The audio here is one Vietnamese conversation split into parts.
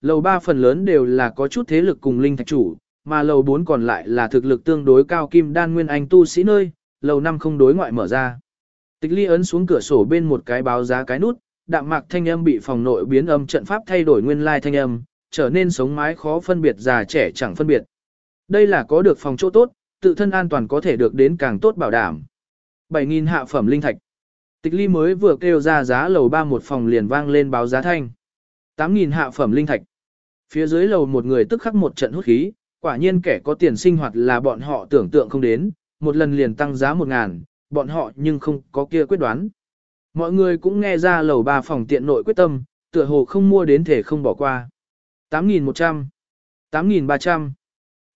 lầu 3 phần lớn đều là có chút thế lực cùng linh thạch chủ, mà lầu 4 còn lại là thực lực tương đối cao kim đan nguyên anh tu sĩ nơi, lầu 5 không đối ngoại mở ra. Tịch ly ấn xuống cửa sổ bên một cái báo giá cái nút, đạm mạc thanh âm bị phòng nội biến âm trận pháp thay đổi nguyên lai thanh âm, trở nên sống mái khó phân biệt già trẻ chẳng phân biệt. Đây là có được phòng chỗ tốt, tự thân an toàn có thể được đến càng tốt bảo đảm. 7.000 hạ phẩm linh thạch. Tịch ly mới vừa kêu ra giá lầu 3 một phòng liền vang lên báo giá thanh. 8.000 hạ phẩm linh thạch. Phía dưới lầu một người tức khắc một trận hút khí, quả nhiên kẻ có tiền sinh hoạt là bọn họ tưởng tượng không đến, một lần liền tăng giá một ngàn bọn họ nhưng không có kia quyết đoán. Mọi người cũng nghe ra lầu ba phòng tiện nội quyết tâm, tựa hồ không mua đến thể không bỏ qua. 8.100, 8.300,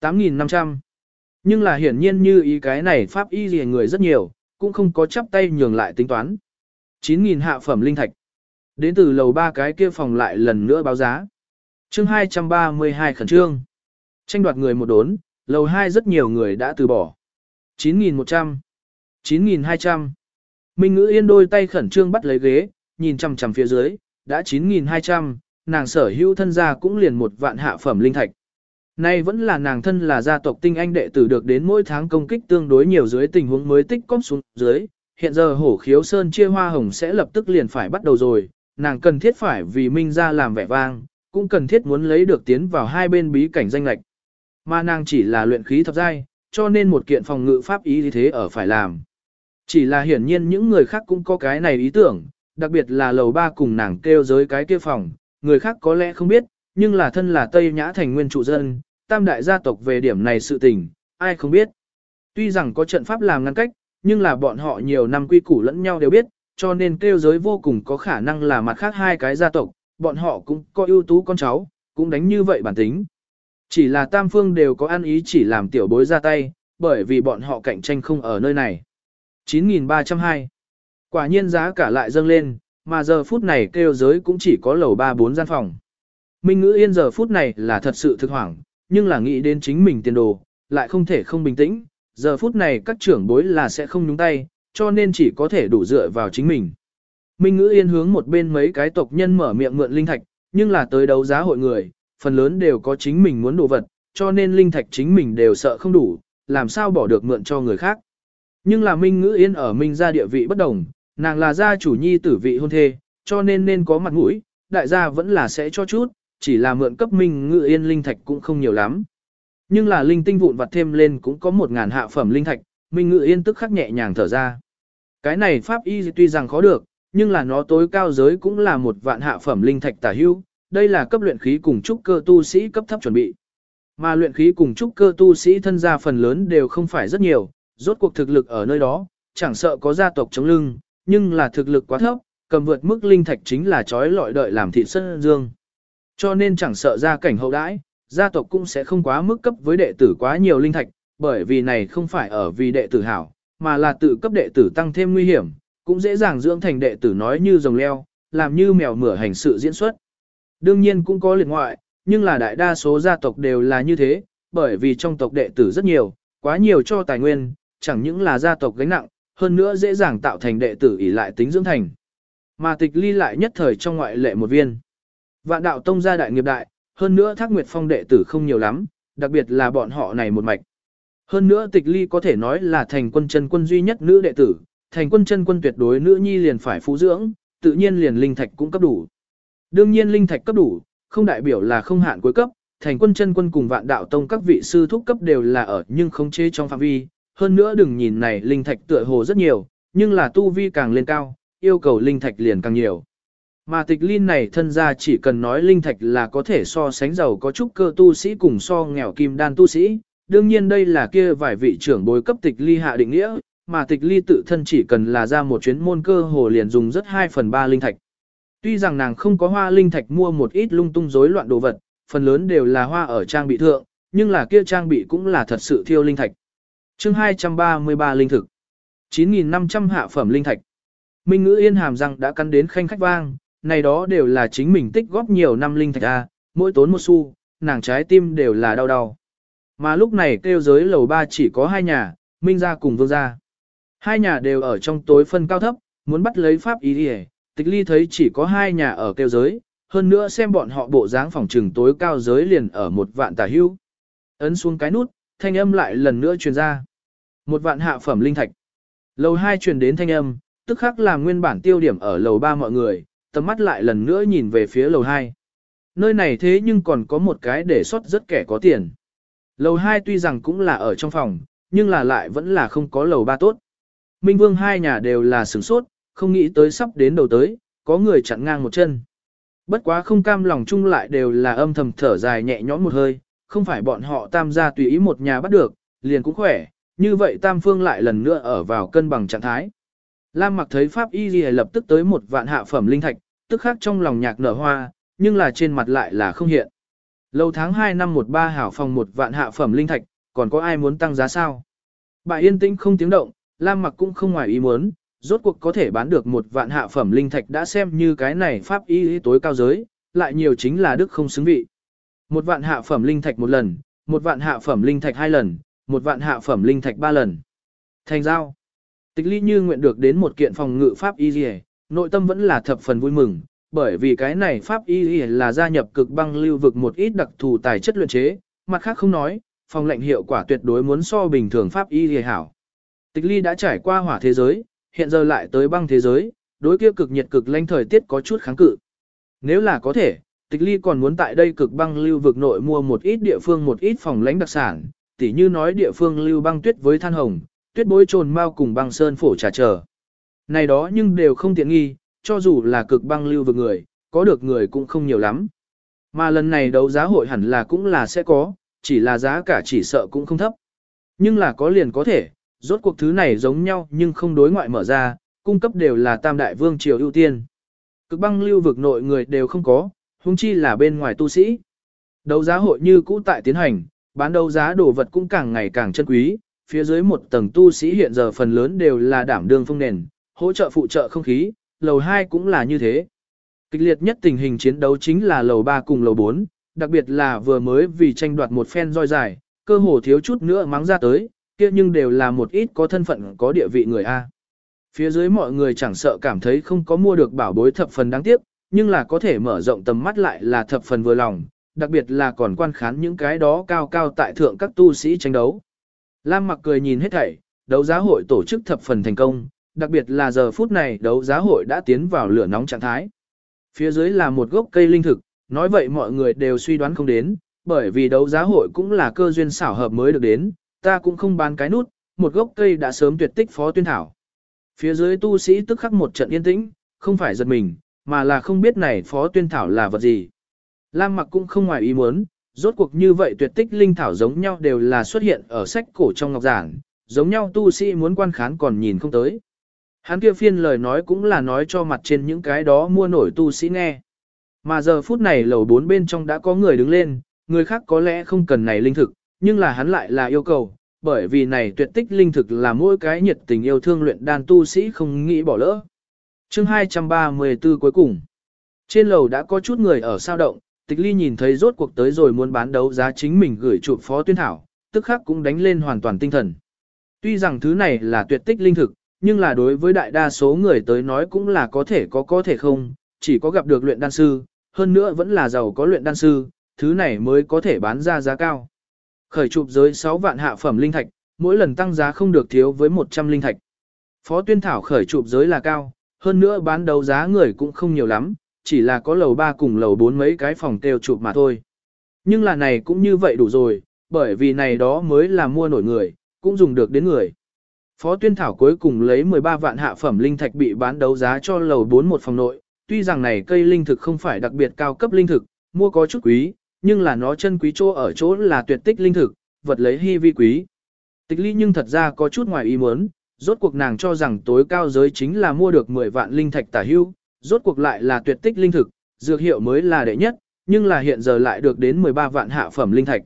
8.500. Nhưng là hiển nhiên như ý cái này pháp y gì người rất nhiều, cũng không có chắp tay nhường lại tính toán. 9.000 hạ phẩm linh thạch. Đến từ lầu ba cái kia phòng lại lần nữa báo giá chương 232 khẩn trương. Tranh đoạt người một đốn, lầu 2 rất nhiều người đã từ bỏ. 9.100. 9.200. Minh ngữ yên đôi tay khẩn trương bắt lấy ghế, nhìn chằm chằm phía dưới, đã 9.200, nàng sở hữu thân gia cũng liền một vạn hạ phẩm linh thạch. Nay vẫn là nàng thân là gia tộc tinh anh đệ tử được đến mỗi tháng công kích tương đối nhiều dưới tình huống mới tích cóp xuống dưới. Hiện giờ hổ khiếu sơn chia hoa hồng sẽ lập tức liền phải bắt đầu rồi, nàng cần thiết phải vì Minh ra làm vẻ vang, cũng cần thiết muốn lấy được tiến vào hai bên bí cảnh danh lệch. Mà nàng chỉ là luyện khí thập giai, cho nên một kiện phòng ngự pháp ý thế ở phải làm. Chỉ là hiển nhiên những người khác cũng có cái này ý tưởng, đặc biệt là lầu ba cùng nàng kêu giới cái kia phòng, người khác có lẽ không biết, nhưng là thân là Tây Nhã thành nguyên trụ dân, tam đại gia tộc về điểm này sự tình, ai không biết. Tuy rằng có trận pháp làm ngăn cách, nhưng là bọn họ nhiều năm quy củ lẫn nhau đều biết, cho nên kêu giới vô cùng có khả năng là mặt khác hai cái gia tộc, bọn họ cũng có ưu tú con cháu, cũng đánh như vậy bản tính. Chỉ là tam phương đều có ăn ý chỉ làm tiểu bối ra tay, bởi vì bọn họ cạnh tranh không ở nơi này. 9.302 Quả nhiên giá cả lại dâng lên, mà giờ phút này kêu giới cũng chỉ có lầu 3-4 gian phòng. Minh ngữ yên giờ phút này là thật sự thực hoảng, nhưng là nghĩ đến chính mình tiền đồ, lại không thể không bình tĩnh, giờ phút này các trưởng bối là sẽ không nhúng tay, cho nên chỉ có thể đủ dựa vào chính mình. Minh ngữ yên hướng một bên mấy cái tộc nhân mở miệng mượn linh thạch, nhưng là tới đấu giá hội người, phần lớn đều có chính mình muốn đồ vật, cho nên linh thạch chính mình đều sợ không đủ, làm sao bỏ được mượn cho người khác. Nhưng là Minh ngữ yên ở Minh gia địa vị bất đồng, nàng là gia chủ nhi tử vị hôn thê, cho nên nên có mặt mũi, đại gia vẫn là sẽ cho chút, chỉ là mượn cấp Minh ngữ yên linh thạch cũng không nhiều lắm. Nhưng là linh tinh vụn vặt thêm lên cũng có một ngàn hạ phẩm linh thạch, Minh ngữ yên tức khắc nhẹ nhàng thở ra. Cái này pháp y tuy rằng khó được, nhưng là nó tối cao giới cũng là một vạn hạ phẩm linh thạch tả hưu, đây là cấp luyện khí cùng trúc cơ tu sĩ cấp thấp chuẩn bị. Mà luyện khí cùng trúc cơ tu sĩ thân gia phần lớn đều không phải rất nhiều, rốt cuộc thực lực ở nơi đó, chẳng sợ có gia tộc chống lưng, nhưng là thực lực quá thấp, cầm vượt mức linh thạch chính là trói lọi đợi làm thị sân dương. Cho nên chẳng sợ gia cảnh hậu đãi, gia tộc cũng sẽ không quá mức cấp với đệ tử quá nhiều linh thạch, bởi vì này không phải ở vì đệ tử hảo, mà là tự cấp đệ tử tăng thêm nguy hiểm, cũng dễ dàng dưỡng thành đệ tử nói như rồng leo, làm như mèo mửa hành sự diễn xuất. Đương nhiên cũng có liệt ngoại, nhưng là đại đa số gia tộc đều là như thế, bởi vì trong tộc đệ tử rất nhiều, quá nhiều cho tài nguyên, chẳng những là gia tộc gánh nặng, hơn nữa dễ dàng tạo thành đệ tử ỷ lại tính dưỡng thành. Mà tịch ly lại nhất thời trong ngoại lệ một viên. Vạn đạo tông gia đại nghiệp đại, hơn nữa thác nguyệt phong đệ tử không nhiều lắm, đặc biệt là bọn họ này một mạch. Hơn nữa tịch ly có thể nói là thành quân chân quân duy nhất nữ đệ tử, thành quân chân quân tuyệt đối nữ nhi liền phải phú dưỡng, tự nhiên liền linh thạch cũng cấp đủ. Đương nhiên linh thạch cấp đủ, không đại biểu là không hạn cuối cấp, thành quân chân quân cùng vạn đạo tông các vị sư thúc cấp đều là ở nhưng không chế trong phạm vi, hơn nữa đừng nhìn này linh thạch tựa hồ rất nhiều, nhưng là tu vi càng lên cao, yêu cầu linh thạch liền càng nhiều. Mà tịch linh này thân ra chỉ cần nói linh thạch là có thể so sánh giàu có chút cơ tu sĩ cùng so nghèo kim đan tu sĩ, đương nhiên đây là kia vài vị trưởng bối cấp tịch ly hạ định nghĩa, mà tịch ly tự thân chỉ cần là ra một chuyến môn cơ hồ liền dùng rất 2 phần 3 linh thạch. Tuy rằng nàng không có hoa linh thạch mua một ít lung tung rối loạn đồ vật, phần lớn đều là hoa ở trang bị thượng, nhưng là kia trang bị cũng là thật sự thiêu linh thạch. chương 233 linh thực, 9.500 hạ phẩm linh thạch. Minh ngữ yên hàm rằng đã cắn đến khanh khách vang, này đó đều là chính mình tích góp nhiều năm linh thạch A, mỗi tốn một xu, nàng trái tim đều là đau đau. Mà lúc này kêu giới lầu ba chỉ có hai nhà, Minh gia cùng Vương gia. Hai nhà đều ở trong tối phân cao thấp, muốn bắt lấy pháp ý đi tịch ly thấy chỉ có hai nhà ở kêu giới, hơn nữa xem bọn họ bộ dáng phòng trừng tối cao giới liền ở một vạn tả hưu. Ấn xuống cái nút, thanh âm lại lần nữa truyền ra. Một vạn hạ phẩm linh thạch. Lầu 2 truyền đến thanh âm, tức khắc làm nguyên bản tiêu điểm ở lầu 3 mọi người, tầm mắt lại lần nữa nhìn về phía lầu 2. Nơi này thế nhưng còn có một cái để sót rất kẻ có tiền. Lầu 2 tuy rằng cũng là ở trong phòng, nhưng là lại vẫn là không có lầu 3 tốt. Minh Vương hai nhà đều là sửng sốt, không nghĩ tới sắp đến đầu tới, có người chặn ngang một chân. Bất quá không cam lòng chung lại đều là âm thầm thở dài nhẹ nhõm một hơi, không phải bọn họ tam gia tùy ý một nhà bắt được, liền cũng khỏe, như vậy tam phương lại lần nữa ở vào cân bằng trạng thái. Lam mặc thấy Pháp Y Ghi lập tức tới một vạn hạ phẩm linh thạch, tức khắc trong lòng nhạc nở hoa, nhưng là trên mặt lại là không hiện. Lâu tháng 2 năm 13 hảo phòng một vạn hạ phẩm linh thạch, còn có ai muốn tăng giá sao? Bà yên tĩnh không tiếng động, Lam mặc cũng không ngoài ý muốn, rốt cuộc có thể bán được một vạn hạ phẩm linh thạch đã xem như cái này Pháp Y tối cao giới, lại nhiều chính là đức không xứng vị. Một vạn hạ phẩm linh thạch một lần, một vạn hạ phẩm linh thạch hai lần, một vạn hạ phẩm linh thạch ba lần. Thành giao. Tịch ly như nguyện được đến một kiện phòng ngự pháp y dì nội tâm vẫn là thập phần vui mừng, bởi vì cái này pháp y dì là gia nhập cực băng lưu vực một ít đặc thù tài chất luyện chế, mặt khác không nói, phòng lệnh hiệu quả tuyệt đối muốn so bình thường pháp y dì hảo. Tịch ly đã trải qua hỏa thế giới, hiện giờ lại tới băng thế giới, đối kia cực nhiệt cực lanh thời tiết có chút kháng cự. Nếu là có thể, tịch ly còn muốn tại đây cực băng lưu vực nội mua một ít địa phương một ít phòng lãnh đặc sản, tỉ như nói địa phương lưu băng tuyết với than hồng, tuyết bối trồn mau cùng băng sơn phổ trà trở. Này đó nhưng đều không tiện nghi, cho dù là cực băng lưu vực người, có được người cũng không nhiều lắm. Mà lần này đấu giá hội hẳn là cũng là sẽ có, chỉ là giá cả chỉ sợ cũng không thấp. Nhưng là có liền có thể, rốt cuộc thứ này giống nhau nhưng không đối ngoại mở ra, cung cấp đều là tam đại vương triều ưu tiên. Cực băng lưu vực nội người đều không có, huống chi là bên ngoài tu sĩ. Đấu giá hội như cũ tại tiến hành, bán đấu giá đồ vật cũng càng ngày càng chân quý, phía dưới một tầng tu sĩ hiện giờ phần lớn đều là đảm đương phong nền, hỗ trợ phụ trợ không khí, lầu 2 cũng là như thế. Kịch liệt nhất tình hình chiến đấu chính là lầu 3 cùng lầu 4, đặc biệt là vừa mới vì tranh đoạt một phen roi dài, cơ hồ thiếu chút nữa mắng ra tới, kia nhưng đều là một ít có thân phận có địa vị người A. Phía dưới mọi người chẳng sợ cảm thấy không có mua được bảo bối thập phần đáng tiếc, nhưng là có thể mở rộng tầm mắt lại là thập phần vừa lòng, đặc biệt là còn quan khán những cái đó cao cao tại thượng các tu sĩ tranh đấu. Lam mặc cười nhìn hết thảy, đấu giá hội tổ chức thập phần thành công, đặc biệt là giờ phút này đấu giá hội đã tiến vào lửa nóng trạng thái. Phía dưới là một gốc cây linh thực, nói vậy mọi người đều suy đoán không đến, bởi vì đấu giá hội cũng là cơ duyên xảo hợp mới được đến, ta cũng không bán cái nút, một gốc cây đã sớm tuyệt tích phó tuyên thảo. Phía dưới tu sĩ tức khắc một trận yên tĩnh, không phải giật mình, mà là không biết này phó tuyên thảo là vật gì. Lam mặc cũng không ngoài ý muốn, rốt cuộc như vậy tuyệt tích linh thảo giống nhau đều là xuất hiện ở sách cổ trong ngọc giảng, giống nhau tu sĩ muốn quan khán còn nhìn không tới. Hắn kia phiên lời nói cũng là nói cho mặt trên những cái đó mua nổi tu sĩ nghe. Mà giờ phút này lầu bốn bên trong đã có người đứng lên, người khác có lẽ không cần này linh thực, nhưng là hắn lại là yêu cầu, bởi vì này tuyệt tích linh thực là mỗi cái nhiệt tình yêu thương luyện đan tu sĩ không nghĩ bỏ lỡ. Chương 234 cuối cùng. Trên lầu đã có chút người ở sao động, tịch ly nhìn thấy rốt cuộc tới rồi muốn bán đấu giá chính mình gửi chụp phó tuyên thảo, tức khắc cũng đánh lên hoàn toàn tinh thần. Tuy rằng thứ này là tuyệt tích linh thực, nhưng là đối với đại đa số người tới nói cũng là có thể có có thể không, chỉ có gặp được luyện đan sư, hơn nữa vẫn là giàu có luyện đan sư, thứ này mới có thể bán ra giá cao. Khởi chụp giới 6 vạn hạ phẩm linh thạch, mỗi lần tăng giá không được thiếu với 100 linh thạch. Phó tuyên thảo khởi chụp giới là cao, hơn nữa bán đấu giá người cũng không nhiều lắm, chỉ là có lầu 3 cùng lầu 4 mấy cái phòng tiêu chụp mà thôi. Nhưng là này cũng như vậy đủ rồi, bởi vì này đó mới là mua nổi người, cũng dùng được đến người. Phó tuyên thảo cuối cùng lấy 13 vạn hạ phẩm linh thạch bị bán đấu giá cho lầu 4 một phòng nội, tuy rằng này cây linh thực không phải đặc biệt cao cấp linh thực, mua có chút quý, nhưng là nó chân quý chỗ ở chỗ là tuyệt tích linh thực, vật lấy hy vi quý. Tịch ly nhưng thật ra có chút ngoài ý muốn, rốt cuộc nàng cho rằng tối cao giới chính là mua được 10 vạn linh thạch tả hưu, rốt cuộc lại là tuyệt tích linh thực, dược hiệu mới là đệ nhất, nhưng là hiện giờ lại được đến 13 vạn hạ phẩm linh thạch.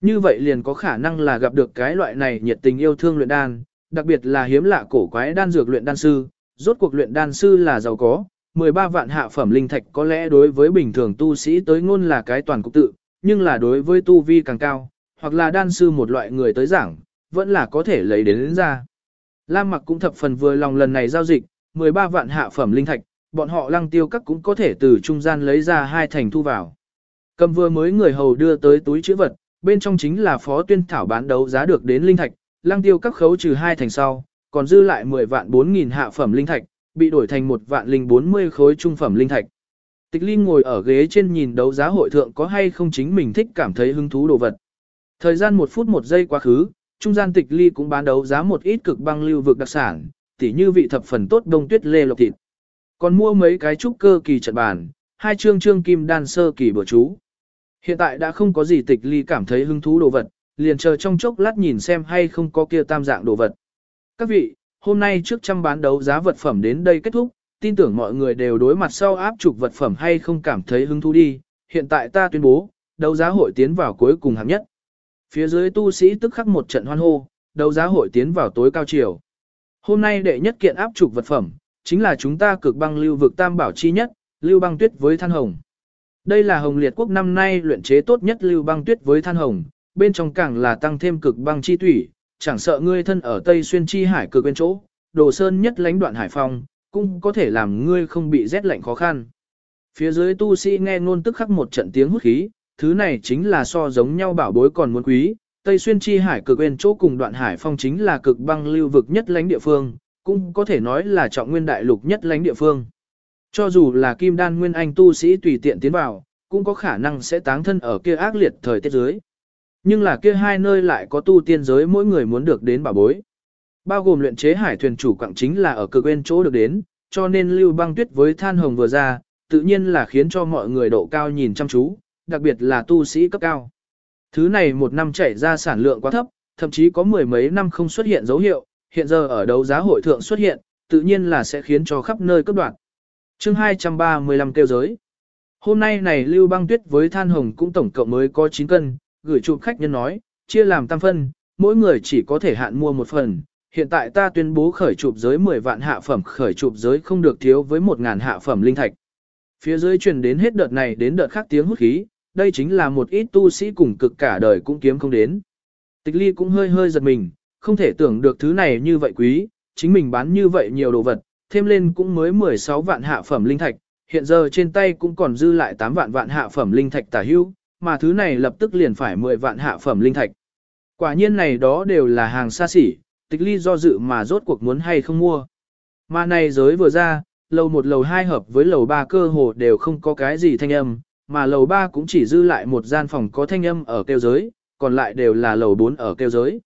Như vậy liền có khả năng là gặp được cái loại này nhiệt tình yêu thương luyện đan, đặc biệt là hiếm lạ cổ quái đan dược luyện đan sư, rốt cuộc luyện đan sư là giàu có, 13 vạn hạ phẩm linh thạch có lẽ đối với bình thường tu sĩ tới ngôn là cái toàn cục tự, nhưng là đối với tu vi càng cao, hoặc là đan sư một loại người tới giảng, vẫn là có thể lấy đến, đến ra. Lam mặc cũng thập phần vừa lòng lần này giao dịch, 13 vạn hạ phẩm linh thạch, bọn họ lăng tiêu các cũng có thể từ trung gian lấy ra hai thành thu vào. Cầm vừa mới người hầu đưa tới túi chữ vật, bên trong chính là phó tuyên thảo bán đấu giá được đến linh thạch, lăng tiêu các khấu trừ hai thành sau, còn dư lại 10 vạn 4 nghìn hạ phẩm linh thạch, bị đổi thành một vạn linh 40 khối trung phẩm linh thạch. Tịch ly ngồi ở ghế trên nhìn đấu giá hội thượng có hay không chính mình thích cảm thấy hứng thú đồ vật. Thời gian một phút một giây quá khứ, trung gian Tịch Ly cũng bán đấu giá một ít cực băng lưu vực đặc sản, tỉ như vị thập phần tốt đông tuyết lê lộc thịt. Còn mua mấy cái trúc cơ kỳ trận bàn, hai chương trương kim đan sơ kỳ bữa chú. Hiện tại đã không có gì Tịch Ly cảm thấy hứng thú đồ vật, liền chờ trong chốc lát nhìn xem hay không có kia tam dạng đồ vật. Các vị, hôm nay trước trăm bán đấu giá vật phẩm đến đây kết thúc, tin tưởng mọi người đều đối mặt sau áp trục vật phẩm hay không cảm thấy hứng thú đi. Hiện tại ta tuyên bố, đấu giá hội tiến vào cuối cùng hạng nhất. Phía dưới tu sĩ tức khắc một trận hoan hô, đấu giá hội tiến vào tối cao chiều. Hôm nay đệ nhất kiện áp trục vật phẩm, chính là chúng ta cực băng lưu vực tam bảo chi nhất, lưu băng tuyết với than hồng. Đây là hồng liệt quốc năm nay luyện chế tốt nhất lưu băng tuyết với than hồng, bên trong càng là tăng thêm cực băng chi thủy, chẳng sợ ngươi thân ở Tây Xuyên chi hải cực bên chỗ, đồ sơn nhất lãnh đoạn hải phong, cũng có thể làm ngươi không bị rét lạnh khó khăn. Phía dưới tu sĩ nghe ngôn tức khắc một trận tiếng hút khí, thứ này chính là so giống nhau bảo bối còn muốn quý. Tây xuyên chi hải cực bên chỗ cùng đoạn hải phong chính là cực băng lưu vực nhất lãnh địa phương, cũng có thể nói là trọng nguyên đại lục nhất lãnh địa phương. Cho dù là kim đan nguyên anh tu sĩ tùy tiện tiến vào, cũng có khả năng sẽ táng thân ở kia ác liệt thời tiết dưới. Nhưng là kia hai nơi lại có tu tiên giới mỗi người muốn được đến bảo bối. Bao gồm luyện chế hải thuyền chủ quặng chính là ở cực bên chỗ được đến, cho nên lưu băng tuyết với than hồng vừa ra, tự nhiên là khiến cho mọi người độ cao nhìn chăm chú, đặc biệt là tu sĩ cấp cao. Thứ này một năm chảy ra sản lượng quá thấp, thậm chí có mười mấy năm không xuất hiện dấu hiệu, hiện giờ ở đấu giá hội thượng xuất hiện, tự nhiên là sẽ khiến cho khắp nơi cấp đoạn. chương 235 kêu giới. Hôm nay này lưu băng tuyết với than hồng cũng tổng cộng mới có 9 cân, gửi chụp khách nhân nói, chia làm tam phân, mỗi người chỉ có thể hạn mua một phần, hiện tại ta tuyên bố khởi chụp giới 10 vạn hạ phẩm khởi chụp giới không được thiếu với 1.000 hạ phẩm linh thạch. Phía dưới truyền đến hết đợt này đến đợt khác tiếng hút khí, đây chính là một ít tu sĩ cùng cực cả đời cũng kiếm không đến. Tịch ly cũng hơi hơi giật mình, không thể tưởng được thứ này như vậy quý, chính mình bán như vậy nhiều đồ vật, thêm lên cũng mới 16 vạn hạ phẩm linh thạch, hiện giờ trên tay cũng còn dư lại 8 vạn vạn hạ phẩm linh thạch tả hữu, mà thứ này lập tức liền phải 10 vạn hạ phẩm linh thạch. Quả nhiên này đó đều là hàng xa xỉ, tịch ly do dự mà rốt cuộc muốn hay không mua. Mà này giới vừa ra, lầu một lầu hai hợp với lầu ba cơ hồ đều không có cái gì thanh âm, mà lầu ba cũng chỉ dư lại một gian phòng có thanh âm ở kêu giới, còn lại đều là lầu bốn ở kêu giới.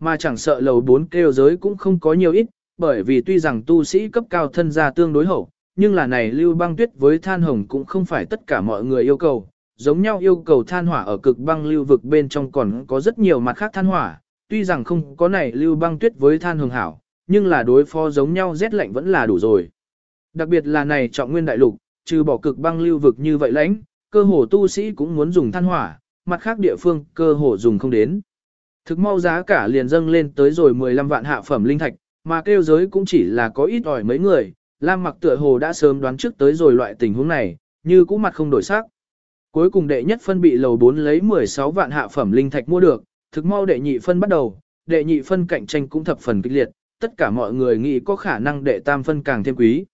Mà chẳng sợ lầu bốn kêu giới cũng không có nhiều ít, bởi vì tuy rằng tu sĩ cấp cao thân gia tương đối hậu, nhưng là này lưu băng tuyết với than hồng cũng không phải tất cả mọi người yêu cầu. Giống nhau yêu cầu than hỏa ở cực băng lưu vực bên trong còn có rất nhiều mặt khác than hỏa, tuy rằng không có này lưu băng tuyết với than hường hảo, nhưng là đối phó giống nhau rét lạnh vẫn là đủ rồi. Đặc biệt là này trọng nguyên đại lục, trừ bỏ cực băng lưu vực như vậy lãnh, cơ hồ tu sĩ cũng muốn dùng than hỏa, mặt khác địa phương cơ hồ dùng không đến. Thực mau giá cả liền dâng lên tới rồi 15 vạn hạ phẩm linh thạch, mà kêu giới cũng chỉ là có ít ỏi mấy người, Lam mặc tựa hồ đã sớm đoán trước tới rồi loại tình huống này, như cũ mặt không đổi sắc. Cuối cùng đệ nhất phân bị lầu 4 lấy 16 vạn hạ phẩm linh thạch mua được, thực mau đệ nhị phân bắt đầu, đệ nhị phân cạnh tranh cũng thập phần kịch liệt, tất cả mọi người nghĩ có khả năng đệ tam phân càng thêm quý.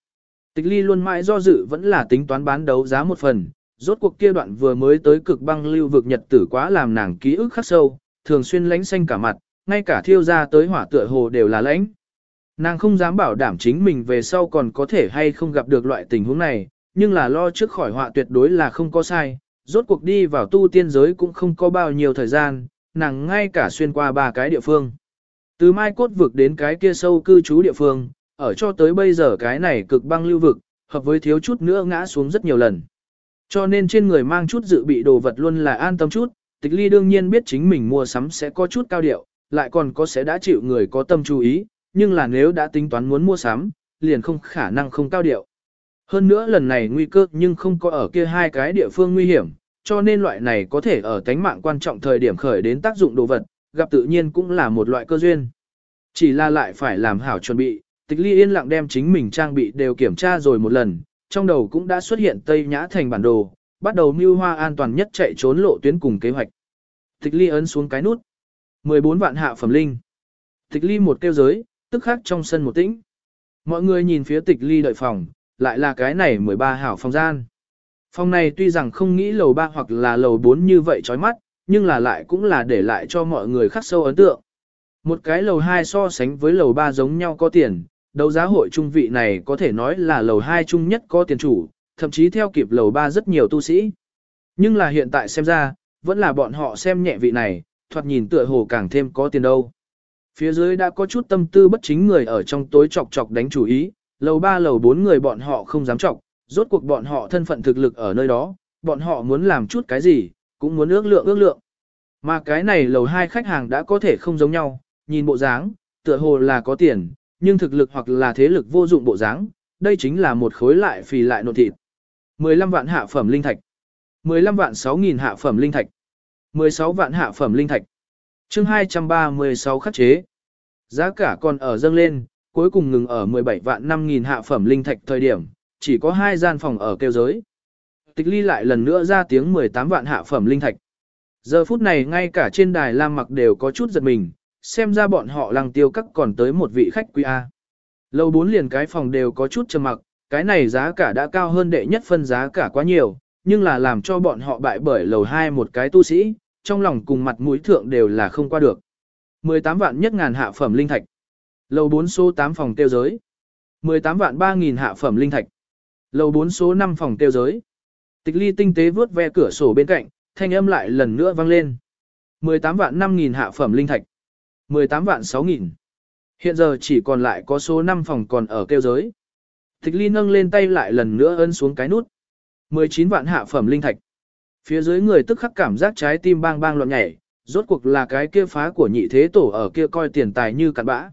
Tịch ly luôn mãi do dự vẫn là tính toán bán đấu giá một phần, rốt cuộc kia đoạn vừa mới tới cực băng lưu vực nhật tử quá làm nàng ký ức khắc sâu, thường xuyên lánh xanh cả mặt, ngay cả thiêu ra tới hỏa tựa hồ đều là lãnh. Nàng không dám bảo đảm chính mình về sau còn có thể hay không gặp được loại tình huống này, nhưng là lo trước khỏi họa tuyệt đối là không có sai, rốt cuộc đi vào tu tiên giới cũng không có bao nhiêu thời gian, nàng ngay cả xuyên qua ba cái địa phương. Từ mai cốt vực đến cái kia sâu cư trú địa phương, ở cho tới bây giờ cái này cực băng lưu vực, hợp với thiếu chút nữa ngã xuống rất nhiều lần. Cho nên trên người mang chút dự bị đồ vật luôn là an tâm chút, tịch ly đương nhiên biết chính mình mua sắm sẽ có chút cao điệu, lại còn có sẽ đã chịu người có tâm chú ý, nhưng là nếu đã tính toán muốn mua sắm, liền không khả năng không cao điệu. Hơn nữa lần này nguy cơ nhưng không có ở kia hai cái địa phương nguy hiểm, cho nên loại này có thể ở tánh mạng quan trọng thời điểm khởi đến tác dụng đồ vật, gặp tự nhiên cũng là một loại cơ duyên. Chỉ là lại phải làm hảo chuẩn bị, tịch ly yên lặng đem chính mình trang bị đều kiểm tra rồi một lần, trong đầu cũng đã xuất hiện Tây Nhã thành bản đồ, bắt đầu mưu hoa an toàn nhất chạy trốn lộ tuyến cùng kế hoạch. Tịch ly ấn xuống cái nút. 14 vạn hạ phẩm linh. Tịch ly một kêu giới, tức khắc trong sân một tĩnh. Mọi người nhìn phía tịch ly đợi phòng, lại là cái này 13 hảo phòng gian. Phòng này tuy rằng không nghĩ lầu 3 hoặc là lầu 4 như vậy chói mắt, nhưng là lại cũng là để lại cho mọi người khắc sâu ấn tượng. Một cái lầu 2 so sánh với lầu 3 giống nhau có tiền, đấu giá hội trung vị này có thể nói là lầu 2 trung nhất có tiền chủ, thậm chí theo kịp lầu 3 rất nhiều tu sĩ. Nhưng là hiện tại xem ra, vẫn là bọn họ xem nhẹ vị này, thoạt nhìn tựa hồ càng thêm có tiền đâu. Phía dưới đã có chút tâm tư bất chính người ở trong tối chọc chọc đánh chủ ý, lầu 3 lầu 4 người bọn họ không dám chọc, rốt cuộc bọn họ thân phận thực lực ở nơi đó, bọn họ muốn làm chút cái gì, cũng muốn ước lượng ước lượng. Mà cái này lầu 2 khách hàng đã có thể không giống nhau, nhìn bộ dáng, tựa hồ là có tiền, nhưng thực lực hoặc là thế lực vô dụng bộ dáng, đây chính là một khối lại phì lại nộn thịt. 15 vạn hạ phẩm linh thạch. 15 vạn 6.000 hạ phẩm linh thạch. 16 vạn hạ phẩm linh thạch. chương 236 khắc chế. Giá cả còn ở dâng lên, cuối cùng ngừng ở 17 vạn 5.000 hạ phẩm linh thạch thời điểm, chỉ có hai gian phòng ở kêu giới. Tịch ly lại lần nữa ra tiếng 18 vạn hạ phẩm linh thạch. Giờ phút này ngay cả trên đài Lam mặc đều có chút giật mình, xem ra bọn họ lăng tiêu cắt còn tới một vị khách quý A. Lầu bốn liền cái phòng đều có chút trầm mặc, cái này giá cả đã cao hơn đệ nhất phân giá cả quá nhiều, nhưng là làm cho bọn họ bại bởi lầu hai một cái tu sĩ, trong lòng cùng mặt mũi thượng đều là không qua được. 18 vạn nhất ngàn hạ phẩm linh thạch. Lầu 4 số 8 phòng tiêu giới. 18 vạn 3.000 hạ phẩm linh thạch. Lầu 4 số 5 phòng tiêu giới. Tịch ly tinh tế vướt ve cửa sổ bên cạnh, thanh âm lại lần nữa vang lên. 18 vạn 5.000 hạ phẩm linh thạch. 18 vạn 6.000. Hiện giờ chỉ còn lại có số 5 phòng còn ở kêu giới. Tịch ly nâng lên tay lại lần nữa ấn xuống cái nút. 19 vạn hạ phẩm linh thạch. Phía dưới người tức khắc cảm giác trái tim bang bang loạn nhảy, rốt cuộc là cái kia phá của nhị thế tổ ở kia coi tiền tài như cặn bã.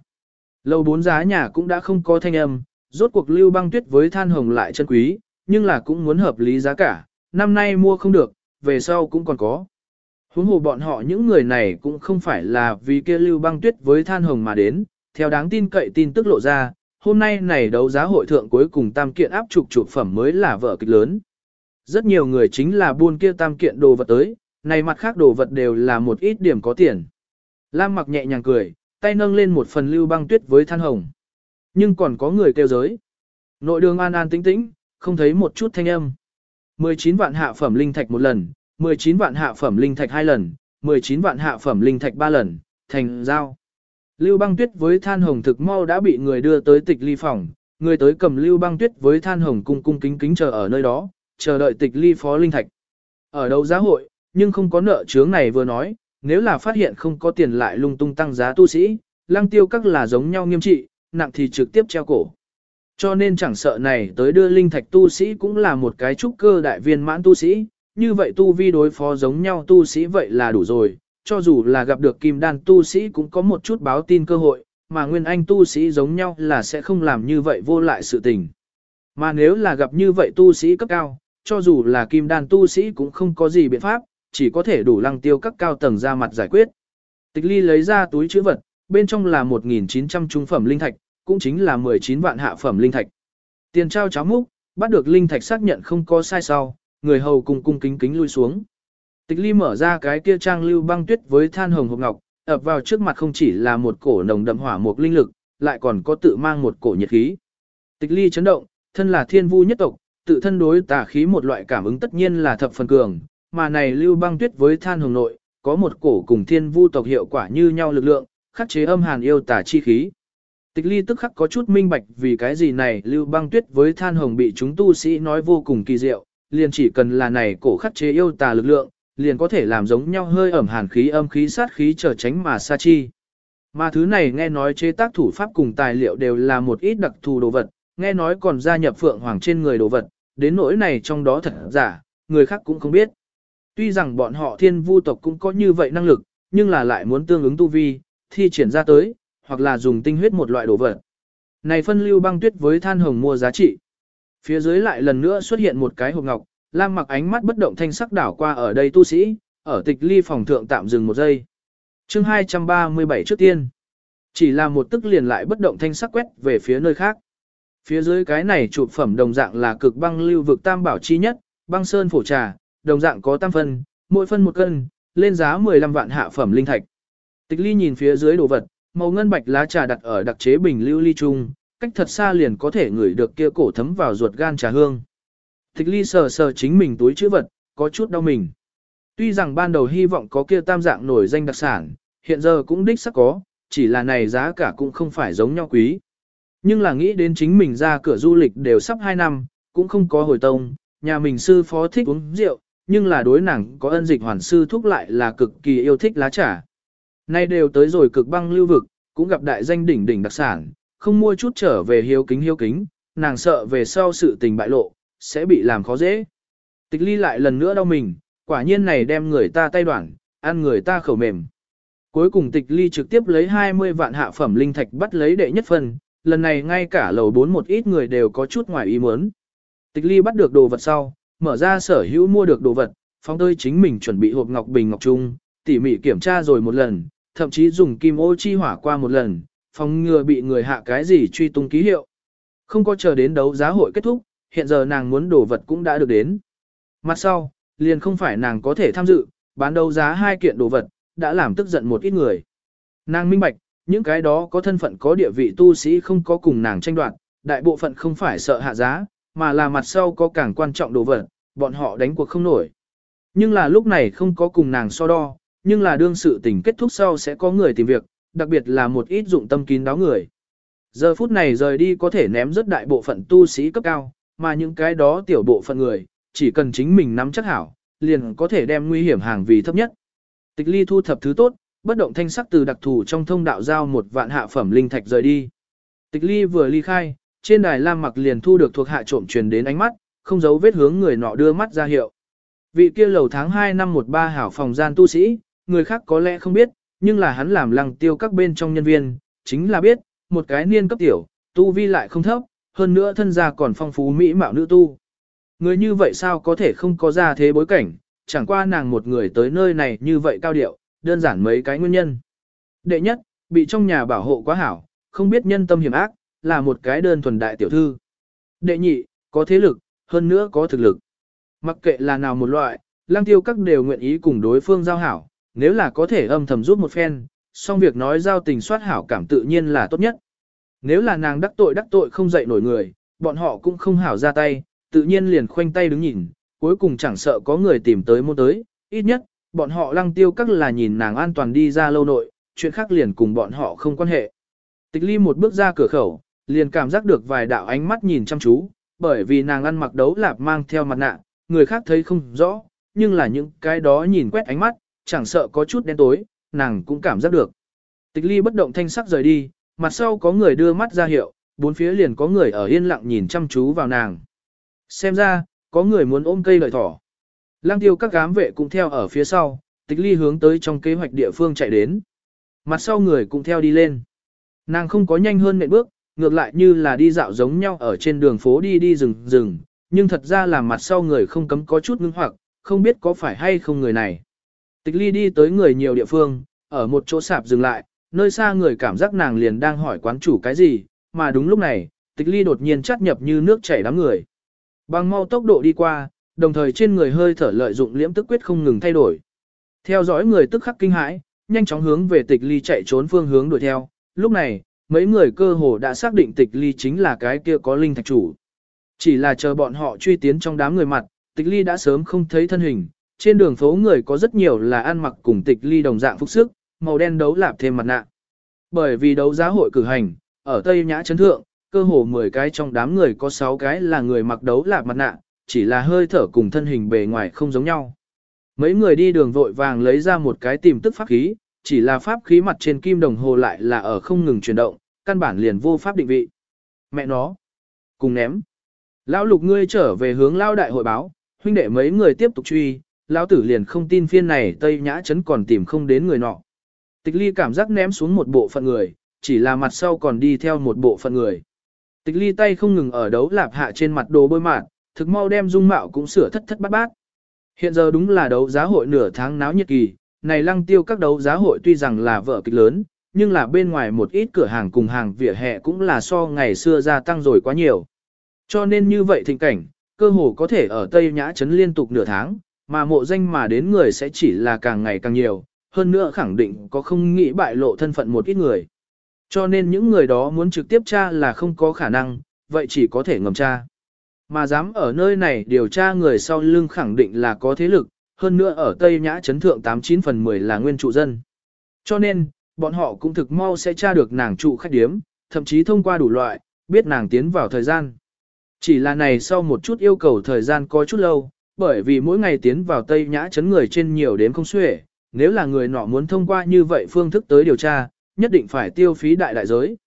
Lâu bốn giá nhà cũng đã không có thanh âm, rốt cuộc lưu băng tuyết với than hồng lại chân quý, nhưng là cũng muốn hợp lý giá cả, năm nay mua không được, về sau cũng còn có. Huống hồ bọn họ những người này cũng không phải là vì kia lưu băng tuyết với than hồng mà đến, theo đáng tin cậy tin tức lộ ra, hôm nay này đấu giá hội thượng cuối cùng tam kiện áp trục trục phẩm mới là vở kịch lớn. Rất nhiều người chính là buôn kia tam kiện đồ vật tới, này mặt khác đồ vật đều là một ít điểm có tiền. Lam mặc nhẹ nhàng cười, tay nâng lên một phần lưu băng tuyết với than hồng. Nhưng còn có người kêu giới. Nội đường an an tĩnh tĩnh, không thấy một chút thanh âm. 19 vạn hạ phẩm linh thạch một lần, 19 vạn hạ phẩm linh thạch hai lần, 19 vạn hạ phẩm linh thạch ba lần, thành giao. Lưu băng tuyết với than hồng thực mau đã bị người đưa tới tịch ly phòng, người tới cầm lưu băng tuyết với than hồng cung cung kính kính chờ ở nơi đó, chờ đợi tịch ly phó linh thạch. Ở đâu giá hội, nhưng không có nợ chướng này vừa nói, nếu là phát hiện không có tiền lại lung tung tăng giá tu sĩ, lăng tiêu các là giống nhau nghiêm trị, nặng thì trực tiếp treo cổ. Cho nên chẳng sợ này tới đưa linh thạch tu sĩ cũng là một cái trúc cơ đại viên mãn tu sĩ, như vậy tu vi đối phó giống nhau tu sĩ vậy là đủ rồi, cho dù là gặp được kim đan tu sĩ cũng có một chút báo tin cơ hội, mà nguyên anh tu sĩ giống nhau là sẽ không làm như vậy vô lại sự tình. Mà nếu là gặp như vậy tu sĩ cấp cao, cho dù là kim đan tu sĩ cũng không có gì biện pháp, chỉ có thể đủ lăng tiêu các cao tầng ra mặt giải quyết. Tịch ly lấy ra túi chữ vật, bên trong là 1.900 trung phẩm linh thạch, cũng chính là 19 vạn hạ phẩm linh thạch. Tiền trao cháo múc, bắt được linh thạch xác nhận không có sai sau, người hầu cùng cung kính kính lui xuống. Tịch ly mở ra cái kia trang lưu băng tuyết với than hồng hộp ngọc, ập vào trước mặt không chỉ là một cổ nồng đậm hỏa một linh lực, lại còn có tự mang một cổ nhiệt khí. Tịch ly chấn động, thân là thiên vu nhất tộc, tự thân đối tà khí một loại cảm ứng tất nhiên là thập phần cường, mà này lưu băng tuyết với than hồng nội, có một cổ cùng thiên vu tộc hiệu quả như nhau lực lượng, khắc chế âm hàn yêu tả chi khí. Tịch ly tức khắc có chút minh bạch vì cái gì này lưu băng tuyết với than hồng bị chúng tu sĩ nói vô cùng kỳ diệu, liền chỉ cần là này cổ khắc chế yêu tà lực lượng, liền có thể làm giống nhau hơi ẩm hàn khí âm khí sát khí trở tránh mà sa chi. Mà thứ này nghe nói chế tác thủ pháp cùng tài liệu đều là một ít đặc thù đồ vật, nghe nói còn gia nhập phượng hoàng trên người đồ vật, đến nỗi này trong đó thật giả, người khác cũng không biết. Tuy rằng bọn họ thiên vu tộc cũng có như vậy năng lực, nhưng là lại muốn tương ứng tu vi, thi triển ra tới, hoặc là dùng tinh huyết một loại đồ vật. Này phân lưu băng tuyết với than hồng mua giá trị. Phía dưới lại lần nữa xuất hiện một cái hộp ngọc, Lam mặc ánh mắt bất động thanh sắc đảo qua ở đây tu sĩ, ở tịch ly phòng thượng tạm dừng một giây. chương 237 trước tiên. Chỉ là một tức liền lại bất động thanh sắc quét về phía nơi khác. Phía dưới cái này chụp phẩm đồng dạng là cực băng lưu vực tam bảo chi nhất, băng sơn phổ trà, đồng dạng có tam phân, mỗi phân một cân, lên giá 15 vạn hạ phẩm linh thạch. Tịch ly nhìn phía dưới đồ vật, màu ngân bạch lá trà đặt ở đặc chế bình lưu ly trung, cách thật xa liền có thể ngửi được kia cổ thấm vào ruột gan trà hương. Tịch ly sờ sờ chính mình túi chữ vật, có chút đau mình. Tuy rằng ban đầu hy vọng có kia tam dạng nổi danh đặc sản, hiện giờ cũng đích sắc có, chỉ là này giá cả cũng không phải giống nhau quý. Nhưng là nghĩ đến chính mình ra cửa du lịch đều sắp 2 năm, cũng không có hồi tông, nhà mình sư phó thích uống rượu, nhưng là đối nàng có ân dịch hoàn sư thúc lại là cực kỳ yêu thích lá trà. Nay đều tới rồi cực băng lưu vực, cũng gặp đại danh đỉnh đỉnh đặc sản, không mua chút trở về hiếu kính hiếu kính, nàng sợ về sau sự tình bại lộ, sẽ bị làm khó dễ. Tịch ly lại lần nữa đau mình, quả nhiên này đem người ta tay đoạn, ăn người ta khẩu mềm. Cuối cùng tịch ly trực tiếp lấy 20 vạn hạ phẩm linh thạch bắt lấy đệ nhất phần, lần này ngay cả lầu bốn một ít người đều có chút ngoài ý muốn. Tịch ly bắt được đồ vật sau, mở ra sở hữu mua được đồ vật, phóng tơi chính mình chuẩn bị hộp ngọc bình ngọc trung, tỉ mỉ kiểm tra rồi một lần, thậm chí dùng kim ô chi hỏa qua một lần, phòng ngừa bị người hạ cái gì truy tung ký hiệu. Không có chờ đến đấu giá hội kết thúc, hiện giờ nàng muốn đồ vật cũng đã được đến. Mặt sau, liền không phải nàng có thể tham dự, bán đấu giá hai kiện đồ vật, đã làm tức giận một ít người. Nàng minh bạch, những cái đó có thân phận có địa vị tu sĩ không có cùng nàng tranh đoạt, đại bộ phận không phải sợ hạ giá, mà là mặt sau có càng quan trọng đồ vật, bọn họ đánh cuộc không nổi. Nhưng là lúc này không có cùng nàng so đo, nhưng là đương sự tình kết thúc sau sẽ có người tìm việc, đặc biệt là một ít dụng tâm kín đáo người. Giờ phút này rời đi có thể ném rất đại bộ phận tu sĩ cấp cao, mà những cái đó tiểu bộ phận người, chỉ cần chính mình nắm chắc hảo, liền có thể đem nguy hiểm hàng vì thấp nhất. Tịch ly thu thập thứ tốt, bất động thanh sắc từ đặc thù trong thông đạo giao một vạn hạ phẩm linh thạch rời đi. Tịch ly vừa ly khai, trên đài lam mặc liền thu được thuộc hạ trộm truyền đến ánh mắt, không giấu vết hướng người nọ đưa mắt ra hiệu. Vị kia lầu tháng 2 năm 13 hảo phòng gian tu sĩ, người khác có lẽ không biết, nhưng là hắn làm lăng tiêu các bên trong nhân viên, chính là biết, một cái niên cấp tiểu, tu vi lại không thấp, hơn nữa thân gia còn phong phú mỹ mạo nữ tu. Người như vậy sao có thể không có ra thế bối cảnh, chẳng qua nàng một người tới nơi này như vậy cao điệu, đơn giản mấy cái nguyên nhân. Đệ nhất, bị trong nhà bảo hộ quá hảo, không biết nhân tâm hiểm ác, là một cái đơn thuần đại tiểu thư. Đệ nhị, có thế lực, hơn nữa có thực lực. Mặc kệ là nào một loại, lang tiêu các đều nguyện ý cùng đối phương giao hảo, nếu là có thể âm thầm giúp một phen, song việc nói giao tình soát hảo cảm tự nhiên là tốt nhất. Nếu là nàng đắc tội đắc tội không dậy nổi người, bọn họ cũng không hảo ra tay, tự nhiên liền khoanh tay đứng nhìn, cuối cùng chẳng sợ có người tìm tới môn tới, ít nhất, bọn họ lăng tiêu các là nhìn nàng an toàn đi ra lâu nội, chuyện khác liền cùng bọn họ không quan hệ. Tịch ly một bước ra cửa khẩu, liền cảm giác được vài đạo ánh mắt nhìn chăm chú, bởi vì nàng ăn mặc đấu lạp mang theo mặt nạ, người khác thấy không rõ, nhưng là những cái đó nhìn quét ánh mắt, chẳng sợ có chút đen tối, nàng cũng cảm giác được. Tịch ly bất động thanh sắc rời đi, mặt sau có người đưa mắt ra hiệu, bốn phía liền có người ở yên lặng nhìn chăm chú vào nàng. Xem ra, có người muốn ôm cây lợi thỏ. Lang tiêu các gám vệ cũng theo ở phía sau, tịch ly hướng tới trong kế hoạch địa phương chạy đến. Mặt sau người cũng theo đi lên. Nàng không có nhanh hơn nệm bước, ngược lại như là đi dạo giống nhau ở trên đường phố đi đi rừng rừng, nhưng thật ra là mặt sau người không cấm có chút ngưng hoặc, không biết có phải hay không người này. Tịch ly đi tới người nhiều địa phương, ở một chỗ sạp dừng lại, nơi xa người cảm giác nàng liền đang hỏi quán chủ cái gì, mà đúng lúc này, tịch ly đột nhiên chắt nhập như nước chảy đám người. Bằng mau tốc độ đi qua, đồng thời trên người hơi thở lợi dụng liễm tức quyết không ngừng thay đổi. Theo dõi người tức khắc kinh hãi, nhanh chóng hướng về tịch ly chạy trốn phương hướng đuổi theo, lúc này, mấy người cơ hồ đã xác định tịch ly chính là cái kia có linh thạch chủ. Chỉ là chờ bọn họ truy tiến trong đám người mặt, tịch ly đã sớm không thấy thân hình, trên đường phố người có rất nhiều là ăn mặc cùng tịch ly đồng dạng phục sức, màu đen đấu lạp thêm mặt nạ. Bởi vì đấu giá hội cử hành, ở Tây Nhã Trấn Thượng, cơ hồ 10 cái trong đám người có 6 cái là người mặc đấu lạp mặt nạ, chỉ là hơi thở cùng thân hình bề ngoài không giống nhau. Mấy người đi đường vội vàng lấy ra một cái tìm tức pháp khí, chỉ là pháp khí mặt trên kim đồng hồ lại là ở không ngừng chuyển động, căn bản liền vô pháp định vị. Mẹ nó, cùng ném. Lão lục ngươi trở về hướng lao đại hội báo, huynh đệ mấy người tiếp tục truy, lão tử liền không tin phiên này Tây Nhã chấn còn tìm không đến người nọ. Tịch ly cảm giác ném xuống một bộ phận người, chỉ là mặt sau còn đi theo một bộ phận người. Tịch ly tay không ngừng ở đấu lạp hạ trên mặt đồ bôi mạt, thực mau đem dung mạo cũng sửa thất thất bát bát. Hiện giờ đúng là đấu giá hội nửa tháng náo nhiệt kỳ, này lăng tiêu các đấu giá hội tuy rằng là vợ kịch lớn, nhưng là bên ngoài một ít cửa hàng cùng hàng vỉa hè cũng là so ngày xưa gia tăng rồi quá nhiều. Cho nên như vậy thịnh cảnh, cơ hồ có thể ở Tây Nhã Trấn liên tục nửa tháng, mà mộ danh mà đến người sẽ chỉ là càng ngày càng nhiều, hơn nữa khẳng định có không nghĩ bại lộ thân phận một ít người. Cho nên những người đó muốn trực tiếp tra là không có khả năng, vậy chỉ có thể ngầm tra. Mà dám ở nơi này điều tra người sau lưng khẳng định là có thế lực, hơn nữa ở Tây Nhã Trấn thượng 89 phần 10 là nguyên trụ dân. Cho nên, bọn họ cũng thực mau sẽ tra được nàng trụ khách điếm, thậm chí thông qua đủ loại, biết nàng tiến vào thời gian. Chỉ là này sau một chút yêu cầu thời gian có chút lâu, bởi vì mỗi ngày tiến vào Tây Nhã Trấn người trên nhiều đến không xuể, nếu là người nọ muốn thông qua như vậy phương thức tới điều tra, nhất định phải tiêu phí đại đại giới.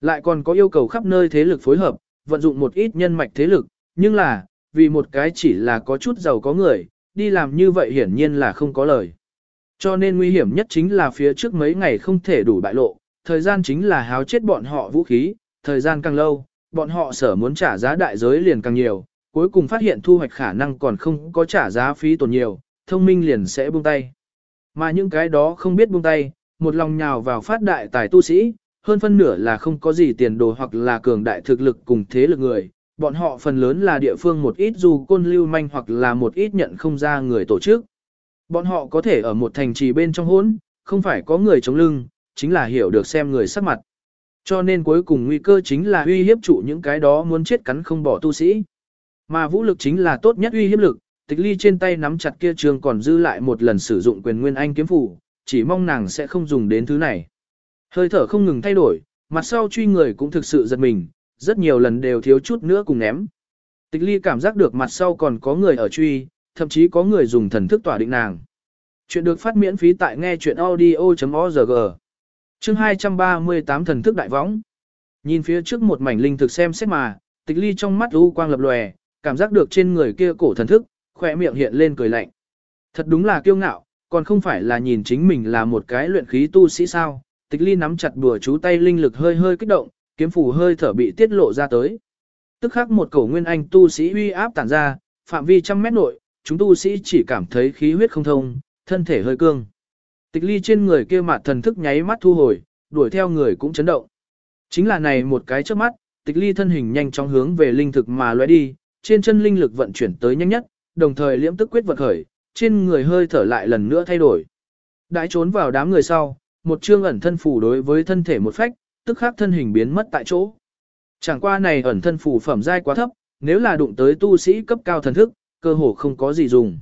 Lại còn có yêu cầu khắp nơi thế lực phối hợp, vận dụng một ít nhân mạch thế lực, nhưng là, vì một cái chỉ là có chút giàu có người, đi làm như vậy hiển nhiên là không có lời. Cho nên nguy hiểm nhất chính là phía trước mấy ngày không thể đủ bại lộ, thời gian chính là háo chết bọn họ vũ khí, thời gian càng lâu, bọn họ sở muốn trả giá đại giới liền càng nhiều, cuối cùng phát hiện thu hoạch khả năng còn không có trả giá phí tổn nhiều, thông minh liền sẽ buông tay. Mà những cái đó không biết buông tay, một lòng nhào vào phát đại tài tu sĩ, hơn phân nửa là không có gì tiền đồ hoặc là cường đại thực lực cùng thế lực người, bọn họ phần lớn là địa phương một ít dù côn lưu manh hoặc là một ít nhận không ra người tổ chức. Bọn họ có thể ở một thành trì bên trong hỗn, không phải có người chống lưng, chính là hiểu được xem người sắc mặt. Cho nên cuối cùng nguy cơ chính là uy hiếp chủ những cái đó muốn chết cắn không bỏ tu sĩ. Mà vũ lực chính là tốt nhất uy hiếp lực, tịch ly trên tay nắm chặt kia trường còn dư lại một lần sử dụng quyền nguyên anh kiếm phủ, chỉ mong nàng sẽ không dùng đến thứ này. Hơi thở không ngừng thay đổi, mặt sau truy người cũng thực sự giật mình, rất nhiều lần đều thiếu chút nữa cùng ném. Tịch ly cảm giác được mặt sau còn có người ở truy, thậm chí có người dùng thần thức tỏa định nàng. Chuyện được phát miễn phí tại nghe chuyện audio.org. Chương 238 thần thức đại võng. Nhìn phía trước một mảnh linh thực xem xét mà, tịch ly trong mắt u quang lập lòe, cảm giác được trên người kia cổ thần thức, khỏe miệng hiện lên cười lạnh. Thật đúng là kiêu ngạo, còn không phải là nhìn chính mình là một cái luyện khí tu sĩ sao. Tịch ly nắm chặt bùa chú tay linh lực hơi hơi kích động, kiếm phủ hơi thở bị tiết lộ ra tới. Tức khắc một cổ nguyên anh tu sĩ uy áp tản ra, phạm vi trăm mét nội, chúng tu sĩ chỉ cảm thấy khí huyết không thông, thân thể hơi cương. Tịch ly trên người kia mặt thần thức nháy mắt thu hồi, đuổi theo người cũng chấn động. Chính là này một cái trước mắt, tịch ly thân hình nhanh chóng hướng về linh thực mà lóe đi, trên chân linh lực vận chuyển tới nhanh nhất, đồng thời liễm tức quyết vận khởi, trên người hơi thở lại lần nữa thay đổi. Đãi trốn vào đám người sau, một chương ẩn thân phủ đối với thân thể một phách, tức khắc thân hình biến mất tại chỗ. Chẳng qua này ẩn thân phủ phẩm giai quá thấp, nếu là đụng tới tu sĩ cấp cao thần thức, cơ hồ không có gì dùng.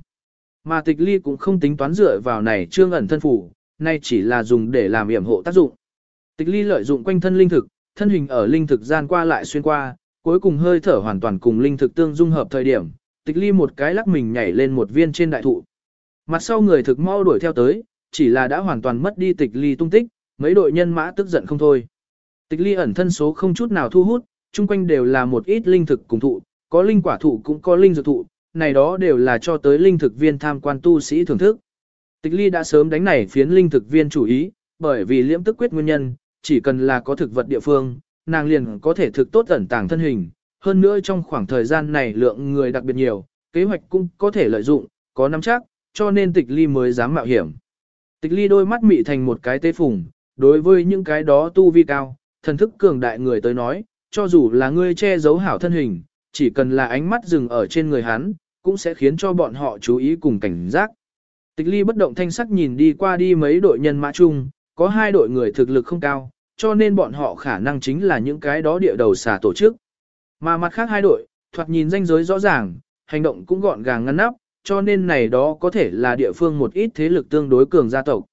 Mà tịch ly cũng không tính toán dựa vào này trương ẩn thân phủ, nay chỉ là dùng để làm yểm hộ tác dụng. Tịch ly lợi dụng quanh thân linh thực, thân hình ở linh thực gian qua lại xuyên qua, cuối cùng hơi thở hoàn toàn cùng linh thực tương dung hợp thời điểm, tịch ly một cái lắc mình nhảy lên một viên trên đại thụ. Mặt sau người thực mau đuổi theo tới, chỉ là đã hoàn toàn mất đi tịch ly tung tích, mấy đội nhân mã tức giận không thôi. Tịch ly ẩn thân số không chút nào thu hút, chung quanh đều là một ít linh thực cùng thụ, có linh quả thụ cũng có linh dược thụ, này đó đều là cho tới linh thực viên tham quan tu sĩ thưởng thức. Tịch ly đã sớm đánh này phiến linh thực viên chủ ý, bởi vì liễm tức quyết nguyên nhân, chỉ cần là có thực vật địa phương, nàng liền có thể thực tốt ẩn tàng thân hình. Hơn nữa trong khoảng thời gian này lượng người đặc biệt nhiều, kế hoạch cũng có thể lợi dụng, có nắm chắc, cho nên tịch ly mới dám mạo hiểm. Tịch ly đôi mắt mị thành một cái tế phùng, đối với những cái đó tu vi cao, thần thức cường đại người tới nói, cho dù là ngươi che giấu hảo thân hình, chỉ cần là ánh mắt dừng ở trên người hắn, cũng sẽ khiến cho bọn họ chú ý cùng cảnh giác. Tịch ly bất động thanh sắc nhìn đi qua đi mấy đội nhân mã chung, có hai đội người thực lực không cao, cho nên bọn họ khả năng chính là những cái đó địa đầu xà tổ chức. Mà mặt khác hai đội, thoạt nhìn danh giới rõ ràng, hành động cũng gọn gàng ngăn nắp, cho nên này đó có thể là địa phương một ít thế lực tương đối cường gia tộc.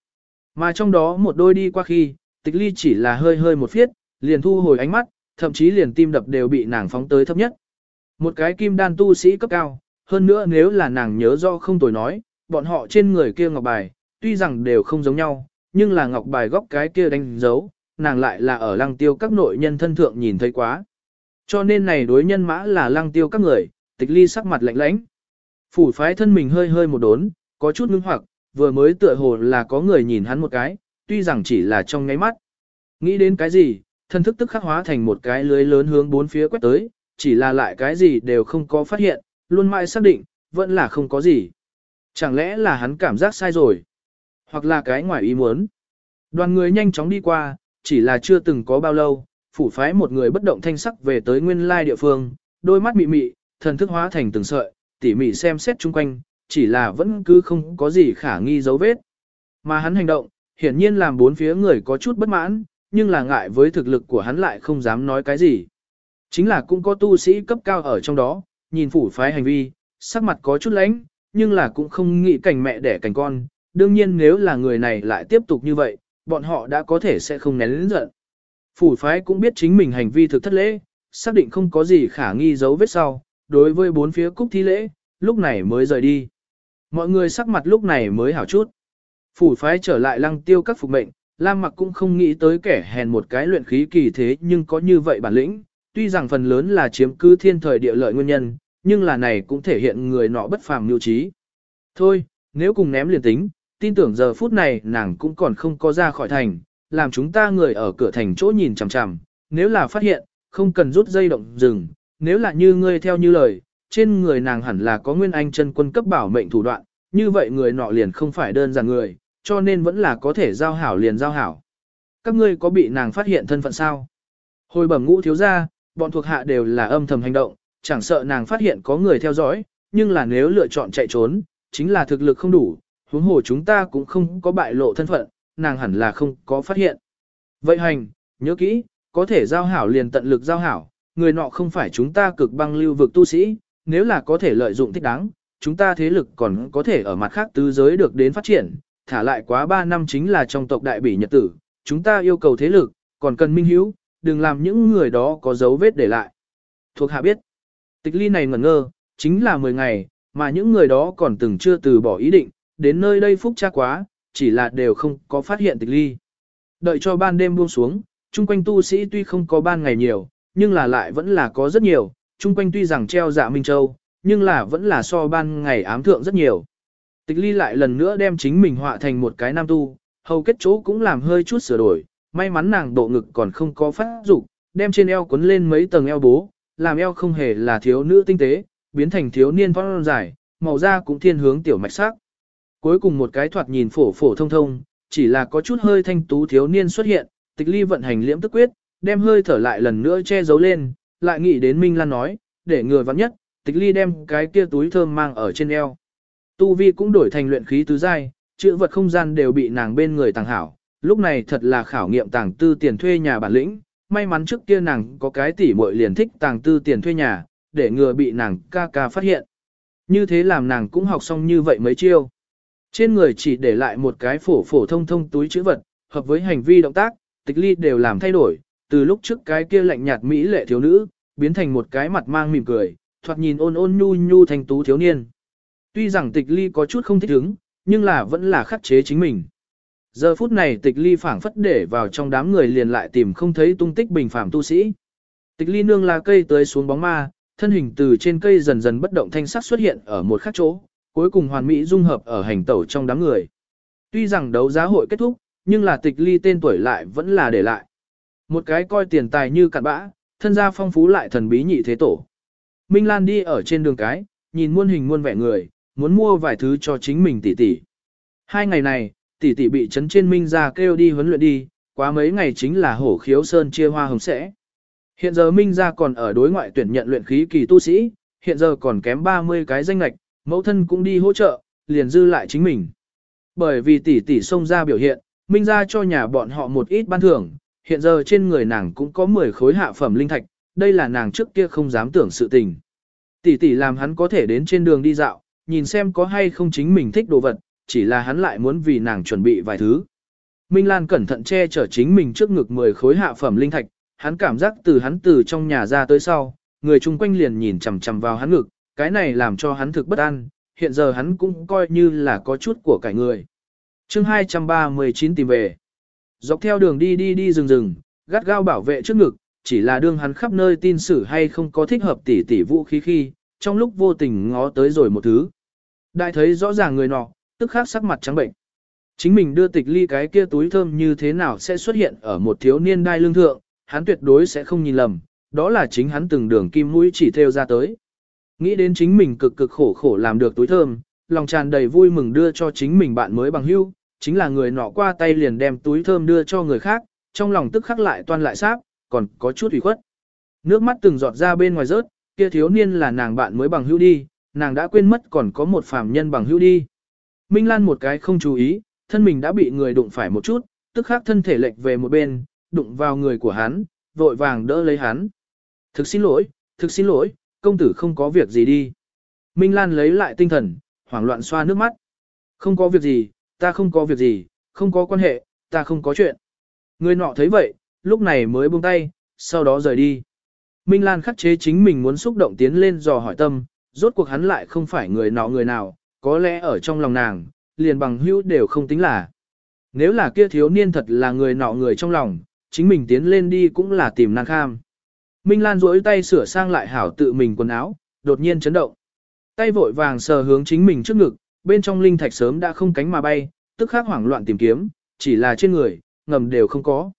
Mà trong đó một đôi đi qua khi, tịch ly chỉ là hơi hơi một phiết, liền thu hồi ánh mắt, thậm chí liền tim đập đều bị nàng phóng tới thấp nhất. Một cái kim đan tu sĩ cấp cao, hơn nữa nếu là nàng nhớ do không tồi nói, bọn họ trên người kia ngọc bài, tuy rằng đều không giống nhau, nhưng là ngọc bài góc cái kia đánh dấu, nàng lại là ở lăng tiêu các nội nhân thân thượng nhìn thấy quá. Cho nên này đối nhân mã là lăng tiêu các người, tịch ly sắc mặt lạnh lãnh. Phủ phái thân mình hơi hơi một đốn, có chút ngưng hoặc, vừa mới tựa hồ là có người nhìn hắn một cái, tuy rằng chỉ là trong ngáy mắt. Nghĩ đến cái gì, Thần thức tức khắc hóa thành một cái lưới lớn hướng bốn phía quét tới, chỉ là lại cái gì đều không có phát hiện, luôn mãi xác định, vẫn là không có gì. Chẳng lẽ là hắn cảm giác sai rồi? Hoặc là cái ngoài ý muốn? Đoàn người nhanh chóng đi qua, chỉ là chưa từng có bao lâu, phủ phái một người bất động thanh sắc về tới nguyên lai địa phương, đôi mắt mị mị, thần thức hóa thành từng sợi, tỉ mỉ xem xét chung quanh, chỉ là vẫn cứ không có gì khả nghi dấu vết. Mà hắn hành động, hiển nhiên làm bốn phía người có chút bất mãn, nhưng là ngại với thực lực của hắn lại không dám nói cái gì. Chính là cũng có tu sĩ cấp cao ở trong đó, nhìn phủ phái hành vi, sắc mặt có chút lãnh, nhưng là cũng không nghĩ cảnh mẹ đẻ cảnh con. Đương nhiên nếu là người này lại tiếp tục như vậy, bọn họ đã có thể sẽ không nén lĩnh giận. Phủ phái cũng biết chính mình hành vi thực thất lễ, xác định không có gì khả nghi dấu vết sau, đối với bốn phía cúc thi lễ, lúc này mới rời đi. Mọi người sắc mặt lúc này mới hảo chút. Phủ phái trở lại lăng tiêu các phục mệnh, Lam mặc cũng không nghĩ tới kẻ hèn một cái luyện khí kỳ thế nhưng có như vậy bản lĩnh, tuy rằng phần lớn là chiếm cứ thiên thời địa lợi nguyên nhân, nhưng là này cũng thể hiện người nọ bất phàm nhu trí. Thôi, nếu cùng ném liền tính, tin tưởng giờ phút này nàng cũng còn không có ra khỏi thành, làm chúng ta người ở cửa thành chỗ nhìn chằm chằm, nếu là phát hiện, không cần rút dây động dừng, nếu là như ngươi theo như lời, trên người nàng hẳn là có nguyên anh chân quân cấp bảo mệnh thủ đoạn, như vậy người nọ liền không phải đơn giản người, cho nên vẫn là có thể giao hảo liền giao hảo. Các ngươi có bị nàng phát hiện thân phận sao? Hồi bẩm ngũ thiếu gia, bọn thuộc hạ đều là âm thầm hành động, chẳng sợ nàng phát hiện có người theo dõi, nhưng là nếu lựa chọn chạy trốn, chính là thực lực không đủ, huống hồ chúng ta cũng không có bại lộ thân phận, nàng hẳn là không có phát hiện. Vậy hành, nhớ kỹ, có thể giao hảo liền tận lực giao hảo, người nọ không phải chúng ta cực băng lưu vực tu sĩ, nếu là có thể lợi dụng thích đáng, chúng ta thế lực còn có thể ở mặt khác tứ giới được đến phát triển, thả lại quá 3 năm chính là trong tộc đại bỉ nhật tử, chúng ta yêu cầu thế lực, còn cần minh hiếu, đừng làm những người đó có dấu vết để lại. Thuộc hạ biết, tịch ly này ngẩn ngơ, chính là 10 ngày, mà những người đó còn từng chưa từ bỏ ý định, đến nơi đây phúc cha quá, chỉ là đều không có phát hiện tịch ly. Đợi cho ban đêm buông xuống, chung quanh tu sĩ tuy không có ban ngày nhiều, nhưng là lại vẫn là có rất nhiều, chung quanh tuy rằng treo dạ Minh Châu, nhưng là vẫn là so ban ngày ám thượng rất nhiều. Tịch ly lại lần nữa đem chính mình họa thành một cái nam tu, hầu kết chỗ cũng làm hơi chút sửa đổi, may mắn nàng độ ngực còn không có phát dục đem trên eo cuốn lên mấy tầng eo bố, làm eo không hề là thiếu nữ tinh tế, biến thành thiếu niên phong dài, màu da cũng thiên hướng tiểu mạch sắc. Cuối cùng một cái thoạt nhìn phổ phổ thông thông, chỉ là có chút hơi thanh tú thiếu niên xuất hiện, tịch ly vận hành liễm tức quyết, đem hơi thở lại lần nữa che giấu lên, lại nghĩ đến Minh Lan nói, để người vắng nhất, tịch ly đem cái kia túi thơm mang ở trên eo. Tu vi cũng đổi thành luyện khí tứ giai, chữ vật không gian đều bị nàng bên người tàng hảo, lúc này thật là khảo nghiệm tàng tư tiền thuê nhà bản lĩnh, may mắn trước kia nàng có cái tỉ muội liền thích tàng tư tiền thuê nhà, để ngừa bị nàng ca ca phát hiện. Như thế làm nàng cũng học xong như vậy mấy chiêu. Trên người chỉ để lại một cái phổ phổ thông thông túi chữ vật, hợp với hành vi động tác, tịch ly đều làm thay đổi, từ lúc trước cái kia lạnh nhạt mỹ lệ thiếu nữ, biến thành một cái mặt mang mỉm cười, thoạt nhìn ôn ôn nhu nhu thành tú thiếu niên. Tuy rằng tịch ly có chút không thích ứng, nhưng là vẫn là khắc chế chính mình. Giờ phút này tịch ly phảng phất để vào trong đám người liền lại tìm không thấy tung tích bình phàm tu sĩ. Tịch ly nương là cây tới xuống bóng ma, thân hình từ trên cây dần dần bất động thanh sắc xuất hiện ở một khác chỗ, cuối cùng hoàn mỹ dung hợp ở hành tẩu trong đám người. Tuy rằng đấu giá hội kết thúc, nhưng là tịch ly tên tuổi lại vẫn là để lại. Một cái coi tiền tài như cặn bã, thân gia phong phú lại thần bí nhị thế tổ. Minh Lan đi ở trên đường cái, nhìn muôn hình muôn vẻ người, muốn mua vài thứ cho chính mình tỷ tỷ. Hai ngày này, tỷ tỷ bị chấn trên Minh ra kêu đi huấn luyện đi, quá mấy ngày chính là hổ khiếu sơn chia hoa hồng sẽ. Hiện giờ Minh ra còn ở đối ngoại tuyển nhận luyện khí kỳ tu sĩ, hiện giờ còn kém 30 cái danh lạch, mẫu thân cũng đi hỗ trợ, liền dư lại chính mình. Bởi vì tỷ tỷ xông ra biểu hiện, Minh ra cho nhà bọn họ một ít ban thưởng, hiện giờ trên người nàng cũng có 10 khối hạ phẩm linh thạch, đây là nàng trước kia không dám tưởng sự tình. Tỷ tỷ làm hắn có thể đến trên đường đi dạo, nhìn xem có hay không chính mình thích đồ vật, chỉ là hắn lại muốn vì nàng chuẩn bị vài thứ. Minh Lan cẩn thận che chở chính mình trước ngực 10 khối hạ phẩm linh thạch, hắn cảm giác từ hắn từ trong nhà ra tới sau, người chung quanh liền nhìn chằm chằm vào hắn ngực, cái này làm cho hắn thực bất an, hiện giờ hắn cũng coi như là có chút của cải người. chương 239 tìm về. Dọc theo đường đi đi đi rừng rừng, gắt gao bảo vệ trước ngực, chỉ là đương hắn khắp nơi tin sử hay không có thích hợp tỉ tỉ vũ khí khi, trong lúc vô tình ngó tới rồi một thứ. Đại thấy rõ ràng người nọ, tức khắc sắc mặt trắng bệnh. Chính mình đưa tịch ly cái kia túi thơm như thế nào sẽ xuất hiện ở một thiếu niên đai lương thượng, hắn tuyệt đối sẽ không nhìn lầm, đó là chính hắn từng đường kim mũi chỉ theo ra tới. Nghĩ đến chính mình cực cực khổ khổ làm được túi thơm, lòng tràn đầy vui mừng đưa cho chính mình bạn mới bằng hưu, chính là người nọ qua tay liền đem túi thơm đưa cho người khác, trong lòng tức khắc lại toan lại sáp, còn có chút ủy khuất. Nước mắt từng giọt ra bên ngoài rớt, kia thiếu niên là nàng bạn mới bằng hữu đi, nàng đã quên mất còn có một phàm nhân bằng hữu đi. Minh Lan một cái không chú ý, thân mình đã bị người đụng phải một chút, tức khắc thân thể lệch về một bên, đụng vào người của hắn, vội vàng đỡ lấy hắn. Thực xin lỗi, thực xin lỗi, công tử không có việc gì đi. Minh Lan lấy lại tinh thần, hoảng loạn xoa nước mắt. Không có việc gì, ta không có việc gì, không có quan hệ, ta không có chuyện. Người nọ thấy vậy, lúc này mới buông tay, sau đó rời đi. Minh Lan khắc chế chính mình muốn xúc động tiến lên dò hỏi tâm, rốt cuộc hắn lại không phải người nọ người nào, có lẽ ở trong lòng nàng, liền bằng hữu đều không tính là. Nếu là kia thiếu niên thật là người nọ người trong lòng, chính mình tiến lên đi cũng là tìm nàng kham. Minh Lan duỗi tay sửa sang lại hảo tự mình quần áo, đột nhiên chấn động. Tay vội vàng sờ hướng chính mình trước ngực, bên trong linh thạch sớm đã không cánh mà bay, tức khắc hoảng loạn tìm kiếm, chỉ là trên người, ngầm đều không có.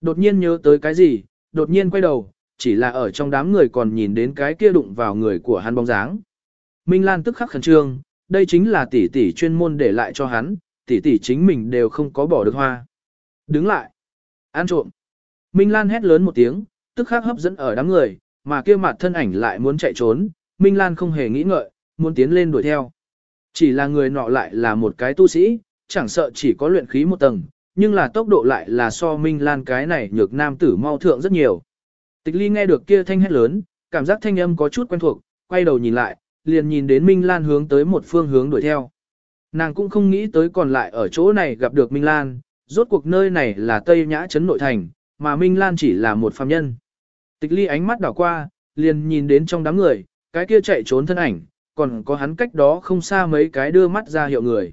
Đột nhiên nhớ tới cái gì, đột nhiên quay đầu, chỉ là ở trong đám người còn nhìn đến cái kia đụng vào người của hắn bóng dáng. Minh Lan tức khắc khẩn trương, đây chính là tỷ tỷ chuyên môn để lại cho hắn, tỷ tỷ chính mình đều không có bỏ được hoa. Đứng lại. Ăn trộm. Minh Lan hét lớn một tiếng, tức khắc hấp dẫn ở đám người, mà kia mặt thân ảnh lại muốn chạy trốn, Minh Lan không hề nghĩ ngợi, muốn tiến lên đuổi theo. Chỉ là người nọ lại là một cái tu sĩ, chẳng sợ chỉ có luyện khí một tầng, nhưng là tốc độ lại là so Minh Lan cái này nhược nam tử mau thượng rất nhiều. Tịch ly nghe được kia thanh hét lớn, cảm giác thanh âm có chút quen thuộc, quay đầu nhìn lại, liền nhìn đến Minh Lan hướng tới một phương hướng đuổi theo. Nàng cũng không nghĩ tới còn lại ở chỗ này gặp được Minh Lan, rốt cuộc nơi này là Tây Nhã Trấn Nội Thành, mà Minh Lan chỉ là một phàm nhân. Tịch ly ánh mắt đảo qua, liền nhìn đến trong đám người, cái kia chạy trốn thân ảnh, còn có hắn cách đó không xa mấy cái đưa mắt ra hiệu người.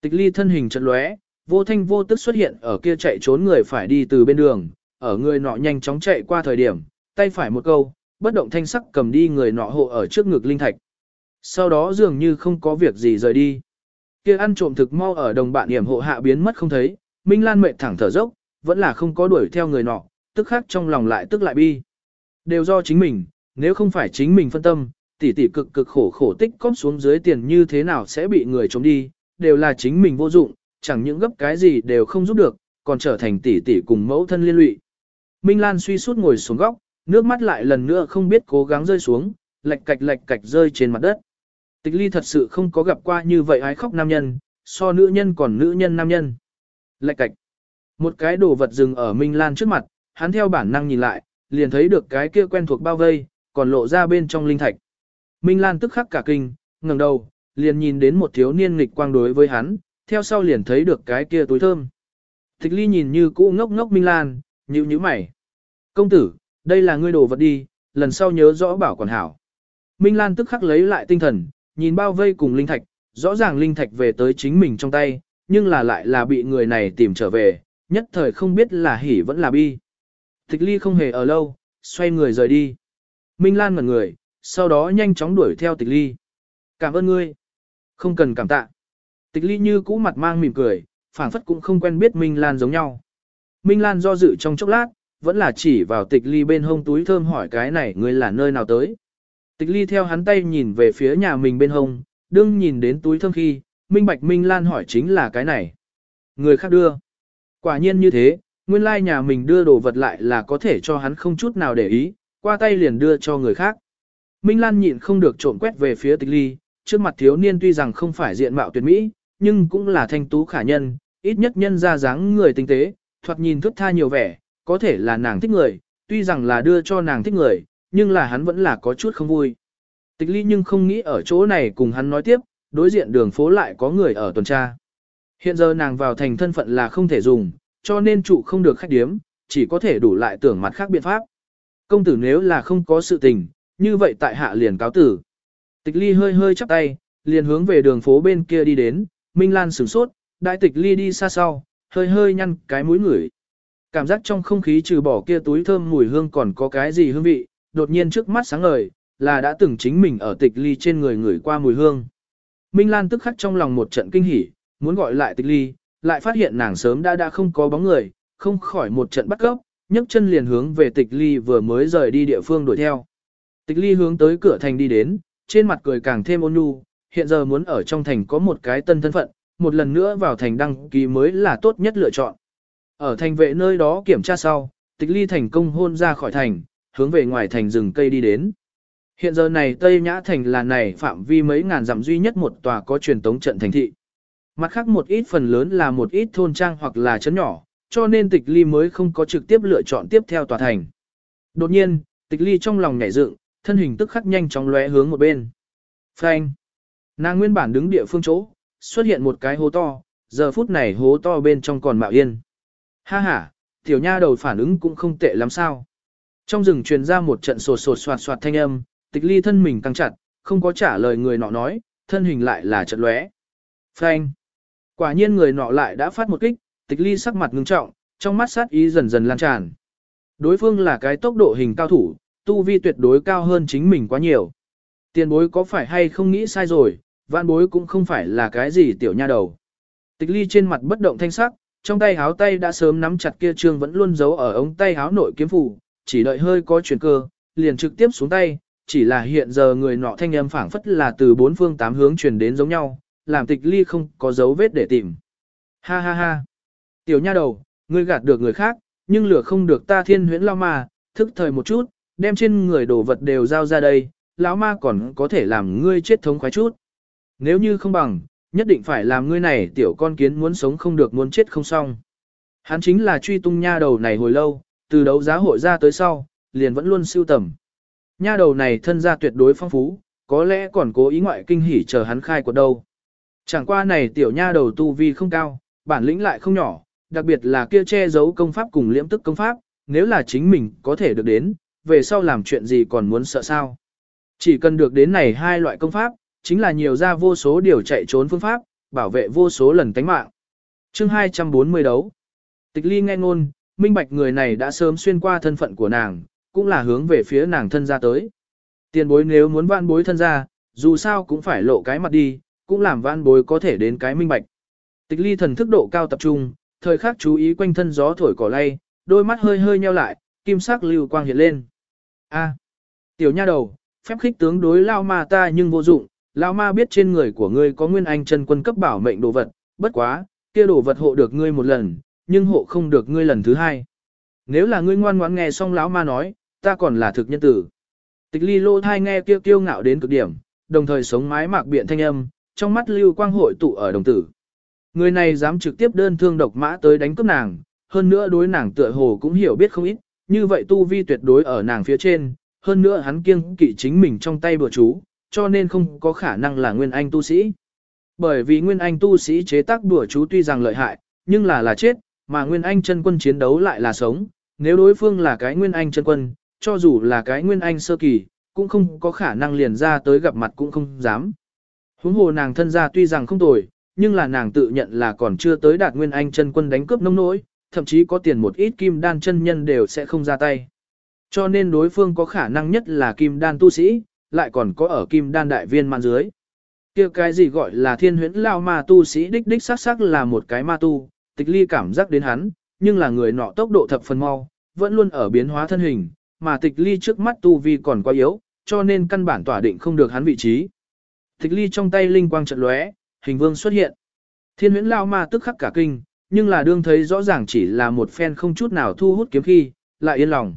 Tịch ly thân hình chật lóe, vô thanh vô tức xuất hiện ở kia chạy trốn người phải đi từ bên đường, ở người nọ nhanh chóng chạy qua thời điểm, tay phải một câu, bất động thanh sắc cầm đi người nọ hộ ở trước ngực linh thạch. Sau đó dường như không có việc gì rời đi. Kia ăn trộm thực mau ở đồng bạn điểm hộ hạ biến mất không thấy, Minh Lan mệt thẳng thở dốc, vẫn là không có đuổi theo người nọ, tức khắc trong lòng lại tức lại bi. Đều do chính mình, nếu không phải chính mình phân tâm, tỷ tỷ cực cực khổ khổ tích cóp xuống dưới tiền như thế nào sẽ bị người trộm đi, đều là chính mình vô dụng, chẳng những gấp cái gì đều không giúp được, còn trở thành tỷ tỷ cùng mẫu thân liên lụy. Minh Lan suy sút ngồi xuống góc, nước mắt lại lần nữa không biết cố gắng rơi xuống, lệch cạch lệch cạch rơi trên mặt đất. Tịch ly thật sự không có gặp qua như vậy ái khóc nam nhân, so nữ nhân còn nữ nhân nam nhân. Lệch cạch. Một cái đồ vật dừng ở Minh Lan trước mặt, hắn theo bản năng nhìn lại, liền thấy được cái kia quen thuộc bao vây, còn lộ ra bên trong linh thạch. Minh Lan tức khắc cả kinh, ngẩng đầu, liền nhìn đến một thiếu niên nghịch quang đối với hắn, theo sau liền thấy được cái kia túi thơm. Tịch ly nhìn như cũ ngốc ngốc Minh Lan, nhíu nhíu mày. Công tử, đây là ngươi đồ vật đi, lần sau nhớ rõ bảo quản hảo. Minh Lan tức khắc lấy lại tinh thần, nhìn bao vây cùng linh thạch, rõ ràng linh thạch về tới chính mình trong tay, nhưng là lại là bị người này tìm trở về, nhất thời không biết là hỉ vẫn là bi. Tịch ly không hề ở lâu, xoay người rời đi. Minh Lan ngẩn người, sau đó nhanh chóng đuổi theo tịch ly. Cảm ơn ngươi. Không cần cảm tạ. Tịch ly như cũ mặt mang mỉm cười, phảng phất cũng không quen biết Minh Lan giống nhau. Minh Lan do dự trong chốc lát, vẫn là chỉ vào tịch ly bên hông túi thơm hỏi cái này ngươi là nơi nào tới. Tịch ly theo hắn tay nhìn về phía nhà mình bên hông, đương nhìn đến túi thơm khi, Minh Bạch Minh Lan hỏi chính là cái này. Người khác đưa. Quả nhiên như thế, nguyên lai nhà mình đưa đồ vật lại là có thể cho hắn không chút nào để ý, qua tay liền đưa cho người khác. Minh Lan nhịn không được trộm quét về phía tịch ly, trước mặt thiếu niên tuy rằng không phải diện mạo tuyệt mỹ, nhưng cũng là thanh tú khả nhân, ít nhất nhân ra dáng người tinh tế, thoạt nhìn thức tha nhiều vẻ, có thể là nàng thích người, tuy rằng là đưa cho nàng thích người, nhưng là hắn vẫn là có chút không vui. Tịch ly nhưng không nghĩ ở chỗ này cùng hắn nói tiếp, đối diện đường phố lại có người ở tuần tra. Hiện giờ nàng vào thành thân phận là không thể dùng, cho nên trụ không được khách điếm, chỉ có thể đủ lại tưởng mặt khác biện pháp. Công tử nếu là không có sự tình, như vậy tại hạ liền cáo tử. Tịch ly hơi hơi chắp tay, liền hướng về đường phố bên kia đi đến, Minh Lan sửng sốt, đại tịch ly đi xa sau, hơi hơi nhăn cái mũi ngửi. Cảm giác trong không khí trừ bỏ kia túi thơm mùi hương còn có cái gì hương vị, đột nhiên trước mắt sáng ngời, là đã từng chính mình ở tịch ly trên người người qua mùi hương. Minh Lan tức khắc trong lòng một trận kinh hỉ, muốn gọi lại tịch ly, lại phát hiện nàng sớm đã đã không có bóng người, không khỏi một trận bắt gốc, nhấc chân liền hướng về tịch ly vừa mới rời đi địa phương đuổi theo. Tịch ly hướng tới cửa thành đi đến, trên mặt cười càng thêm ôn nhu, hiện giờ muốn ở trong thành có một cái tân thân phận, một lần nữa vào thành đăng ký mới là tốt nhất lựa chọn. Ở thành vệ nơi đó kiểm tra sau, tịch ly thành công hôn ra khỏi thành, hướng về ngoài thành rừng cây đi đến. Hiện giờ này Tây Nhã Thành là này phạm vi mấy ngàn dặm duy nhất một tòa có truyền tống trận thành thị. Mặt khác một ít phần lớn là một ít thôn trang hoặc là trấn nhỏ, cho nên tịch ly mới không có trực tiếp lựa chọn tiếp theo tòa thành. Đột nhiên, tịch ly trong lòng nhảy dựng, thân hình tức khắc nhanh chóng lóe hướng một bên. Phanh. Nàng nguyên bản đứng địa phương chỗ, xuất hiện một cái hố to, giờ phút này hố to bên trong còn mạo yên. Ha ha, tiểu nha đầu phản ứng cũng không tệ lắm sao. Trong rừng truyền ra một trận sột sột soạt soạt thanh âm, tịch ly thân mình căng chặt, không có trả lời người nọ nói, thân hình lại là trận lóe. Phanh. Quả nhiên người nọ lại đã phát một kích, tịch ly sắc mặt ngưng trọng, trong mắt sát ý dần dần lan tràn. Đối phương là cái tốc độ hình cao thủ, tu vi tuyệt đối cao hơn chính mình quá nhiều. Tiền bối có phải hay không nghĩ sai rồi, vạn bối cũng không phải là cái gì tiểu nha đầu. Tịch ly trên mặt bất động thanh sắc, trong tay háo tay đã sớm nắm chặt kia trương vẫn luôn giấu ở ống tay háo nội kiếm phủ, chỉ đợi hơi có chuyển cơ, liền trực tiếp xuống tay, chỉ là hiện giờ người nọ thanh âm phảng phất là từ bốn phương tám hướng truyền đến giống nhau, làm tịch ly không có dấu vết để tìm. Ha ha ha. Tiểu nha đầu, ngươi gạt được người khác, nhưng lửa không được ta thiên huyễn lao ma, thức thời một chút, đem trên người đồ vật đều giao ra đây, lão ma còn có thể làm ngươi chết thống khoái chút. Nếu như không bằng, nhất định phải làm ngươi này tiểu con kiến muốn sống không được muốn chết không xong. Hắn chính là truy tung nha đầu này hồi lâu, từ đấu giá hội ra tới sau, liền vẫn luôn siêu tầm. Nha đầu này thân gia tuyệt đối phong phú, có lẽ còn cố ý ngoại kinh hỉ chờ hắn khai của đâu. Chẳng qua này tiểu nha đầu tu vi không cao, bản lĩnh lại không nhỏ, đặc biệt là kia che giấu công pháp cùng liễm tức công pháp, nếu là chính mình có thể được đến, về sau làm chuyện gì còn muốn sợ sao. Chỉ cần được đến này hai loại công pháp, chính là nhiều ra vô số điều chạy trốn phương pháp, bảo vệ vô số lần tánh mạng. chương 240 đấu. Tịch ly nghe ngôn, minh bạch người này đã sớm xuyên qua thân phận của nàng, cũng là hướng về phía nàng thân ra tới. Tiền bối nếu muốn vãn bối thân ra, dù sao cũng phải lộ cái mặt đi, cũng làm vãn bối có thể đến cái minh bạch. Tịch ly thần thức độ cao tập trung, thời khắc chú ý quanh thân gió thổi cỏ lay, đôi mắt hơi hơi nheo lại, kim sắc lưu quang hiện lên. A, tiểu nha đầu, phép khích tướng đối lao mà ta nhưng vô dụng, Lão ma biết trên người của ngươi có nguyên anh chân quân cấp bảo mệnh đồ vật, bất quá, kia đồ vật hộ được ngươi một lần, nhưng hộ không được ngươi lần thứ hai. Nếu là ngươi ngoan ngoãn nghe xong lão ma nói, ta còn là thực nhân tử. Tịch ly lô thai nghe kia kiêu ngạo đến cực điểm, đồng thời sống mái mạc biện thanh âm, trong mắt lưu quang hội tụ ở đồng tử. Người này dám trực tiếp đơn thương độc mã tới đánh cướp nàng, hơn nữa đối nàng tựa hồ cũng hiểu biết không ít, như vậy tu vi tuyệt đối ở nàng phía trên, hơn nữa hắn kiêng kỵ chính mình trong tay bừa chú, cho nên không có khả năng là nguyên anh tu sĩ. Bởi vì nguyên anh tu sĩ chế tác bừa chú tuy rằng lợi hại, nhưng là là chết, mà nguyên anh chân quân chiến đấu lại là sống, nếu đối phương là cái nguyên anh chân quân, cho dù là cái nguyên anh sơ kỳ, cũng không có khả năng liền ra tới gặp mặt cũng không dám. Huống hồ nàng thân gia tuy rằng không tồi, nhưng là nàng tự nhận là còn chưa tới đạt nguyên anh chân quân đánh cướp nông nỗi, thậm chí có tiền một ít kim đan chân nhân đều sẽ không ra tay. Cho nên đối phương có khả năng nhất là kim đan tu sĩ, lại còn có ở kim đan đại viên man dưới. kia cái gì gọi là thiên huyễn lao ma tu sĩ đích đích sắc sắc là một cái ma tu, tịch ly cảm giác đến hắn, nhưng là người nọ tốc độ thập phần mau, vẫn luôn ở biến hóa thân hình, mà tịch ly trước mắt tu vi còn quá yếu, cho nên căn bản tỏa định không được hắn vị trí. Tịch ly trong tay linh quang trận lóe, hình vương xuất hiện. Thiên huyễn lao ma tức khắc cả kinh, nhưng là đương thấy rõ ràng chỉ là một phen không chút nào thu hút kiếm khi, lại yên lòng.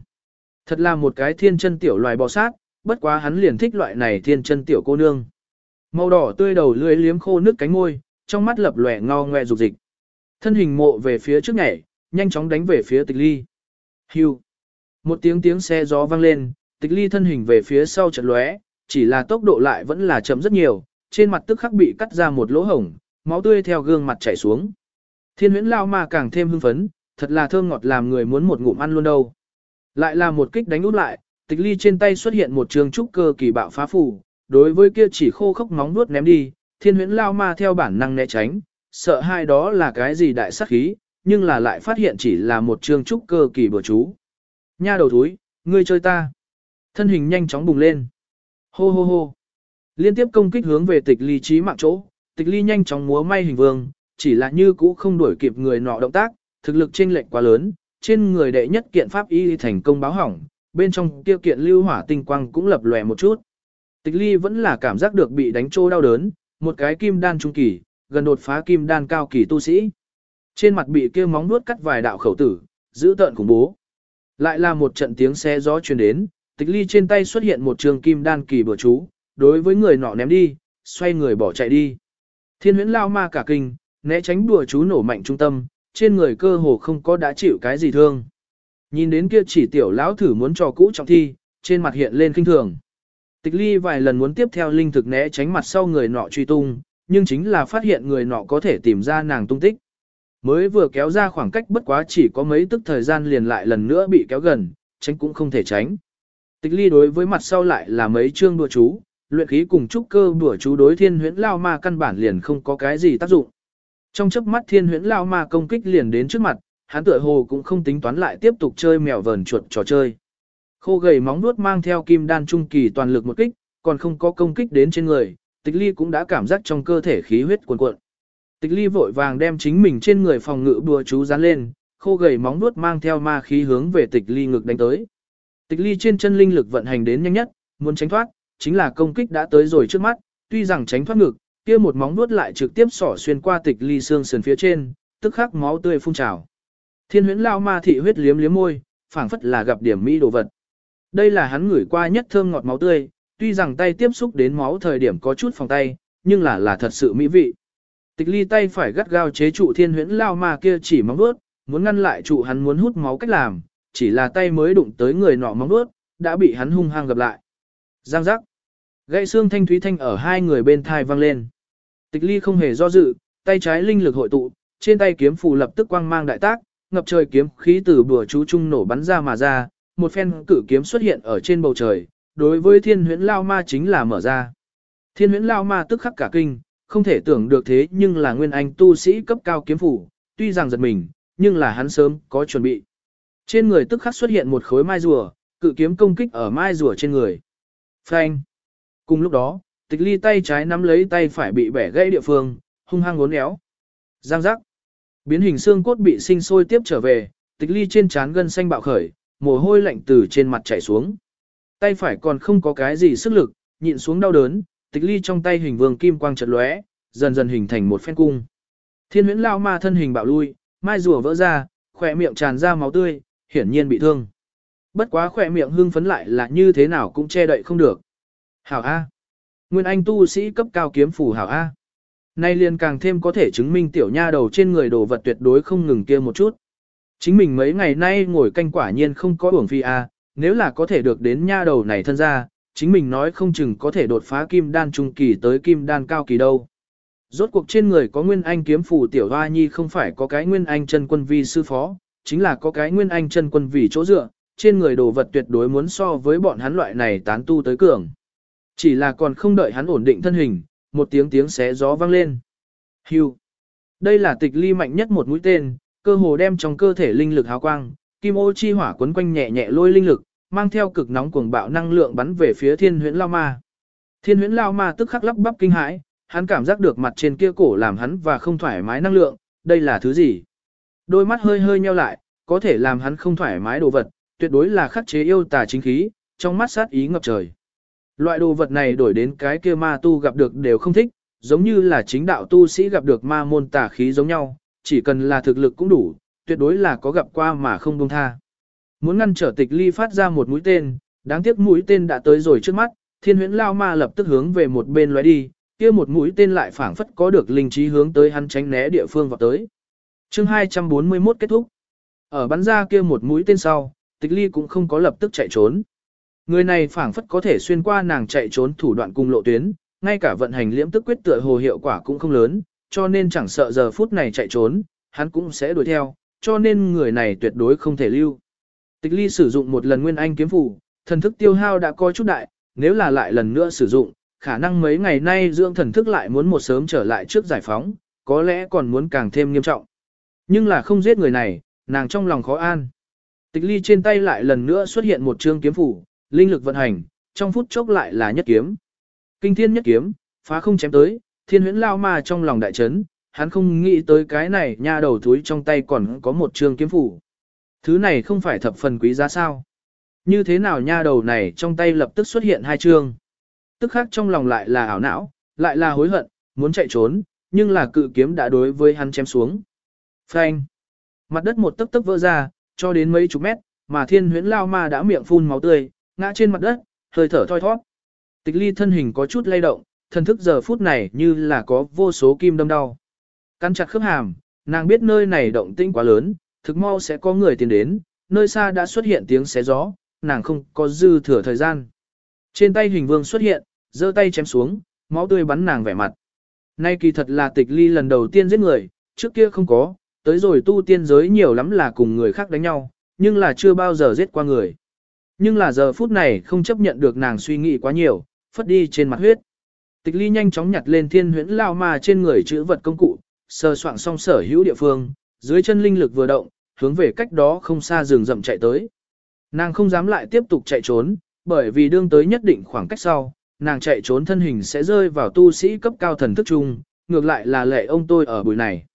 Thật là một cái thiên chân tiểu loài bò sát, bất quá hắn liền thích loại này thiên chân tiểu cô nương. Màu đỏ tươi đầu lưỡi liếm khô nước cánh môi, trong mắt lập lòe ngao ngoe dục dịch. Thân hình mộ về phía trước nhảy, nhanh chóng đánh về phía tịch ly. Hưu. Một tiếng tiếng xe gió vang lên, tịch ly thân hình về phía sau chợt lóe, chỉ là tốc độ lại vẫn là chậm rất nhiều, trên mặt tức khắc bị cắt ra một lỗ hổng, máu tươi theo gương mặt chảy xuống. Thiên huyễn lao ma càng thêm hưng phấn, thật là thơm ngọt làm người muốn một ngụm ăn luôn đâu. Lại là một kích đánh út lại, tịch ly trên tay xuất hiện một trường trúc cơ kỳ bạo phá phủ, đối với kia chỉ khô khốc móng nuốt ném đi, thiên huyễn lao ma theo bản năng né tránh, sợ hai đó là cái gì đại sát khí, nhưng là lại phát hiện chỉ là một trường trúc cơ kỳ bừa chú. Nha đầu thúi, ngươi chơi ta. Thân hình nhanh chóng bùng lên. Hô hô hô. Liên tiếp công kích hướng về tịch ly trí mạng chỗ, tịch ly nhanh chóng múa may hình vương, chỉ là như cũ không đuổi kịp người nọ động tác, thực lực chênh lệch quá lớn, trên người đệ nhất kiện pháp y thành công báo hỏng, bên trong tiêu kiện lưu hỏa tinh quang cũng lập lòe một chút. Tịch ly vẫn là cảm giác được bị đánh trô đau đớn, một cái kim đan trung kỳ, gần đột phá kim đan cao kỳ tu sĩ. Trên mặt bị kia móng nuốt cắt vài đạo khẩu tử, giữ tợn khủng bố. Lại là một trận tiếng xe gió truyền đến, tịch ly trên tay xuất hiện một trường kim đan kỳ bừa chú, đối với người nọ ném đi, xoay người bỏ chạy đi. Thiên huyễn lao ma cả kinh, né tránh đùa chú nổ mạnh trung tâm, trên người cơ hồ không có đã chịu cái gì thương. Nhìn đến kia chỉ tiểu lão thử muốn trò cũ trọng thi, trên mặt hiện lên kinh thường. Tịch ly vài lần muốn tiếp theo linh thực né tránh mặt sau người nọ truy tung, nhưng chính là phát hiện người nọ có thể tìm ra nàng tung tích. Mới vừa kéo ra khoảng cách bất quá chỉ có mấy tức thời gian liền lại lần nữa bị kéo gần, tránh cũng không thể tránh. Tịch ly đối với mặt sau lại là mấy chương đùa chú, luyện khí cùng trúc cơ đùa chú đối thiên huyễn lao ma căn bản liền không có cái gì tác dụng. Trong chớp mắt thiên huyễn lao ma công kích liền đến trước mặt, hắn tựa hồ cũng không tính toán lại tiếp tục chơi mèo vờn chuột trò chơi. Khô gầy móng nuốt mang theo kim đan trung kỳ toàn lực một kích, còn không có công kích đến trên người, tịch ly cũng đã cảm giác trong cơ thể khí huyết cuồn cuộn. Tịch ly vội vàng đem chính mình trên người phòng ngự bùa chú dán lên, khô gầy móng nuốt mang theo ma khí hướng về tịch ly ngực đánh tới. Tịch ly trên chân linh lực vận hành đến nhanh nhất, muốn tránh thoát, chính là công kích đã tới rồi trước mắt, tuy rằng tránh thoát ngực, kia một móng nuốt lại trực tiếp xỏ xuyên qua tịch ly xương sườn phía trên, tức khắc máu tươi phun trào. Thiên huyễn lao ma thị huyết liếm liếm môi, phảng phất là gặp điểm mỹ đồ vật. Đây là hắn ngửi qua nhất thơm ngọt máu tươi, tuy rằng tay tiếp xúc đến máu thời điểm có chút phòng tay, nhưng là là thật sự mỹ vị. Tịch ly tay phải gắt gao chế trụ thiên huyễn lao ma kia chỉ móng vuốt, muốn ngăn lại trụ hắn muốn hút máu cách làm, chỉ là tay mới đụng tới người nọ móng vuốt, đã bị hắn hung hăng gặp lại. Giang giác. Gãy xương thanh thúy thanh ở hai người bên thai vang lên. Tịch ly không hề do dự, tay trái linh lực hội tụ, trên tay kiếm phù lập tức quang mang đại tác, ngập trời kiếm khí từ bùa chú trung nổ bắn ra mà ra, một phen cử kiếm xuất hiện ở trên bầu trời, đối với thiên huyễn lao ma chính là mở ra. Thiên huyễn lao ma tức khắc cả kinh, không thể tưởng được thế nhưng là nguyên anh tu sĩ cấp cao kiếm phủ, tuy rằng giật mình, nhưng là hắn sớm có chuẩn bị. Trên người tức khắc xuất hiện một khối mai rùa, cự kiếm công kích ở mai rùa trên người. Phanh. Cùng lúc đó, tịch ly tay trái nắm lấy tay phải bị bẻ gãy địa phương, hung hăng uốn éo. Giang giác. Biến hình xương cốt bị sinh sôi tiếp trở về, tịch ly trên trán gân xanh bạo khởi, mồ hôi lạnh từ trên mặt chảy xuống. Tay phải còn không có cái gì sức lực, nhịn xuống đau đớn, tịch ly trong tay hình vương kim quang chật lóe, dần dần hình thành một phen cung. Thiên huyễn lao ma thân hình bạo lui, mai rùa vỡ ra, khỏe miệng tràn ra máu tươi, hiển nhiên bị thương. Bất quá khỏe miệng hưng phấn lại là như thế nào cũng che đậy không được. Hảo A. Nguyên Anh tu sĩ cấp cao kiếm phủ Hảo A. Nay liền càng thêm có thể chứng minh tiểu nha đầu trên người đồ vật tuyệt đối không ngừng kia một chút. Chính mình mấy ngày nay ngồi canh quả nhiên không có uổng phi A, à, nếu là có thể được đến nha đầu này thân ra, chính mình nói không chừng có thể đột phá kim đan trung kỳ tới kim đan cao kỳ đâu. Rốt cuộc trên người có nguyên anh kiếm phủ tiểu hoa nhi không phải có cái nguyên anh chân quân vi sư phó, chính là có cái nguyên anh chân quân vì chỗ dựa, trên người đồ vật tuyệt đối muốn so với bọn hắn loại này tán tu tới cường. Chỉ là còn không đợi hắn ổn định thân hình, một tiếng tiếng xé gió vang lên. Hưu. Đây là tịch ly mạnh nhất một mũi tên, cơ hồ đem trong cơ thể linh lực hào quang, kim ô chi hỏa quấn quanh nhẹ nhẹ lôi linh lực, mang theo cực nóng cuồng bạo năng lượng bắn về phía thiên huyễn lao ma. Thiên huyễn lao ma tức khắc lắp bắp kinh hãi, hắn cảm giác được mặt trên kia cổ làm hắn và không thoải mái năng lượng, đây là thứ gì? Đôi mắt hơi hơi nheo lại, có thể làm hắn không thoải mái đồ vật, tuyệt đối là khắc chế yêu tà chính khí, trong mắt sát ý ngập trời. Loại đồ vật này đổi đến cái kia ma tu gặp được đều không thích, giống như là chính đạo tu sĩ gặp được ma môn tà khí giống nhau, chỉ cần là thực lực cũng đủ, tuyệt đối là có gặp qua mà không buông tha. Muốn ngăn trở tịch ly phát ra một mũi tên, đáng tiếc mũi tên đã tới rồi trước mắt, thiên huyễn lao ma lập tức hướng về một bên lóe đi, kia một mũi tên lại phảng phất có được linh trí hướng tới hắn tránh né địa phương vào tới. Chương 241 kết thúc. Ở bắn ra kia một mũi tên sau, tịch ly cũng không có lập tức chạy trốn. Người này phảng phất có thể xuyên qua nàng chạy trốn thủ đoạn cung lộ tuyến, ngay cả vận hành liễm tức quyết tựa hồ hiệu quả cũng không lớn, cho nên chẳng sợ giờ phút này chạy trốn, hắn cũng sẽ đuổi theo, cho nên người này tuyệt đối không thể lưu. Tịch ly sử dụng một lần nguyên anh kiếm phủ, thần thức tiêu hao đã coi chút đại, nếu là lại lần nữa sử dụng, khả năng mấy ngày nay dưỡng thần thức lại muốn một sớm trở lại trước giải phóng, có lẽ còn muốn càng thêm nghiêm trọng. Nhưng là không giết người này, nàng trong lòng khó an. Tịch ly trên tay lại lần nữa xuất hiện một chương kiếm phủ, linh lực vận hành, trong phút chốc lại là nhất kiếm. Kinh thiên nhất kiếm, phá không chém tới, thiên huyễn lao ma trong lòng đại chấn, hắn không nghĩ tới cái này nha đầu thúi trong tay còn có một trường kiếm phủ. Thứ này không phải thập phần quý giá sao. Như thế nào nha đầu này trong tay lập tức xuất hiện hai trường, Tức khác trong lòng lại là ảo não, lại là hối hận, muốn chạy trốn, nhưng là cự kiếm đã đối với hắn chém xuống. Phanh. Mặt đất một tấc tấc vỡ ra, cho đến mấy chục mét, mà thiên huyễn lao ma đã miệng phun máu tươi, ngã trên mặt đất, hơi thở thoi thoát. Tịch ly thân hình có chút lay động, thần thức giờ phút này như là có vô số kim đâm đau. Căn chặt khớp hàm, Nàng biết nơi này động tĩnh quá lớn, thực mau sẽ có người tiến đến, nơi xa đã xuất hiện tiếng xé gió, nàng không có dư thừa thời gian. Trên tay hình vương xuất hiện, giơ tay chém xuống, máu tươi bắn nàng vẻ mặt. Nay kỳ thật là tịch ly lần đầu tiên giết người, trước kia không có, tới rồi tu tiên giới nhiều lắm là cùng người khác đánh nhau, nhưng là chưa bao giờ giết qua người. Nhưng là giờ phút này không chấp nhận được nàng suy nghĩ quá nhiều, phất đi trên mặt huyết. Tịch ly nhanh chóng nhặt lên thiên huyễn lao ma trên người chữ vật công cụ, sờ soạn xong sở hữu địa phương, dưới chân linh lực vừa động, hướng về cách đó không xa rừng rậm chạy tới. Nàng không dám lại tiếp tục chạy trốn, bởi vì đương tới nhất định khoảng cách sau, nàng chạy trốn thân hình sẽ rơi vào tu sĩ cấp cao thần thức chung, ngược lại là lệ ông tôi ở buổi này.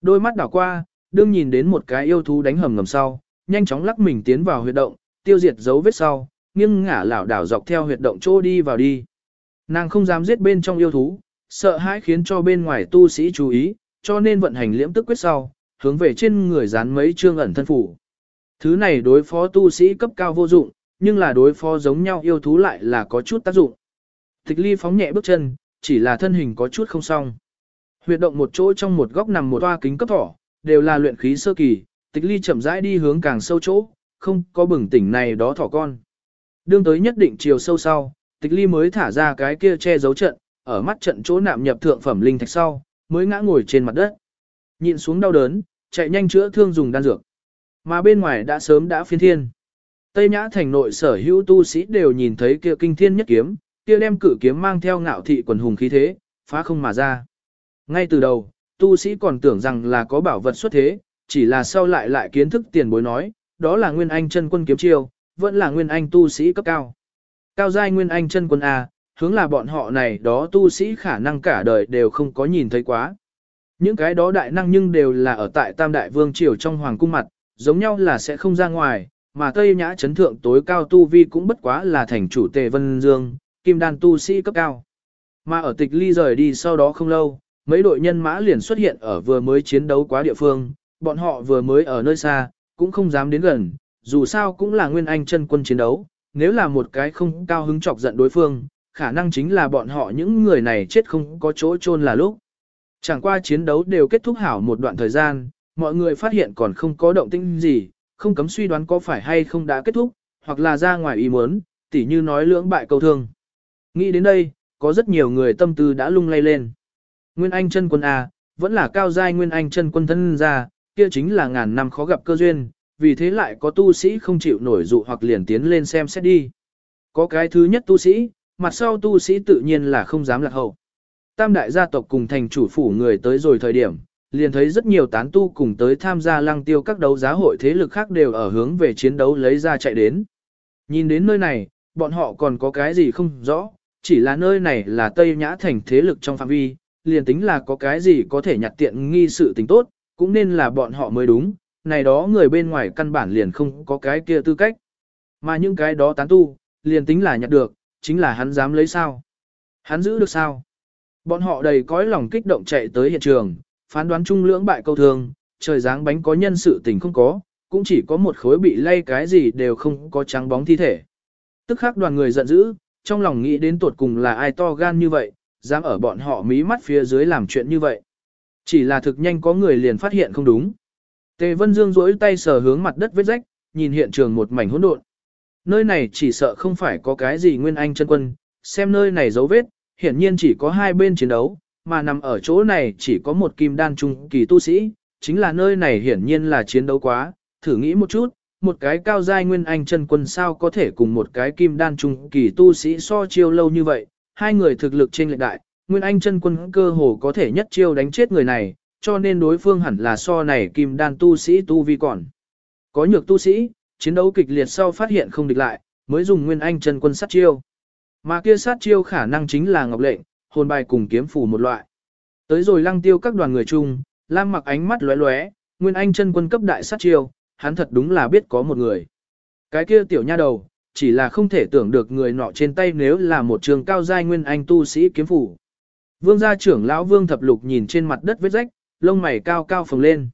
Đôi mắt đảo qua, đương nhìn đến một cái yêu thú đánh hầm ngầm sau, nhanh chóng lắc mình tiến vào huyệt động, tiêu diệt dấu vết sau, nghiêng ngả lảo đảo dọc theo huyệt động chỗ đi vào đi. Nàng không dám giết bên trong yêu thú, sợ hãi khiến cho bên ngoài tu sĩ chú ý, cho nên vận hành liễm tức quyết sau, hướng về trên người dán mấy trương ẩn thân phủ. Thứ này đối phó tu sĩ cấp cao vô dụng, nhưng là đối phó giống nhau yêu thú lại là có chút tác dụng. Tịch ly phóng nhẹ bước chân, chỉ là thân hình có chút không xong. Huyệt động một chỗ trong một góc nằm một toa kính cấp thỏ, đều là luyện khí sơ kỳ, tịch ly chậm rãi đi hướng càng sâu chỗ, không có bừng tỉnh này đó thỏ con. Đương tới nhất định chiều sâu sau, tịch ly mới thả ra cái kia che giấu trận, ở mắt trận chỗ nạm nhập thượng phẩm linh thạch sau, mới ngã ngồi trên mặt đất. Nhịn xuống đau đớn, chạy nhanh chữa thương dùng đan dược. Mà bên ngoài đã sớm đã phiên thiên. Tây Nhã thành nội sở hữu tu sĩ đều nhìn thấy kia kinh thiên nhất kiếm, kia đem cử kiếm mang theo ngạo thị quần hùng khí thế, phá không mà ra. Ngay từ đầu, tu sĩ còn tưởng rằng là có bảo vật xuất thế, chỉ là sau lại lại kiến thức tiền bối nói, đó là nguyên anh chân quân kiếm chiêu, vẫn là nguyên anh tu sĩ cấp cao. Cao giai nguyên anh chân quân A, hướng là bọn họ này đó tu sĩ khả năng cả đời đều không có nhìn thấy quá. Những cái đó đại năng nhưng đều là ở tại Tam Đại Vương Triều trong Hoàng Cung mặt, giống nhau là sẽ không ra ngoài, mà Tây Nhã chấn thượng tối cao tu vi cũng bất quá là thành chủ Tề Vân Dương, kim đan tu sĩ cấp cao. Mà ở tịch ly rời đi sau đó không lâu, mấy đội nhân mã liền xuất hiện ở vừa mới chiến đấu quá địa phương, bọn họ vừa mới ở nơi xa, cũng không dám đến gần, dù sao cũng là nguyên anh chân quân chiến đấu, nếu là một cái không cao hứng chọc giận đối phương, khả năng chính là bọn họ những người này chết không có chỗ chôn là lúc. Chẳng qua chiến đấu đều kết thúc hảo một đoạn thời gian, mọi người phát hiện còn không có động tĩnh gì, không cấm suy đoán có phải hay không đã kết thúc, hoặc là ra ngoài ý muốn, tỉ như nói lưỡng bại câu thương. Nghĩ đến đây, có rất nhiều người tâm tư đã lung lay lên. Nguyên Anh chân quân A, vẫn là cao giai Nguyên Anh chân quân thân ra, kia chính là ngàn năm khó gặp cơ duyên, vì thế lại có tu sĩ không chịu nổi dụ hoặc liền tiến lên xem xét đi. Có cái thứ nhất tu sĩ, mặt sau tu sĩ tự nhiên là không dám lạc hậu. Tam đại gia tộc cùng thành chủ phủ người tới rồi thời điểm, liền thấy rất nhiều tán tu cùng tới tham gia lăng tiêu các đấu giá hội thế lực khác đều ở hướng về chiến đấu lấy ra chạy đến. Nhìn đến nơi này, bọn họ còn có cái gì không rõ, chỉ là nơi này là Tây Nhã thành thế lực trong phạm vi, liền tính là có cái gì có thể nhặt tiện nghi sự tình tốt, cũng nên là bọn họ mới đúng, này đó người bên ngoài căn bản liền không có cái kia tư cách. Mà những cái đó tán tu, liền tính là nhặt được, chính là hắn dám lấy sao. Hắn giữ được sao. Bọn họ đầy cõi lòng kích động chạy tới hiện trường, phán đoán chung lưỡng bại câu thường, trời dáng bánh có nhân sự tình không có, cũng chỉ có một khối bị lay cái gì đều không có trắng bóng thi thể. Tức khắc đoàn người giận dữ, trong lòng nghĩ đến tuột cùng là ai to gan như vậy, dám ở bọn họ mí mắt phía dưới làm chuyện như vậy. Chỉ là thực nhanh có người liền phát hiện không đúng. Tề Vân Dương duỗi tay sờ hướng mặt đất vết rách, nhìn hiện trường một mảnh hỗn độn. Nơi này chỉ sợ không phải có cái gì nguyên anh chân quân, xem nơi này dấu vết, hiển nhiên chỉ có hai bên chiến đấu, mà nằm ở chỗ này chỉ có một kim đan trung kỳ tu sĩ, chính là nơi này hiển nhiên là chiến đấu quá, thử nghĩ một chút, một cái cao giai nguyên anh chân quân sao có thể cùng một cái kim đan trung kỳ tu sĩ so chiêu lâu như vậy, hai người thực lực trên lệch đại, nguyên anh chân quân cơ hồ có thể nhất chiêu đánh chết người này, cho nên đối phương hẳn là so này kim đan tu sĩ tu vi còn. Có nhược tu sĩ, chiến đấu kịch liệt sau phát hiện không địch lại, mới dùng nguyên anh chân quân sát chiêu. Mà kia sát chiêu khả năng chính là ngọc lệnh, hồn bài cùng kiếm phủ một loại. Tới rồi lăng tiêu các đoàn người chung, Lam mặc ánh mắt lóe lóe, nguyên anh chân quân cấp đại sát chiêu, hắn thật đúng là biết có một người. Cái kia tiểu nha đầu, chỉ là không thể tưởng được người nọ trên tay nếu là một trường cao giai nguyên anh tu sĩ kiếm phủ. Vương gia trưởng lão Vương Thập Lục nhìn trên mặt đất vết rách, lông mày cao cao phồng lên.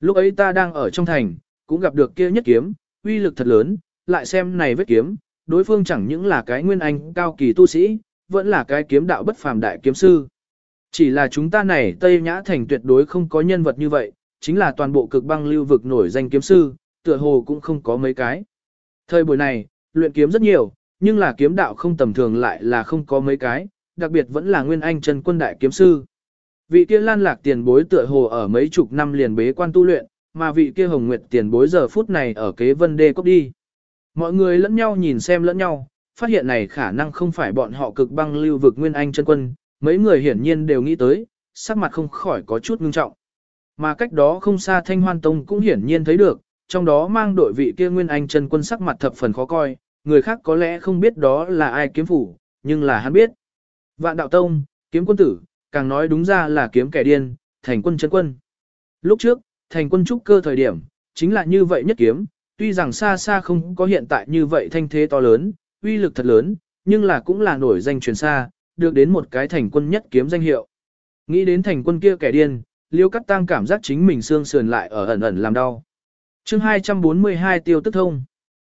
Lúc ấy ta đang ở trong thành, cũng gặp được kia nhất kiếm, uy lực thật lớn, lại xem này vết kiếm, đối phương chẳng những là cái nguyên anh cao kỳ tu sĩ, vẫn là cái kiếm đạo bất phàm đại kiếm sư. Chỉ là chúng ta này Tây Nhã Thành tuyệt đối không có nhân vật như vậy, chính là toàn bộ cực băng lưu vực nổi danh kiếm sư, tựa hồ cũng không có mấy cái. Thời buổi này, luyện kiếm rất nhiều, nhưng là kiếm đạo không tầm thường lại là không có mấy cái, đặc biệt vẫn là nguyên anh chân quân đại kiếm sư. Vị kia lan lạc tiền bối tựa hồ ở mấy chục năm liền bế quan tu luyện, mà vị kia hồng nguyệt tiền bối giờ phút này ở kế vân đê cốc đi. Mọi người lẫn nhau nhìn xem lẫn nhau, phát hiện này khả năng không phải bọn họ cực băng lưu vực nguyên anh chân quân, mấy người hiển nhiên đều nghĩ tới, sắc mặt không khỏi có chút ngưng trọng. Mà cách đó không xa thanh hoan tông cũng hiển nhiên thấy được, trong đó mang đội vị kia nguyên anh chân quân sắc mặt thập phần khó coi, người khác có lẽ không biết đó là ai kiếm phủ, nhưng là hắn biết. Vạn đạo tông, kiếm quân tử, càng nói đúng ra là kiếm kẻ điên, thành quân chân quân. Lúc trước, thành quân trúc cơ thời điểm, chính là như vậy nhất kiếm, tuy rằng xa xa không có hiện tại như vậy thanh thế to lớn, uy lực thật lớn, nhưng là cũng là nổi danh truyền xa, được đến một cái thành quân nhất kiếm danh hiệu. Nghĩ đến thành quân kia kẻ điên, liêu cắt tăng cảm giác chính mình xương sườn lại ở ẩn ẩn làm đau. chương 242 tiêu tức thông.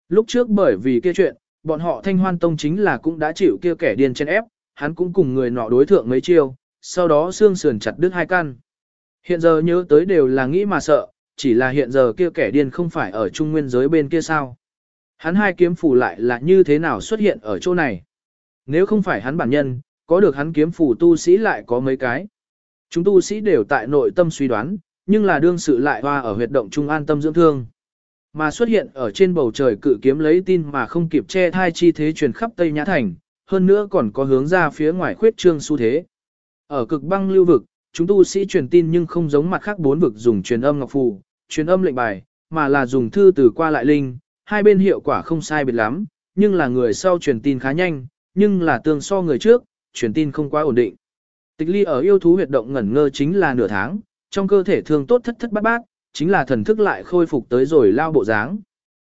Lúc trước bởi vì kia chuyện, bọn họ thanh hoan tông chính là cũng đã chịu kia kẻ điên chen ép, hắn cũng cùng người nọ đối thượng mấy chiêu, sau đó xương sườn chặt đứt hai căn. Hiện giờ nhớ tới đều là nghĩ mà sợ, chỉ là hiện giờ kia kẻ điên không phải ở trung nguyên giới bên kia sao. Hắn hai kiếm phủ lại là như thế nào xuất hiện ở chỗ này. Nếu không phải hắn bản nhân, có được hắn kiếm phủ tu sĩ lại có mấy cái. Chúng tu sĩ đều tại nội tâm suy đoán, nhưng là đương sự lại hoa ở huyệt động trung an tâm dưỡng thương. Mà xuất hiện ở trên bầu trời cự kiếm lấy tin mà không kịp che thai chi thế truyền khắp Tây Nhã Thành, hơn nữa còn có hướng ra phía ngoài khuyết trương xu thế. Ở cực băng lưu vực, chúng tu sĩ truyền tin nhưng không giống mặt khác bốn vực dùng truyền âm ngọc phù, truyền âm lệnh bài, mà là dùng thư từ qua lại linh, hai bên hiệu quả không sai biệt lắm, nhưng là người sau truyền tin khá nhanh, nhưng là tương so người trước, truyền tin không quá ổn định. Tịch ly ở yêu thú huyệt động ngẩn ngơ chính là nửa tháng, trong cơ thể thương tốt thất thất bát bát, chính là thần thức lại khôi phục tới rồi lao bộ dáng.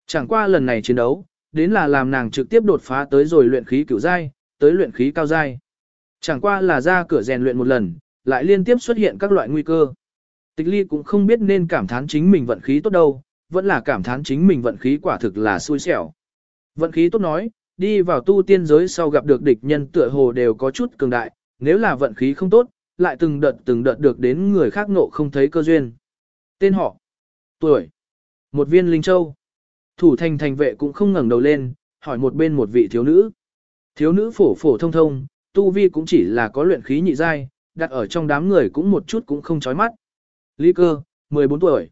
Chẳng qua lần này chiến đấu, đến là làm nàng trực tiếp đột phá tới rồi luyện khí cửu giai, tới luyện khí cao giai. Chẳng qua là ra cửa rèn luyện một lần, lại liên tiếp xuất hiện các loại nguy cơ. Tịch ly cũng không biết nên cảm thán chính mình vận khí tốt đâu, vẫn là cảm thán chính mình vận khí quả thực là xui xẻo. Vận khí tốt nói, đi vào tu tiên giới sau gặp được địch nhân tựa hồ đều có chút cường đại, nếu là vận khí không tốt, lại từng đợt từng đợt được đến người khác ngộ không thấy cơ duyên. Tên họ, tuổi, một viên linh châu. Thủ thành thành vệ cũng không ngẩng đầu lên, hỏi một bên một vị thiếu nữ. Thiếu nữ phổ phổ thông thông, tu vi cũng chỉ là có luyện khí nhị giai, đặt ở trong đám người cũng một chút cũng không chói mắt. Lý cơ, 14 tuổi.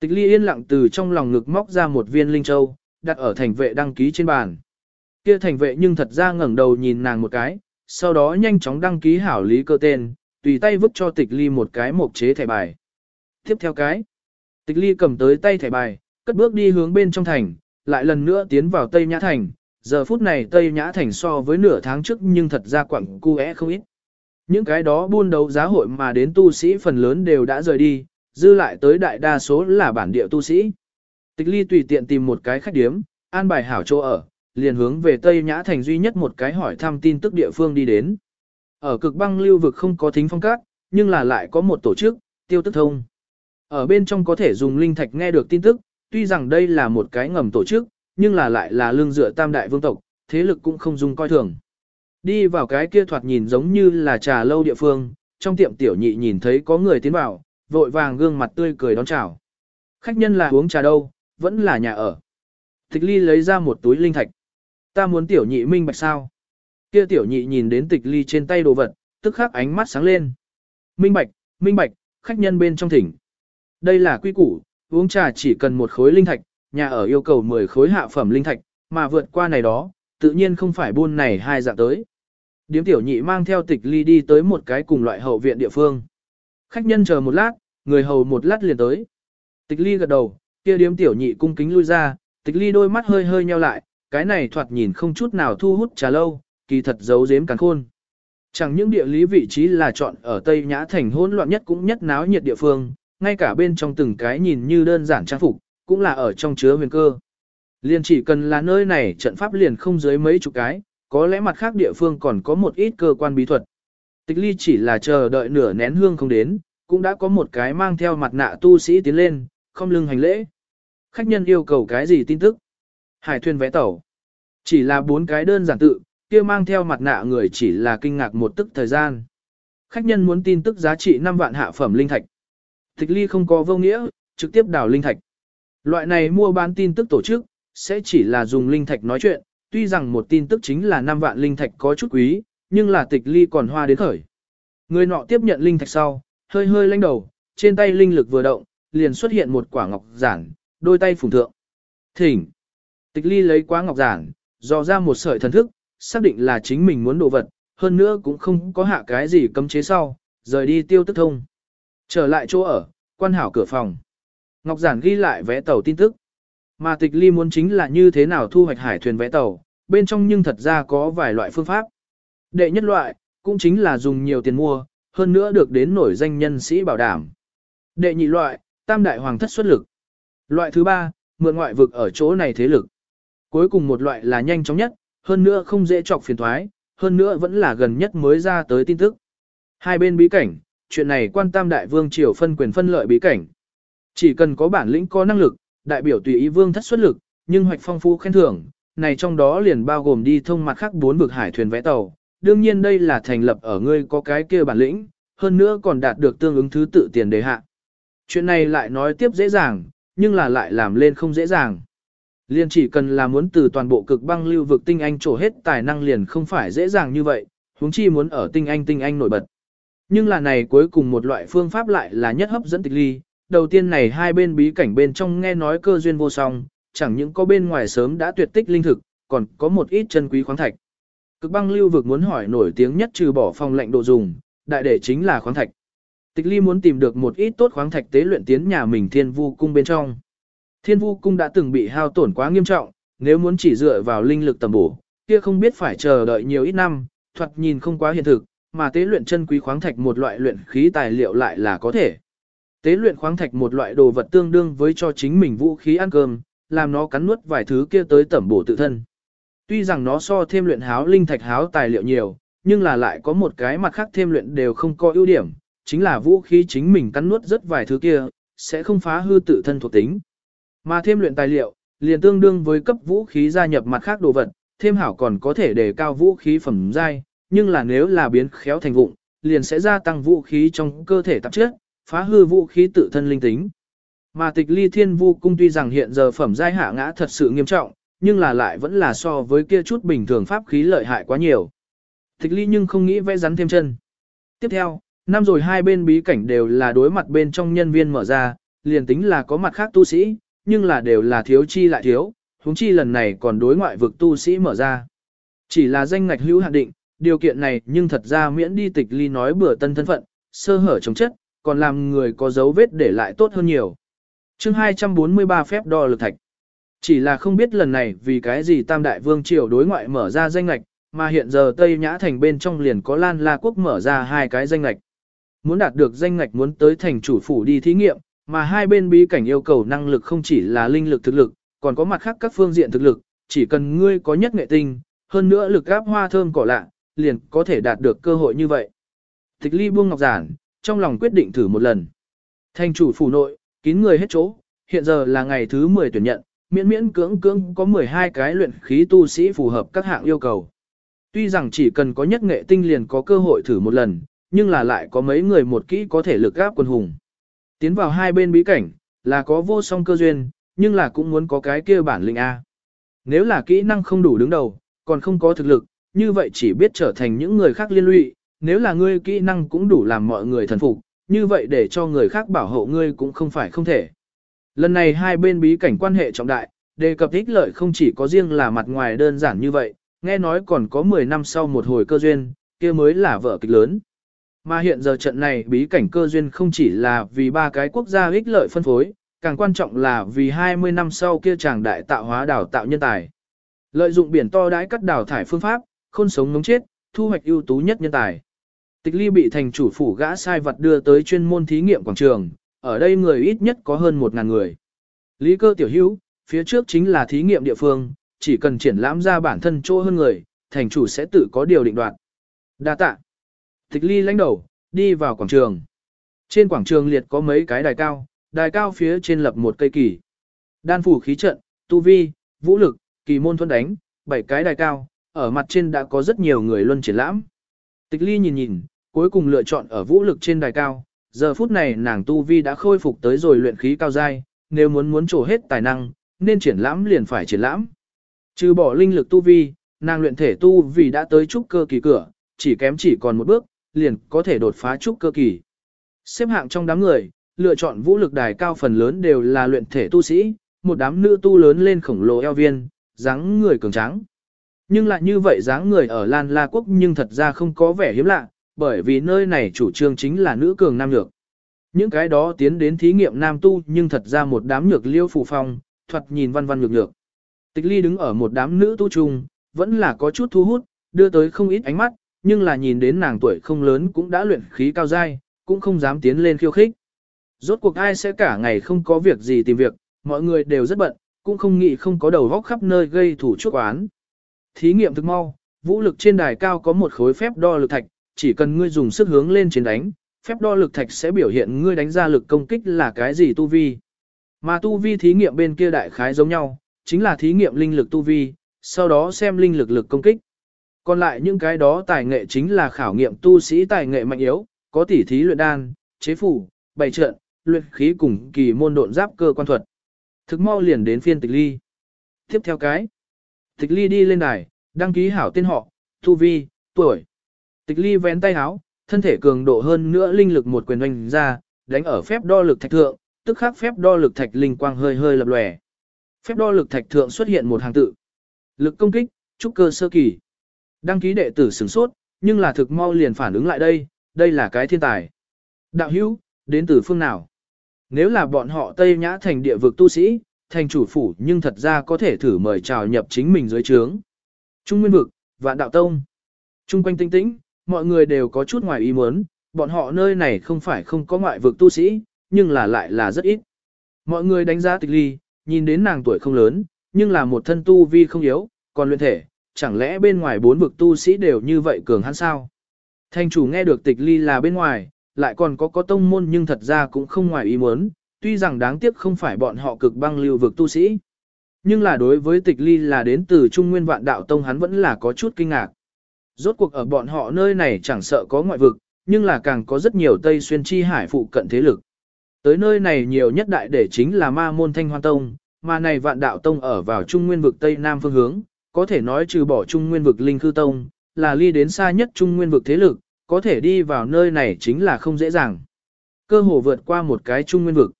Tịch ly yên lặng từ trong lòng ngực móc ra một viên linh châu, đặt ở thành vệ đăng ký trên bàn. Kia thành vệ nhưng thật ra ngẩng đầu nhìn nàng một cái, sau đó nhanh chóng đăng ký hảo lý cơ tên, tùy tay vứt cho tịch ly một cái mộc chế thẻ bài. Tiếp theo cái, tịch ly cầm tới tay thẻ bài, cất bước đi hướng bên trong thành, lại lần nữa tiến vào Tây Nhã Thành. Giờ phút này Tây Nhã Thành so với nửa tháng trước nhưng thật ra quặng cu é không ít. Những cái đó buôn đấu giá hội mà đến tu sĩ phần lớn đều đã rời đi, dư lại tới đại đa số là bản địa tu sĩ. Tịch ly tùy tiện tìm một cái khách điếm, an bài hảo chỗ ở, liền hướng về Tây Nhã Thành duy nhất một cái hỏi thăm tin tức địa phương đi đến. Ở cực băng lưu vực không có thính phong cát, nhưng là lại có một tổ chức, tiêu tức thông. Ở bên trong có thể dùng linh thạch nghe được tin tức, tuy rằng đây là một cái ngầm tổ chức, nhưng là lại là lương dựa tam đại vương tộc, thế lực cũng không dung coi thường. Đi vào cái kia thoạt nhìn giống như là trà lâu địa phương, trong tiệm tiểu nhị nhìn thấy có người tiến vào, vội vàng gương mặt tươi cười đón chào. Khách nhân là uống trà đâu, vẫn là nhà ở. Tịch ly lấy ra một túi linh thạch. Ta muốn tiểu nhị minh bạch sao. Kia tiểu nhị nhìn đến tịch ly trên tay đồ vật, tức khắc ánh mắt sáng lên. Minh bạch, minh bạch, khách nhân bên trong thỉnh. Đây là quy củ, uống trà chỉ cần một khối linh thạch, nhà ở yêu cầu 10 khối hạ phẩm linh thạch, mà vượt qua này đó, tự nhiên không phải buôn này hai dạng tới. Điếm tiểu nhị mang theo tịch ly đi tới một cái cùng loại hậu viện địa phương. Khách nhân chờ một lát, người hầu một lát liền tới. Tịch ly gật đầu, kia điếm tiểu nhị cung kính lui ra, tịch ly đôi mắt hơi hơi nheo lại, cái này thoạt nhìn không chút nào thu hút trà lâu, kỳ thật giấu giếm càng khôn. Chẳng những địa lý vị trí là chọn ở Tây Nhã Thành hỗn loạn nhất cũng nhất náo nhiệt địa phương, ngay cả bên trong từng cái nhìn như đơn giản trang phục, cũng là ở trong chứa huyền cơ. Liền chỉ cần là nơi này trận pháp liền không dưới mấy chục cái, có lẽ mặt khác địa phương còn có một ít cơ quan bí thuật. Tịch ly chỉ là chờ đợi nửa nén hương không đến, cũng đã có một cái mang theo mặt nạ tu sĩ tiến lên, không lưng hành lễ. Khách nhân yêu cầu cái gì tin tức? Hải thuyền vẽ tàu. Chỉ là bốn cái đơn giản tự, kia mang theo mặt nạ người chỉ là kinh ngạc một tức thời gian. Khách nhân muốn tin tức giá trị 5 vạn hạ phẩm linh thạch. Tịch ly không có vô nghĩa, trực tiếp đào linh thạch. Loại này mua bán tin tức tổ chức, sẽ chỉ là dùng linh thạch nói chuyện, tuy rằng một tin tức chính là 5 vạn linh thạch có chút quý, nhưng là tịch ly còn hoa đến khởi. Người nọ tiếp nhận linh thạch sau, hơi hơi lanh đầu, trên tay linh lực vừa động, liền xuất hiện một quả ngọc giản, đôi tay phùng thượng. Thỉnh. Tịch ly lấy quá ngọc giản, dò ra một sợi thần thức, xác định là chính mình muốn đồ vật, hơn nữa cũng không có hạ cái gì cấm chế sau, rời đi tiêu tức thông. Trở lại chỗ ở, quan hảo cửa phòng. Ngọc giản ghi lại vé tàu tin tức. Mà tịch ly muốn chính là như thế nào thu hoạch hải thuyền vé tàu, bên trong nhưng thật ra có vài loại phương pháp. Đệ nhất loại, cũng chính là dùng nhiều tiền mua, hơn nữa được đến nổi danh nhân sĩ bảo đảm. Đệ nhị loại, tam đại hoàng thất xuất lực. Loại thứ ba, mượn ngoại vực ở chỗ này thế lực. Cuối cùng một loại là nhanh chóng nhất, hơn nữa không dễ trọc phiền thoái, hơn nữa vẫn là gần nhất mới ra tới tin tức. Hai bên bí cảnh, chuyện này quan tam đại vương triều phân quyền phân lợi bí cảnh. Chỉ cần có bản lĩnh có năng lực, đại biểu tùy ý vương thất xuất lực, nhưng hoạch phong phú khen thưởng, này trong đó liền bao gồm đi thông mặt khác bốn vực hải thuyền vẽ tàu. Đương nhiên đây là thành lập ở ngươi có cái kia bản lĩnh, hơn nữa còn đạt được tương ứng thứ tự tiền đề hạ. Chuyện này lại nói tiếp dễ dàng, nhưng là lại làm lên không dễ dàng. Liên chỉ cần là muốn từ toàn bộ cực băng lưu vực tinh anh trổ hết tài năng liền không phải dễ dàng như vậy, huống chi muốn ở tinh anh tinh anh nổi bật. Nhưng là này cuối cùng một loại phương pháp lại là nhất hấp dẫn tịch ly, đầu tiên này hai bên bí cảnh bên trong nghe nói cơ duyên vô song, chẳng những có bên ngoài sớm đã tuyệt tích linh thực, còn có một ít chân quý khoáng thạch. Cực băng lưu vực muốn hỏi nổi tiếng nhất trừ bỏ phòng lệnh độ dùng, đại để chính là khoáng thạch. Tịch ly muốn tìm được một ít tốt khoáng thạch tế luyện tiến nhà mình thiên vu cung bên trong. Thiên vu cung đã từng bị hao tổn quá nghiêm trọng, nếu muốn chỉ dựa vào linh lực tầm bổ, kia không biết phải chờ đợi nhiều ít năm, thoạt nhìn không quá hiện thực, mà tế luyện chân quý khoáng thạch một loại luyện khí tài liệu lại là có thể. Tế luyện khoáng thạch một loại đồ vật tương đương với cho chính mình vũ khí ăn cơm, làm nó cắn nuốt vài thứ kia tới tẩm bổ tự thân. Tuy rằng nó so thêm luyện háo linh thạch háo tài liệu nhiều, nhưng là lại có một cái mặt khác thêm luyện đều không có ưu điểm, chính là vũ khí chính mình cắn nuốt rất vài thứ kia, sẽ không phá hư tự thân thuộc tính. Mà thêm luyện tài liệu, liền tương đương với cấp vũ khí gia nhập mặt khác đồ vật, thêm hảo còn có thể đề cao vũ khí phẩm giai, nhưng là nếu là biến khéo thành vụng, liền sẽ gia tăng vũ khí trong cơ thể tạp chất, phá hư vũ khí tự thân linh tính. Mà tịch ly thiên vu cung tuy rằng hiện giờ phẩm giai hạ ngã thật sự nghiêm trọng, nhưng là lại vẫn là so với kia chút bình thường pháp khí lợi hại quá nhiều. Tịch ly nhưng không nghĩ vẽ rắn thêm chân. Tiếp theo, năm rồi hai bên bí cảnh đều là đối mặt bên trong nhân viên mở ra, liền tính là có mặt khác tu sĩ, nhưng là đều là thiếu chi lại thiếu, huống chi lần này còn đối ngoại vực tu sĩ mở ra. Chỉ là danh ngạch hữu hạn định, điều kiện này nhưng thật ra miễn đi tịch ly nói bừa tân thân phận, sơ hở chống chất, còn làm người có dấu vết để lại tốt hơn nhiều. chương 243 phép đo lực thạch. Chỉ là không biết lần này vì cái gì Tam Đại Vương Triều đối ngoại mở ra danh lạch, mà hiện giờ Tây Nhã Thành bên trong liền có Lan La Quốc mở ra hai cái danh lạch. Muốn đạt được danh ngạch muốn tới thành chủ phủ đi thí nghiệm, mà hai bên bí cảnh yêu cầu năng lực không chỉ là linh lực thực lực, còn có mặt khác các phương diện thực lực, chỉ cần ngươi có nhất nghệ tinh, hơn nữa lực gáp hoa thơm cỏ lạ, liền có thể đạt được cơ hội như vậy. Tịch ly buông ngọc giản, trong lòng quyết định thử một lần. Thành chủ phủ nội, kín người hết chỗ, hiện giờ là ngày thứ 10 tuyển nhận, miễn miễn cưỡng cưỡng có 12 cái luyện khí tu sĩ phù hợp các hạng yêu cầu. Tuy rằng chỉ cần có nhất nghệ tinh liền có cơ hội thử một lần, nhưng là lại có mấy người một kỹ có thể lực gáp quân hùng. Tiến vào hai bên bí cảnh, là có vô song cơ duyên, nhưng là cũng muốn có cái kia bản lĩnh A. Nếu là kỹ năng không đủ đứng đầu, còn không có thực lực, như vậy chỉ biết trở thành những người khác liên lụy, nếu là ngươi kỹ năng cũng đủ làm mọi người thần phục, như vậy để cho người khác bảo hộ ngươi cũng không phải không thể. Lần này hai bên bí cảnh quan hệ trọng đại, đề cập ích lợi không chỉ có riêng là mặt ngoài đơn giản như vậy, nghe nói còn có 10 năm sau một hồi cơ duyên, kia mới là vở kịch lớn. Mà hiện giờ trận này bí cảnh cơ duyên không chỉ là vì ba cái quốc gia ích lợi phân phối, càng quan trọng là vì 20 năm sau kia chàng đại tạo hóa đào tạo nhân tài. Lợi dụng biển to đãi cắt đào thải phương pháp, khôn sống ngống chết, thu hoạch ưu tú nhất nhân tài. Tịch ly bị thành chủ phủ gã sai vật đưa tới chuyên môn thí nghiệm quảng trường, ở đây người ít nhất có hơn 1.000 người. Lý cơ tiểu hữu, phía trước chính là thí nghiệm địa phương, chỉ cần triển lãm ra bản thân chỗ hơn người, thành chủ sẽ tự có điều định đoạt. Đa tạ. Tịch ly lãnh đầu, đi vào quảng trường. Trên quảng trường liệt có mấy cái đài cao, đài cao phía trên lập một cây kỳ. Đan phủ khí trận, tu vi, vũ lực, kỳ môn thuẫn đánh, bảy cái đài cao, ở mặt trên đã có rất nhiều người luân triển lãm. Tịch ly nhìn nhìn, cuối cùng lựa chọn ở vũ lực trên đài cao. Giờ phút này nàng tu vi đã khôi phục tới rồi luyện khí cao giai, nếu muốn muốn trổ hết tài năng, nên triển lãm liền phải triển lãm. Trừ bỏ linh lực tu vi, nàng luyện thể tu vì đã tới trúc cơ kỳ cửa, chỉ kém chỉ còn một bước, liền có thể đột phá trúc cơ kỳ. Xếp hạng trong đám người, lựa chọn vũ lực đài cao phần lớn đều là luyện thể tu sĩ, một đám nữ tu lớn lên khổng lồ eo viên, dáng người cường tráng. Nhưng lại như vậy dáng người ở Lan La Quốc nhưng thật ra không có vẻ hiếm lạ, bởi vì nơi này chủ trương chính là nữ cường nam nhược. Những cái đó tiến đến thí nghiệm nam tu nhưng thật ra một đám nhược liêu phù phong, thuật nhìn văn văn nhược nhược. Tịch ly đứng ở một đám nữ tu chung, vẫn là có chút thu hút, đưa tới không ít ánh mắt, nhưng là nhìn đến nàng tuổi không lớn cũng đã luyện khí cao dai, cũng không dám tiến lên khiêu khích. Rốt cuộc ai sẽ cả ngày không có việc gì tìm việc, mọi người đều rất bận, cũng không nghĩ không có đầu vóc khắp nơi gây thủ chuốc oán. Thí nghiệm thực mau, vũ lực trên đài cao có một khối phép đo lực thạch, chỉ cần ngươi dùng sức hướng lên trên đánh, phép đo lực thạch sẽ biểu hiện ngươi đánh ra lực công kích là cái gì tu vi. Mà tu vi thí nghiệm bên kia đại khái giống nhau, chính là thí nghiệm linh lực tu vi, sau đó xem linh lực lực công kích. Còn lại những cái đó tài nghệ chính là khảo nghiệm tu sĩ tài nghệ mạnh yếu, có tỉ thí luyện đan, chế phủ, bày trận, luyện khí cùng kỳ môn độn giáp cơ quan thuật. Thực mau liền đến phiên tịch ly. Tiếp theo cái. Tịch ly đi lên đài, đăng ký hảo tên họ, thu vi, tuổi. Tịch ly vén tay áo, thân thể cường độ hơn nữa linh lực một quyền oanh ra, đánh ở phép đo lực thạch thượng, tức khắc phép đo lực thạch linh quang hơi hơi lập lòe. Phép đo lực thạch thượng xuất hiện một hàng tự. Lực công kích, trúc cơ sơ kỳ. Đăng ký đệ tử sửng sốt, nhưng là thực mau liền phản ứng lại đây, đây là cái thiên tài. Đạo hữu, đến từ phương nào? Nếu là bọn họ Tây Nhã thành địa vực tu sĩ, thành chủ phủ nhưng thật ra có thể thử mời chào nhập chính mình dưới trướng. Trung Nguyên vực, Vạn Đạo Tông. Trung quanh tinh tĩnh, mọi người đều có chút ngoài ý muốn, bọn họ nơi này không phải không có ngoại vực tu sĩ, nhưng là lại là rất ít. Mọi người đánh giá tịch ly, nhìn đến nàng tuổi không lớn, nhưng là một thân tu vi không yếu, còn luyện thể, chẳng lẽ bên ngoài bốn vực tu sĩ đều như vậy cường hắn sao? thanh chủ nghe được tịch ly là bên ngoài, lại còn có có tông môn nhưng thật ra cũng không ngoài ý muốn, tuy rằng đáng tiếc không phải bọn họ cực băng lưu vực tu sĩ. Nhưng là đối với tịch ly là đến từ Trung Nguyên Vạn Đạo Tông hắn vẫn là có chút kinh ngạc. Rốt cuộc ở bọn họ nơi này chẳng sợ có ngoại vực, nhưng là càng có rất nhiều Tây Xuyên Chi Hải phụ cận thế lực. Tới nơi này nhiều nhất đại để chính là ma môn Thanh Hoan Tông, mà này Vạn Đạo Tông ở vào Trung Nguyên vực Tây Nam phương hướng, có thể nói trừ bỏ Trung Nguyên vực Linh Khư Tông, là ly đến xa nhất Trung Nguyên vực thế lực, có thể đi vào nơi này chính là không dễ dàng. Cơ hồ vượt qua một cái Trung Nguyên vực.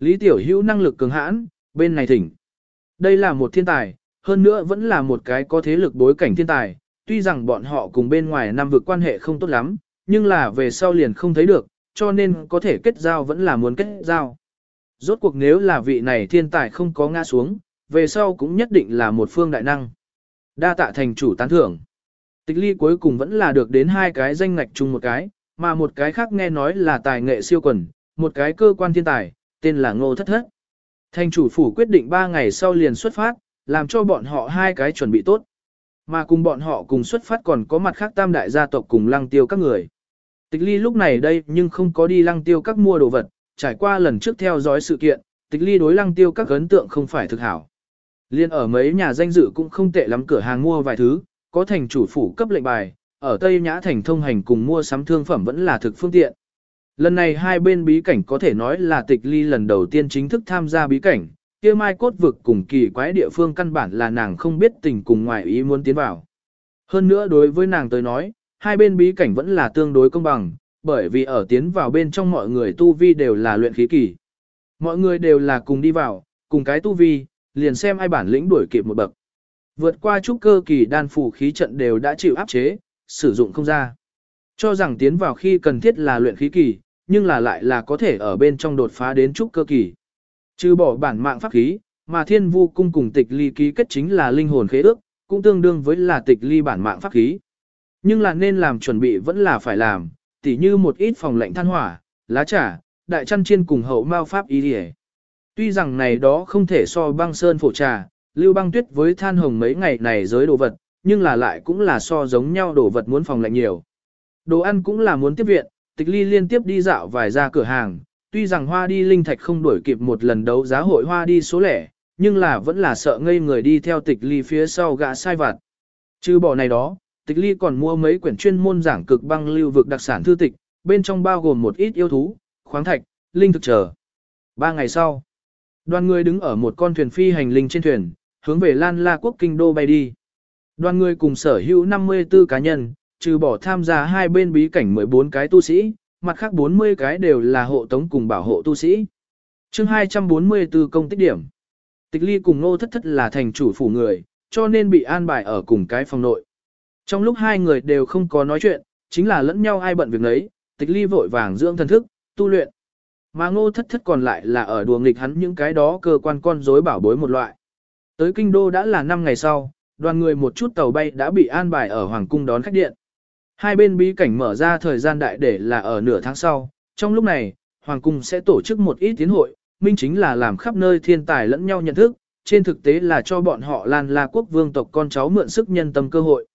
Lý Tiểu Hữu năng lực cường hãn, bên này thỉnh. Đây là một thiên tài, hơn nữa vẫn là một cái có thế lực bối cảnh thiên tài, tuy rằng bọn họ cùng bên ngoài năm vực quan hệ không tốt lắm, nhưng là về sau liền không thấy được, cho nên có thể kết giao vẫn là muốn kết giao. Rốt cuộc nếu là vị này thiên tài không có ngã xuống, về sau cũng nhất định là một phương đại năng. Đa tạ thành chủ tán thưởng. Tịch ly cuối cùng vẫn là được đến hai cái danh ngạch chung một cái, mà một cái khác nghe nói là tài nghệ siêu quần, một cái cơ quan thiên tài, tên là ngô thất thất. Thành chủ phủ quyết định ba ngày sau liền xuất phát, làm cho bọn họ hai cái chuẩn bị tốt. Mà cùng bọn họ cùng xuất phát còn có mặt khác tam đại gia tộc cùng lăng tiêu các người. Tịch ly lúc này đây nhưng không có đi lăng tiêu các mua đồ vật, trải qua lần trước theo dõi sự kiện, tịch ly đối lăng tiêu các ấn tượng không phải thực hảo. Liên ở mấy nhà danh dự cũng không tệ lắm cửa hàng mua vài thứ, có thành chủ phủ cấp lệnh bài, ở Tây Nhã thành thông hành cùng mua sắm thương phẩm vẫn là thực phương tiện. Lần này hai bên bí cảnh có thể nói là tịch ly lần đầu tiên chính thức tham gia bí cảnh, kia mai cốt vực cùng kỳ quái địa phương căn bản là nàng không biết tình cùng ngoại ý muốn tiến vào. Hơn nữa đối với nàng tới nói, hai bên bí cảnh vẫn là tương đối công bằng, bởi vì ở tiến vào bên trong mọi người tu vi đều là luyện khí kỳ. Mọi người đều là cùng đi vào, cùng cái tu vi, liền xem ai bản lĩnh đuổi kịp một bậc. Vượt qua trúc cơ kỳ đan phủ khí trận đều đã chịu áp chế, sử dụng không ra. Cho rằng tiến vào khi cần thiết là luyện khí kỳ, nhưng là lại là có thể ở bên trong đột phá đến trúc cơ kỳ. Trừ bỏ bản mạng pháp khí, mà thiên vu cung cùng tịch ly ký kết chính là linh hồn khế ước, cũng tương đương với là tịch ly bản mạng pháp khí. Nhưng là nên làm chuẩn bị vẫn là phải làm, tỉ như một ít phòng lệnh than hỏa, lá trà, đại chăn chiên cùng hậu mao pháp ý đi Tuy rằng này đó không thể so băng sơn phổ trà, lưu băng tuyết với than hồng mấy ngày này giới đồ vật, nhưng là lại cũng là so giống nhau đồ vật muốn phòng lạnh nhiều. Đồ ăn cũng là muốn tiếp viện, tịch ly liên tiếp đi dạo vài ra cửa hàng, tuy rằng hoa đi linh thạch không đuổi kịp một lần đấu giá hội hoa đi số lẻ, nhưng là vẫn là sợ ngây người đi theo tịch ly phía sau gã sai vặt. Chứ bỏ này đó, tịch ly còn mua mấy quyển chuyên môn giảng cực băng lưu vực đặc sản thư tịch, bên trong bao gồm một ít yêu thú, khoáng thạch, linh thực trở. Ba ngày sau, đoàn người đứng ở một con thuyền phi hành linh trên thuyền, hướng về Lan La quốc kinh đô bay đi. Đoàn người cùng sở hữu 54 cá nhân, trừ bỏ tham gia hai bên bí cảnh 14 cái tu sĩ, mặt khác 40 cái đều là hộ tống cùng bảo hộ tu sĩ. chương 244 công tích điểm. Tịch ly cùng nô thất thất là thành chủ phủ người, cho nên bị an bài ở cùng cái phòng nội. Trong lúc hai người đều không có nói chuyện, chính là lẫn nhau ai bận việc nấy, tịch ly vội vàng dưỡng thần thức, tu luyện. Mà ngô thất thất còn lại là ở đùa nghịch hắn những cái đó cơ quan con rối bảo bối một loại. Tới kinh đô đã là 5 ngày sau, đoàn người một chút tàu bay đã bị an bài ở Hoàng cung đón khách điện. Hai bên bí cảnh mở ra thời gian đại để là ở nửa tháng sau, trong lúc này, Hoàng cung sẽ tổ chức một ít tiến hội, minh chính là làm khắp nơi thiên tài lẫn nhau nhận thức, trên thực tế là cho bọn họ lan la quốc vương tộc con cháu mượn sức nhân tâm cơ hội.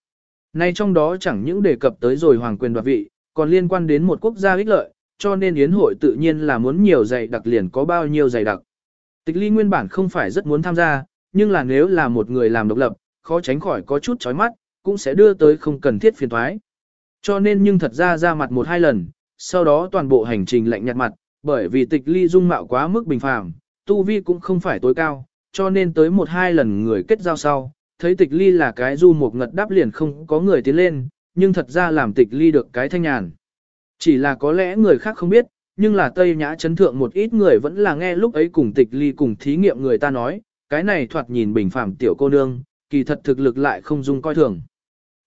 Nay trong đó chẳng những đề cập tới rồi hoàng quyền đoạt vị, còn liên quan đến một quốc gia ích lợi, cho nên yến hội tự nhiên là muốn nhiều dày đặc liền có bao nhiêu dày đặc. Tịch ly nguyên bản không phải rất muốn tham gia, nhưng là nếu là một người làm độc lập, khó tránh khỏi có chút chói mắt, cũng sẽ đưa tới không cần thiết phiền thoái. Cho nên nhưng thật ra ra mặt một hai lần, sau đó toàn bộ hành trình lạnh nhạt mặt, bởi vì tịch ly dung mạo quá mức bình phàm, tu vi cũng không phải tối cao, cho nên tới một hai lần người kết giao sau, thấy tịch ly là cái du một ngật đáp liền không có người tiến lên, nhưng thật ra làm tịch ly được cái thanh nhàn. Chỉ là có lẽ người khác không biết, nhưng là Tây Nhã chấn thượng một ít người vẫn là nghe lúc ấy cùng tịch ly cùng thí nghiệm người ta nói, cái này thoạt nhìn bình phàm tiểu cô nương, kỳ thật thực lực lại không dung coi thường.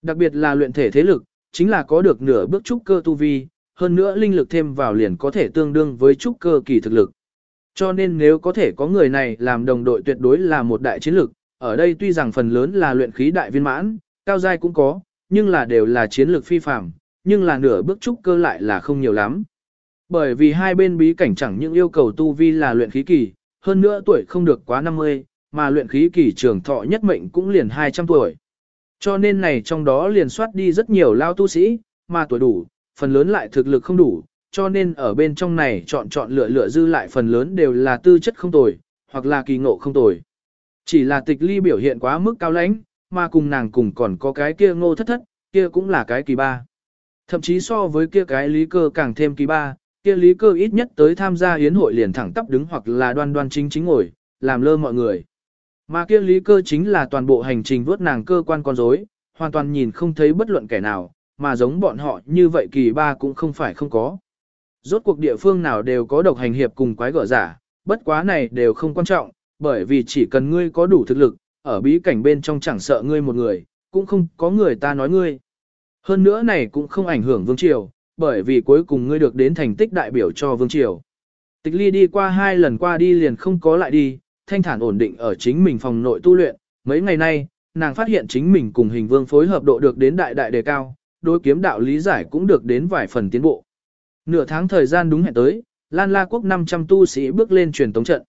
Đặc biệt là luyện thể thế lực, chính là có được nửa bước trúc cơ tu vi, hơn nữa linh lực thêm vào liền có thể tương đương với trúc cơ kỳ thực lực. Cho nên nếu có thể có người này làm đồng đội tuyệt đối là một đại chiến lực, ở đây tuy rằng phần lớn là luyện khí đại viên mãn, cao giai cũng có, nhưng là đều là chiến lược phi phàm, nhưng là nửa bước trúc cơ lại là không nhiều lắm. Bởi vì hai bên bí cảnh chẳng những yêu cầu tu vi là luyện khí kỳ, hơn nữa tuổi không được quá 50, mà luyện khí kỳ trường thọ nhất mệnh cũng liền 200 tuổi. Cho nên này trong đó liền soát đi rất nhiều lao tu sĩ, mà tuổi đủ, phần lớn lại thực lực không đủ, cho nên ở bên trong này chọn chọn lựa lựa dư lại phần lớn đều là tư chất không tồi, hoặc là kỳ ngộ không tồi. Chỉ là tịch ly biểu hiện quá mức cao lãnh, mà cùng nàng cùng còn có cái kia ngô thất thất, kia cũng là cái kỳ ba. Thậm chí so với kia cái lý cơ càng thêm kỳ ba, kia lý cơ ít nhất tới tham gia hiến hội liền thẳng tắp đứng hoặc là đoan đoan chính chính ngồi, làm lơ mọi người. Mà kia lý cơ chính là toàn bộ hành trình vớt nàng cơ quan con rối, hoàn toàn nhìn không thấy bất luận kẻ nào, mà giống bọn họ như vậy kỳ ba cũng không phải không có. Rốt cuộc địa phương nào đều có độc hành hiệp cùng quái gở giả, bất quá này đều không quan trọng, bởi vì chỉ cần ngươi có đủ thực lực, ở bí cảnh bên trong chẳng sợ ngươi một người, cũng không có người ta nói ngươi. Hơn nữa này cũng không ảnh hưởng Vương Triều, bởi vì cuối cùng ngươi được đến thành tích đại biểu cho Vương Triều. Tịch ly đi qua hai lần qua đi liền không có lại đi, thanh thản ổn định ở chính mình phòng nội tu luyện, mấy ngày nay, nàng phát hiện chính mình cùng hình vương phối hợp độ được đến đại đại đề cao, đối kiếm đạo lý giải cũng được đến vài phần tiến bộ. Nửa tháng thời gian đúng hẹn tới, Lan La Quốc 500 tu sĩ bước lên truyền tống trận.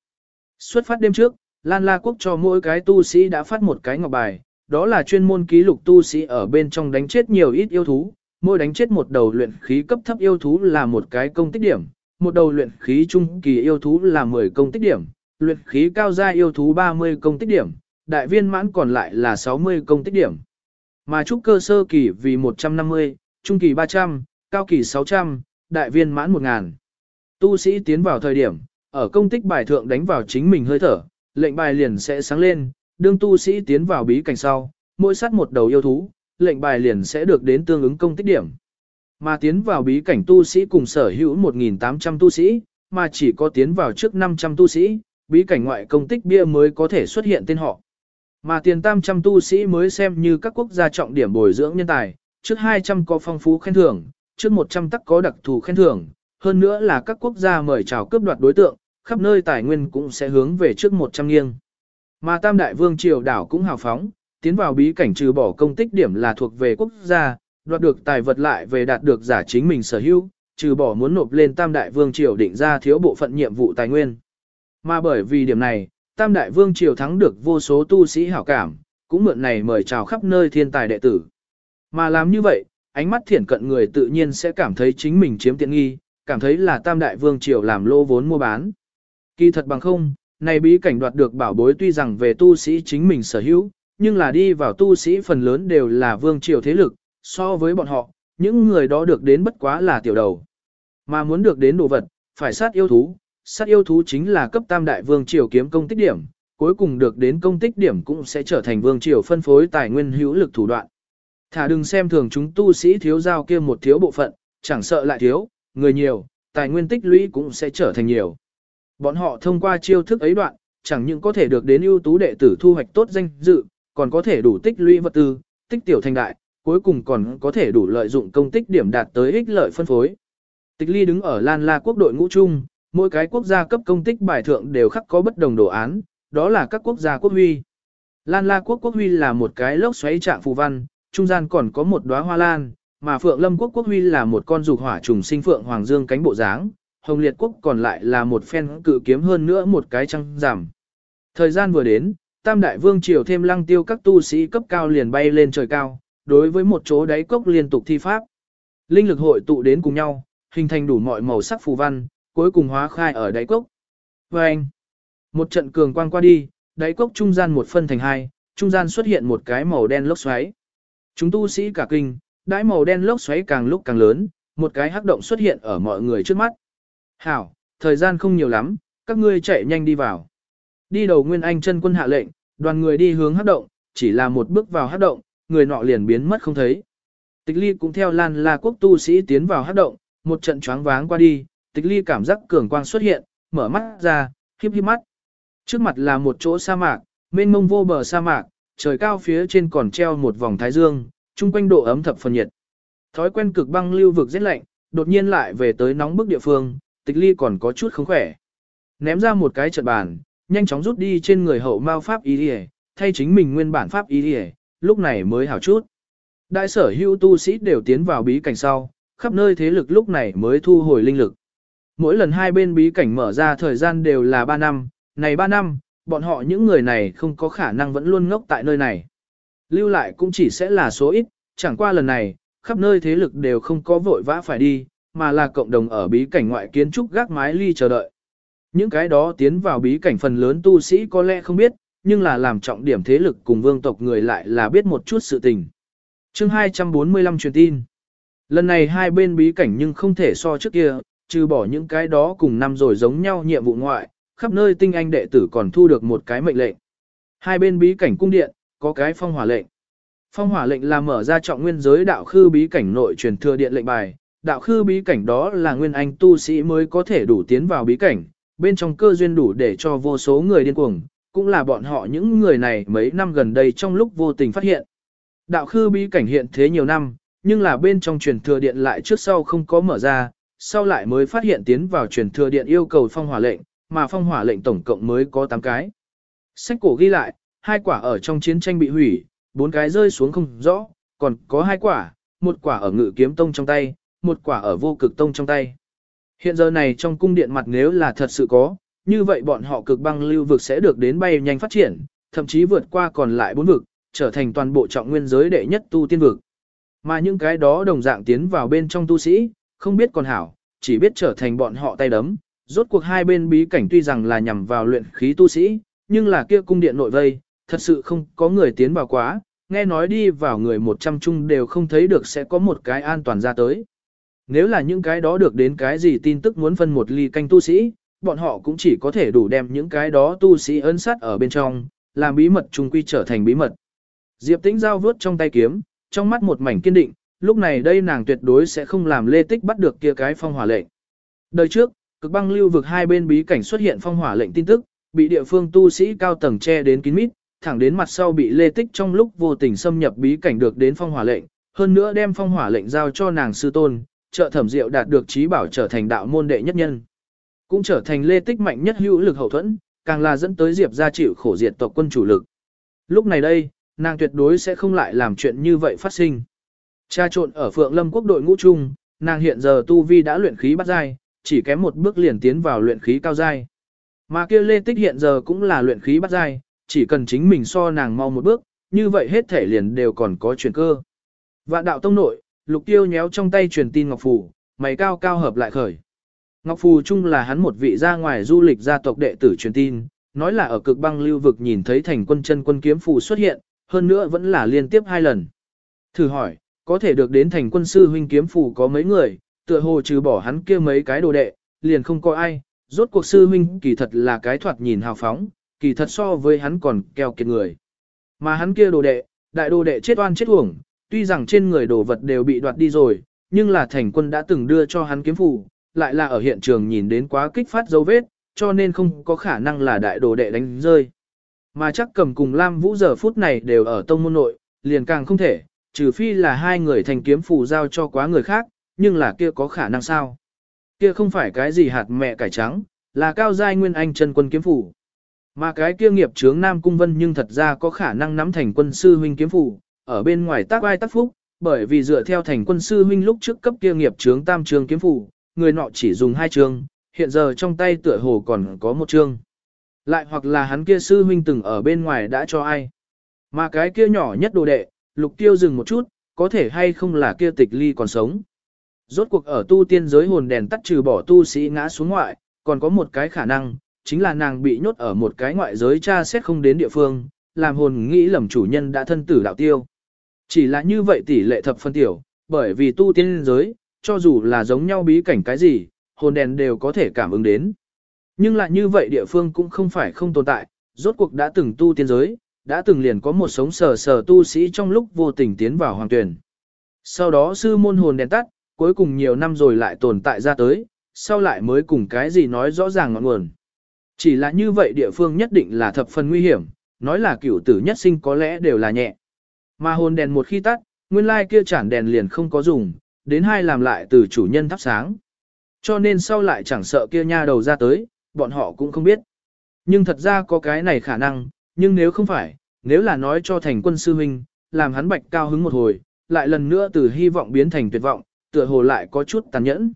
Xuất phát đêm trước, Lan La Quốc cho mỗi cái tu sĩ đã phát một cái ngọc bài, đó là chuyên môn ký lục tu sĩ ở bên trong đánh chết nhiều ít yêu thú, mỗi đánh chết một đầu luyện khí cấp thấp yêu thú là một cái công tích điểm, một đầu luyện khí trung kỳ yêu thú là 10 công tích điểm, luyện khí cao gia yêu thú 30 công tích điểm, đại viên mãn còn lại là 60 công tích điểm. Mà trúc cơ sơ kỳ vì 150, trung kỳ 300, cao kỳ 600, đại viên mãn 1000. Tu sĩ tiến vào thời điểm, ở công tích bài thượng đánh vào chính mình hơi thở, lệnh bài liền sẽ sáng lên, đương tu sĩ tiến vào bí cảnh sau, mỗi sát một đầu yêu thú, lệnh bài liền sẽ được đến tương ứng công tích điểm. Mà tiến vào bí cảnh tu sĩ cùng sở hữu 1.800 tu sĩ, mà chỉ có tiến vào trước 500 tu sĩ, bí cảnh ngoại công tích bia mới có thể xuất hiện tên họ. Mà tiền tam trăm tu sĩ mới xem như các quốc gia trọng điểm bồi dưỡng nhân tài, trước 200 có phong phú khen thưởng, trước 100 tắc có đặc thù khen thưởng, hơn nữa là các quốc gia mời chào cướp đoạt đối tượng, khắp nơi tài nguyên cũng sẽ hướng về trước 100 nghiêng. Mà Tam Đại Vương Triều đảo cũng hào phóng, tiến vào bí cảnh trừ bỏ công tích điểm là thuộc về quốc gia, đoạt được tài vật lại về đạt được giả chính mình sở hữu, trừ bỏ muốn nộp lên Tam Đại Vương Triều định ra thiếu bộ phận nhiệm vụ tài nguyên. Mà bởi vì điểm này, Tam Đại Vương Triều thắng được vô số tu sĩ hảo cảm, cũng mượn này mời chào khắp nơi thiên tài đệ tử. Mà làm như vậy, ánh mắt thiển cận người tự nhiên sẽ cảm thấy chính mình chiếm tiện nghi, cảm thấy là Tam Đại Vương Triều làm lô vốn mua bán. Kỳ thật bằng không, này bí cảnh đoạt được bảo bối tuy rằng về tu sĩ chính mình sở hữu, nhưng là đi vào tu sĩ phần lớn đều là Vương Triều thế lực, so với bọn họ, những người đó được đến bất quá là tiểu đầu. Mà muốn được đến đồ vật, phải sát yêu thú, sát yêu thú chính là cấp tam đại vương triều kiếm công tích điểm, cuối cùng được đến công tích điểm cũng sẽ trở thành vương triều phân phối tài nguyên hữu lực thủ đoạn. Thả đừng xem thường chúng tu sĩ thiếu giao kia một thiếu bộ phận, chẳng sợ lại thiếu, người nhiều, tài nguyên tích lũy cũng sẽ trở thành nhiều. Bọn họ thông qua chiêu thức ấy đoạn, chẳng những có thể được đến ưu tú đệ tử thu hoạch tốt danh dự, còn có thể đủ tích lũy vật tư, tích tiểu thành đại, cuối cùng còn có thể đủ lợi dụng công tích điểm đạt tới ích lợi phân phối. Tịch ly đứng ở Lan La quốc đội ngũ chung, mỗi cái quốc gia cấp công tích bài thượng đều khắc có bất đồng đồ án, đó là các quốc gia quốc huy. Lan La quốc quốc huy là một cái lốc xoáy trạng phù văn, trung gian còn có một đóa hoa lan, mà Phượng Lâm quốc quốc huy là một con dục hỏa trùng sinh phượng hoàng dương cánh bộ dáng, Hồng Liệt quốc còn lại là một phen cự kiếm hơn nữa một cái trăng giảm. Thời gian vừa đến, Tam Đại Vương triều thêm lăng tiêu các tu sĩ cấp cao liền bay lên trời cao, đối với một chỗ đáy cốc liên tục thi pháp. Linh lực hội tụ đến cùng nhau, hình thành đủ mọi màu sắc phù văn, cuối cùng hóa khai ở đáy cốc. Và anh, một trận cường quang qua đi, đáy cốc trung gian một phân thành hai, trung gian xuất hiện một cái màu đen lốc xoáy. Chúng tu sĩ cả kinh, đáy màu đen lốc xoáy càng lúc càng lớn, một cái hắc động xuất hiện ở mọi người trước mắt. Hảo, thời gian không nhiều lắm, các ngươi chạy nhanh đi vào. Đi đầu Nguyên Anh chân quân hạ lệnh, đoàn người đi hướng hắc động, chỉ là một bước vào hắc động, người nọ liền biến mất không thấy. Tịch ly cũng theo lan la quốc tu sĩ tiến vào hắc động, một trận choáng váng qua đi, tịch ly cảm giác cường quang xuất hiện, mở mắt ra, khiếp khiếp mắt. Trước mặt là một chỗ sa mạc, mênh mông vô bờ sa mạc, trời cao phía trên còn treo một vòng thái dương, chung quanh độ ấm thập phần nhiệt. Thói quen cực băng lưu vực rất lạnh, đột nhiên lại về tới nóng bức địa phương, tịch ly còn có chút không khỏe. Ném ra một cái trận bàn, nhanh chóng rút đi trên người hậu mao pháp ý đi thay chính mình nguyên bản pháp ý đi lúc này mới hảo chút. Đại sở hữu tu sĩ đều tiến vào bí cảnh sau, khắp nơi thế lực lúc này mới thu hồi linh lực. Mỗi lần hai bên bí cảnh mở ra thời gian đều là 3 năm, này 3 năm, bọn họ những người này không có khả năng vẫn luôn ngốc tại nơi này. Lưu lại cũng chỉ sẽ là số ít, chẳng qua lần này, khắp nơi thế lực đều không có vội vã phải đi, mà là cộng đồng ở bí cảnh ngoại kiến trúc gác mái ly chờ đợi. Những cái đó tiến vào bí cảnh phần lớn tu sĩ có lẽ không biết, nhưng là làm trọng điểm thế lực cùng vương tộc người lại là biết một chút sự tình. chương 245 truyền tin. Lần này hai bên bí cảnh nhưng không thể so trước kia, trừ bỏ những cái đó cùng năm rồi giống nhau nhiệm vụ ngoại, khắp nơi tinh anh đệ tử còn thu được một cái mệnh lệnh. Hai bên bí cảnh cung điện, có cái phong hỏa lệnh. Phong hỏa lệnh là mở ra trọng nguyên giới đạo khư bí cảnh nội truyền thừa điện lệnh bài, đạo khư bí cảnh đó là nguyên anh tu sĩ mới có thể đủ tiến vào bí cảnh, bên trong cơ duyên đủ để cho vô số người điên cuồng, cũng là bọn họ những người này mấy năm gần đây trong lúc vô tình phát hiện. Đạo khư bí cảnh hiện thế nhiều năm, nhưng là bên trong truyền thừa điện lại trước sau không có mở ra, sau lại mới phát hiện tiến vào truyền thừa điện yêu cầu phong hỏa lệnh, mà phong hỏa lệnh tổng cộng mới có 8 cái. Sách cổ ghi lại, hai quả ở trong chiến tranh bị hủy, bốn cái rơi xuống không rõ, còn có hai quả, một quả ở ngự kiếm tông trong tay, một quả ở vô cực tông trong tay. Hiện giờ này trong cung điện mặt nếu là thật sự có, như vậy bọn họ cực băng lưu vực sẽ được đến bay nhanh phát triển, thậm chí vượt qua còn lại bốn vực, trở thành toàn bộ trọng nguyên giới đệ nhất tu tiên vực. Mà những cái đó đồng dạng tiến vào bên trong tu sĩ, không biết còn hảo, chỉ biết trở thành bọn họ tay đấm. Rốt cuộc hai bên bí cảnh tuy rằng là nhằm vào luyện khí tu sĩ, nhưng là kia cung điện nội vây, thật sự không có người tiến vào quá, nghe nói đi vào người một trăm chung đều không thấy được sẽ có một cái an toàn ra tới. Nếu là những cái đó được đến cái gì tin tức muốn phân một ly canh tu sĩ, bọn họ cũng chỉ có thể đủ đem những cái đó tu sĩ ấn sát ở bên trong, làm bí mật chung quy trở thành bí mật. Diệp Tĩnh giao vớt trong tay kiếm, trong mắt một mảnh kiên định, lúc này đây nàng tuyệt đối sẽ không làm Lê Tích bắt được kia cái phong hỏa lệnh. Đời trước, cực băng lưu vực hai bên bí cảnh xuất hiện phong hỏa lệnh tin tức, bị địa phương tu sĩ cao tầng che đến kín mít, thẳng đến mặt sau bị Lê Tích trong lúc vô tình xâm nhập bí cảnh được đến phong hỏa lệnh, hơn nữa đem phong hỏa lệnh giao cho nàng sư tôn, trợ thẩm diệu đạt được trí bảo trở thành đạo môn đệ nhất nhân. Cũng trở thành Lê Tích mạnh nhất hữu lực hậu thuẫn, càng là dẫn tới Diệp gia chịu khổ diệt tộc quân chủ lực. Lúc này đây, nàng tuyệt đối sẽ không lại làm chuyện như vậy phát sinh. Cha trộn ở Phượng Lâm quốc đội ngũ trung, nàng hiện giờ tu vi đã luyện khí bắt giai, chỉ kém một bước liền tiến vào luyện khí cao giai. Mà kia Lê Tích hiện giờ cũng là luyện khí bắt giai, chỉ cần chính mình so nàng mau một bước, như vậy hết thể liền đều còn có chuyển cơ. Vạn đạo tông nội, lục tiêu nhéo trong tay truyền tin Ngọc Phù, mày cao cao hợp lại khởi. Ngọc Phù chung là hắn một vị ra ngoài du lịch gia tộc đệ tử truyền tin, nói là ở cực băng lưu vực nhìn thấy thành quân chân quân kiếm phù xuất hiện, hơn nữa vẫn là liên tiếp hai lần. Thử hỏi, có thể được đến thành quân sư huynh kiếm phủ có mấy người, tựa hồ trừ bỏ hắn kia mấy cái đồ đệ, liền không có ai, rốt cuộc sư huynh kỳ thật là cái thoạt nhìn hào phóng, kỳ thật so với hắn còn keo kiệt người. Mà hắn kia đồ đệ, đại đồ đệ chết oan chết uổng, tuy rằng trên người đồ vật đều bị đoạt đi rồi, nhưng là thành quân đã từng đưa cho hắn kiếm phủ lại là ở hiện trường nhìn đến quá kích phát dấu vết, cho nên không có khả năng là đại đồ đệ đánh rơi. Mà chắc cầm cùng Lam Vũ giờ phút này đều ở tông môn nội, liền càng không thể, trừ phi là hai người thành kiếm phù giao cho quá người khác, nhưng là kia có khả năng sao? Kia không phải cái gì hạt mẹ cải trắng, là cao giai nguyên anh chân quân kiếm phù. Mà cái kia nghiệp chướng Nam Cung Vân nhưng thật ra có khả năng nắm thành quân sư huynh kiếm phù, ở bên ngoài tác ai tác phúc, bởi vì dựa theo thành quân sư huynh lúc trước cấp kia nghiệp chướng tam trường kiếm phù, người nọ chỉ dùng hai trường, hiện giờ trong tay tựa hồ còn có một trường, Lại hoặc là hắn kia sư huynh từng ở bên ngoài đã cho ai. Mà cái kia nhỏ nhất đồ đệ, lục tiêu dừng một chút, có thể hay không là kia tịch ly còn sống. Rốt cuộc ở tu tiên giới hồn đèn tắt trừ bỏ tu sĩ ngã xuống ngoại, còn có một cái khả năng, chính là nàng bị nhốt ở một cái ngoại giới tra xét không đến địa phương, làm hồn nghĩ lầm chủ nhân đã thân tử đạo tiêu. Chỉ là như vậy tỷ lệ thập phân tiểu, bởi vì tu tiên giới, cho dù là giống nhau bí cảnh cái gì, hồn đèn đều có thể cảm ứng đến. Nhưng lại như vậy địa phương cũng không phải không tồn tại, rốt cuộc đã từng tu tiên giới, đã từng liền có một sống sờ sờ tu sĩ trong lúc vô tình tiến vào hoàng tuyển. Sau đó sư môn hồn đèn tắt, cuối cùng nhiều năm rồi lại tồn tại ra tới, sau lại mới cùng cái gì nói rõ ràng ngọn nguồn. Chỉ là như vậy địa phương nhất định là thập phần nguy hiểm, nói là cửu tử nhất sinh có lẽ đều là nhẹ. Mà hồn đèn một khi tắt, nguyên lai kia chản đèn liền không có dùng, đến hai làm lại từ chủ nhân thắp sáng. Cho nên sau lại chẳng sợ kia nha đầu ra tới, bọn họ cũng không biết. Nhưng thật ra có cái này khả năng, nhưng nếu không phải, nếu là nói cho thành quân sư huynh, làm hắn bạch cao hứng một hồi, lại lần nữa từ hy vọng biến thành tuyệt vọng, tựa hồ lại có chút tàn nhẫn.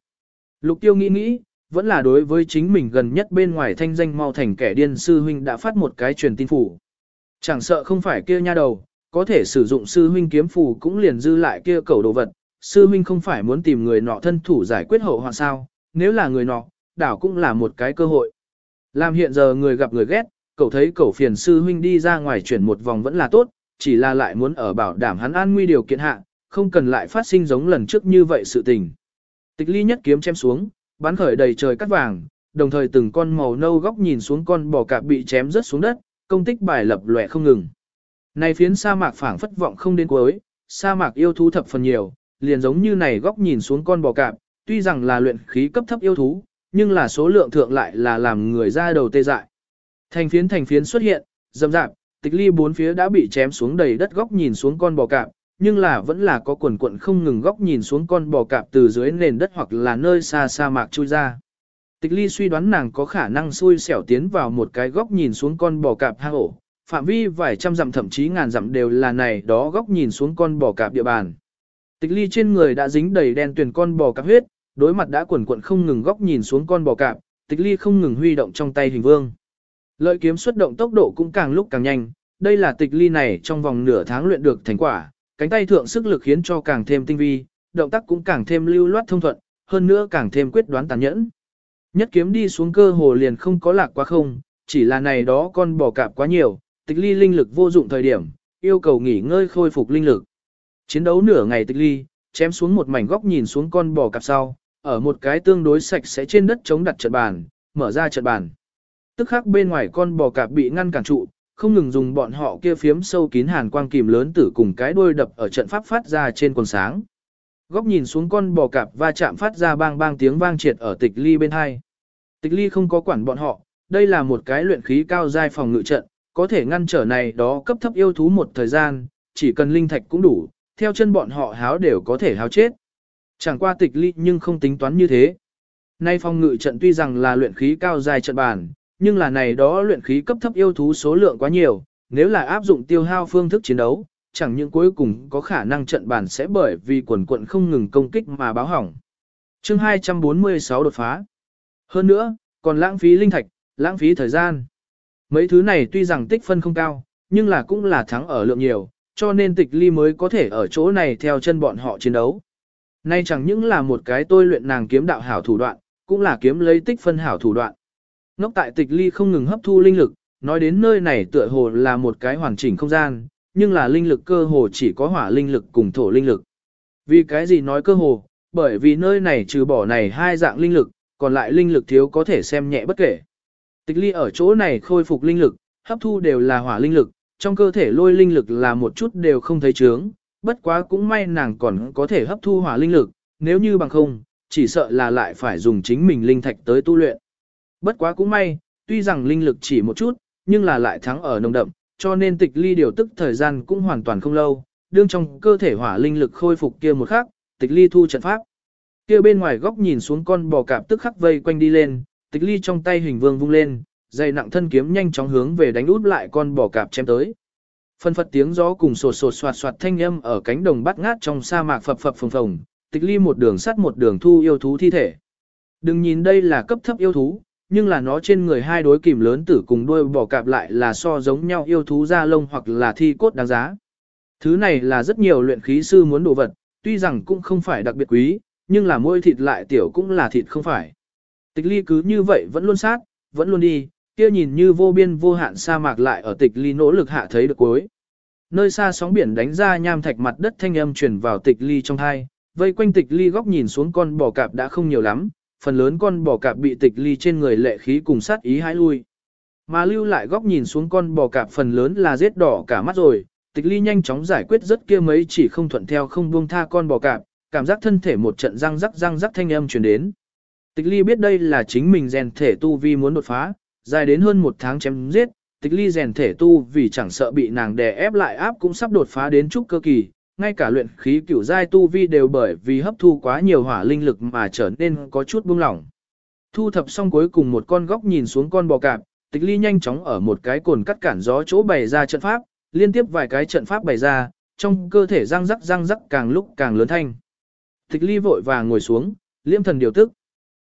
Lục tiêu nghĩ nghĩ, vẫn là đối với chính mình gần nhất bên ngoài thanh danh mau thành kẻ điên sư huynh đã phát một cái truyền tin phủ. Chẳng sợ không phải kia nha đầu, có thể sử dụng sư huynh kiếm phù cũng liền dư lại kia cầu đồ vật, sư huynh không phải muốn tìm người nọ thân thủ giải quyết hậu hoạn sao, nếu là người nọ, đảo cũng là một cái cơ hội. Làm hiện giờ người gặp người ghét, cậu thấy cậu phiền sư huynh đi ra ngoài chuyển một vòng vẫn là tốt, chỉ là lại muốn ở bảo đảm hắn an nguy điều kiện hạ, không cần lại phát sinh giống lần trước như vậy sự tình. Tịch ly nhất kiếm chém xuống, bắn khởi đầy trời cắt vàng, đồng thời từng con màu nâu góc nhìn xuống con bò cạp bị chém rớt xuống đất, công tích bài lập lòe không ngừng. Này phiến sa mạc phảng phất vọng không đến cuối, sa mạc yêu thú thập phần nhiều, liền giống như này góc nhìn xuống con bò cạp, tuy rằng là luyện khí cấp thấp yêu thú, nhưng là số lượng thượng lại là làm người ra đầu tê dại. Thành phiến thành phiến xuất hiện, dầm dạp, tịch ly bốn phía đã bị chém xuống đầy đất góc nhìn xuống con bò cạp, nhưng là vẫn là có quần quận không ngừng góc nhìn xuống con bò cạp từ dưới nền đất hoặc là nơi xa sa mạc chui ra. Tịch ly suy đoán nàng có khả năng xui xẻo tiến vào một cái góc nhìn xuống con bò cạp hang ổ, phạm vi vài trăm dặm thậm chí ngàn dặm đều là này đó góc nhìn xuống con bò cạp địa bàn. Tịch ly trên người đã dính đầy đen tuyển con bò cạp huyết, đối mặt đã quần quận không ngừng góc nhìn xuống con bò cạp, tịch ly không ngừng huy động trong tay hình vương. Lợi kiếm xuất động tốc độ cũng càng lúc càng nhanh, đây là tịch ly này trong vòng nửa tháng luyện được thành quả, cánh tay thượng sức lực khiến cho càng thêm tinh vi, động tác cũng càng thêm lưu loát thông thuận, hơn nữa càng thêm quyết đoán tàn nhẫn. Nhất kiếm đi xuống cơ hồ liền không có lạc quá không, chỉ là này đó con bò cạp quá nhiều, tịch ly linh lực vô dụng thời điểm, yêu cầu nghỉ ngơi khôi phục linh lực. Chiến đấu nửa ngày tịch ly, chém xuống một mảnh góc nhìn xuống con bò cạp sau, ở một cái tương đối sạch sẽ trên đất chống đặt trận bàn, mở ra trận bàn. Tức khắc bên ngoài con bò cạp bị ngăn cản trụ, không ngừng dùng bọn họ kia phiếm sâu kín hàn quang kìm lớn tử cùng cái đuôi đập ở trận pháp phát ra trên quần sáng. Góc nhìn xuống con bò cạp va chạm phát ra bang bang tiếng vang triệt ở tịch ly bên hai. Tịch ly không có quản bọn họ, đây là một cái luyện khí cao giai phòng ngự trận, có thể ngăn trở này đó cấp thấp yêu thú một thời gian, chỉ cần linh thạch cũng đủ, theo chân bọn họ háo đều có thể háo chết. Chẳng qua tịch ly nhưng không tính toán như thế. Nay phòng ngự trận tuy rằng là luyện khí cao dài trận bản, nhưng là này đó luyện khí cấp thấp yêu thú số lượng quá nhiều, nếu là áp dụng tiêu hao phương thức chiến đấu, chẳng những cuối cùng có khả năng trận bản sẽ bởi vì quần quận không ngừng công kích mà báo hỏng. chương 246 đột phá. Hơn nữa, còn lãng phí linh thạch, lãng phí thời gian. Mấy thứ này tuy rằng tích phân không cao, nhưng là cũng là thắng ở lượng nhiều, cho nên tịch ly mới có thể ở chỗ này theo chân bọn họ chiến đấu. Nay chẳng những là một cái tôi luyện nàng kiếm đạo hảo thủ đoạn, cũng là kiếm lấy tích phân hảo thủ đoạn. Ngốc tại tịch ly không ngừng hấp thu linh lực, nói đến nơi này tựa hồ là một cái hoàn chỉnh không gian, nhưng là linh lực cơ hồ chỉ có hỏa linh lực cùng thổ linh lực. Vì cái gì nói cơ hồ, bởi vì nơi này trừ bỏ này hai dạng linh lực, còn lại linh lực thiếu có thể xem nhẹ bất kể. Tịch ly ở chỗ này khôi phục linh lực, hấp thu đều là hỏa linh lực, trong cơ thể lôi linh lực là một chút đều không thấy chướng, bất quá cũng may nàng còn có thể hấp thu hỏa linh lực, nếu như bằng không, chỉ sợ là lại phải dùng chính mình linh thạch tới tu luyện. Bất quá cũng may, tuy rằng linh lực chỉ một chút, nhưng là lại thắng ở nồng đậm, cho nên tịch ly điều tức thời gian cũng hoàn toàn không lâu, đương trong cơ thể hỏa linh lực khôi phục kia một khắc, tịch ly thu trận pháp. Kia bên ngoài góc nhìn xuống con bò cạp tức khắc vây quanh đi lên, tịch ly trong tay hình vương vung lên, dày nặng thân kiếm nhanh chóng hướng về đánh út lại con bò cạp chém tới. Phân phật tiếng gió cùng sột sột soạt soạt thanh âm ở cánh đồng bắt ngát trong sa mạc phập phập phồng phồng, tịch ly một đường sắt một đường thu yêu thú thi thể. Đừng nhìn đây là cấp thấp yêu thú, nhưng là nó trên người hai đối kìm lớn tử cùng đuôi bò cạp lại là so giống nhau yêu thú da lông hoặc là thi cốt đáng giá. Thứ này là rất nhiều luyện khí sư muốn đồ vật, tuy rằng cũng không phải đặc biệt quý, nhưng là môi thịt lại tiểu cũng là thịt không phải. Tịch ly cứ như vậy vẫn luôn sát, vẫn luôn đi, kia nhìn như vô biên vô hạn sa mạc lại ở tịch ly nỗ lực hạ thấy được cuối. Nơi xa sóng biển đánh ra nham thạch mặt đất thanh âm truyền vào tịch ly trong thai, vây quanh tịch ly góc nhìn xuống con bò cạp đã không nhiều lắm, phần lớn con bò cạp bị tịch ly trên người lệ khí cùng sát ý hãi lui. Mà lưu lại góc nhìn xuống con bò cạp phần lớn là giết đỏ cả mắt rồi, tịch ly nhanh chóng giải quyết rất kia mấy chỉ không thuận theo không buông tha con bò cạp, cảm giác thân thể một trận răng rắc răng rắc thanh âm truyền đến. Tịch ly biết đây là chính mình rèn thể tu vi muốn đột phá, dài đến hơn một tháng chém giết, tịch ly rèn thể tu vì chẳng sợ bị nàng đè ép lại áp cũng sắp đột phá đến trúc cơ kỳ, ngay cả luyện khí cửu giai tu vi đều bởi vì hấp thu quá nhiều hỏa linh lực mà trở nên có chút buông lỏng. Thu thập xong cuối cùng một con góc nhìn xuống con bò cạp, tịch ly nhanh chóng ở một cái cồn cắt cản gió chỗ bày ra trận pháp, liên tiếp vài cái trận pháp bày ra, trong cơ thể răng rắc răng rắc càng lúc càng lớn thanh. Tịch ly vội vàng ngồi xuống, liêm thần điều tức.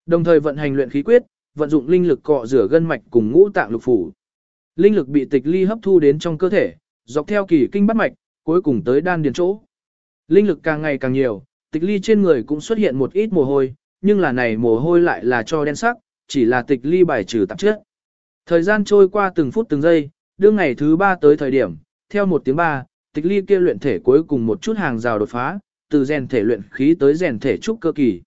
Đồng thời vận hành luyện khí quyết, vận dụng linh lực cọ rửa gân mạch cùng ngũ tạng lục phủ. Linh lực bị tịch ly hấp thu đến trong cơ thể, dọc theo kỳ kinh bắt mạch, cuối cùng tới đan điền chỗ. Linh lực càng ngày càng nhiều, tịch ly trên người cũng xuất hiện một ít mồ hôi, nhưng là này mồ hôi lại là cho đen sắc, chỉ là tịch ly bài trừ tạp chất. Thời gian trôi qua từng phút từng giây, đương ngày thứ ba tới thời điểm, theo một tiếng ba, tịch ly kia luyện thể cuối cùng một chút hàng rào đột phá, từ rèn thể luyện khí tới rèn thể trúc cơ kỳ.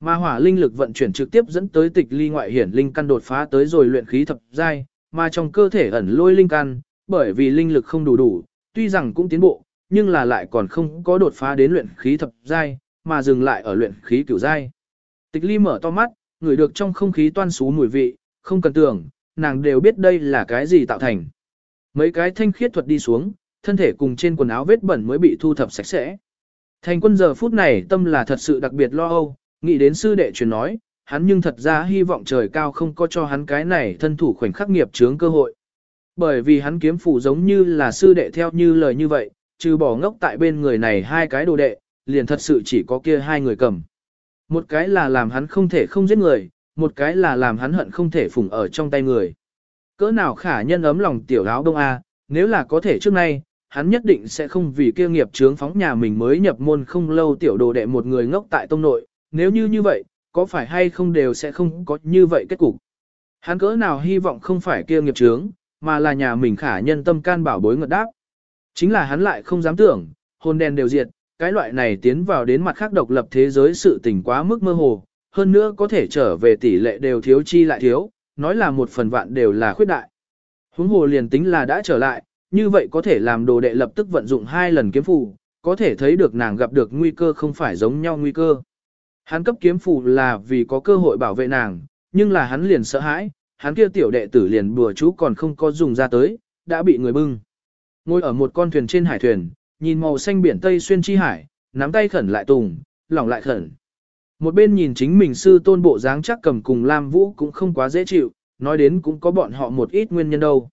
ma hỏa linh lực vận chuyển trực tiếp dẫn tới tịch ly ngoại hiển linh căn đột phá tới rồi luyện khí thập giai, mà trong cơ thể ẩn lôi linh căn, bởi vì linh lực không đủ đủ, tuy rằng cũng tiến bộ, nhưng là lại còn không có đột phá đến luyện khí thập giai, mà dừng lại ở luyện khí cửu giai. Tịch ly mở to mắt, ngửi được trong không khí toan xú mùi vị, không cần tưởng, nàng đều biết đây là cái gì tạo thành. Mấy cái thanh khiết thuật đi xuống, thân thể cùng trên quần áo vết bẩn mới bị thu thập sạch sẽ. Thành quân giờ phút này tâm là thật sự đặc biệt lo âu, nghĩ đến sư đệ truyền nói, hắn nhưng thật ra hy vọng trời cao không có cho hắn cái này thân thủ khoảnh khắc nghiệp chướng cơ hội. Bởi vì hắn kiếm phủ giống như là sư đệ theo như lời như vậy, trừ bỏ ngốc tại bên người này hai cái đồ đệ, liền thật sự chỉ có kia hai người cầm. Một cái là làm hắn không thể không giết người, một cái là làm hắn hận không thể phủng ở trong tay người. Cỡ nào khả nhân ấm lòng tiểu áo đông A, nếu là có thể trước nay, hắn nhất định sẽ không vì kia nghiệp chướng phóng nhà mình mới nhập môn không lâu tiểu đồ đệ một người ngốc tại tông nội, nếu như như vậy, có phải hay không đều sẽ không có như vậy kết cục. Hắn cỡ nào hy vọng không phải kia nghiệp chướng, mà là nhà mình khả nhân tâm can bảo bối ngật đáp. Chính là hắn lại không dám tưởng, hồn đèn đều diệt, cái loại này tiến vào đến mặt khác độc lập thế giới sự tình quá mức mơ hồ, hơn nữa có thể trở về tỷ lệ đều thiếu chi lại thiếu, nói là một phần vạn đều là khuyết đại. Huống hồ liền tính là đã trở lại, như vậy có thể làm đồ đệ lập tức vận dụng hai lần kiếm phù, có thể thấy được nàng gặp được nguy cơ không phải giống nhau nguy cơ. Hắn cấp kiếm phù là vì có cơ hội bảo vệ nàng, nhưng là hắn liền sợ hãi, hắn kia tiểu đệ tử liền bùa chú còn không có dùng ra tới, đã bị người bưng. Ngồi ở một con thuyền trên hải thuyền, nhìn màu xanh biển Tây xuyên chi hải, nắm tay khẩn lại tùng, lỏng lại khẩn. Một bên nhìn chính mình sư tôn bộ dáng chắc cầm cùng Lam Vũ cũng không quá dễ chịu, nói đến cũng có bọn họ một ít nguyên nhân đâu.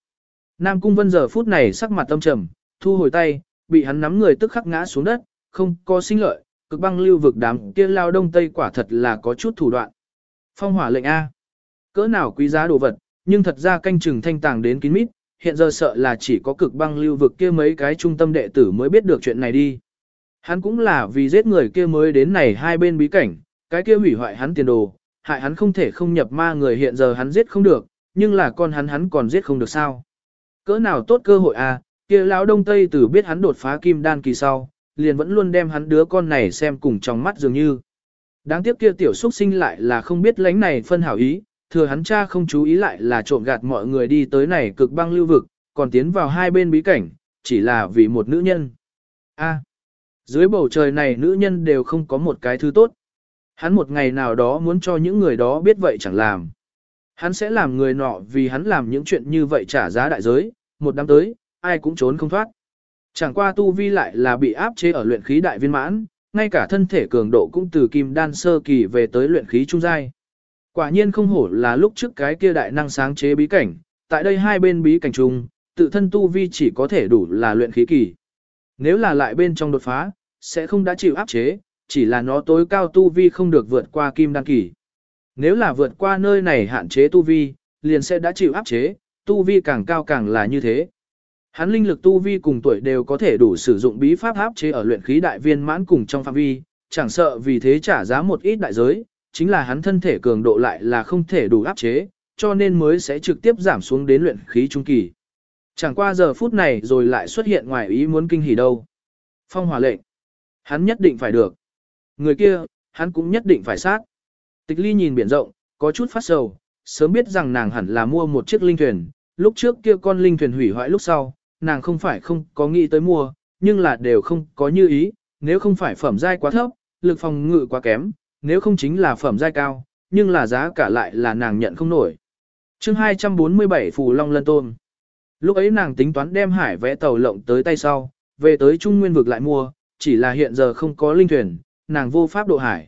Nam Cung Vân giờ phút này sắc mặt tâm trầm, thu hồi tay, bị hắn nắm người tức khắc ngã xuống đất, không có sinh lợi, cực băng lưu vực đám kia lao đông tây quả thật là có chút thủ đoạn. Phong hỏa lệnh A. Cỡ nào quý giá đồ vật, nhưng thật ra canh chừng thanh tàng đến kín mít, hiện giờ sợ là chỉ có cực băng lưu vực kia mấy cái trung tâm đệ tử mới biết được chuyện này đi. Hắn cũng là vì giết người kia mới đến này hai bên bí cảnh, cái kia hủy hoại hắn tiền đồ, hại hắn không thể không nhập ma người hiện giờ hắn giết không được, nhưng là con hắn hắn còn giết không được sao. Cỡ nào tốt cơ hội à, kia lão đông tây tử biết hắn đột phá kim đan kỳ sau, liền vẫn luôn đem hắn đứa con này xem cùng trong mắt dường như. Đáng tiếc kia tiểu xuất sinh lại là không biết lánh này phân hảo ý, thừa hắn cha không chú ý lại là trộm gạt mọi người đi tới này cực băng lưu vực, còn tiến vào hai bên bí cảnh, chỉ là vì một nữ nhân. A, dưới bầu trời này nữ nhân đều không có một cái thứ tốt. Hắn một ngày nào đó muốn cho những người đó biết vậy chẳng làm. Hắn sẽ làm người nọ vì hắn làm những chuyện như vậy trả giá đại giới, một năm tới, ai cũng trốn không thoát. Chẳng qua tu vi lại là bị áp chế ở luyện khí đại viên mãn, ngay cả thân thể cường độ cũng từ kim đan sơ kỳ về tới luyện khí trung giai. Quả nhiên không hổ là lúc trước cái kia đại năng sáng chế bí cảnh, tại đây hai bên bí cảnh chung, tự thân tu vi chỉ có thể đủ là luyện khí kỳ. Nếu là lại bên trong đột phá, sẽ không đã chịu áp chế, chỉ là nó tối cao tu vi không được vượt qua kim đan kỳ. Nếu là vượt qua nơi này hạn chế tu vi, liền sẽ đã chịu áp chế, tu vi càng cao càng là như thế. Hắn linh lực tu vi cùng tuổi đều có thể đủ sử dụng bí pháp áp chế ở luyện khí đại viên mãn cùng trong phạm vi, chẳng sợ vì thế trả giá một ít đại giới, chính là hắn thân thể cường độ lại là không thể đủ áp chế, cho nên mới sẽ trực tiếp giảm xuống đến luyện khí trung kỳ. Chẳng qua giờ phút này rồi lại xuất hiện ngoài ý muốn kinh hỉ đâu. Phong hỏa lệnh. Hắn nhất định phải được. Người kia, hắn cũng nhất định phải sát. Tịch ly nhìn biển rộng, có chút phát sầu, sớm biết rằng nàng hẳn là mua một chiếc linh thuyền. Lúc trước kia con linh thuyền hủy hoại lúc sau, nàng không phải không có nghĩ tới mua, nhưng là đều không có như ý, nếu không phải phẩm giai quá thấp, lực phòng ngự quá kém, nếu không chính là phẩm giai cao, nhưng là giá cả lại là nàng nhận không nổi. chương 247 Phù Long Lân Tôn Lúc ấy nàng tính toán đem hải vẽ tàu lộng tới tay sau, về tới Trung Nguyên vực lại mua, chỉ là hiện giờ không có linh thuyền, nàng vô pháp độ hải.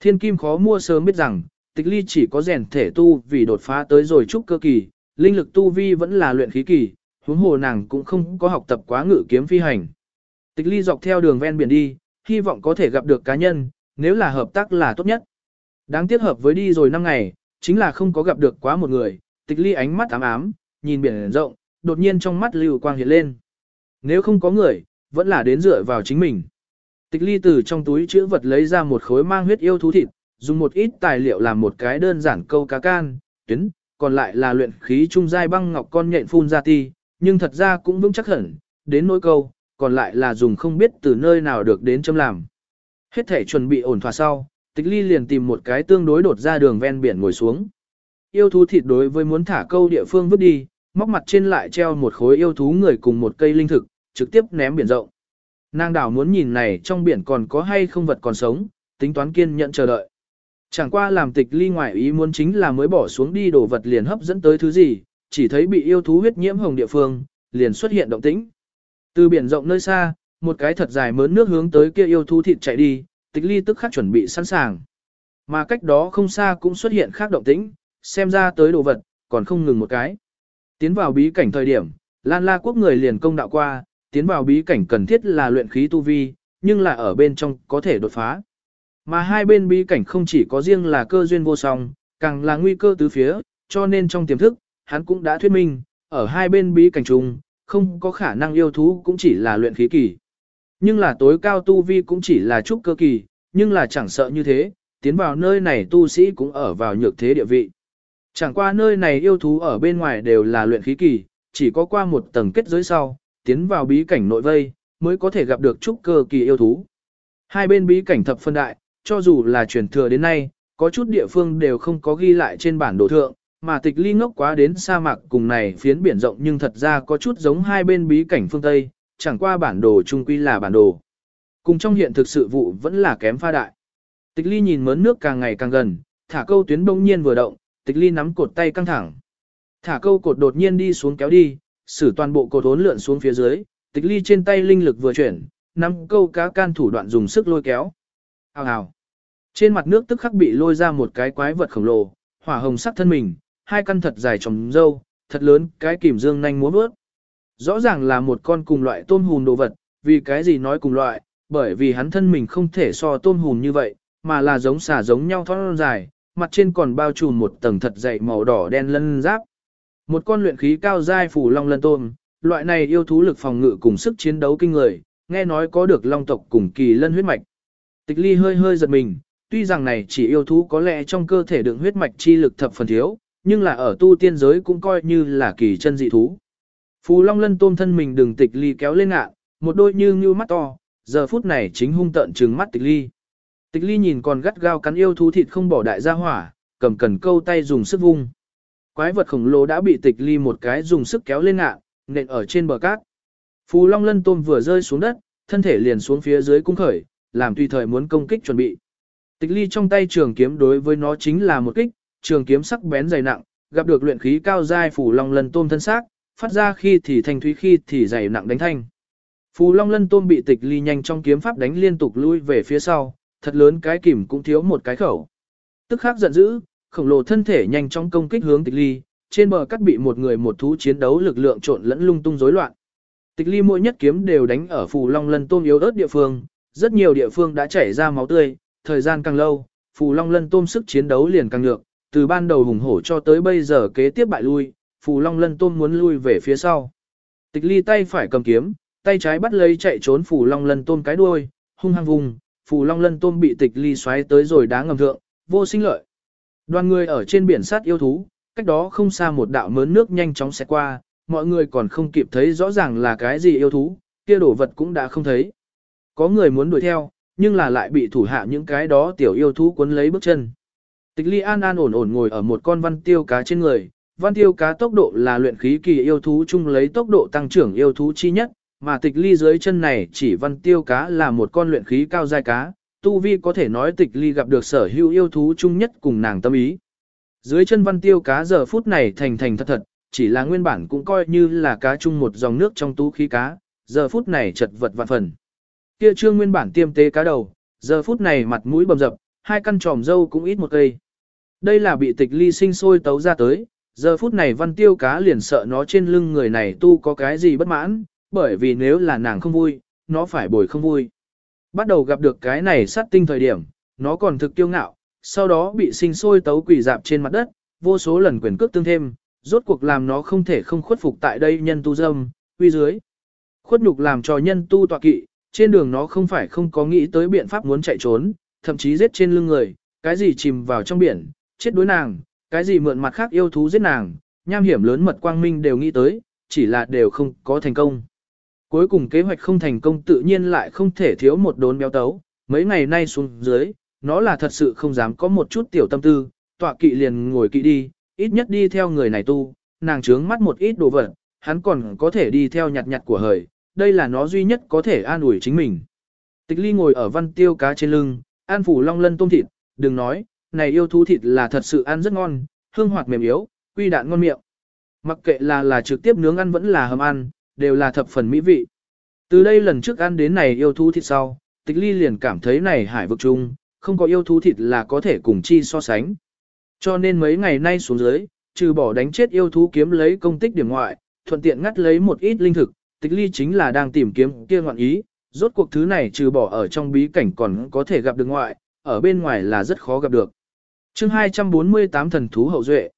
Thiên kim khó mua sớm biết rằng, tịch ly chỉ có rèn thể tu vì đột phá tới rồi trúc cơ kỳ, linh lực tu vi vẫn là luyện khí kỳ, huống hồ nàng cũng không có học tập quá ngự kiếm phi hành. Tịch ly dọc theo đường ven biển đi, hy vọng có thể gặp được cá nhân, nếu là hợp tác là tốt nhất. Đáng tiếc hợp với đi rồi 5 ngày, chính là không có gặp được quá một người, tịch ly ánh mắt ám ám, nhìn biển rộng, đột nhiên trong mắt lưu quang hiện lên. Nếu không có người, vẫn là đến dựa vào chính mình. Tịch ly từ trong túi chữ vật lấy ra một khối mang huyết yêu thú thịt, dùng một ít tài liệu làm một cái đơn giản câu cá can, tuyến, còn lại là luyện khí trung giai băng ngọc con nhện phun ra ti, nhưng thật ra cũng vững chắc hẳn, đến nỗi câu, còn lại là dùng không biết từ nơi nào được đến châm làm. Hết thể chuẩn bị ổn thỏa sau, tịch ly liền tìm một cái tương đối đột ra đường ven biển ngồi xuống. Yêu thú thịt đối với muốn thả câu địa phương vứt đi, móc mặt trên lại treo một khối yêu thú người cùng một cây linh thực, trực tiếp ném biển rộng. Nàng đảo muốn nhìn này trong biển còn có hay không vật còn sống, tính toán kiên nhận chờ đợi. Chẳng qua làm tịch ly ngoại ý muốn chính là mới bỏ xuống đi đồ vật liền hấp dẫn tới thứ gì, chỉ thấy bị yêu thú huyết nhiễm hồng địa phương, liền xuất hiện động tĩnh. Từ biển rộng nơi xa, một cái thật dài mớn nước hướng tới kia yêu thú thịt chạy đi, tịch ly tức khắc chuẩn bị sẵn sàng. Mà cách đó không xa cũng xuất hiện khác động tĩnh, xem ra tới đồ vật, còn không ngừng một cái. Tiến vào bí cảnh thời điểm, Lan La quốc người liền công đạo qua, tiến vào bí cảnh cần thiết là luyện khí tu vi, nhưng là ở bên trong có thể đột phá. Mà hai bên bí cảnh không chỉ có riêng là cơ duyên vô song, càng là nguy cơ tứ phía, cho nên trong tiềm thức, hắn cũng đã thuyết minh, ở hai bên bí cảnh chung, không có khả năng yêu thú cũng chỉ là luyện khí kỳ. Nhưng là tối cao tu vi cũng chỉ là trúc cơ kỳ, nhưng là chẳng sợ như thế, tiến vào nơi này tu sĩ cũng ở vào nhược thế địa vị. Chẳng qua nơi này yêu thú ở bên ngoài đều là luyện khí kỳ, chỉ có qua một tầng kết giới sau, tiến vào bí cảnh nội vây, mới có thể gặp được trúc cơ kỳ yêu thú. Hai bên bí cảnh thập phân đại, cho dù là truyền thừa đến nay, có chút địa phương đều không có ghi lại trên bản đồ thượng, mà tịch ly ngốc quá đến sa mạc cùng này phiến biển rộng nhưng thật ra có chút giống hai bên bí cảnh phương Tây, chẳng qua bản đồ chung quy là bản đồ. Cùng trong hiện thực sự vụ vẫn là kém pha đại. Tịch ly nhìn mớn nước càng ngày càng gần, thả câu tuyến bỗng nhiên vừa động, tịch ly nắm cột tay căng thẳng. Thả câu cột đột nhiên đi xuống kéo đi, xử toàn bộ cột hốn lượn xuống phía dưới, tịch ly trên tay linh lực vừa chuyển, nắm câu cá can thủ đoạn dùng sức lôi kéo. Hào hào. Trên mặt nước tức khắc bị lôi ra một cái quái vật khổng lồ, hỏa hồng sắc thân mình, hai căn thật dài trồng dâu, thật lớn, cái kìm dương nhanh múa bước. Rõ ràng là một con cùng loại tôm hùn đồ vật, vì cái gì nói cùng loại, bởi vì hắn thân mình không thể so tôm hùn như vậy, mà là giống xả giống nhau thon dài, mặt trên còn bao trùm một tầng thật dày màu đỏ đen lân giáp. Một con luyện khí cao giai phủ long lân tôm, loại này yêu thú lực phòng ngự cùng sức chiến đấu kinh người, nghe nói có được long tộc cùng kỳ lân huyết mạch. Tịch ly hơi hơi giật mình, tuy rằng này chỉ yêu thú có lẽ trong cơ thể đựng huyết mạch chi lực thập phần thiếu, nhưng là ở tu tiên giới cũng coi như là kỳ chân dị thú. Phù Long Lân tôm thân mình đường tịch ly kéo lên ngạ, một đôi như như mắt to, giờ phút này chính hung tận trừng mắt tịch ly. Tịch ly nhìn còn gắt gao cắn yêu thú thịt không bỏ đại gia hỏa, cầm cần câu tay dùng sức vung. Quái vật khổng lồ đã bị tịch ly một cái dùng sức kéo lên ngạn, nện ở trên bờ cát. Phù Long Lân Tôm vừa rơi xuống đất, thân thể liền xuống phía dưới cung khởi, làm tùy thời muốn công kích chuẩn bị. Tịch ly trong tay trường kiếm đối với nó chính là một kích, trường kiếm sắc bén dày nặng, gặp được luyện khí cao giai Phù Long Lân Tôm thân xác, phát ra khi thì thanh thúy khi thì dày nặng đánh thanh. Phù Long Lân Tôm bị tịch ly nhanh trong kiếm pháp đánh liên tục lui về phía sau, thật lớn cái kìm cũng thiếu một cái khẩu. Tức khắc giận dữ, khổng lồ thân thể nhanh trong công kích hướng tịch ly, trên bờ cắt bị một người một thú chiến đấu lực lượng trộn lẫn lung tung rối loạn. Tịch ly mỗi nhất kiếm đều đánh ở phù long lân tôm yếu ớt địa phương, rất nhiều địa phương đã chảy ra máu tươi, thời gian càng lâu, phù long lân tôm sức chiến đấu liền càng nhược, từ ban đầu hùng hổ cho tới bây giờ kế tiếp bại lui, phù long lân tôm muốn lui về phía sau. Tịch ly tay phải cầm kiếm, tay trái bắt lấy chạy trốn phù long lân tôm cái đuôi, hung hăng vùng, phù long lân tôm bị tịch ly xoáy tới rồi đá ngầm thượng, vô sinh lợi. Đoàn người ở trên biển sát yêu thú, cách đó không xa một đạo mớn nước nhanh chóng sẽ qua, mọi người còn không kịp thấy rõ ràng là cái gì yêu thú, kia đổ vật cũng đã không thấy. Có người muốn đuổi theo, nhưng là lại bị thủ hạ những cái đó tiểu yêu thú cuốn lấy bước chân. Tịch ly an an ổn ổn ngồi ở một con văn tiêu cá trên người, văn tiêu cá tốc độ là luyện khí kỳ yêu thú chung lấy tốc độ tăng trưởng yêu thú chi nhất, mà tịch ly dưới chân này chỉ văn tiêu cá là một con luyện khí cao giai cá, tu vi có thể nói tịch ly gặp được sở hữu yêu thú chung nhất cùng nàng tâm ý. Dưới chân văn tiêu cá giờ phút này thành thành thật thật, chỉ là nguyên bản cũng coi như là cá chung một dòng nước trong tú khí cá, giờ phút này chật vật vạn phần. Kia trương nguyên bản tiêm tế cá đầu, giờ phút này mặt mũi bầm dập, hai căn tròm dâu cũng ít một cây. Đây là bị tịch ly sinh sôi tấu ra tới, giờ phút này văn tiêu cá liền sợ nó trên lưng người này tu có cái gì bất mãn, bởi vì nếu là nàng không vui, nó phải bồi không vui. Bắt đầu gặp được cái này sát tinh thời điểm, nó còn thực kiêu ngạo, sau đó bị sinh sôi tấu quỷ dạp trên mặt đất, vô số lần quyền cước tương thêm, rốt cuộc làm nó không thể không khuất phục tại đây nhân tu dâm, uy dưới. Khuất nhục làm cho nhân tu tọa kỵ, trên đường nó không phải không có nghĩ tới biện pháp muốn chạy trốn, thậm chí giết trên lưng người, cái gì chìm vào trong biển, chết đối nàng, cái gì mượn mặt khác yêu thú giết nàng, nham hiểm lớn mật quang minh đều nghĩ tới, chỉ là đều không có thành công. Cuối cùng kế hoạch không thành công tự nhiên lại không thể thiếu một đốn béo tấu, mấy ngày nay xuống dưới, nó là thật sự không dám có một chút tiểu tâm tư, tọa kỵ liền ngồi kỵ đi, ít nhất đi theo người này tu, nàng trướng mắt một ít đồ vật, hắn còn có thể đi theo nhặt nhặt của hời, đây là nó duy nhất có thể an ủi chính mình. Tịch ly ngồi ở văn tiêu cá trên lưng, an phủ long lân tôm thịt, đừng nói, này yêu thú thịt là thật sự ăn rất ngon, hương hoạt mềm yếu, quy đạn ngon miệng. Mặc kệ là là trực tiếp nướng ăn vẫn là hầm ăn, đều là thập phần mỹ vị. Từ đây lần trước ăn đến này yêu thú thịt sau, tịch ly liền cảm thấy này hải vực chung, không có yêu thú thịt là có thể cùng chi so sánh. Cho nên mấy ngày nay xuống dưới, trừ bỏ đánh chết yêu thú kiếm lấy công tích điểm ngoại, thuận tiện ngắt lấy một ít linh thực, tịch ly chính là đang tìm kiếm kia ngoạn ý, rốt cuộc thứ này trừ bỏ ở trong bí cảnh còn có thể gặp được ngoại, ở bên ngoài là rất khó gặp được chương 248 thần thú hậu duệ.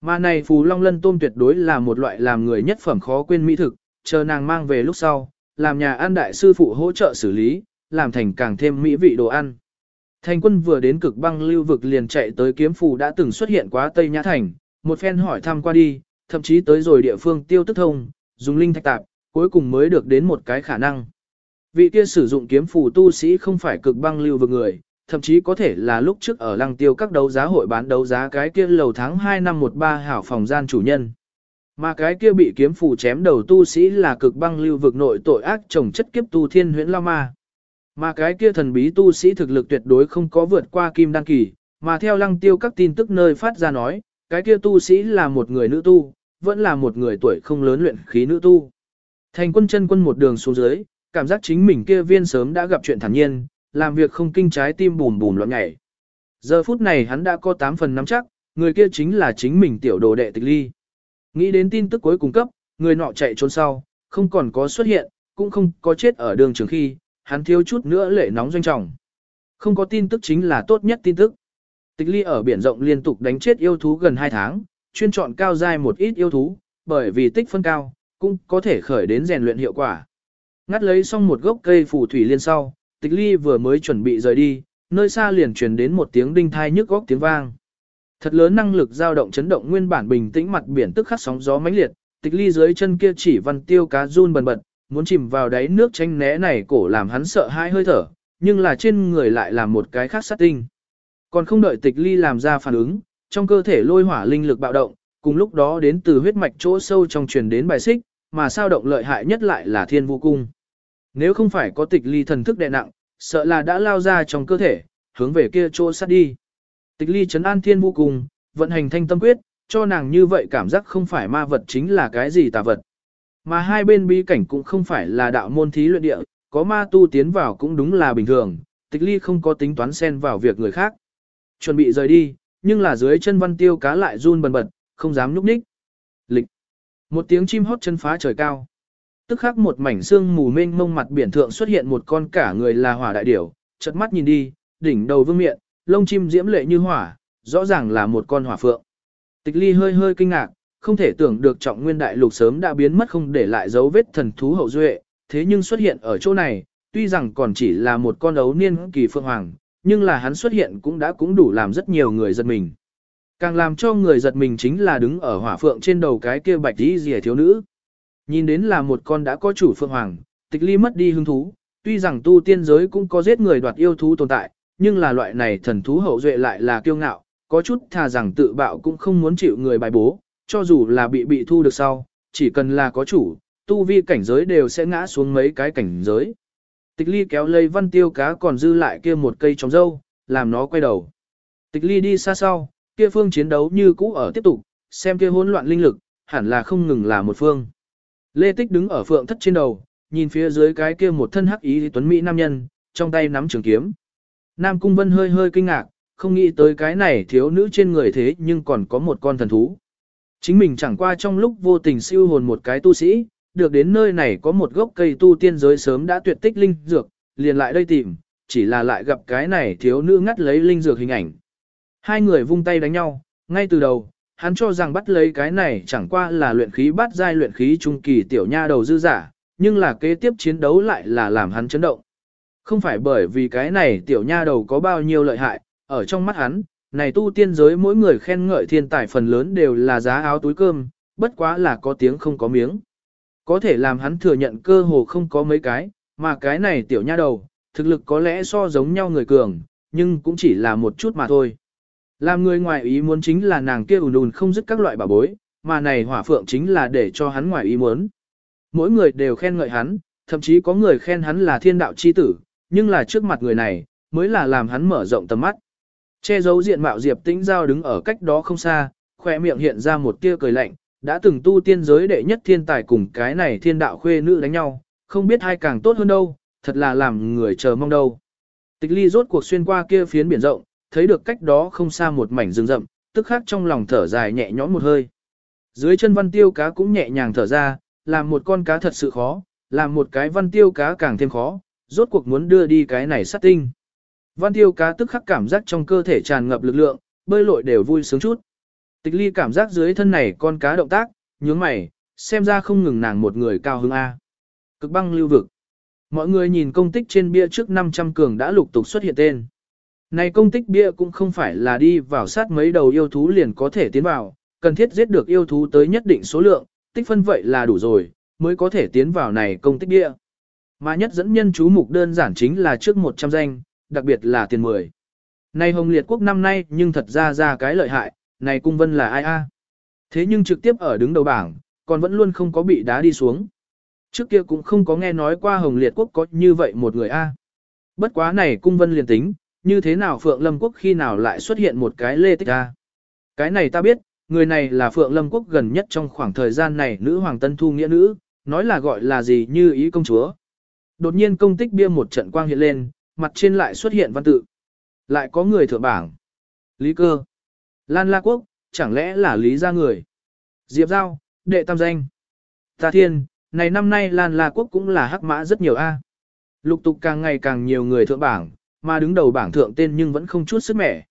Mà này phù long lân tôm tuyệt đối là một loại làm người nhất phẩm khó quên mỹ thực, chờ nàng mang về lúc sau, làm nhà ăn đại sư phụ hỗ trợ xử lý, làm thành càng thêm mỹ vị đồ ăn. Thành quân vừa đến cực băng lưu vực liền chạy tới kiếm phù đã từng xuất hiện quá Tây Nhã Thành, một phen hỏi thăm qua đi, thậm chí tới rồi địa phương tiêu tức thông, dùng linh thạch tạp, cuối cùng mới được đến một cái khả năng. Vị kia sử dụng kiếm phù tu sĩ không phải cực băng lưu vực người, thậm chí có thể là lúc trước ở lăng tiêu các đấu giá hội bán đấu giá cái kia lầu tháng 2 năm 13 hảo phòng gian chủ nhân. Mà cái kia bị kiếm phù chém đầu tu sĩ là cực băng lưu vực nội tội ác trồng chất kiếp tu thiên huyễn lao ma. Mà cái kia thần bí tu sĩ thực lực tuyệt đối không có vượt qua kim đăng kỳ, mà theo lăng tiêu các tin tức nơi phát ra nói, cái kia tu sĩ là một người nữ tu, vẫn là một người tuổi không lớn luyện khí nữ tu. Thành quân chân quân một đường xuống dưới, cảm giác chính mình kia viên sớm đã gặp chuyện thản nhiên, làm việc không kinh trái tim bùm bùm loạn nhảy. Giờ phút này hắn đã có 8 phần nắm chắc, người kia chính là chính mình tiểu đồ đệ tịch ly. Nghĩ đến tin tức cuối cùng cấp, người nọ chạy trốn sau, không còn có xuất hiện, cũng không có chết ở đường trường khi, hắn thiếu chút nữa lệ nóng doanh trọng. Không có tin tức chính là tốt nhất tin tức. Tịch ly ở biển rộng liên tục đánh chết yêu thú gần 2 tháng, chuyên chọn cao dai một ít yêu thú, bởi vì tích phân cao, cũng có thể khởi đến rèn luyện hiệu quả. Ngắt lấy xong một gốc cây phù thủy liên sau, tịch ly vừa mới chuẩn bị rời đi, nơi xa liền truyền đến một tiếng đinh thai nhức góc tiếng vang. Thật lớn năng lực dao động chấn động nguyên bản bình tĩnh mặt biển tức khắc sóng gió mãnh liệt, tịch ly dưới chân kia chỉ văn tiêu cá run bần bật, muốn chìm vào đáy nước tránh né này cổ làm hắn sợ hai hơi thở, nhưng là trên người lại là một cái khác sát tinh. Còn không đợi tịch ly làm ra phản ứng, trong cơ thể lôi hỏa linh lực bạo động, cùng lúc đó đến từ huyết mạch chỗ sâu trong truyền đến bài xích, mà sao động lợi hại nhất lại là thiên vô cung. Nếu không phải có tịch ly thần thức đè nặng, sợ là đã lao ra trong cơ thể, hướng về kia chỗ sát đi. Tịch ly chấn an thiên vô cùng, vận hành thanh tâm quyết, cho nàng như vậy cảm giác không phải ma vật chính là cái gì tà vật. Mà hai bên bi cảnh cũng không phải là đạo môn thí luyện địa, có ma tu tiến vào cũng đúng là bình thường, tịch ly không có tính toán xen vào việc người khác. Chuẩn bị rời đi, nhưng là dưới chân văn tiêu cá lại run bần bật, không dám nhúc nhích. Lịch. Một tiếng chim hót chân phá trời cao. Tức khắc một mảnh xương mù mênh mông mặt biển thượng xuất hiện một con cả người là hỏa đại điểu, chợt mắt nhìn đi, đỉnh đầu vương miệng, lông chim diễm lệ như hỏa, rõ ràng là một con hỏa phượng. Tịch ly hơi hơi kinh ngạc, không thể tưởng được trọng nguyên đại lục sớm đã biến mất không để lại dấu vết thần thú hậu duệ, thế nhưng xuất hiện ở chỗ này, tuy rằng còn chỉ là một con ấu niên kỳ phượng hoàng, nhưng là hắn xuất hiện cũng đã cũng đủ làm rất nhiều người giật mình. Càng làm cho người giật mình chính là đứng ở hỏa phượng trên đầu cái kia bạch tí rìa thiếu nữ. Nhìn đến là một con đã có chủ phượng hoàng, tịch ly mất đi hứng thú, tuy rằng tu tiên giới cũng có giết người đoạt yêu thú tồn tại, nhưng là loại này thần thú hậu duệ lại là kiêu ngạo, có chút thà rằng tự bạo cũng không muốn chịu người bài bố, cho dù là bị bị thu được sau, chỉ cần là có chủ, tu vi cảnh giới đều sẽ ngã xuống mấy cái cảnh giới. Tịch ly kéo lây văn tiêu cá còn dư lại kia một cây trống dâu, làm nó quay đầu. Tịch ly đi xa sau, kia phương chiến đấu như cũ ở tiếp tục, xem kia hỗn loạn linh lực, hẳn là không ngừng là một phương. Lê Tích đứng ở phượng thất trên đầu, nhìn phía dưới cái kia một thân hắc ý tuấn mỹ nam nhân, trong tay nắm trường kiếm. Nam Cung Vân hơi hơi kinh ngạc, không nghĩ tới cái này thiếu nữ trên người thế nhưng còn có một con thần thú. Chính mình chẳng qua trong lúc vô tình siêu hồn một cái tu sĩ, được đến nơi này có một gốc cây tu tiên giới sớm đã tuyệt tích linh dược, liền lại đây tìm, chỉ là lại gặp cái này thiếu nữ ngắt lấy linh dược hình ảnh. Hai người vung tay đánh nhau, ngay từ đầu, hắn cho rằng bắt lấy cái này chẳng qua là luyện khí bắt giai luyện khí trung kỳ tiểu nha đầu dư giả, nhưng là kế tiếp chiến đấu lại là làm hắn chấn động. Không phải bởi vì cái này tiểu nha đầu có bao nhiêu lợi hại, ở trong mắt hắn, này tu tiên giới mỗi người khen ngợi thiên tài phần lớn đều là giá áo túi cơm, bất quá là có tiếng không có miếng. Có thể làm hắn thừa nhận cơ hồ không có mấy cái, mà cái này tiểu nha đầu, thực lực có lẽ so giống nhau người cường, nhưng cũng chỉ là một chút mà thôi. Làm người ngoài ý muốn chính là nàng kia ùn ùn không dứt các loại bảo bối, mà này hỏa phượng chính là để cho hắn ngoài ý muốn. Mỗi người đều khen ngợi hắn, thậm chí có người khen hắn là thiên đạo chi tử, nhưng là trước mặt người này, mới là làm hắn mở rộng tầm mắt. Che giấu diện mạo Diệp Tĩnh Giao đứng ở cách đó không xa, khỏe miệng hiện ra một tia cười lạnh, đã từng tu tiên giới đệ nhất thiên tài cùng cái này thiên đạo khuê nữ đánh nhau, không biết hai càng tốt hơn đâu, thật là làm người chờ mong đâu. Tịch ly rốt cuộc xuyên qua kia phiến biển rộng, thấy được cách đó không xa một mảnh rừng rậm, tức khắc trong lòng thở dài nhẹ nhõm một hơi. Dưới chân văn tiêu cá cũng nhẹ nhàng thở ra, làm một con cá thật sự khó, làm một cái văn tiêu cá càng thêm khó, rốt cuộc muốn đưa đi cái này sát tinh. Văn tiêu cá tức khắc cảm giác trong cơ thể tràn ngập lực lượng, bơi lội đều vui sướng chút. Tịch ly cảm giác dưới thân này con cá động tác, nhướng mày, xem ra không ngừng nàng một người cao hứng A. Cực băng lưu vực. Mọi người nhìn công tích trên bia trước 500 cường đã lục tục xuất hiện tên. Này công tích bia cũng không phải là đi vào sát mấy đầu yêu thú liền có thể tiến vào, cần thiết giết được yêu thú tới nhất định số lượng, tích phân vậy là đủ rồi, mới có thể tiến vào này công tích bia. Mà nhất dẫn nhân chú mục đơn giản chính là trước 100 danh, đặc biệt là tiền 10. Này Hồng Liệt Quốc năm nay nhưng thật ra ra cái lợi hại, này cung vân là ai a? Thế nhưng trực tiếp ở đứng đầu bảng, còn vẫn luôn không có bị đá đi xuống. Trước kia cũng không có nghe nói qua Hồng Liệt Quốc có như vậy một người a. Bất quá này cung vân liền tính, như thế nào Phượng Lâm Quốc khi nào lại xuất hiện một cái lê tích a? Cái này ta biết, người này là Phượng Lâm Quốc gần nhất trong khoảng thời gian này nữ hoàng tân thu nghĩa nữ, nói là gọi là gì như ý công chúa. Đột nhiên công tích bia một trận quang hiện lên, mặt trên lại xuất hiện văn tự. Lại có người thượng bảng. Lý cơ. Lan La Quốc, chẳng lẽ là Lý gia người? Diệp Giao, đệ tam danh. Ta thiên, này năm nay Lan La Quốc cũng là hắc mã rất nhiều a. Lục tục càng ngày càng nhiều người thượng bảng, mà đứng đầu bảng thượng tên nhưng vẫn không chút sức mẻ.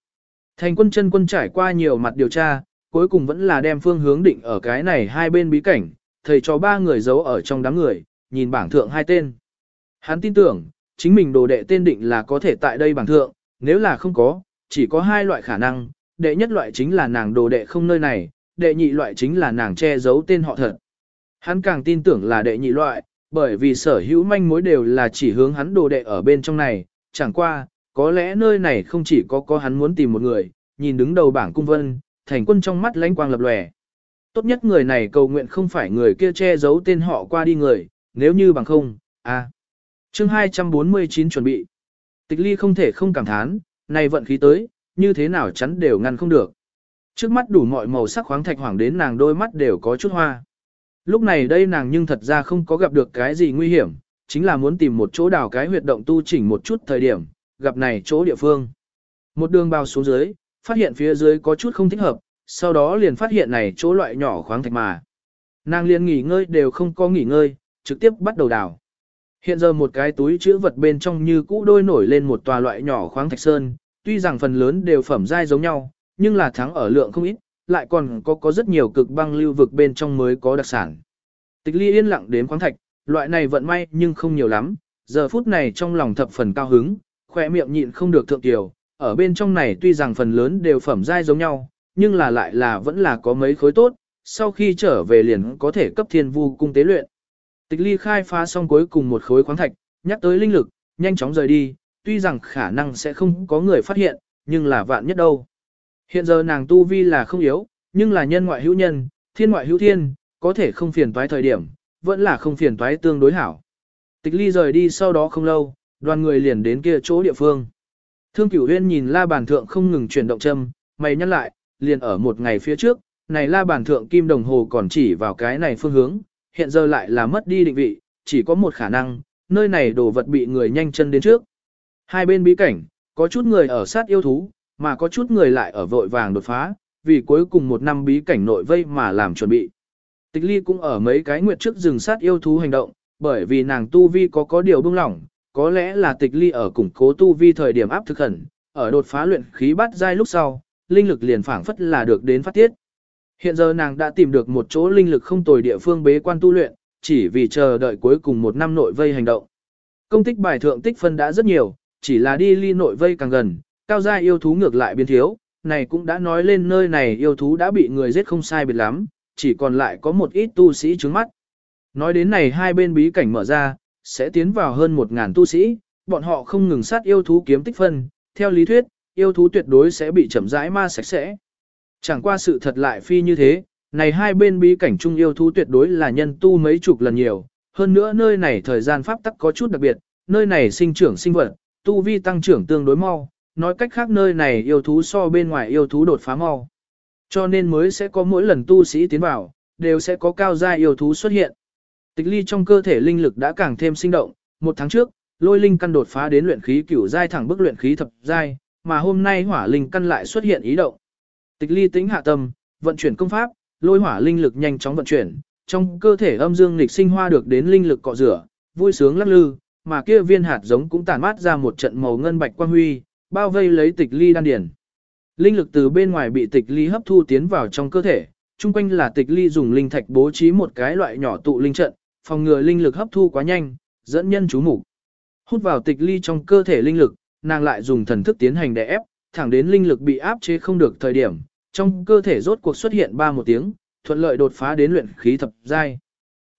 Thành quân chân quân trải qua nhiều mặt điều tra, cuối cùng vẫn là đem phương hướng định ở cái này hai bên bí cảnh, thầy cho ba người giấu ở trong đám người, nhìn bảng thượng hai tên. Hắn tin tưởng, chính mình đồ đệ tên định là có thể tại đây bảng thượng, nếu là không có, chỉ có hai loại khả năng, đệ nhất loại chính là nàng đồ đệ không nơi này, đệ nhị loại chính là nàng che giấu tên họ thật. Hắn càng tin tưởng là đệ nhị loại, Bởi vì sở hữu manh mối đều là chỉ hướng hắn đồ đệ ở bên trong này, chẳng qua, có lẽ nơi này không chỉ có có hắn muốn tìm một người, nhìn đứng đầu bảng cung vân, thành quân trong mắt lánh quang lập lòe. Tốt nhất người này cầu nguyện không phải người kia che giấu tên họ qua đi người, nếu như bằng không, à. Chương 249 chuẩn bị. Tịch ly không thể không cảm thán, này vận khí tới, như thế nào chắn đều ngăn không được. Trước mắt đủ mọi màu sắc khoáng thạch hoàng đến nàng đôi mắt đều có chút hoa. Lúc này đây nàng nhưng thật ra không có gặp được cái gì nguy hiểm, chính là muốn tìm một chỗ đào cái huyệt động tu chỉnh một chút thời điểm, gặp này chỗ địa phương. Một đường bao xuống dưới, phát hiện phía dưới có chút không thích hợp, sau đó liền phát hiện này chỗ loại nhỏ khoáng thạch mà. Nàng liền nghỉ ngơi đều không có nghỉ ngơi, trực tiếp bắt đầu đào. Hiện giờ một cái túi chữ vật bên trong như cũ đôi nổi lên một tòa loại nhỏ khoáng thạch sơn, tuy rằng phần lớn đều phẩm giai giống nhau, nhưng là thắng ở lượng không ít, lại còn có có rất nhiều cực băng lưu vực bên trong mới có đặc sản. Tịch ly yên lặng đến khoáng thạch, loại này vận may nhưng không nhiều lắm, giờ phút này trong lòng thập phần cao hứng, khỏe miệng nhịn không được thượng tiểu, ở bên trong này tuy rằng phần lớn đều phẩm giai giống nhau, nhưng là lại là vẫn là có mấy khối tốt, sau khi trở về liền có thể cấp thiên vu cung tế luyện. Tịch ly khai phá xong cuối cùng một khối khoáng thạch, nhắc tới linh lực, nhanh chóng rời đi, tuy rằng khả năng sẽ không có người phát hiện, nhưng là vạn nhất đâu. Hiện giờ nàng tu vi là không yếu, nhưng là nhân ngoại hữu nhân, thiên ngoại hữu thiên, có thể không phiền toái thời điểm, vẫn là không phiền toái tương đối hảo. Tịch ly rời đi sau đó không lâu, đoàn người liền đến kia chỗ địa phương. Thương cửu huyên nhìn la bàn thượng không ngừng chuyển động châm, mày nhắc lại, liền ở một ngày phía trước, này la bàn thượng kim đồng hồ còn chỉ vào cái này phương hướng, hiện giờ lại là mất đi định vị, chỉ có một khả năng, nơi này đồ vật bị người nhanh chân đến trước. Hai bên bí cảnh, có chút người ở sát yêu thú, mà có chút người lại ở vội vàng đột phá, vì cuối cùng một năm bí cảnh nội vây mà làm chuẩn bị. Tịch ly cũng ở mấy cái nguyệt trước rừng sát yêu thú hành động, bởi vì nàng tu vi có có điều bưng lỏng, có lẽ là tịch ly ở củng cố tu vi thời điểm áp thực khẩn, ở đột phá luyện khí bát giai lúc sau, linh lực liền phảng phất là được đến phát tiết. Hiện giờ nàng đã tìm được một chỗ linh lực không tồi địa phương bế quan tu luyện, chỉ vì chờ đợi cuối cùng một năm nội vây hành động. Công tích bài thượng tích phân đã rất nhiều, chỉ là đi ly nội vây càng gần, cao gia yêu thú ngược lại biến thiếu, này cũng đã nói lên nơi này yêu thú đã bị người giết không sai biệt lắm, chỉ còn lại có một ít tu sĩ trướng mắt. Nói đến này hai bên bí cảnh mở ra, sẽ tiến vào hơn một ngàn tu sĩ, bọn họ không ngừng sát yêu thú kiếm tích phân, theo lý thuyết, yêu thú tuyệt đối sẽ bị chậm rãi ma sạch sẽ. Chẳng qua sự thật lại phi như thế, này hai bên bí cảnh chung yêu thú tuyệt đối là nhân tu mấy chục lần nhiều, hơn nữa nơi này thời gian pháp tắc có chút đặc biệt, nơi này sinh trưởng sinh vật, tu vi tăng trưởng tương đối mau, nói cách khác nơi này yêu thú so bên ngoài yêu thú đột phá mau. Cho nên mới sẽ có mỗi lần tu sĩ tiến vào, đều sẽ có cao gia yêu thú xuất hiện. Tịch ly trong cơ thể linh lực đã càng thêm sinh động, một tháng trước, lôi linh căn đột phá đến luyện khí cửu giai thẳng bức luyện khí thập giai, mà hôm nay hỏa linh căn lại xuất hiện ý động. Tịch ly tính hạ tâm, vận chuyển công pháp, lôi hỏa linh lực nhanh chóng vận chuyển, trong cơ thể âm dương lịch sinh hoa được đến linh lực cọ rửa, vui sướng lắc lư, mà kia viên hạt giống cũng tản mát ra một trận màu ngân bạch quang huy, bao vây lấy tịch ly đan điển. Linh lực từ bên ngoài bị tịch ly hấp thu tiến vào trong cơ thể, chung quanh là tịch ly dùng linh thạch bố trí một cái loại nhỏ tụ linh trận, phòng ngừa linh lực hấp thu quá nhanh, dẫn nhân chú mục. Hút vào tịch ly trong cơ thể linh lực, nàng lại dùng thần thức tiến hành đè ép, thẳng đến linh lực bị áp chế không được thời điểm, trong cơ thể rốt cuộc xuất hiện ba một tiếng, thuận lợi đột phá đến luyện khí thập giai.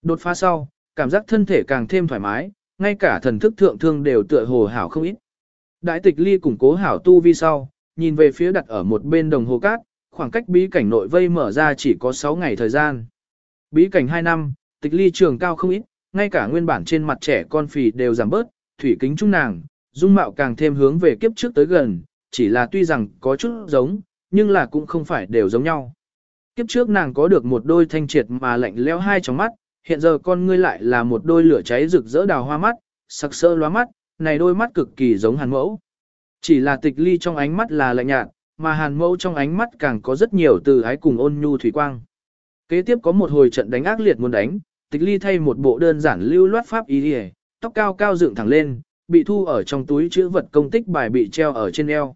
Đột phá sau, cảm giác thân thể càng thêm thoải mái, ngay cả thần thức thượng thương đều tựa hồ hảo không ít. Đại tịch ly củng cố hảo tu vi sau, nhìn về phía đặt ở một bên đồng hồ cát, khoảng cách bí cảnh nội vây mở ra chỉ có 6 ngày thời gian. Bí cảnh 2 năm, tịch ly trường cao không ít, ngay cả nguyên bản trên mặt trẻ con phì đều giảm bớt, thủy kính trung nàng, dung mạo càng thêm hướng về kiếp trước tới gần, chỉ là tuy rằng có chút giống, nhưng là cũng không phải đều giống nhau. Kiếp trước nàng có được một đôi thanh triệt mà lạnh lẽo hai trong mắt, hiện giờ con ngươi lại là một đôi lửa cháy rực rỡ đào hoa mắt, sặc sỡ lóa mắt, này đôi mắt cực kỳ giống hàn mẫu. Chỉ là tịch ly trong ánh mắt là lạnh nhạt, mà hàn mẫu trong ánh mắt càng có rất nhiều từ ái cùng ôn nhu thủy quang. Kế tiếp có một hồi trận đánh ác liệt muốn đánh, tịch ly thay một bộ đơn giản lưu loát pháp ý đi tóc cao cao dựng thẳng lên, bị thu ở trong túi chữ vật công tích bài bị treo ở trên eo.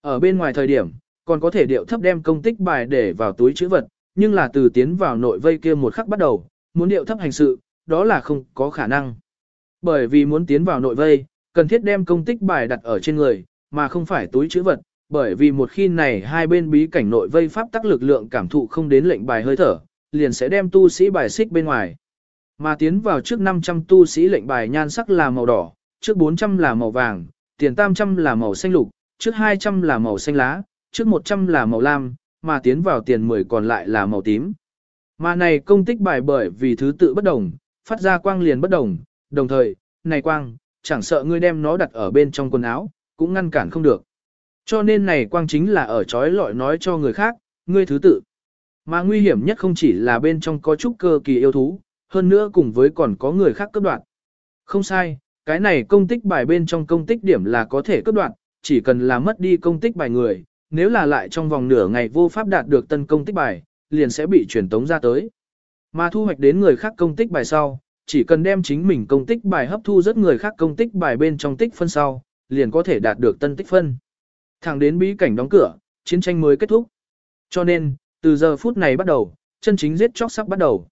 Ở bên ngoài thời điểm, còn có thể điệu thấp đem công tích bài để vào túi chữ vật, nhưng là từ tiến vào nội vây kia một khắc bắt đầu, muốn điệu thấp hành sự, đó là không có khả năng. Bởi vì muốn tiến vào nội vây, cần thiết đem công tích bài đặt ở trên người, mà không phải túi chữ vật, bởi vì một khi này hai bên bí cảnh nội vây pháp tắc lực lượng cảm thụ không đến lệnh bài hơi thở, liền sẽ đem tu sĩ bài xích bên ngoài. Mà tiến vào trước 500 tu sĩ lệnh bài nhan sắc là màu đỏ, trước 400 là màu vàng, tiền 300 là màu xanh lục, trước 200 là màu xanh lá, trước 100 là màu lam, mà tiến vào tiền 10 còn lại là màu tím. Mà này công tích bài bởi vì thứ tự bất đồng, phát ra quang liền bất đồng, đồng thời, này quang, chẳng sợ ngươi đem nó đặt ở bên trong quần áo, cũng ngăn cản không được. Cho nên này quang chính là ở trói lọi nói cho người khác, ngươi thứ tự. Mà nguy hiểm nhất không chỉ là bên trong có chút cơ kỳ yêu thú, hơn nữa cùng với còn có người khác cấp đoạn. Không sai, cái này công tích bài bên trong công tích điểm là có thể cấp đoạn, chỉ cần là mất đi công tích bài người, nếu là lại trong vòng nửa ngày vô pháp đạt được tân công tích bài, liền sẽ bị truyền tống ra tới. Mà thu hoạch đến người khác công tích bài sau, chỉ cần đem chính mình công tích bài hấp thu rất người khác công tích bài bên trong tích phân sau, liền có thể đạt được tân tích phân. Thẳng đến bí cảnh đóng cửa, chiến tranh mới kết thúc. Cho nên, từ giờ phút này bắt đầu, chân chính giết chóc sắp bắt đầu.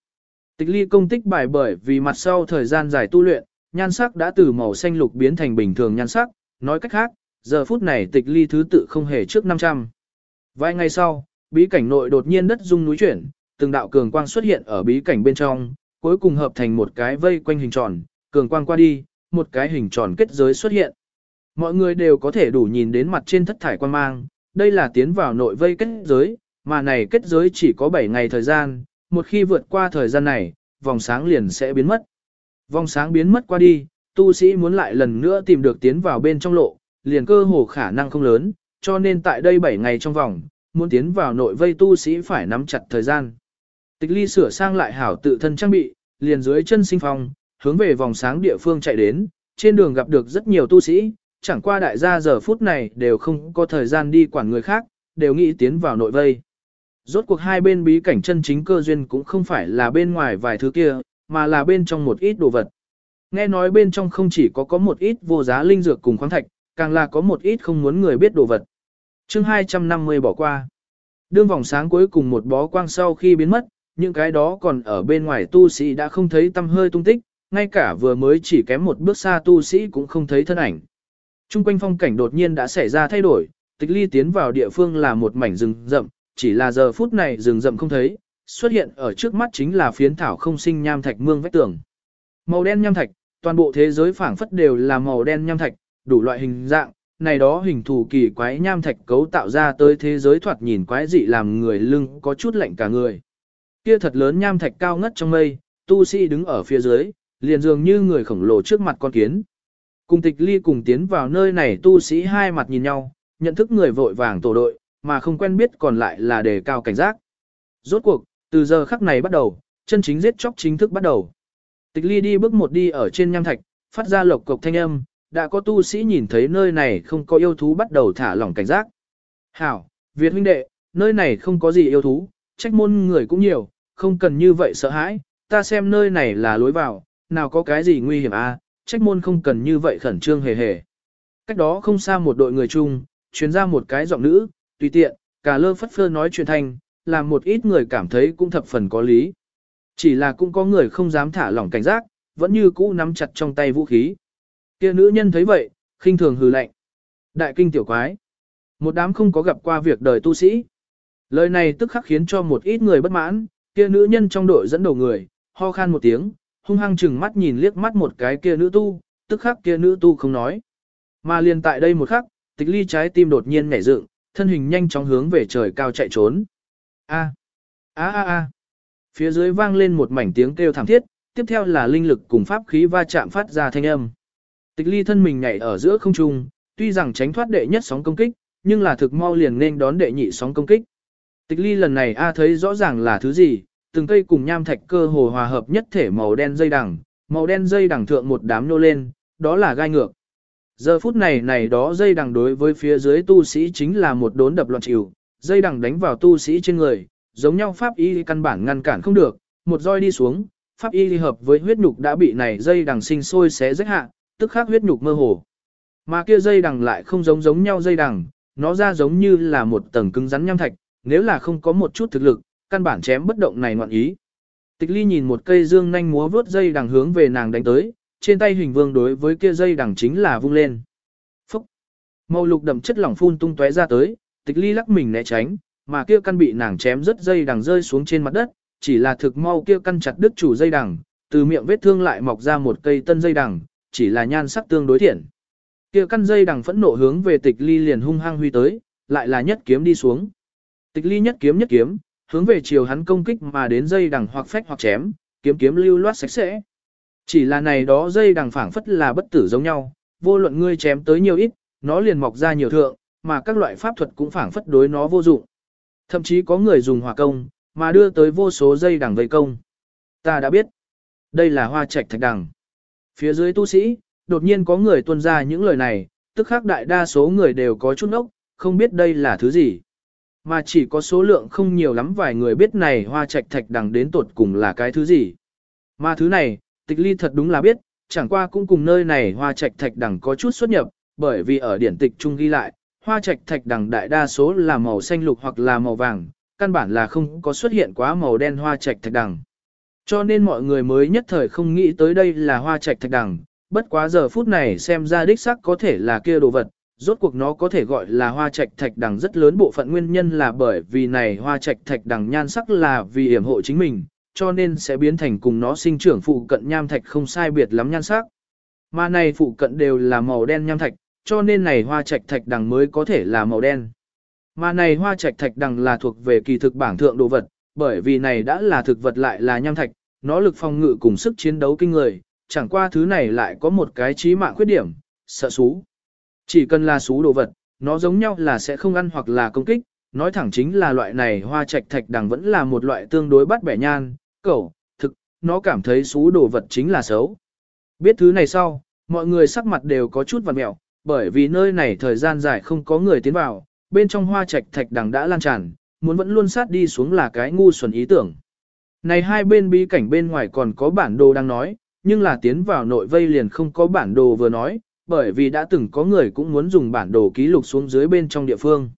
Tịch ly công tích bài bởi vì mặt sau thời gian dài tu luyện, nhan sắc đã từ màu xanh lục biến thành bình thường nhan sắc, nói cách khác, giờ phút này tịch ly thứ tự không hề trước 500. Vài ngày sau, bí cảnh nội đột nhiên đất rung núi chuyển, từng đạo cường quang xuất hiện ở bí cảnh bên trong, cuối cùng hợp thành một cái vây quanh hình tròn, cường quang qua đi, một cái hình tròn kết giới xuất hiện. Mọi người đều có thể đủ nhìn đến mặt trên thất thải quan mang, đây là tiến vào nội vây kết giới, mà này kết giới chỉ có 7 ngày thời gian, một khi vượt qua thời gian này, vòng sáng liền sẽ biến mất. Vòng sáng biến mất qua đi, tu sĩ muốn lại lần nữa tìm được tiến vào bên trong lộ, liền cơ hồ khả năng không lớn, cho nên tại đây 7 ngày trong vòng, muốn tiến vào nội vây tu sĩ phải nắm chặt thời gian. Tịch ly sửa sang lại hảo tự thân trang bị, liền dưới chân sinh phong, hướng về vòng sáng địa phương chạy đến, trên đường gặp được rất nhiều tu sĩ, chẳng qua đại gia giờ phút này đều không có thời gian đi quản người khác, đều nghĩ tiến vào nội vây. Rốt cuộc hai bên bí cảnh chân chính cơ duyên cũng không phải là bên ngoài vài thứ kia, mà là bên trong một ít đồ vật. Nghe nói bên trong không chỉ có có một ít vô giá linh dược cùng khoáng thạch, càng là có một ít không muốn người biết đồ vật. chương 250 bỏ qua. Đương vòng sáng cuối cùng một bó quang sau khi biến mất, những cái đó còn ở bên ngoài tu sĩ đã không thấy tâm hơi tung tích, ngay cả vừa mới chỉ kém một bước xa tu sĩ cũng không thấy thân ảnh. Trung quanh phong cảnh đột nhiên đã xảy ra thay đổi, tịch ly tiến vào địa phương là một mảnh rừng rậm, chỉ là giờ phút này rừng rậm không thấy, xuất hiện ở trước mắt chính là phiến thảo không sinh nham thạch mương vách tường. Màu đen nham thạch, toàn bộ thế giới phảng phất đều là màu đen nham thạch, đủ loại hình dạng, này đó hình thù kỳ quái nham thạch cấu tạo ra tới thế giới thoạt nhìn quái dị làm người lưng có chút lạnh cả người. Kia thật lớn nham thạch cao ngất trong mây, tu sĩ đứng ở phía dưới, liền dường như người khổng lồ trước mặt con kiến. Cùng tịch ly cùng tiến vào nơi này tu sĩ hai mặt nhìn nhau, nhận thức người vội vàng tổ đội, mà không quen biết còn lại là đề cao cảnh giác. Rốt cuộc, từ giờ khắc này bắt đầu, chân chính giết chóc chính thức bắt đầu. Tịch ly đi bước một đi ở trên nham thạch, phát ra lộc cộc thanh âm, đã có tu sĩ nhìn thấy nơi này không có yêu thú bắt đầu thả lỏng cảnh giác. Hảo, Việt huynh đệ, nơi này không có gì yêu thú, trách môn người cũng nhiều, không cần như vậy sợ hãi, ta xem nơi này là lối vào, nào có cái gì nguy hiểm à, trách môn không cần như vậy khẩn trương hề hề. Cách đó không xa một đội người chung, truyền ra một cái giọng nữ, tùy tiện, cả lơ phất phơ nói chuyện thành, làm một ít người cảm thấy cũng thập phần có lý. Chỉ là cũng có người không dám thả lỏng cảnh giác, vẫn như cũ nắm chặt trong tay vũ khí. Kia nữ nhân thấy vậy, khinh thường hừ lạnh. Đại kinh tiểu quái. Một đám không có gặp qua việc đời tu sĩ. Lời này tức khắc khiến cho một ít người bất mãn, kia nữ nhân trong đội dẫn đầu người, ho khan một tiếng, hung hăng chừng mắt nhìn liếc mắt một cái kia nữ tu, tức khắc kia nữ tu không nói. Mà liền tại đây một khắc, tịch ly trái tim đột nhiên nhảy dựng, thân hình nhanh chóng hướng về trời cao chạy trốn. A, a a a. Phía dưới vang lên một mảnh tiếng kêu thảm thiết, tiếp theo là linh lực cùng pháp khí va chạm phát ra thanh âm. Tịch ly thân mình nhảy ở giữa không trung, tuy rằng tránh thoát đệ nhất sóng công kích, nhưng là thực mau liền nên đón đệ nhị sóng công kích. Tịch ly lần này A thấy rõ ràng là thứ gì, từng cây cùng nham thạch cơ hồ hòa hợp nhất thể màu đen dây đằng, màu đen dây đằng thượng một đám nô lên, đó là gai ngược. Giờ phút này này đó dây đằng đối với phía dưới tu sĩ chính là một đốn đập loạn chịu, dây đằng đánh vào tu sĩ trên người, giống nhau pháp y căn bản ngăn cản không được, một roi đi xuống, pháp y hợp với huyết nhục đã bị này dây đằng sinh sôi xé rách hạ, tức khắc huyết nhục mơ hồ. Mà kia dây đằng lại không giống giống nhau dây đằng, nó ra giống như là một tầng cứng rắn nham thạch, nếu là không có một chút thực lực, căn bản chém bất động này ngoạn ý. Tịch ly nhìn một cây dương nhanh múa vớt dây đằng hướng về nàng đánh tới, trên tay hình vương đối với kia dây đằng chính là vung lên. Phúc! Màu lục đậm chất lỏng phun tung tóe ra tới, tịch ly lắc mình né tránh, mà kia căn bị nàng chém rất dây đằng rơi xuống trên mặt đất, chỉ là thực mau kia căn chặt đứt chủ dây đằng, từ miệng vết thương lại mọc ra một cây tân dây đằng, chỉ là nhan sắc tương đối thiện. Kia căn dây đằng phẫn nộ hướng về tịch ly liền hung hăng huy tới, lại là nhất kiếm đi xuống. Tịch ly nhất kiếm nhất kiếm, hướng về chiều hắn công kích mà đến dây đằng hoặc phách hoặc chém, kiếm kiếm lưu loát sạch sẽ. Chỉ là này đó dây đằng phảng phất là bất tử giống nhau, vô luận ngươi chém tới nhiều ít, nó liền mọc ra nhiều thượng, mà các loại pháp thuật cũng phảng phất đối nó vô dụng. Thậm chí có người dùng hỏa công, mà đưa tới vô số dây đằng vây công. Ta đã biết, đây là hoa trạch thạch đằng. Phía dưới tu sĩ, đột nhiên có người tuôn ra những lời này, tức khác đại đa số người đều có chút ốc, không biết đây là thứ gì. Mà chỉ có số lượng không nhiều lắm vài người biết này hoa trạch thạch đằng đến tột cùng là cái thứ gì. Mà thứ này, tịch ly thật đúng là biết, chẳng qua cũng cùng nơi này hoa trạch thạch đằng có chút xuất nhập, bởi vì ở điển tịch trung ghi lại, hoa trạch thạch đằng đại đa số là màu xanh lục hoặc là màu vàng, căn bản là không có xuất hiện quá màu đen hoa trạch thạch đằng. Cho nên mọi người mới nhất thời không nghĩ tới đây là hoa trạch thạch đằng, bất quá giờ phút này xem ra đích xác có thể là kia đồ vật, rốt cuộc nó có thể gọi là hoa trạch thạch đằng rất lớn bộ phận nguyên nhân là bởi vì này hoa trạch thạch đằng nhan sắc là vì hiểm hộ chính mình, cho nên sẽ biến thành cùng nó sinh trưởng phụ cận nham thạch không sai biệt lắm nhan sắc. Mà này phụ cận đều là màu đen nham thạch, cho nên này hoa trạch thạch đằng mới có thể là màu đen. Mà này hoa trạch thạch đằng là thuộc về kỳ thực bảng thượng đồ vật, bởi vì này đã là thực vật lại là nham thạch, nó lực phòng ngự cùng sức chiến đấu kinh người, chẳng qua thứ này lại có một cái trí mạng khuyết điểm, sợ xú. Chỉ cần là xú đồ vật, nó giống nhau là sẽ không ăn hoặc là công kích, nói thẳng chính là loại này hoa trạch thạch đằng vẫn là một loại tương đối bắt bẻ nhan, cẩu, thực, nó cảm thấy xú đồ vật chính là xấu. Biết thứ này sau, mọi người sắc mặt đều có chút vằn mẹo, bởi vì nơi này thời gian dài không có người tiến vào, bên trong hoa trạch thạch đằng đã lan tràn, muốn vẫn luôn sát đi xuống là cái ngu xuẩn ý tưởng. Này hai bên bí cảnh bên ngoài còn có bản đồ đang nói, nhưng là tiến vào nội vây liền không có bản đồ vừa nói, bởi vì đã từng có người cũng muốn dùng bản đồ ký lục xuống dưới bên trong địa phương.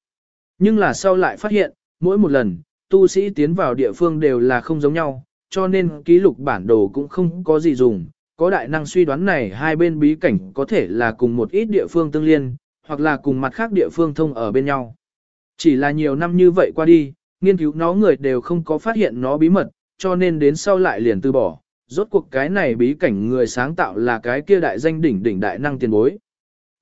Nhưng là sau lại phát hiện, mỗi một lần, tu sĩ tiến vào địa phương đều là không giống nhau, cho nên ký lục bản đồ cũng không có gì dùng. Có đại năng suy đoán này hai bên bí cảnh có thể là cùng một ít địa phương tương liên, hoặc là cùng mặt khác địa phương thông ở bên nhau. Chỉ là nhiều năm như vậy qua đi, nghiên cứu nó người đều không có phát hiện nó bí mật, cho nên đến sau lại liền từ bỏ. Rốt cuộc cái này bí cảnh người sáng tạo là cái kia đại danh đỉnh đỉnh đại năng tiền bối.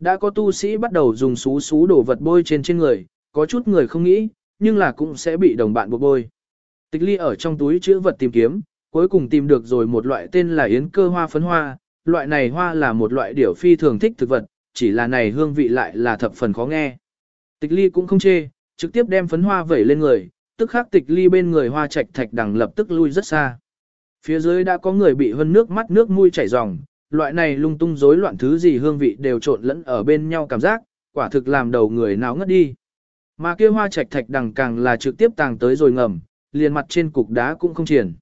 Đã có tu sĩ bắt đầu dùng xú xú đổ vật bôi trên trên người, có chút người không nghĩ, nhưng là cũng sẽ bị đồng bạn buộc bôi. Tịch ly ở trong túi chữ vật tìm kiếm, cuối cùng tìm được rồi một loại tên là yến cơ hoa phấn hoa, loại này hoa là một loại điểu phi thường thích thực vật, chỉ là này hương vị lại là thập phần khó nghe. Tịch ly cũng không chê, trực tiếp đem phấn hoa vẩy lên người, tức khắc tịch ly bên người hoa trạch thạch đằng lập tức lui rất xa. Phía dưới đã có người bị hơn nước mắt nước mũi chảy ròng, loại này lung tung rối loạn thứ gì hương vị đều trộn lẫn ở bên nhau cảm giác, quả thực làm đầu người nào ngất đi. Mà kia hoa trạch thạch đằng càng là trực tiếp tàng tới rồi ngầm, liền mặt trên cục đá cũng không triển.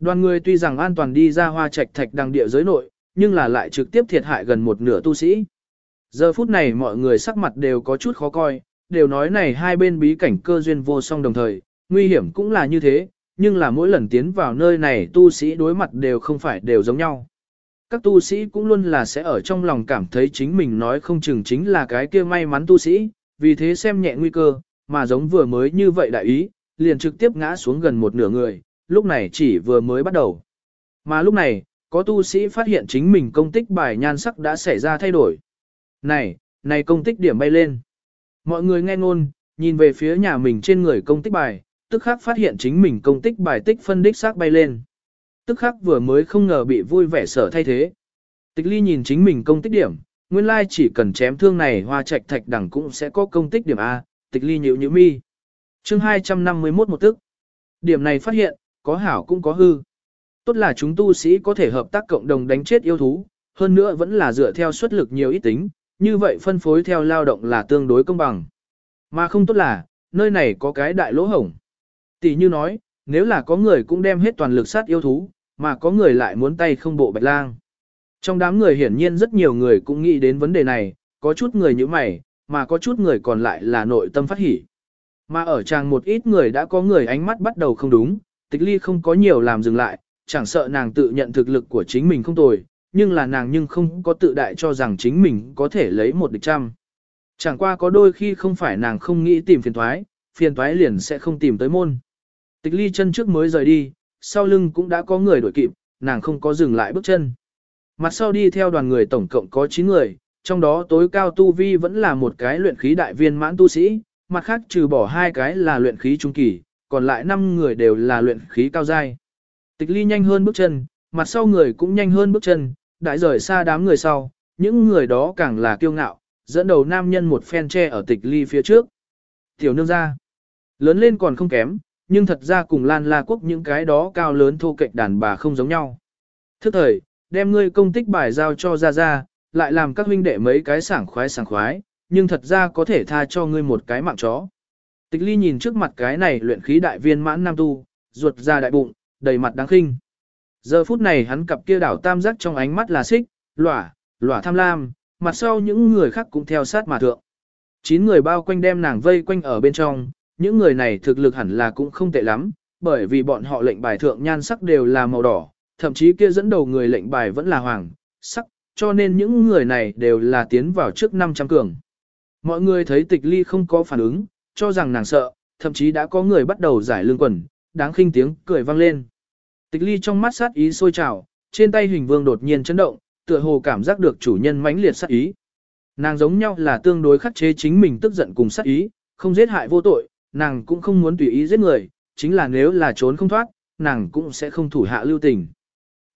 Đoàn người tuy rằng an toàn đi ra hoa trạch thạch đằng địa giới nội, nhưng là lại trực tiếp thiệt hại gần một nửa tu sĩ. Giờ phút này mọi người sắc mặt đều có chút khó coi, đều nói này hai bên bí cảnh cơ duyên vô song đồng thời, nguy hiểm cũng là như thế, nhưng là mỗi lần tiến vào nơi này tu sĩ đối mặt đều không phải đều giống nhau. Các tu sĩ cũng luôn là sẽ ở trong lòng cảm thấy chính mình nói không chừng chính là cái kia may mắn tu sĩ, vì thế xem nhẹ nguy cơ, mà giống vừa mới như vậy đại ý, liền trực tiếp ngã xuống gần một nửa người, lúc này chỉ vừa mới bắt đầu. Mà lúc này, có tu sĩ phát hiện chính mình công tích bài nhan sắc đã xảy ra thay đổi. Này, này công tích điểm bay lên. Mọi người nghe ngôn, nhìn về phía nhà mình trên người công tích bài, tức khắc phát hiện chính mình công tích bài tích phân đích xác bay lên. Tức khắc vừa mới không ngờ bị vui vẻ sở thay thế. Tịch ly nhìn chính mình công tích điểm, nguyên lai chỉ cần chém thương này hoa trạch thạch đẳng cũng sẽ có công tích điểm A, tịch ly nhịu nhịu mi. chương 251 một tức. Điểm này phát hiện, có hảo cũng có hư. Tốt là chúng tu sĩ có thể hợp tác cộng đồng đánh chết yêu thú, hơn nữa vẫn là dựa theo suất lực nhiều ít tính, như vậy phân phối theo lao động là tương đối công bằng. Mà không tốt là, nơi này có cái đại lỗ hổng. Tỷ như nói, nếu là có người cũng đem hết toàn lực sát yêu thú, mà có người lại muốn tay không bộ bạch lang. Trong đám người hiển nhiên rất nhiều người cũng nghĩ đến vấn đề này, có chút người như mày, mà có chút người còn lại là nội tâm phát hỉ. Mà ở trang một ít người đã có người ánh mắt bắt đầu không đúng, tịch ly không có nhiều làm dừng lại, chẳng sợ nàng tự nhận thực lực của chính mình không tồi, nhưng là nàng nhưng không có tự đại cho rằng chính mình có thể lấy một địch trăm. Chẳng qua có đôi khi không phải nàng không nghĩ tìm phiền thoái, phiền thoái liền sẽ không tìm tới môn. Tịch ly chân trước mới rời đi, sau lưng cũng đã có người đuổi kịp, nàng không có dừng lại bước chân. Mặt sau đi theo đoàn người tổng cộng có 9 người, trong đó tối cao tu vi vẫn là một cái luyện khí đại viên mãn tu sĩ, mặt khác trừ bỏ hai cái là luyện khí trung kỳ, còn lại 5 người đều là luyện khí cao giai. Tịch ly nhanh hơn bước chân, mặt sau người cũng nhanh hơn bước chân, đại rời xa đám người sau, những người đó càng là kiêu ngạo, dẫn đầu nam nhân một phen tre ở tịch ly phía trước. Tiểu nương ra, lớn lên còn không kém, nhưng thật ra cùng Lan La Quốc những cái đó cao lớn thô kệch đàn bà không giống nhau. Thức thời, đem ngươi công tích bài giao cho ra ra, lại làm các huynh đệ mấy cái sảng khoái sảng khoái, nhưng thật ra có thể tha cho ngươi một cái mạng chó. Tịch ly nhìn trước mặt cái này luyện khí đại viên mãn nam tu, ruột ra đại bụng, đầy mặt đáng khinh. Giờ phút này hắn cặp kia đảo tam giác trong ánh mắt là xích, lỏa, lỏa tham lam, mặt sau những người khác cũng theo sát mà thượng. Chín người bao quanh đem nàng vây quanh ở bên trong, những người này thực lực hẳn là cũng không tệ lắm, bởi vì bọn họ lệnh bài thượng nhan sắc đều là màu đỏ, thậm chí kia dẫn đầu người lệnh bài vẫn là hoàng, sắc, cho nên những người này đều là tiến vào trước 500 cường. Mọi người thấy tịch ly không có phản ứng, cho rằng nàng sợ, thậm chí đã có người bắt đầu giải lương quần, đáng khinh tiếng cười vang lên. Tịch ly trong mắt sát ý sôi trào, trên tay hình vương đột nhiên chấn động, tựa hồ cảm giác được chủ nhân mãnh liệt sát ý. Nàng giống nhau là tương đối khắc chế chính mình tức giận cùng sát ý, không giết hại vô tội, nàng cũng không muốn tùy ý giết người, chính là nếu là trốn không thoát, nàng cũng sẽ không thủ hạ lưu tình.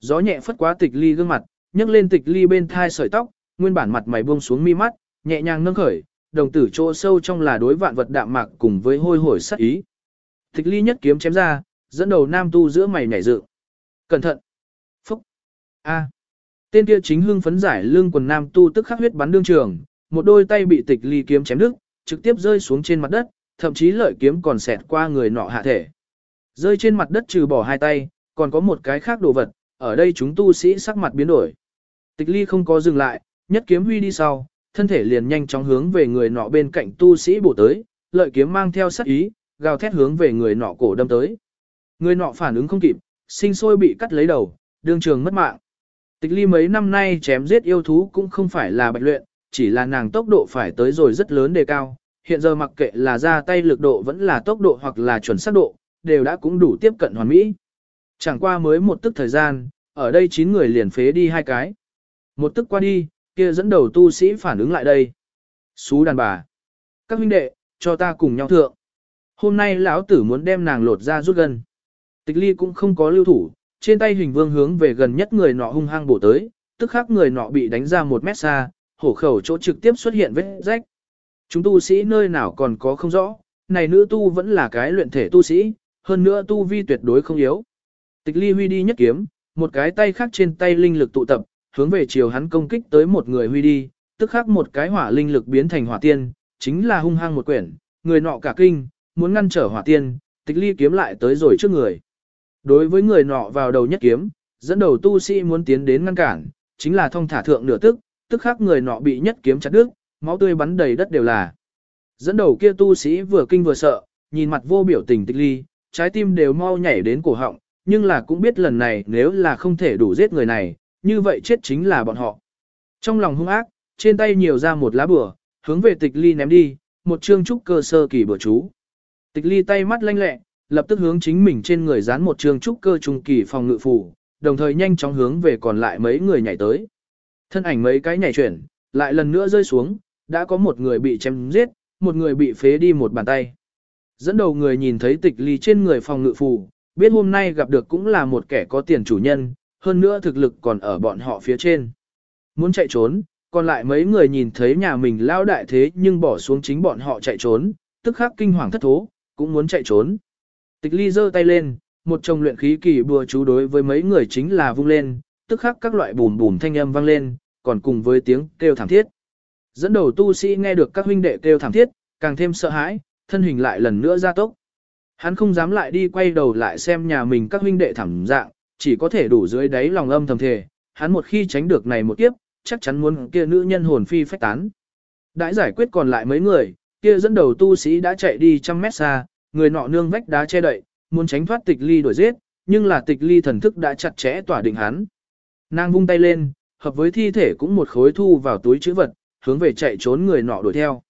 Gió nhẹ phất quá tịch ly gương mặt, nhấc lên tịch ly bên thai sợi tóc, nguyên bản mặt mày buông xuống mi mắt, nhẹ nhàng nâng khởi, đồng tử chỗ sâu trong là đối vạn vật đạm mạc cùng với hôi hổi sát ý. Tịch ly nhất kiếm chém ra, dẫn đầu nam tu giữa mày nhảy dựng. Cẩn thận! Phúc! A! Tên kia chính hưng phấn giải lưng quần nam tu tức khắc huyết bắn đương trường, một đôi tay bị tịch ly kiếm chém đứt, trực tiếp rơi xuống trên mặt đất, thậm chí lợi kiếm còn xẹt qua người nọ hạ thể. Rơi trên mặt đất trừ bỏ hai tay, còn có một cái khác đồ vật, ở đây chúng tu sĩ sắc mặt biến đổi. Tịch ly không có dừng lại, nhất kiếm huy đi sau, thân thể liền nhanh chóng hướng về người nọ bên cạnh tu sĩ bổ tới, lợi kiếm mang theo sát ý, gào thét hướng về người nọ cổ đâm tới. Người nọ phản ứng không kịp, sinh sôi bị cắt lấy đầu, đương trường mất mạng. Tịch ly mấy năm nay chém giết yêu thú cũng không phải là bạch luyện, chỉ là nàng tốc độ phải tới rồi rất lớn đề cao. Hiện giờ mặc kệ là ra tay lực độ vẫn là tốc độ hoặc là chuẩn xác độ, đều đã cũng đủ tiếp cận hoàn mỹ. Chẳng qua mới một tức thời gian, ở đây 9 người liền phế đi hai cái. Một tức qua đi, kia dẫn đầu tu sĩ phản ứng lại đây. Xú đàn bà. Các huynh đệ, cho ta cùng nhau thượng. Hôm nay lão tử muốn đem nàng lột ra rút gần. Tịch ly cũng không có lưu thủ, trên tay hình vương hướng về gần nhất người nọ hung hăng bổ tới, tức khắc người nọ bị đánh ra một mét xa, hổ khẩu chỗ trực tiếp xuất hiện vết rách. Chúng tu sĩ nơi nào còn có không rõ, này nữ tu vẫn là cái luyện thể tu sĩ, hơn nữa tu vi tuyệt đối không yếu. Tịch ly huy đi nhất kiếm, một cái tay khác trên tay linh lực tụ tập, hướng về chiều hắn công kích tới một người huy đi, tức khắc một cái hỏa linh lực biến thành hỏa tiên, chính là hung hăng một quyển, người nọ cả kinh, muốn ngăn trở hỏa tiên, tịch ly kiếm lại tới rồi trước người. Đối với người nọ vào đầu nhất kiếm, dẫn đầu tu sĩ muốn tiến đến ngăn cản, chính là thông thả thượng nửa tức, tức khắc người nọ bị nhất kiếm chặt đứt, máu tươi bắn đầy đất đều là. Dẫn đầu kia tu sĩ vừa kinh vừa sợ, nhìn mặt vô biểu tình tịch ly, trái tim đều mau nhảy đến cổ họng, nhưng là cũng biết lần này nếu là không thể đủ giết người này, như vậy chết chính là bọn họ. Trong lòng hung ác, trên tay nhiều ra một lá bửa, hướng về tịch ly ném đi, một chương trúc cơ sơ kỳ bừa chú. Tịch ly tay mắt lanh lẹ, lập tức hướng chính mình trên người dán một chương trúc cơ trung kỳ phòng ngự phủ, đồng thời nhanh chóng hướng về còn lại mấy người nhảy tới. Thân ảnh mấy cái nhảy chuyển, lại lần nữa rơi xuống, đã có một người bị chém giết, một người bị phế đi một bàn tay. Dẫn đầu người nhìn thấy tịch ly trên người phòng ngự phù, biết hôm nay gặp được cũng là một kẻ có tiền chủ nhân, hơn nữa thực lực còn ở bọn họ phía trên. Muốn chạy trốn, còn lại mấy người nhìn thấy nhà mình lao đại thế nhưng bỏ xuống chính bọn họ chạy trốn, tức khắc kinh hoàng thất thố, cũng muốn chạy trốn. Tịch ly giơ tay lên, một chồng luyện khí kỳ bùa chú đối với mấy người chính là vung lên, tức khắc các loại bùm bùm thanh âm vang lên, còn cùng với tiếng kêu thảm thiết. Dẫn đầu tu sĩ nghe được các huynh đệ kêu thảm thiết, càng thêm sợ hãi, thân hình lại lần nữa ra tốc. Hắn không dám lại đi quay đầu lại xem nhà mình các huynh đệ thảm dạng, chỉ có thể đủ dưới đáy lòng âm thầm thề, hắn một khi tránh được này một kiếp, chắc chắn muốn kia nữ nhân hồn phi phách tán. Đã giải quyết còn lại mấy người, kia dẫn đầu tu sĩ đã chạy đi trăm mét xa, người nọ nương vách đá che đậy, muốn tránh thoát tịch ly đuổi giết, nhưng là tịch ly thần thức đã chặt chẽ tỏa định hắn. Nàng vung tay lên, hợp với thi thể cũng một khối thu vào túi chữ vật, hướng về chạy trốn người nọ đuổi theo.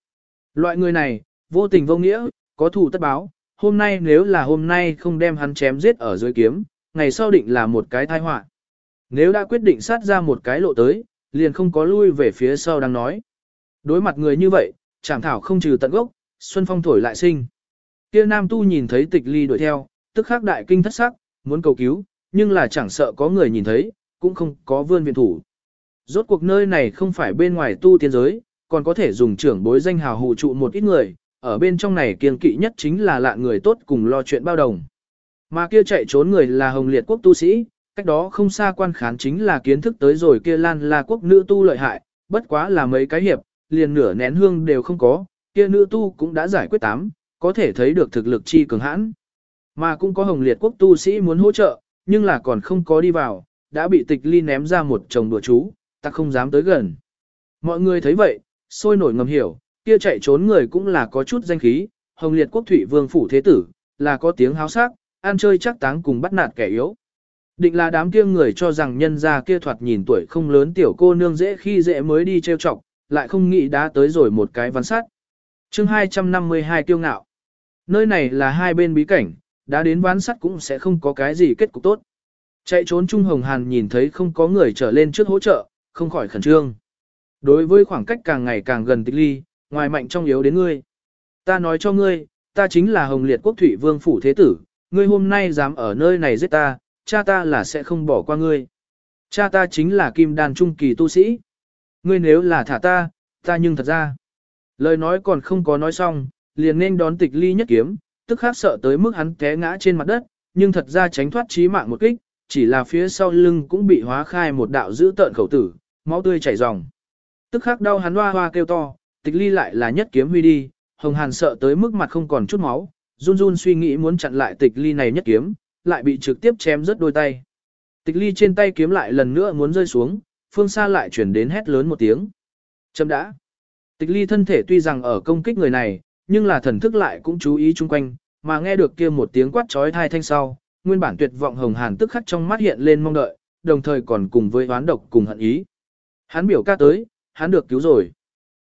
Loại người này, vô tình vô nghĩa, có thù tất báo, hôm nay nếu là hôm nay không đem hắn chém giết ở dưới kiếm, ngày sau định là một cái tai họa. Nếu đã quyết định sát ra một cái lộ tới, liền không có lui về phía sau đang nói. Đối mặt người như vậy, chẳng thảo không trừ tận gốc, xuân phong thổi lại sinh. Kia nam tu nhìn thấy tịch ly đuổi theo, tức khắc đại kinh thất sắc, muốn cầu cứu, nhưng là chẳng sợ có người nhìn thấy, cũng không có vươn viện thủ. Rốt cuộc nơi này không phải bên ngoài tu tiên giới, còn có thể dùng trưởng bối danh hào hù trụ một ít người, ở bên trong này kiên kỵ nhất chính là lạ người tốt cùng lo chuyện bao đồng. Mà kia chạy trốn người là hồng liệt quốc tu sĩ, cách đó không xa quan khán chính là kiến thức tới rồi kia lan là quốc nữ tu lợi hại, bất quá là mấy cái hiệp, liền nửa nén hương đều không có, kia nữ tu cũng đã giải quyết tám, có thể thấy được thực lực chi cường hãn. Mà cũng có hồng liệt quốc tu sĩ muốn hỗ trợ, nhưng là còn không có đi vào, đã bị tịch ly ném ra một chồng đùa chú, ta không dám tới gần. Mọi người thấy vậy, sôi nổi ngầm hiểu, kia chạy trốn người cũng là có chút danh khí, hồng liệt quốc thủy vương phủ thế tử, là có tiếng háo sắc, ăn chơi chắc táng cùng bắt nạt kẻ yếu. Định là đám kia người cho rằng nhân gia kia thoạt nhìn tuổi không lớn tiểu cô nương dễ khi dễ mới đi trêu chọc, lại không nghĩ đã tới rồi một cái văn sát. chương 252 tiêu ngạo. Nơi này là hai bên bí cảnh, đã đến ván sắt cũng sẽ không có cái gì kết cục tốt. Chạy trốn Trung Hồng Hàn nhìn thấy không có người trở lên trước hỗ trợ, không khỏi khẩn trương. Đối với khoảng cách càng ngày càng gần tịch ly, ngoài mạnh trong yếu đến ngươi. Ta nói cho ngươi, ta chính là Hồng Liệt Quốc Thủy Vương Phủ Thế Tử, ngươi hôm nay dám ở nơi này giết ta, cha ta là sẽ không bỏ qua ngươi. Cha ta chính là Kim Đan Trung Kỳ tu sĩ. Ngươi nếu là thả ta, ta nhưng thật ra. Lời nói còn không có nói xong, liền nên đón tịch ly nhất kiếm, tức khác sợ tới mức hắn té ngã trên mặt đất, nhưng thật ra tránh thoát chí mạng một kích, chỉ là phía sau lưng cũng bị hóa khai một đạo dữ tợn khẩu tử, máu tươi chảy ròng. Tức khắc đau hắn hoa hoa kêu to, tịch ly lại là nhất kiếm huy đi, hồng hàn sợ tới mức mặt không còn chút máu, run run suy nghĩ muốn chặn lại tịch ly này nhất kiếm, lại bị trực tiếp chém rớt đôi tay. Tịch ly trên tay kiếm lại lần nữa muốn rơi xuống, phương xa lại chuyển đến hét lớn một tiếng. Chấm đã. Tịch ly thân thể tuy rằng ở công kích người này, nhưng là thần thức lại cũng chú ý chung quanh, mà nghe được kia một tiếng quát trói thai thanh sau, nguyên bản tuyệt vọng hồng hàn tức khắc trong mắt hiện lên mong đợi, đồng thời còn cùng với oán độc cùng hận ý. Hắn biểu ca tới, hắn được cứu rồi.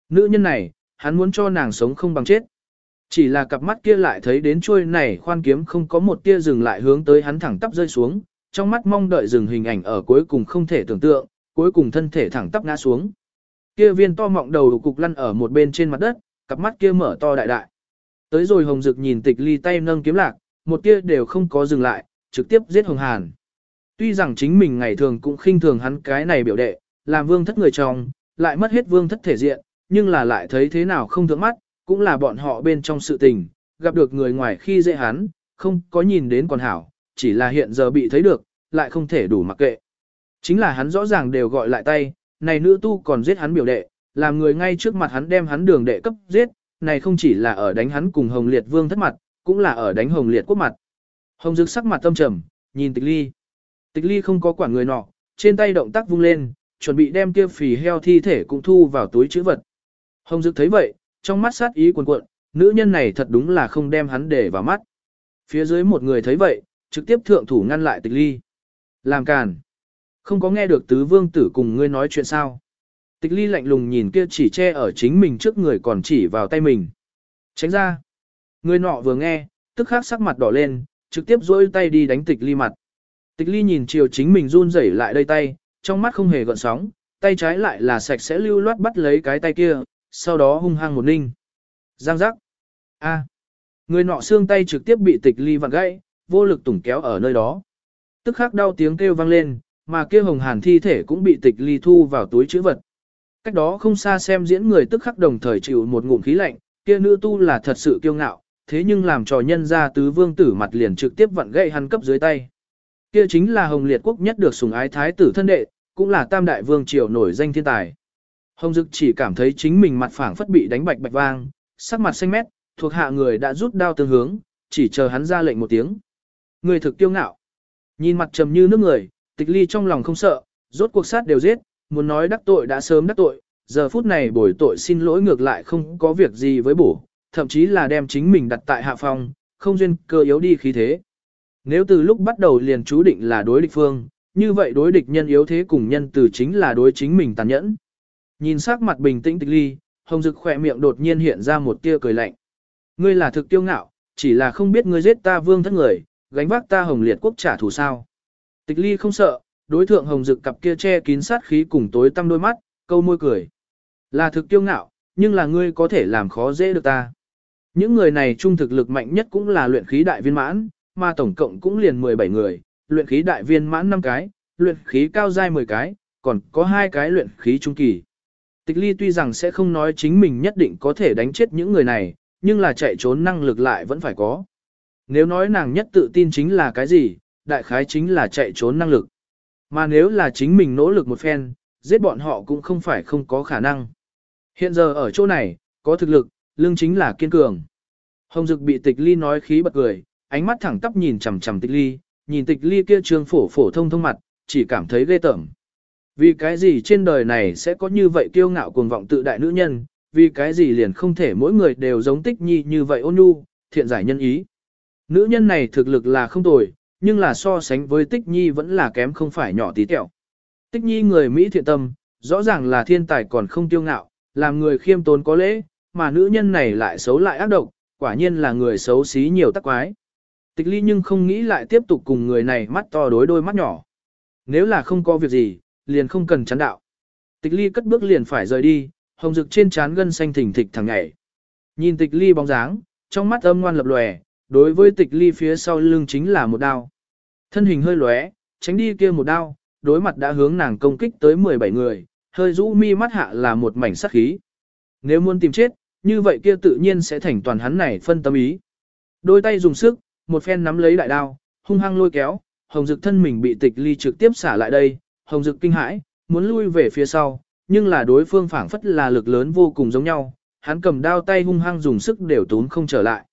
Nữ nhân này, hắn muốn cho nàng sống không bằng chết. Chỉ là cặp mắt kia lại thấy đến trôi này khoan kiếm không có một tia dừng lại hướng tới hắn thẳng tắp rơi xuống, trong mắt mong đợi dừng hình ảnh ở cuối cùng không thể tưởng tượng, cuối cùng thân thể thẳng tắp ngã xuống. Kia viên to mọng đầu cục lăn ở một bên trên mặt đất, cặp mắt kia mở to đại đại. Tới rồi Hồng Dực nhìn tịch ly tay nâng kiếm lạc, một tia đều không có dừng lại, trực tiếp giết Hồng Hàn. Tuy rằng chính mình ngày thường cũng khinh thường hắn cái này biểu đệ, làm vương thất người chồng lại mất hết vương thất thể diện, nhưng là lại thấy thế nào không thượng mắt, cũng là bọn họ bên trong sự tình, gặp được người ngoài khi dễ hắn, không có nhìn đến còn hảo, chỉ là hiện giờ bị thấy được, lại không thể đủ mặc kệ. Chính là hắn rõ ràng đều gọi lại tay, này nữ tu còn giết hắn biểu đệ, làm người ngay trước mặt hắn đem hắn đường đệ cấp giết, này không chỉ là ở đánh hắn cùng Hồng Liệt Vương thất mặt, cũng là ở đánh Hồng Liệt quốc mặt. Hồng Dực sắc mặt tâm trầm, nhìn Tịch Ly. Tịch Ly không có quản người nọ, trên tay động tác vung lên, chuẩn bị đem kia phì heo thi thể cũng thu vào túi chữ vật. Hồng Dực thấy vậy, trong mắt sát ý cuồn cuộn, nữ nhân này thật đúng là không đem hắn để vào mắt. Phía dưới một người thấy vậy, trực tiếp thượng thủ ngăn lại Tịch Ly. Làm càn. Không có nghe được tứ vương tử cùng ngươi nói chuyện sao. Tịch ly lạnh lùng nhìn kia chỉ che ở chính mình trước người còn chỉ vào tay mình. Tránh ra. Người nọ vừa nghe, tức khắc sắc mặt đỏ lên, trực tiếp dỗi tay đi đánh tịch ly mặt. Tịch ly nhìn chiều chính mình run rẩy lại đây tay, trong mắt không hề gợn sóng, tay trái lại là sạch sẽ lưu loát bắt lấy cái tay kia, sau đó hung hăng một ninh. Giang giác. A. Người nọ xương tay trực tiếp bị tịch ly vặn gãy, vô lực tủng kéo ở nơi đó. Tức khắc đau tiếng kêu vang lên, mà kia hồng hàn thi thể cũng bị tịch ly thu vào túi chữ vật. Cách đó không xa xem diễn người tức khắc đồng thời chịu một ngụm khí lạnh, kia nữ tu là thật sự kiêu ngạo, thế nhưng làm trò nhân ra tứ vương tử mặt liền trực tiếp vặn gãy hắn cấp dưới tay. Kia chính là Hồng Liệt quốc nhất được sủng ái thái tử thân đệ, cũng là tam đại vương triều nổi danh thiên tài. Hồng Dực chỉ cảm thấy chính mình mặt phẳng phất bị đánh bạch bạch vang, sắc mặt xanh mét, thuộc hạ người đã rút đao tương hướng, chỉ chờ hắn ra lệnh một tiếng. Người thực tiêu ngạo. Nhìn mặt trầm như nước người, tịch ly trong lòng không sợ, rốt cuộc sát đều giết, muốn nói đắc tội đã sớm đắc tội, giờ phút này bồi tội xin lỗi ngược lại không có việc gì với bổ, thậm chí là đem chính mình đặt tại hạ phòng không duyên cơ yếu đi khí thế. Nếu từ lúc bắt đầu liền chú định là đối địch phương, như vậy đối địch nhân yếu thế cùng nhân từ chính là đối chính mình tàn nhẫn. Nhìn sắc mặt bình tĩnh tịch ly, hồng dực khỏe miệng đột nhiên hiện ra một tia cười lạnh. Ngươi là thực tiêu ngạo, chỉ là không biết ngươi giết ta vương thất người, gánh vác ta hồng liệt quốc trả thù sao. Tịch ly không sợ, đối thượng hồng dực cặp kia che kín sát khí cùng tối tăm đôi mắt, câu môi cười. Là thực tiêu ngạo, nhưng là ngươi có thể làm khó dễ được ta. Những người này trung thực lực mạnh nhất cũng là luyện khí đại viên mãn, mà tổng cộng cũng liền 17 người, luyện khí đại viên mãn 5 cái, luyện khí cao giai 10 cái, còn có hai cái luyện khí trung kỳ. Tịch ly tuy rằng sẽ không nói chính mình nhất định có thể đánh chết những người này, nhưng là chạy trốn năng lực lại vẫn phải có. Nếu nói nàng nhất tự tin chính là cái gì, đại khái chính là chạy trốn năng lực. Mà nếu là chính mình nỗ lực một phen, giết bọn họ cũng không phải không có khả năng. Hiện giờ ở chỗ này, có thực lực, lương chính là kiên cường. Hồng Dực bị tịch ly nói khí bật cười, ánh mắt thẳng tắp nhìn chằm chằm tịch ly, nhìn tịch ly kia trương phổ phổ thông thông mặt, chỉ cảm thấy ghê tởm. Vì cái gì trên đời này sẽ có như vậy kiêu ngạo cuồng vọng tự đại nữ nhân, vì cái gì liền không thể mỗi người đều giống tích nhi như vậy ôn nhu, thiện giải nhân ý. Nữ nhân này thực lực là không tồi, nhưng là so sánh với tích nhi vẫn là kém không phải nhỏ tí tẹo. Tích nhi người Mỹ thiện tâm, rõ ràng là thiên tài còn không tiêu ngạo, làm người khiêm tốn có lễ, mà nữ nhân này lại xấu lại ác độc, quả nhiên là người xấu xí nhiều tắc quái. Tịch ly nhưng không nghĩ lại tiếp tục cùng người này mắt to đối đôi mắt nhỏ. Nếu là không có việc gì, liền không cần chán đạo. Tịch ly cất bước liền phải rời đi, hồng rực trên trán gân xanh thỉnh thịch thẳng nhảy. Nhìn tịch ly bóng dáng, trong mắt âm ngoan lập lòe, đối với tịch ly phía sau lưng chính là một đao. Thân hình hơi lóe, tránh đi kia một đao, đối mặt đã hướng nàng công kích tới 17 người, hơi rũ mi mắt hạ là một mảnh sắc khí. Nếu muốn tìm chết, như vậy kia tự nhiên sẽ thành toàn hắn này phân tâm ý. Đôi tay dùng sức, một phen nắm lấy đại đao, hung hăng lôi kéo, hồng dực thân mình bị tịch ly trực tiếp xả lại đây, hồng dực kinh hãi, muốn lui về phía sau, nhưng là đối phương phảng phất là lực lớn vô cùng giống nhau, hắn cầm đao tay hung hăng dùng sức đều tốn không trở lại.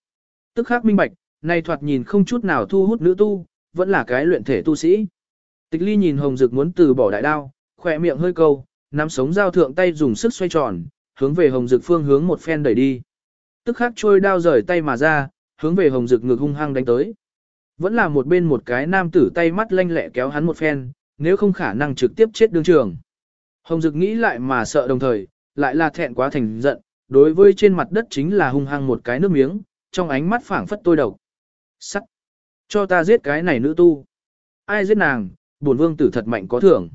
Tức khắc minh bạch, này thoạt nhìn không chút nào thu hút nữ tu, vẫn là cái luyện thể tu sĩ. Tịch ly nhìn hồng dực muốn từ bỏ đại đao, khỏe miệng hơi câu, nắm sống dao thượng tay dùng sức xoay tròn, hướng về hồng dực phương hướng một phen đẩy đi. Tức khắc trôi đao rời tay mà ra, hướng về hồng dực ngực hung hăng đánh tới. Vẫn là một bên một cái nam tử tay mắt lanh lẹ kéo hắn một phen, nếu không khả năng trực tiếp chết đương trường. Hồng dực nghĩ lại mà sợ đồng thời, lại là thẹn quá thành giận, đối với trên mặt đất chính là hung hăng một cái nước miếng, trong ánh mắt phảng phất tôi độc. Sắt! Cho ta giết cái này nữ tu. Ai giết nàng, bổn vương tử thật mạnh có thưởng.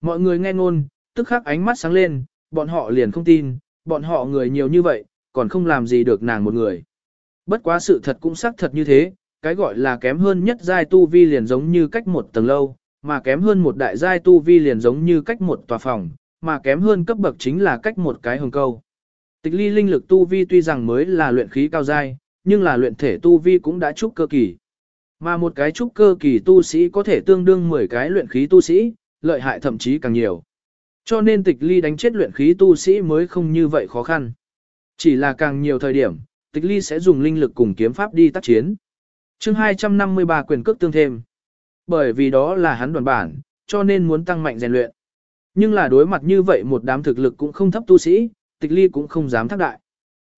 Mọi người nghe ngôn, tức khắc ánh mắt sáng lên, bọn họ liền không tin, bọn họ người nhiều như vậy, còn không làm gì được nàng một người. Bất quá sự thật cũng xác thật như thế, cái gọi là kém hơn nhất giai tu vi liền giống như cách một tầng lâu, mà kém hơn một đại giai tu vi liền giống như cách một tòa phòng, mà kém hơn cấp bậc chính là cách một cái hồng câu. Tịch ly linh lực tu vi tuy rằng mới là luyện khí cao giai, nhưng là luyện thể tu vi cũng đã trúc cơ kỳ. Mà một cái trúc cơ kỳ tu sĩ có thể tương đương 10 cái luyện khí tu sĩ, lợi hại thậm chí càng nhiều. Cho nên tịch ly đánh chết luyện khí tu sĩ mới không như vậy khó khăn. Chỉ là càng nhiều thời điểm, tịch ly sẽ dùng linh lực cùng kiếm pháp đi tác chiến. chương 253 quyền cước tương thêm. Bởi vì đó là hắn đoàn bản, cho nên muốn tăng mạnh rèn luyện. Nhưng là đối mặt như vậy một đám thực lực cũng không thấp tu sĩ, tịch ly cũng không dám thác đại.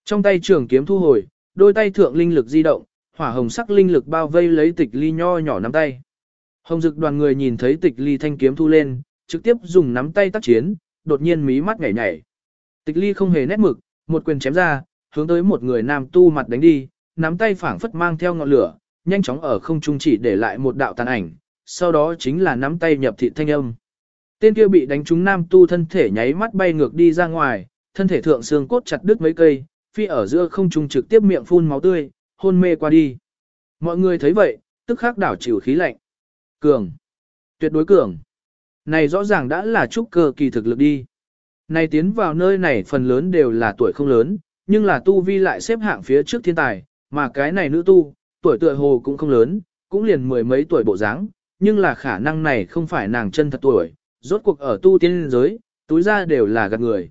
Trong tay trường kiếm thu hồi, đôi tay thượng linh lực di động, hỏa hồng sắc linh lực bao vây lấy tịch ly nho nhỏ nắm tay. Hồng dực đoàn người nhìn thấy tịch ly thanh kiếm thu lên, trực tiếp dùng nắm tay tác chiến, đột nhiên mí mắt nhảy nhảy. Tịch ly không hề nét mực, một quyền chém ra, hướng tới một người nam tu mặt đánh đi, nắm tay phảng phất mang theo ngọn lửa, nhanh chóng ở không trung chỉ để lại một đạo tàn ảnh, sau đó chính là nắm tay nhập thị thanh âm. Tên kia bị đánh trúng nam tu thân thể nháy mắt bay ngược đi ra ngoài, thân thể thượng xương cốt chặt đứt mấy cây, phi ở giữa không trung trực tiếp miệng phun máu tươi, hôn mê qua đi. Mọi người thấy vậy, tức khắc đảo chịu khí lạnh. Cường. Tuyệt đối cường. Này rõ ràng đã là trúc cơ kỳ thực lực đi. Này tiến vào nơi này phần lớn đều là tuổi không lớn, nhưng là tu vi lại xếp hạng phía trước thiên tài, mà cái này nữ tu, tuổi tựa hồ cũng không lớn, cũng liền mười mấy tuổi bộ dáng, nhưng là khả năng này không phải nàng chân thật tuổi, rốt cuộc ở tu tiên giới, túi ra đều là gạt người.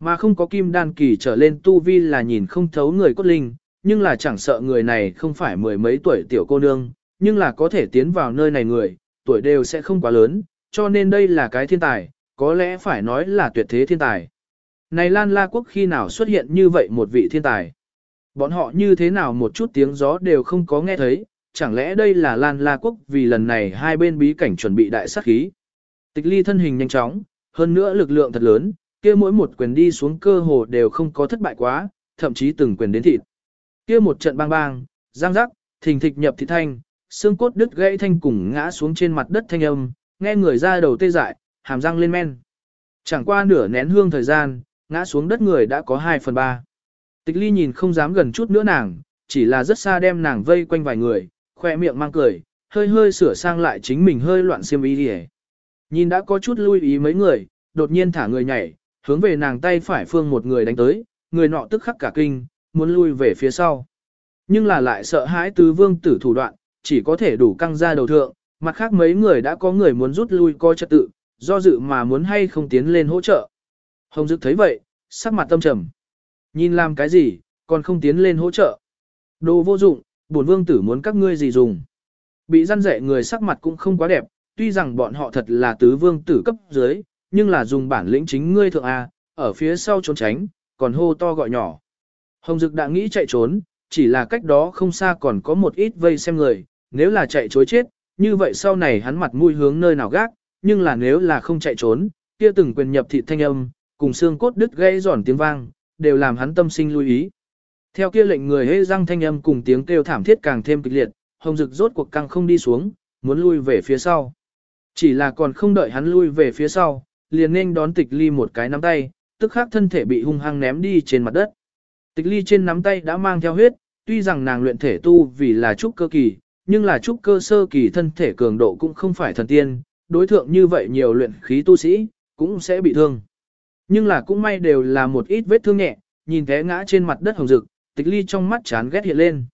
Mà không có kim đan kỳ trở lên tu vi là nhìn không thấu người cốt linh, nhưng là chẳng sợ người này không phải mười mấy tuổi tiểu cô nương, nhưng là có thể tiến vào nơi này người, tuổi đều sẽ không quá lớn, cho nên đây là cái thiên tài, có lẽ phải nói là tuyệt thế thiên tài. Này Lan La Quốc khi nào xuất hiện như vậy một vị thiên tài? Bọn họ như thế nào một chút tiếng gió đều không có nghe thấy, chẳng lẽ đây là Lan La Quốc vì lần này hai bên bí cảnh chuẩn bị đại sát khí? Tịch ly thân hình nhanh chóng, hơn nữa lực lượng thật lớn, kia mỗi một quyền đi xuống cơ hồ đều không có thất bại quá, thậm chí từng quyền đến thịt. Kia một trận bang bang, giang rắc, thình thịch nhập thị thanh, xương cốt đứt gãy thanh cùng ngã xuống trên mặt đất thanh âm, nghe người ra đầu tê dại, hàm răng lên men. Chẳng qua nửa nén hương thời gian, ngã xuống đất người đã có 2 phần 3. Tịch ly nhìn không dám gần chút nữa nàng, chỉ là rất xa đem nàng vây quanh vài người, khoe miệng mang cười, hơi hơi sửa sang lại chính mình hơi loạn xiêm ý đi Nhìn đã có chút lui ý mấy người, đột nhiên thả người nhảy, hướng về nàng tay phải phương một người đánh tới, người nọ tức khắc cả kinh, muốn lui về phía sau. Nhưng là lại sợ hãi tứ vương tử thủ đoạn, chỉ có thể đủ căng ra đầu thượng, mặt khác mấy người đã có người muốn rút lui coi trật tự, do dự mà muốn hay không tiến lên hỗ trợ. Hồng Dực thấy vậy, sắc mặt tâm trầm. Nhìn làm cái gì, còn không tiến lên hỗ trợ. Đồ vô dụng, bổn vương tử muốn các ngươi gì dùng. Bị răn rẻ người sắc mặt cũng không quá đẹp, tuy rằng bọn họ thật là tứ vương tử cấp dưới, nhưng là dùng bản lĩnh chính ngươi thượng A, ở phía sau trốn tránh, còn hô to gọi nhỏ. Hồng Dực đã nghĩ chạy trốn, chỉ là cách đó không xa còn có một ít vây xem người, nếu là chạy chối chết, như vậy sau này hắn mặt mũi hướng nơi nào gác, nhưng là nếu là không chạy trốn, kia từng quyền nhập thị thanh âm, cùng xương cốt đứt gãy giòn tiếng vang, đều làm hắn tâm sinh lưu ý. Theo kia lệnh người hễ răng thanh âm cùng tiếng kêu thảm thiết càng thêm kịch liệt, hồng dực rốt cuộc căng không đi xuống, muốn lui về phía sau. Chỉ là còn không đợi hắn lui về phía sau, liền nên đón tịch ly một cái nắm tay, tức khắc thân thể bị hung hăng ném đi trên mặt đất. Tịch ly trên nắm tay đã mang theo huyết, tuy rằng nàng luyện thể tu vì là trúc cơ kỳ, nhưng là trúc cơ sơ kỳ thân thể cường độ cũng không phải thần tiên, đối thượng như vậy nhiều luyện khí tu sĩ, cũng sẽ bị thương. Nhưng là cũng may đều là một ít vết thương nhẹ, nhìn té ngã trên mặt đất hồng rực, tịch ly trong mắt chán ghét hiện lên.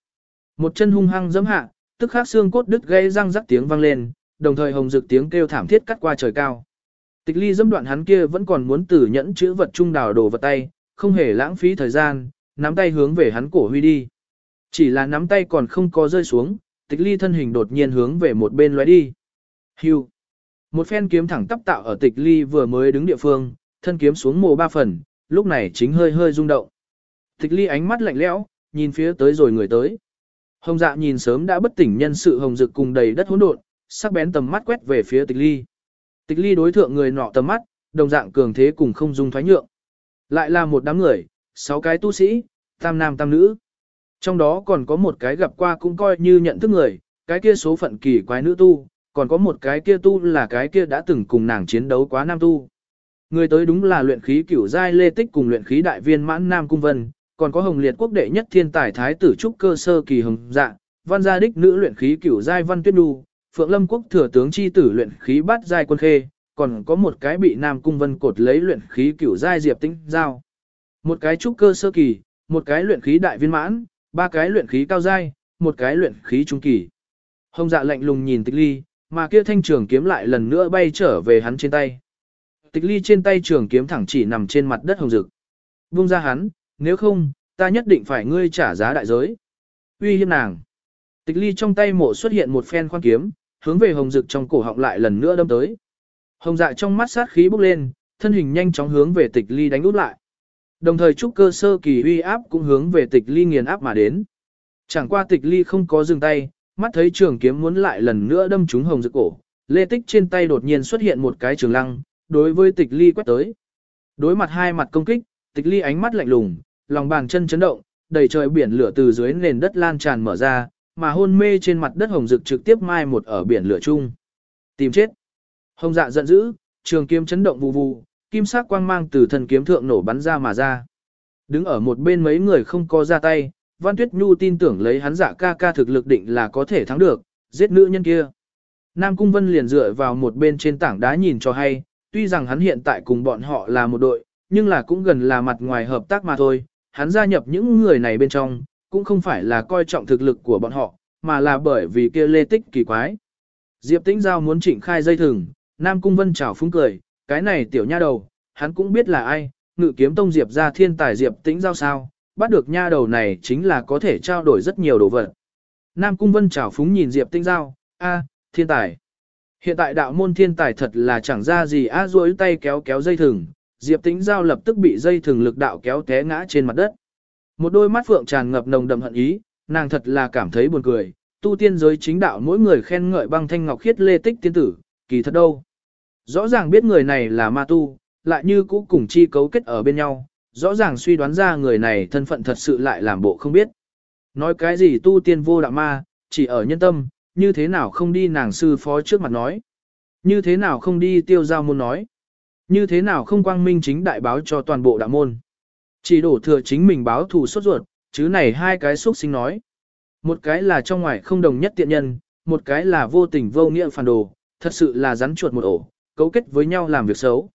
Một chân hung hăng giẫm hạ, tức khắc xương cốt đứt gây răng rắc tiếng vang lên, đồng thời hồng rực tiếng kêu thảm thiết cắt qua trời cao. Tịch ly dâm đoạn hắn kia vẫn còn muốn tử nhẫn chữ vật trung đào đồ vật tay, không hề lãng phí thời gian, nắm tay hướng về hắn cổ huy đi. Chỉ là nắm tay còn không có rơi xuống, tịch ly thân hình đột nhiên hướng về một bên lóe đi. Hưu. Một phen kiếm thẳng tắp tạo ở tịch ly vừa mới đứng địa phương, thân kiếm xuống mồ ba phần, lúc này chính hơi hơi rung động. Tịch ly ánh mắt lạnh lẽo, nhìn phía tới rồi người tới. Hồng dạ nhìn sớm đã bất tỉnh nhân sự hồng dực cùng đầy đất hỗn độn, sắc bén tầm mắt quét về phía tịch ly. Tịch ly đối thượng người nọ tầm mắt, đồng dạng cường thế cùng không dung thoái nhượng. Lại là một đám người, sáu cái tu sĩ, tam nam tam nữ. Trong đó còn có một cái gặp qua cũng coi như nhận thức người, cái kia số phận kỳ quái nữ tu, còn có một cái kia tu là cái kia đã từng cùng nàng chiến đấu quá nam tu. Người tới đúng là luyện khí cửu giai lê tích cùng luyện khí đại viên mãn nam cung vân, còn có hồng liệt quốc đệ nhất thiên tài thái tử trúc cơ sơ kỳ hồng dạ, văn gia đích nữ luyện khí cửu giai văn tuyết đu, phượng lâm quốc thừa tướng chi tử luyện khí bát giai quân khê, còn có một cái bị nam cung vân cột lấy luyện khí cửu giai diệp tinh giao. Một cái trúc cơ sơ kỳ, một cái luyện khí đại viên mãn, ba cái luyện khí cao giai, một cái luyện khí trung kỳ. Hồng dạ lạnh lùng nhìn tịch ly, mà kia thanh trường kiếm lại lần nữa bay trở về hắn trên tay. Tịch ly trên tay trường kiếm thẳng chỉ nằm trên mặt đất hồng rực. Buông ra hắn, nếu không, ta nhất định phải ngươi trả giá đại giới. Uy hiếp nàng. Tịch ly trong tay mộ xuất hiện một phen khoan kiếm, hướng về hồng rực trong cổ họng lại lần nữa đâm tới. Hồng dạ trong mắt sát khí bốc lên, thân hình nhanh chóng hướng về tịch ly đánh út lại. Đồng thời trúc cơ sơ kỳ uy áp cũng hướng về tịch ly nghiền áp mà đến. Chẳng qua tịch ly không có dừng tay, mắt thấy trường kiếm muốn lại lần nữa đâm trúng hồng rực cổ. Lê tích trên tay đột nhiên xuất hiện một cái trường lăng, đối với tịch ly quét tới. Đối mặt hai mặt công kích, tịch ly ánh mắt lạnh lùng, lòng bàn chân chấn động, đầy trời biển lửa từ dưới nền đất lan tràn mở ra, mà hôn mê trên mặt đất hồng rực trực tiếp mai một ở biển lửa chung. Tìm chết. Hồng dạ giận dữ, trường kiếm chấn động vù vù, kim sắc quang mang từ thần kiếm thượng nổ bắn ra mà ra. Đứng ở một bên mấy người không có ra tay, Văn Tuyết Nhu tin tưởng lấy hắn dạ ca ca thực lực định là có thể thắng được, giết nữ nhân kia. Nam Cung Vân liền dựa vào một bên trên tảng đá nhìn cho hay, tuy rằng hắn hiện tại cùng bọn họ là một đội, nhưng là cũng gần là mặt ngoài hợp tác mà thôi, hắn gia nhập những người này bên trong, cũng không phải là coi trọng thực lực của bọn họ, mà là bởi vì kia lê tích kỳ quái. Diệp Tĩnh Giao muốn trịnh khai dây thừng, Nam Cung Vân chào phúng cười, cái này tiểu nha đầu, hắn cũng biết là ai, ngự kiếm tông Diệp ra thiên tài Diệp Tĩnh Giao sao, bắt được nha đầu này chính là có thể trao đổi rất nhiều đồ vật. Nam Cung Vân chào phúng nhìn Diệp Tĩnh Giao, a, thiên tài. Hiện tại đạo môn thiên tài thật là chẳng ra gì a duỗi tay kéo kéo dây thừng, Diệp Tĩnh Giao lập tức bị dây thừng lực đạo kéo té ngã trên mặt đất. Một đôi mắt phượng tràn ngập nồng đậm hận ý, nàng thật là cảm thấy buồn cười, tu tiên giới chính đạo mỗi người khen ngợi băng thanh ngọc khiết lê tích tiên tử, kỳ thật đâu. Rõ ràng biết người này là ma tu, lại như cũ cùng chi cấu kết ở bên nhau, rõ ràng suy đoán ra người này thân phận thật sự lại làm bộ không biết. Nói cái gì tu tiên vô đạo ma, chỉ ở nhân tâm, như thế nào không đi nàng sư phó trước mặt nói. Như thế nào không đi tiêu giao môn nói? Như thế nào không quang minh chính đại báo cho toàn bộ đạo môn? Chỉ đổ thừa chính mình báo thù sốt ruột, chứ này hai cái xúc sinh nói. Một cái là trong ngoài không đồng nhất tiện nhân, một cái là vô tình vô nghĩa phản đồ, thật sự là rắn chuột một ổ, cấu kết với nhau làm việc xấu.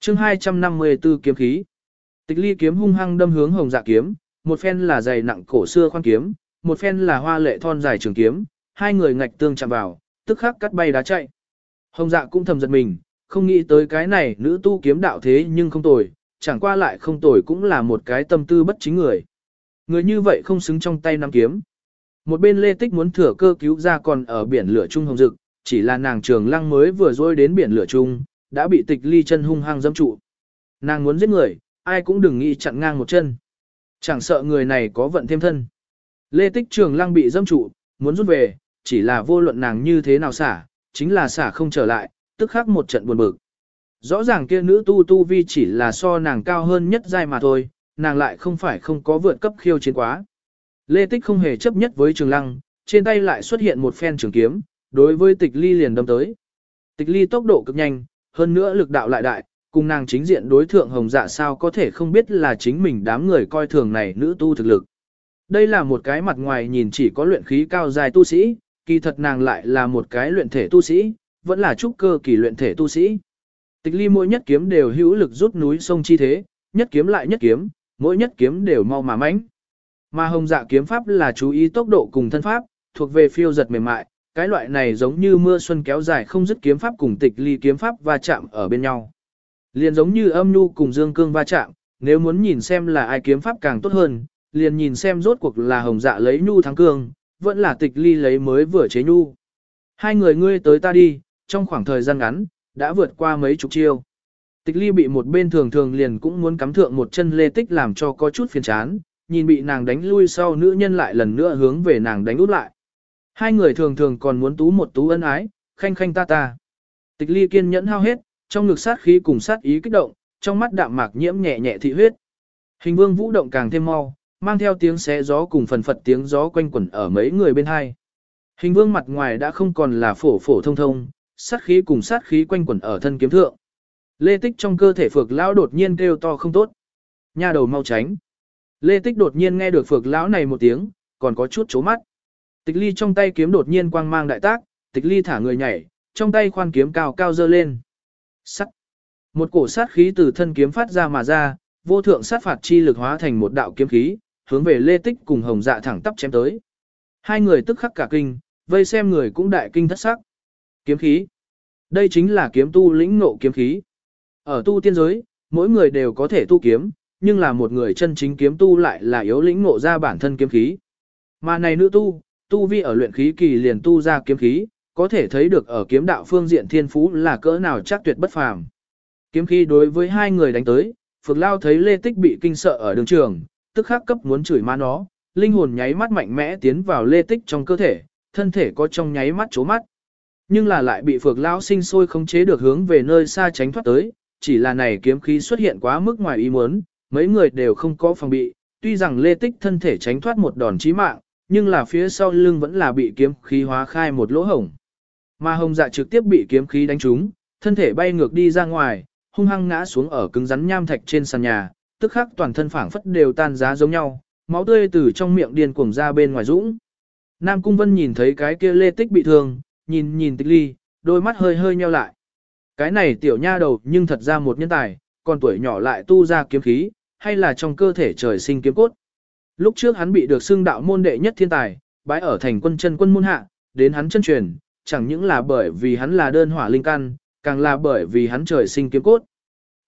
chương 254 kiếm khí. Tịch ly kiếm hung hăng đâm hướng hồng dạ kiếm, một phen là dày nặng cổ xưa khoan kiếm, một phen là hoa lệ thon dài trường kiếm, hai người ngạch tương chạm vào, tức khắc cắt bay đá chạy. Hồng dạ cũng thầm giật mình, không nghĩ tới cái này nữ tu kiếm đạo thế nhưng không tồi, chẳng qua lại không tồi cũng là một cái tâm tư bất chính người. Người như vậy không xứng trong tay nắm kiếm. Một bên Lê Tích muốn thừa cơ cứu ra còn ở biển lửa trung hồng dực, chỉ là nàng trường lăng mới vừa rôi đến biển lửa trung, đã bị tịch ly chân hung hăng dâm trụ. Nàng muốn giết người, ai cũng đừng nghĩ chặn ngang một chân. Chẳng sợ người này có vận thêm thân. Lê Tích trường lăng bị dâm trụ, muốn rút về, chỉ là vô luận nàng như thế nào xả, chính là xả không trở lại, tức khắc một trận buồn bực. Rõ ràng kia nữ tu tu vi chỉ là so nàng cao hơn nhất giai mà thôi, nàng lại không phải không có vượt cấp khiêu chiến quá. Lê Tích không hề chấp nhất với Trường Lăng, trên tay lại xuất hiện một phen trường kiếm, đối với Tịch Ly liền đâm tới. Tịch Ly tốc độ cực nhanh, hơn nữa lực đạo lại đại, cùng nàng chính diện đối thượng hồng dạ sao có thể không biết là chính mình đám người coi thường này nữ tu thực lực. Đây là một cái mặt ngoài nhìn chỉ có luyện khí cao dài tu sĩ, kỳ thật nàng lại là một cái luyện thể tu sĩ, vẫn là trúc cơ kỳ luyện thể tu sĩ. Tịch ly mỗi nhất kiếm đều hữu lực rút núi sông chi thế, nhất kiếm lại nhất kiếm, mỗi nhất kiếm đều mau mà mãnh. Mà hồng dạ kiếm pháp là chú ý tốc độ cùng thân pháp, thuộc về phiêu giật mềm mại, cái loại này giống như mưa xuân kéo dài không dứt kiếm pháp cùng tịch ly kiếm pháp va chạm ở bên nhau. Liền giống như âm nhu cùng dương cương va chạm, nếu muốn nhìn xem là ai kiếm pháp càng tốt hơn, liền nhìn xem rốt cuộc là hồng dạ lấy nhu thắng cương, vẫn là tịch ly lấy mới vừa chế nhu. Hai người ngươi tới ta đi, trong khoảng thời gian ngắn, đã vượt qua mấy chục chiêu. Tịch ly bị một bên thường thường liền cũng muốn cắm thượng một chân lê tích làm cho có chút phiền chán, nhìn bị nàng đánh lui sau nữ nhân lại lần nữa hướng về nàng đánh út lại. Hai người thường thường còn muốn tú một tú ân ái, khanh khanh ta ta. Tịch ly kiên nhẫn hao hết, trong ngực sát khí cùng sát ý kích động, trong mắt đạm mạc nhiễm nhẹ nhẹ thị huyết. Hình vương vũ động càng thêm mau, mang theo tiếng xé gió cùng phần phật tiếng gió quanh quẩn ở mấy người bên hai. Hình vương mặt ngoài đã không còn là phổ phổ thông thông, sát khí cùng sát khí quanh quẩn ở thân kiếm thượng. Lê Tích trong cơ thể Phược lão đột nhiên kêu to không tốt. Nha đầu mau tránh. Lê Tích đột nhiên nghe được Phược lão này một tiếng, còn có chút chố mắt. Tịch Ly trong tay kiếm đột nhiên quang mang đại tác, Tịch Ly thả người nhảy, trong tay khoan kiếm cao cao dơ lên. Sắt. Một cổ sát khí từ thân kiếm phát ra mà ra, vô thượng sát phạt chi lực hóa thành một đạo kiếm khí, hướng về Lê Tích cùng Hồng Dạ thẳng tắp chém tới. Hai người tức khắc cả kinh, vây xem người cũng đại kinh thất sắc. Kiếm khí. Đây chính là kiếm tu lĩnh ngộ kiếm khí. Ở tu tiên giới, mỗi người đều có thể tu kiếm, nhưng là một người chân chính kiếm tu lại là yếu lĩnh ngộ ra bản thân kiếm khí. Mà này nữ tu, tu vi ở luyện khí kỳ liền tu ra kiếm khí, có thể thấy được ở kiếm đạo phương diện thiên phú là cỡ nào chắc tuyệt bất phàm. Kiếm khí đối với hai người đánh tới, Phượng Lao thấy Lê Tích bị kinh sợ ở đường trường, tức khắc cấp muốn chửi má nó, linh hồn nháy mắt mạnh mẽ tiến vào Lê Tích trong cơ thể, thân thể có trong nháy mắt chố mắt. Nhưng là lại bị phược Lao sinh sôi khống chế được hướng về nơi xa tránh thoát tới, chỉ là này kiếm khí xuất hiện quá mức ngoài ý muốn, mấy người đều không có phòng bị, tuy rằng Lê Tích thân thể tránh thoát một đòn chí mạng, nhưng là phía sau lưng vẫn là bị kiếm khí hóa khai một lỗ hổng. Mà hồng dạ trực tiếp bị kiếm khí đánh trúng, thân thể bay ngược đi ra ngoài, hung hăng ngã xuống ở cứng rắn nham thạch trên sàn nhà, tức khắc toàn thân phảng phất đều tan giá giống nhau, máu tươi từ trong miệng điên cuồng ra bên ngoài dũng. Nam Cung Vân nhìn thấy cái kia lê tích bị thương, nhìn nhìn tịch ly, đôi mắt hơi hơi nheo lại. Cái này tiểu nha đầu nhưng thật ra một nhân tài, còn tuổi nhỏ lại tu ra kiếm khí, hay là trong cơ thể trời sinh kiếm cốt. Lúc trước hắn bị được xưng đạo môn đệ nhất thiên tài, bái ở thành quân chân quân môn hạ, đến hắn chân truyền, chẳng những là bởi vì hắn là đơn hỏa linh căn, càng là bởi vì hắn trời sinh kiếm cốt.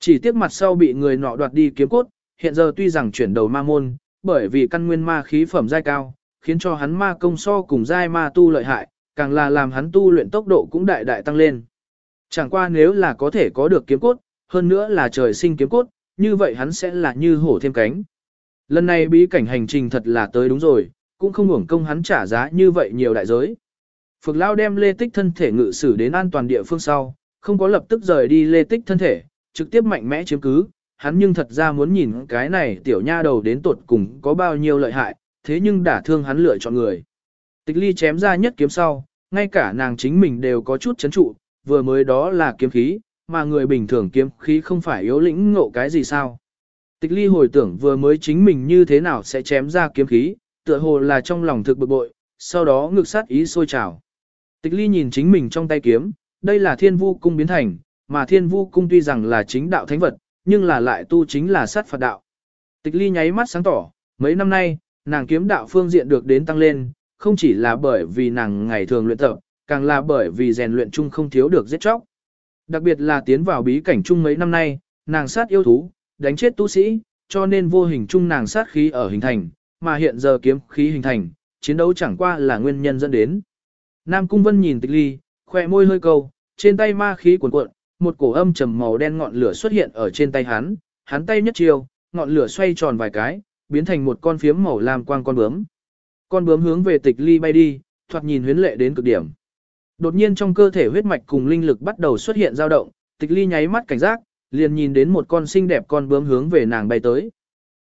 Chỉ tiếc mặt sau bị người nọ đoạt đi kiếm cốt, hiện giờ tuy rằng chuyển đầu ma môn, bởi vì căn nguyên ma khí phẩm giai cao, khiến cho hắn ma công so cùng giai ma tu lợi hại, càng là làm hắn tu luyện tốc độ cũng đại đại tăng lên. Chẳng qua nếu là có thể có được kiếm cốt, hơn nữa là trời sinh kiếm cốt, như vậy hắn sẽ là như hổ thêm cánh. Lần này bí cảnh hành trình thật là tới đúng rồi, cũng không hưởng công hắn trả giá như vậy nhiều đại giới. Phược Lao đem Lê Tích thân thể ngự sử đến an toàn địa phương sau, không có lập tức rời đi Lê Tích thân thể, trực tiếp mạnh mẽ chiếm cứ, hắn nhưng thật ra muốn nhìn cái này tiểu nha đầu đến tột cùng có bao nhiêu lợi hại, thế nhưng đả thương hắn lựa chọn người. Tịch ly chém ra nhất kiếm sau, ngay cả nàng chính mình đều có chút chấn trụ, vừa mới đó là kiếm khí, mà người bình thường kiếm khí không phải yếu lĩnh ngộ cái gì sao. Tịch ly hồi tưởng vừa mới chính mình như thế nào sẽ chém ra kiếm khí, tựa hồ là trong lòng thực bực bội, sau đó ngực sát ý sôi trào. Tịch ly nhìn chính mình trong tay kiếm, đây là thiên vu cung biến thành, mà thiên vu cung tuy rằng là chính đạo thánh vật, nhưng là lại tu chính là sát phạt đạo. Tịch ly nháy mắt sáng tỏ, mấy năm nay, nàng kiếm đạo phương diện được đến tăng lên, không chỉ là bởi vì nàng ngày thường luyện tập, càng là bởi vì rèn luyện chung không thiếu được giết chóc. Đặc biệt là tiến vào bí cảnh chung mấy năm nay, nàng sát yêu thú, đánh chết tu sĩ, cho nên vô hình chung nàng sát khí ở hình thành, mà hiện giờ kiếm khí hình thành, chiến đấu chẳng qua là nguyên nhân dẫn đến. Nam Cung Vân nhìn tịch ly, khỏe môi hơi câu, trên tay ma khí cuồn cuộn, một cổ âm trầm màu đen ngọn lửa xuất hiện ở trên tay hắn, hắn tay nhất chiều, ngọn lửa xoay tròn vài cái, biến thành một con phiếm màu lam quang con bướm. Con bướm hướng về tịch ly bay đi, thoạt nhìn huyến lệ đến cực điểm. Đột nhiên trong cơ thể huyết mạch cùng linh lực bắt đầu xuất hiện dao động, tịch ly nháy mắt cảnh giác, liền nhìn đến một con xinh đẹp con bướm hướng về nàng bay tới.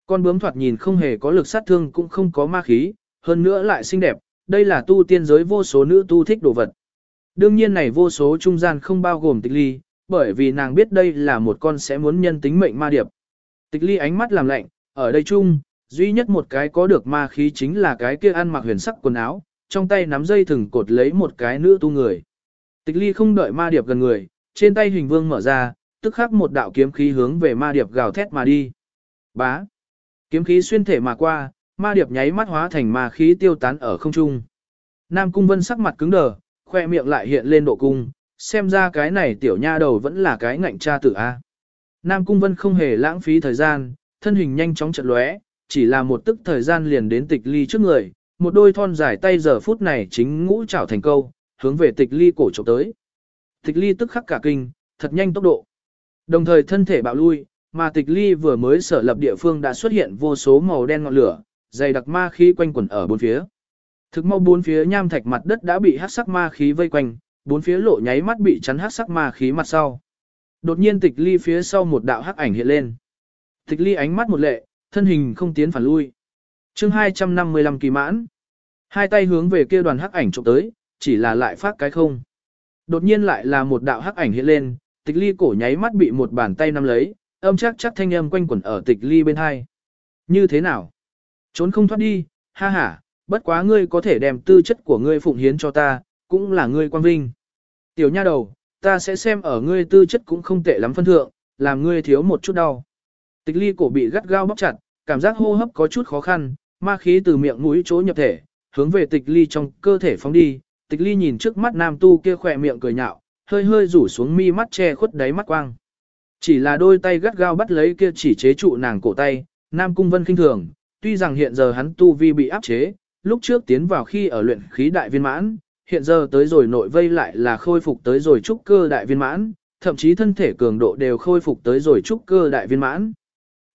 Con bướm thoạt nhìn không hề có lực sát thương cũng không có ma khí, hơn nữa lại xinh đẹp, đây là tu tiên giới vô số nữ tu thích đồ vật. Đương nhiên này vô số trung gian không bao gồm tịch ly, bởi vì nàng biết đây là một con sẽ muốn nhân tính mệnh ma điệp. Tịch ly ánh mắt làm lạnh, ở đây chung, duy nhất một cái có được ma khí chính là cái kia ăn mặc huyền sắc quần áo, trong tay nắm dây thừng cột lấy một cái nữ tu người. Tịch ly không đợi ma điệp gần người, trên tay hình vương mở ra, tức khắc một đạo kiếm khí hướng về ma điệp gào thét mà đi. Bá. Kiếm khí xuyên thể mà qua, ma điệp nháy mắt hóa thành ma khí tiêu tán ở không trung. Nam cung vân sắc mặt cứng đờ, khoe miệng lại hiện lên độ cung, xem ra cái này tiểu nha đầu vẫn là cái ngạnh cha tử A. Nam cung vân không hề lãng phí thời gian, thân hình nhanh chóng chợt lóe, chỉ là một tức thời gian liền đến tịch ly trước người, một đôi thon dài tay giờ phút này chính ngũ chảo thành câu, hướng về tịch ly cổ trộm tới. Tịch ly tức khắc cả kinh, thật nhanh tốc độ. Đồng thời thân thể bạo lui, mà tịch ly vừa mới sở lập địa phương đã xuất hiện vô số màu đen ngọn lửa, dày đặc ma khí quanh quẩn ở bốn phía. Thực mau bốn phía nham thạch mặt đất đã bị hắc sắc ma khí vây quanh, bốn phía lộ nháy mắt bị chắn hắc sắc ma khí mặt sau. Đột nhiên tịch ly phía sau một đạo hắc ảnh hiện lên. Tịch ly ánh mắt một lệ, thân hình không tiến phản lui. chương 255 kỳ mãn. Hai tay hướng về kia đoàn hắc ảnh trộm tới, chỉ là lại phát cái không. Đột nhiên lại là một đạo hắc ảnh hiện lên, tịch ly cổ nháy mắt bị một bàn tay nắm lấy, âm chắc chắc thanh âm quanh quẩn ở tịch ly bên hai. Như thế nào? Trốn không thoát đi, ha ha, bất quá ngươi có thể đem tư chất của ngươi phụng hiến cho ta, cũng là ngươi quan vinh. Tiểu nha đầu, ta sẽ xem ở ngươi tư chất cũng không tệ lắm phân thượng, làm ngươi thiếu một chút đau. Tịch ly cổ bị gắt gao bóc chặt, cảm giác hô hấp có chút khó khăn, ma khí từ miệng mũi chỗ nhập thể, hướng về tịch ly trong cơ thể phóng đi. Tịch ly nhìn trước mắt nam tu kia khỏe miệng cười nhạo, hơi hơi rủ xuống mi mắt che khuất đáy mắt quang. Chỉ là đôi tay gắt gao bắt lấy kia chỉ chế trụ nàng cổ tay, nam cung vân khinh thường, tuy rằng hiện giờ hắn tu vi bị áp chế, lúc trước tiến vào khi ở luyện khí đại viên mãn, hiện giờ tới rồi nội vây lại là khôi phục tới rồi trúc cơ đại viên mãn, thậm chí thân thể cường độ đều khôi phục tới rồi trúc cơ đại viên mãn.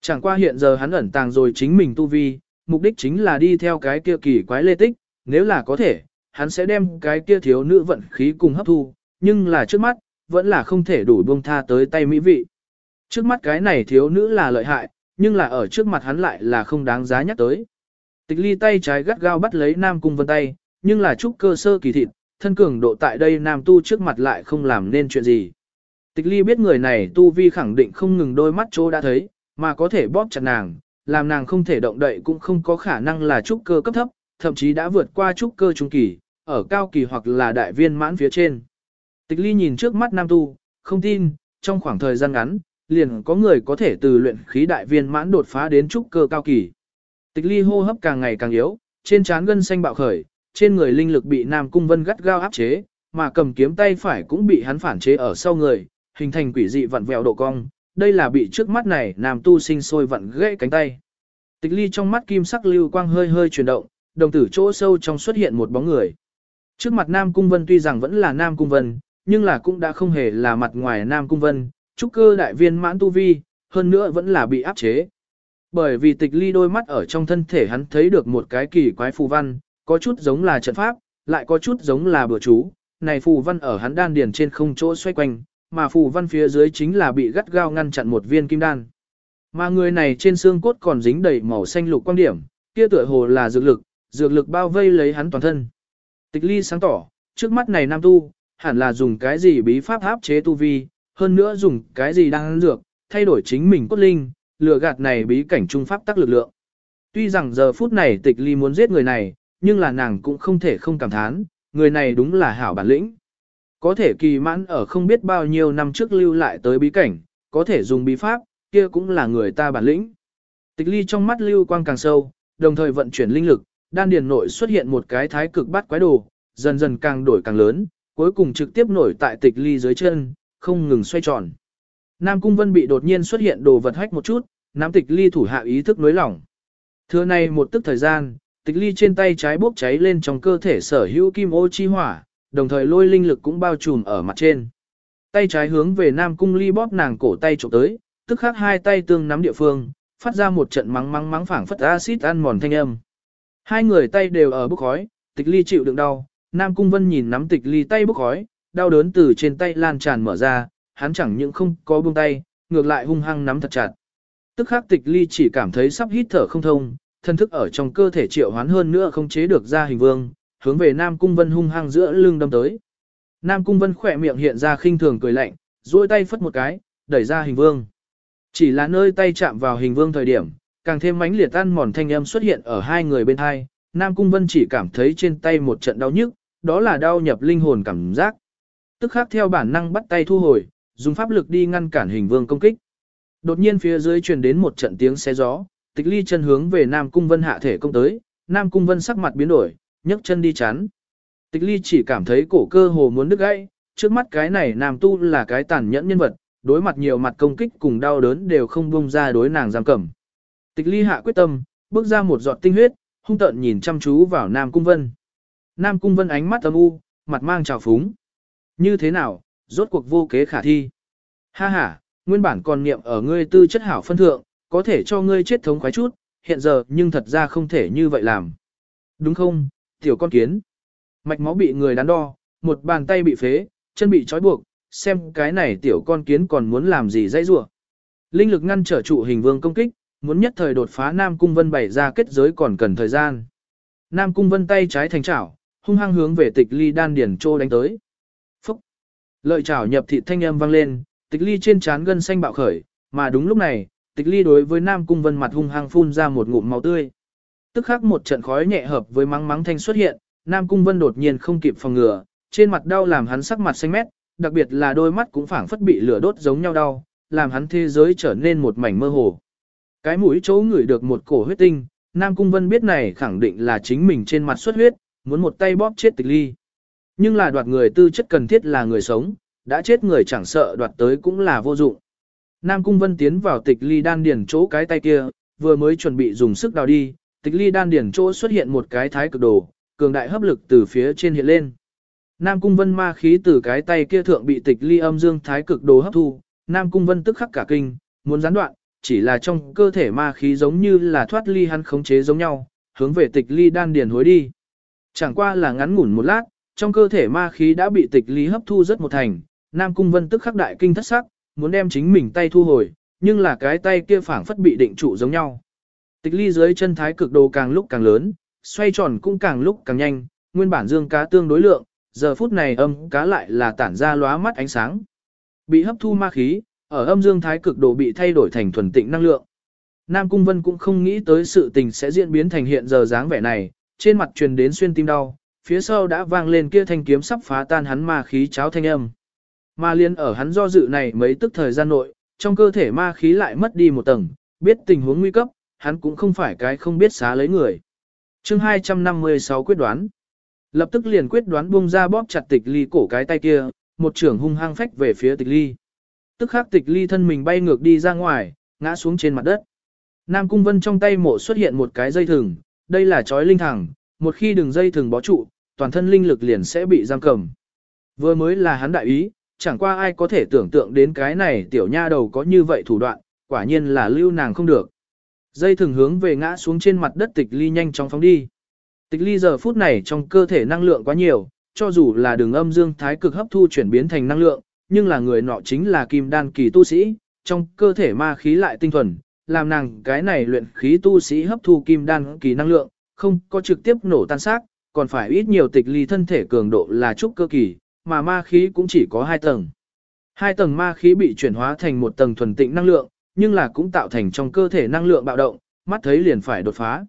Chẳng qua hiện giờ hắn ẩn tàng rồi chính mình tu vi, mục đích chính là đi theo cái kia kỳ quái lê tích, nếu là có thể, hắn sẽ đem cái kia thiếu nữ vận khí cùng hấp thu, nhưng là trước mắt, vẫn là không thể đủ buông tha tới tay mỹ vị. Trước mắt cái này thiếu nữ là lợi hại, nhưng là ở trước mặt hắn lại là không đáng giá nhắc tới. Tịch ly tay trái gắt gao bắt lấy Nam Cung Vân tay, nhưng là trúc cơ sơ kỳ thịt, thân cường độ tại đây Nam Tu trước mặt lại không làm nên chuyện gì. Tịch ly biết người này Tu Vi khẳng định không ngừng đôi mắt chỗ đã thấy, mà có thể bóp chặt nàng, làm nàng không thể động đậy cũng không có khả năng là trúc cơ cấp thấp, thậm chí đã vượt qua trúc cơ trung kỳ, ở cao kỳ hoặc là đại viên mãn phía trên. Tịch ly nhìn trước mắt Nam Tu, không tin, trong khoảng thời gian ngắn, liền có người có thể từ luyện khí đại viên mãn đột phá đến trúc cơ cao kỳ. Tịch ly hô hấp càng ngày càng yếu, trên trán gân xanh bạo khởi, trên người linh lực bị Nam Cung Vân gắt gao áp chế, mà cầm kiếm tay phải cũng bị hắn phản chế ở sau người, hình thành quỷ dị vặn vẹo độ cong. Đây là bị trước mắt này Nam Tu sinh sôi vặn gãy cánh tay. Tịch ly trong mắt kim sắc lưu quang hơi hơi chuyển động, đồng tử chỗ sâu trong xuất hiện một bóng người. Trước mặt Nam Cung Vân tuy rằng vẫn là Nam Cung Vân, nhưng là cũng đã không hề là mặt ngoài Nam Cung Vân, trúc cơ đại viên mãn tu vi, hơn nữa vẫn là bị áp chế. Bởi vì tịch ly đôi mắt ở trong thân thể hắn thấy được một cái kỳ quái phù văn, có chút giống là trận pháp, lại có chút giống là bừa chú. Này phù văn ở hắn đan điền trên không chỗ xoay quanh, mà phù văn phía dưới chính là bị gắt gao ngăn chặn một viên kim đan. Mà người này trên xương cốt còn dính đầy màu xanh lục quang điểm, kia tựa hồ là dược lực, dược lực bao vây lấy hắn toàn thân. Tịch ly sáng tỏ, trước mắt này nam tu, hẳn là dùng cái gì bí pháp áp chế tu vi, hơn nữa dùng cái gì đang dược, thay đổi chính mình cốt linh, lừa gạt này bí cảnh trung pháp tác lực lượng. Tuy rằng giờ phút này tịch ly muốn giết người này, nhưng là nàng cũng không thể không cảm thán, người này đúng là hảo bản lĩnh. Có thể kỳ mãn ở không biết bao nhiêu năm trước lưu lại tới bí cảnh, có thể dùng bí pháp, kia cũng là người ta bản lĩnh. Tịch ly trong mắt lưu quang càng sâu, đồng thời vận chuyển linh lực, đan điền nội xuất hiện một cái thái cực bát quái đồ, dần dần càng đổi càng lớn, cuối cùng trực tiếp nổi tại tịch ly dưới chân, không ngừng xoay tròn. Nam Cung Vân bị đột nhiên xuất hiện đồ vật hách một chút, nắm tịch ly thủ hạ ý thức nối lỏng. Thưa này một tức thời gian, tịch ly trên tay trái bốc cháy lên trong cơ thể sở hữu kim ô chi hỏa, đồng thời lôi linh lực cũng bao trùm ở mặt trên. Tay trái hướng về Nam Cung ly bóp nàng cổ tay trộm tới, tức khắc hai tay tương nắm địa phương, phát ra một trận mắng mắng mắng phảng phất axit ăn mòn thanh âm. Hai người tay đều ở bốc khói, tịch ly chịu đựng đau, Nam Cung Vân nhìn nắm tịch ly tay bốc khói, đau đớn từ trên tay lan tràn mở ra, hắn chẳng những không có buông tay, ngược lại hung hăng nắm thật chặt. Tức khắc tịch ly chỉ cảm thấy sắp hít thở không thông, thân thức ở trong cơ thể triệu hoán hơn nữa không chế được ra hình vương, hướng về Nam Cung Vân hung hăng giữa lưng đâm tới. Nam Cung Vân khỏe miệng hiện ra khinh thường cười lạnh, duỗi tay phất một cái, đẩy ra hình vương. Chỉ là nơi tay chạm vào hình vương thời điểm, càng thêm mãnh liệt tan mòn thanh âm xuất hiện ở hai người bên hai, Nam Cung Vân chỉ cảm thấy trên tay một trận đau nhức, đó là đau nhập linh hồn cảm giác. Tức khác theo bản năng bắt tay thu hồi, dùng pháp lực đi ngăn cản hình vương công kích. Đột nhiên phía dưới truyền đến một trận tiếng xé gió, tịch ly chân hướng về Nam Cung Vân hạ thể công tới, Nam Cung Vân sắc mặt biến đổi, nhấc chân đi chắn. Tịch ly chỉ cảm thấy cổ cơ hồ muốn đứt gãy, trước mắt cái này Nam Tu là cái tàn nhẫn nhân vật, đối mặt nhiều mặt công kích cùng đau đớn đều không buông ra đối nàng giam cầm. Tịch ly hạ quyết tâm, bước ra một giọt tinh huyết, hung tợn nhìn chăm chú vào Nam Cung Vân. Nam Cung Vân ánh mắt âm u, mặt mang trào phúng. Như thế nào, rốt cuộc vô kế khả thi. Ha ha, nguyên bản còn niệm ở ngươi tư chất hảo phân thượng, có thể cho ngươi chết thống khoái chút, hiện giờ nhưng thật ra không thể như vậy làm. Đúng không, tiểu con kiến? Mạch máu bị người đắn đo, một bàn tay bị phế, chân bị trói buộc, xem cái này tiểu con kiến còn muốn làm gì dãy rủa. Linh lực ngăn trở trụ hình vương công kích, muốn nhất thời đột phá Nam Cung Vân bày ra kết giới còn cần thời gian. Nam Cung Vân tay trái thành chảo, hung hăng hướng về tịch ly đan điển trô đánh tới. Phúc! Lợi chảo nhập thị thanh âm vang lên, tịch ly trên trán gân xanh bạo khởi, mà đúng lúc này, tịch ly đối với Nam Cung Vân mặt hung hăng phun ra một ngụm máu tươi. Tức khắc một trận khói nhẹ hợp với mắng mắng thanh xuất hiện, Nam Cung Vân đột nhiên không kịp phòng ngừa, trên mặt đau làm hắn sắc mặt xanh mét, đặc biệt là đôi mắt cũng phảng phất bị lửa đốt giống nhau đau, làm hắn thế giới trở nên một mảnh mơ hồ. Cái mũi chỗ ngửi được một cổ huyết tinh, Nam Cung Vân biết này khẳng định là chính mình trên mặt xuất huyết, muốn một tay bóp chết tịch ly. Nhưng là đoạt người tư chất cần thiết là người sống, đã chết người chẳng sợ đoạt tới cũng là vô dụng. Nam Cung Vân tiến vào tịch ly đan điển chỗ cái tay kia, vừa mới chuẩn bị dùng sức đào đi, tịch ly đan điển chỗ xuất hiện một cái thái cực đồ, cường đại hấp lực từ phía trên hiện lên. Nam Cung Vân ma khí từ cái tay kia thượng bị tịch ly âm dương thái cực đồ hấp thu, Nam Cung Vân tức khắc cả kinh, muốn gián đoạn, chỉ là trong cơ thể ma khí giống như là thoát ly hắn khống chế giống nhau, hướng về tịch ly đan điền hối đi. Chẳng qua là ngắn ngủn một lát, trong cơ thể ma khí đã bị tịch ly hấp thu rất một thành, Nam Cung Vân tức khắc đại kinh thất sắc, muốn đem chính mình tay thu hồi, nhưng là cái tay kia phảng phất bị định trụ giống nhau. Tịch ly dưới chân thái cực đồ càng lúc càng lớn, xoay tròn cũng càng lúc càng nhanh, nguyên bản dương cá tương đối lượng, giờ phút này âm cá lại là tản ra lóa mắt ánh sáng. Bị hấp thu ma khí, ở âm dương thái cực đồ bị thay đổi thành thuần tịnh năng lượng. Nam Cung Vân cũng không nghĩ tới sự tình sẽ diễn biến thành hiện giờ dáng vẻ này, trên mặt truyền đến xuyên tim đau, phía sau đã vang lên kia thanh kiếm sắp phá tan hắn ma khí cháo thanh âm. Ma liên ở hắn do dự này mấy tức thời gian nội, trong cơ thể ma khí lại mất đi một tầng, biết tình huống nguy cấp, hắn cũng không phải cái không biết xá lấy người. chương 256 quyết đoán. Lập tức liền quyết đoán buông ra bóp chặt tịch ly cổ cái tay kia, một trưởng hung hăng phách về phía tịch ly. Tức khắc tịch ly thân mình bay ngược đi ra ngoài, ngã xuống trên mặt đất. Nam Cung Vân trong tay mộ xuất hiện một cái dây thừng, đây là chói linh thẳng, một khi đường dây thừng bó trụ, toàn thân linh lực liền sẽ bị giam cầm. Vừa mới là hắn đại ý, chẳng qua ai có thể tưởng tượng đến cái này tiểu nha đầu có như vậy thủ đoạn, quả nhiên là lưu nàng không được. Dây thường hướng về ngã xuống trên mặt đất tịch ly nhanh chóng phóng đi. Tịch ly giờ phút này trong cơ thể năng lượng quá nhiều, cho dù là đường âm dương thái cực hấp thu chuyển biến thành năng lượng, nhưng là người nọ chính là kim đan kỳ tu sĩ, trong cơ thể ma khí lại tinh thuần, làm nàng cái này luyện khí tu sĩ hấp thu kim đan kỳ năng lượng, không có trực tiếp nổ tan xác, còn phải ít nhiều tịch ly thân thể cường độ là trúc cơ kỳ, mà ma khí cũng chỉ có hai tầng. Hai tầng ma khí bị chuyển hóa thành một tầng thuần tịnh năng lượng, nhưng là cũng tạo thành trong cơ thể năng lượng bạo động, mắt thấy liền phải đột phá.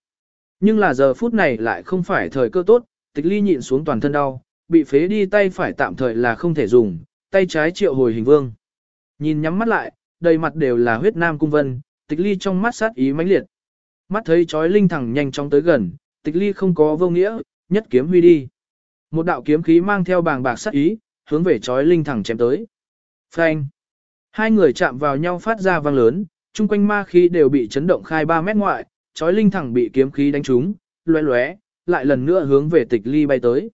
Nhưng là giờ phút này lại không phải thời cơ tốt, tịch ly nhịn xuống toàn thân đau, bị phế đi tay phải tạm thời là không thể dùng, tay trái triệu hồi hình vương. Nhìn nhắm mắt lại, đầy mặt đều là huyết nam cung vân, tịch ly trong mắt sát ý mãnh liệt. Mắt thấy chói linh thẳng nhanh chóng tới gần, tịch ly không có vô nghĩa, nhất kiếm huy đi. Một đạo kiếm khí mang theo bàng bạc sắc ý, hướng về chói linh thẳng chém tới. Phanh. Hai người chạm vào nhau phát ra vang lớn, chung quanh ma khí đều bị chấn động khai 3 mét ngoại, chói linh thẳng bị kiếm khí đánh trúng, lóe lóe, lại lần nữa hướng về tịch ly bay tới.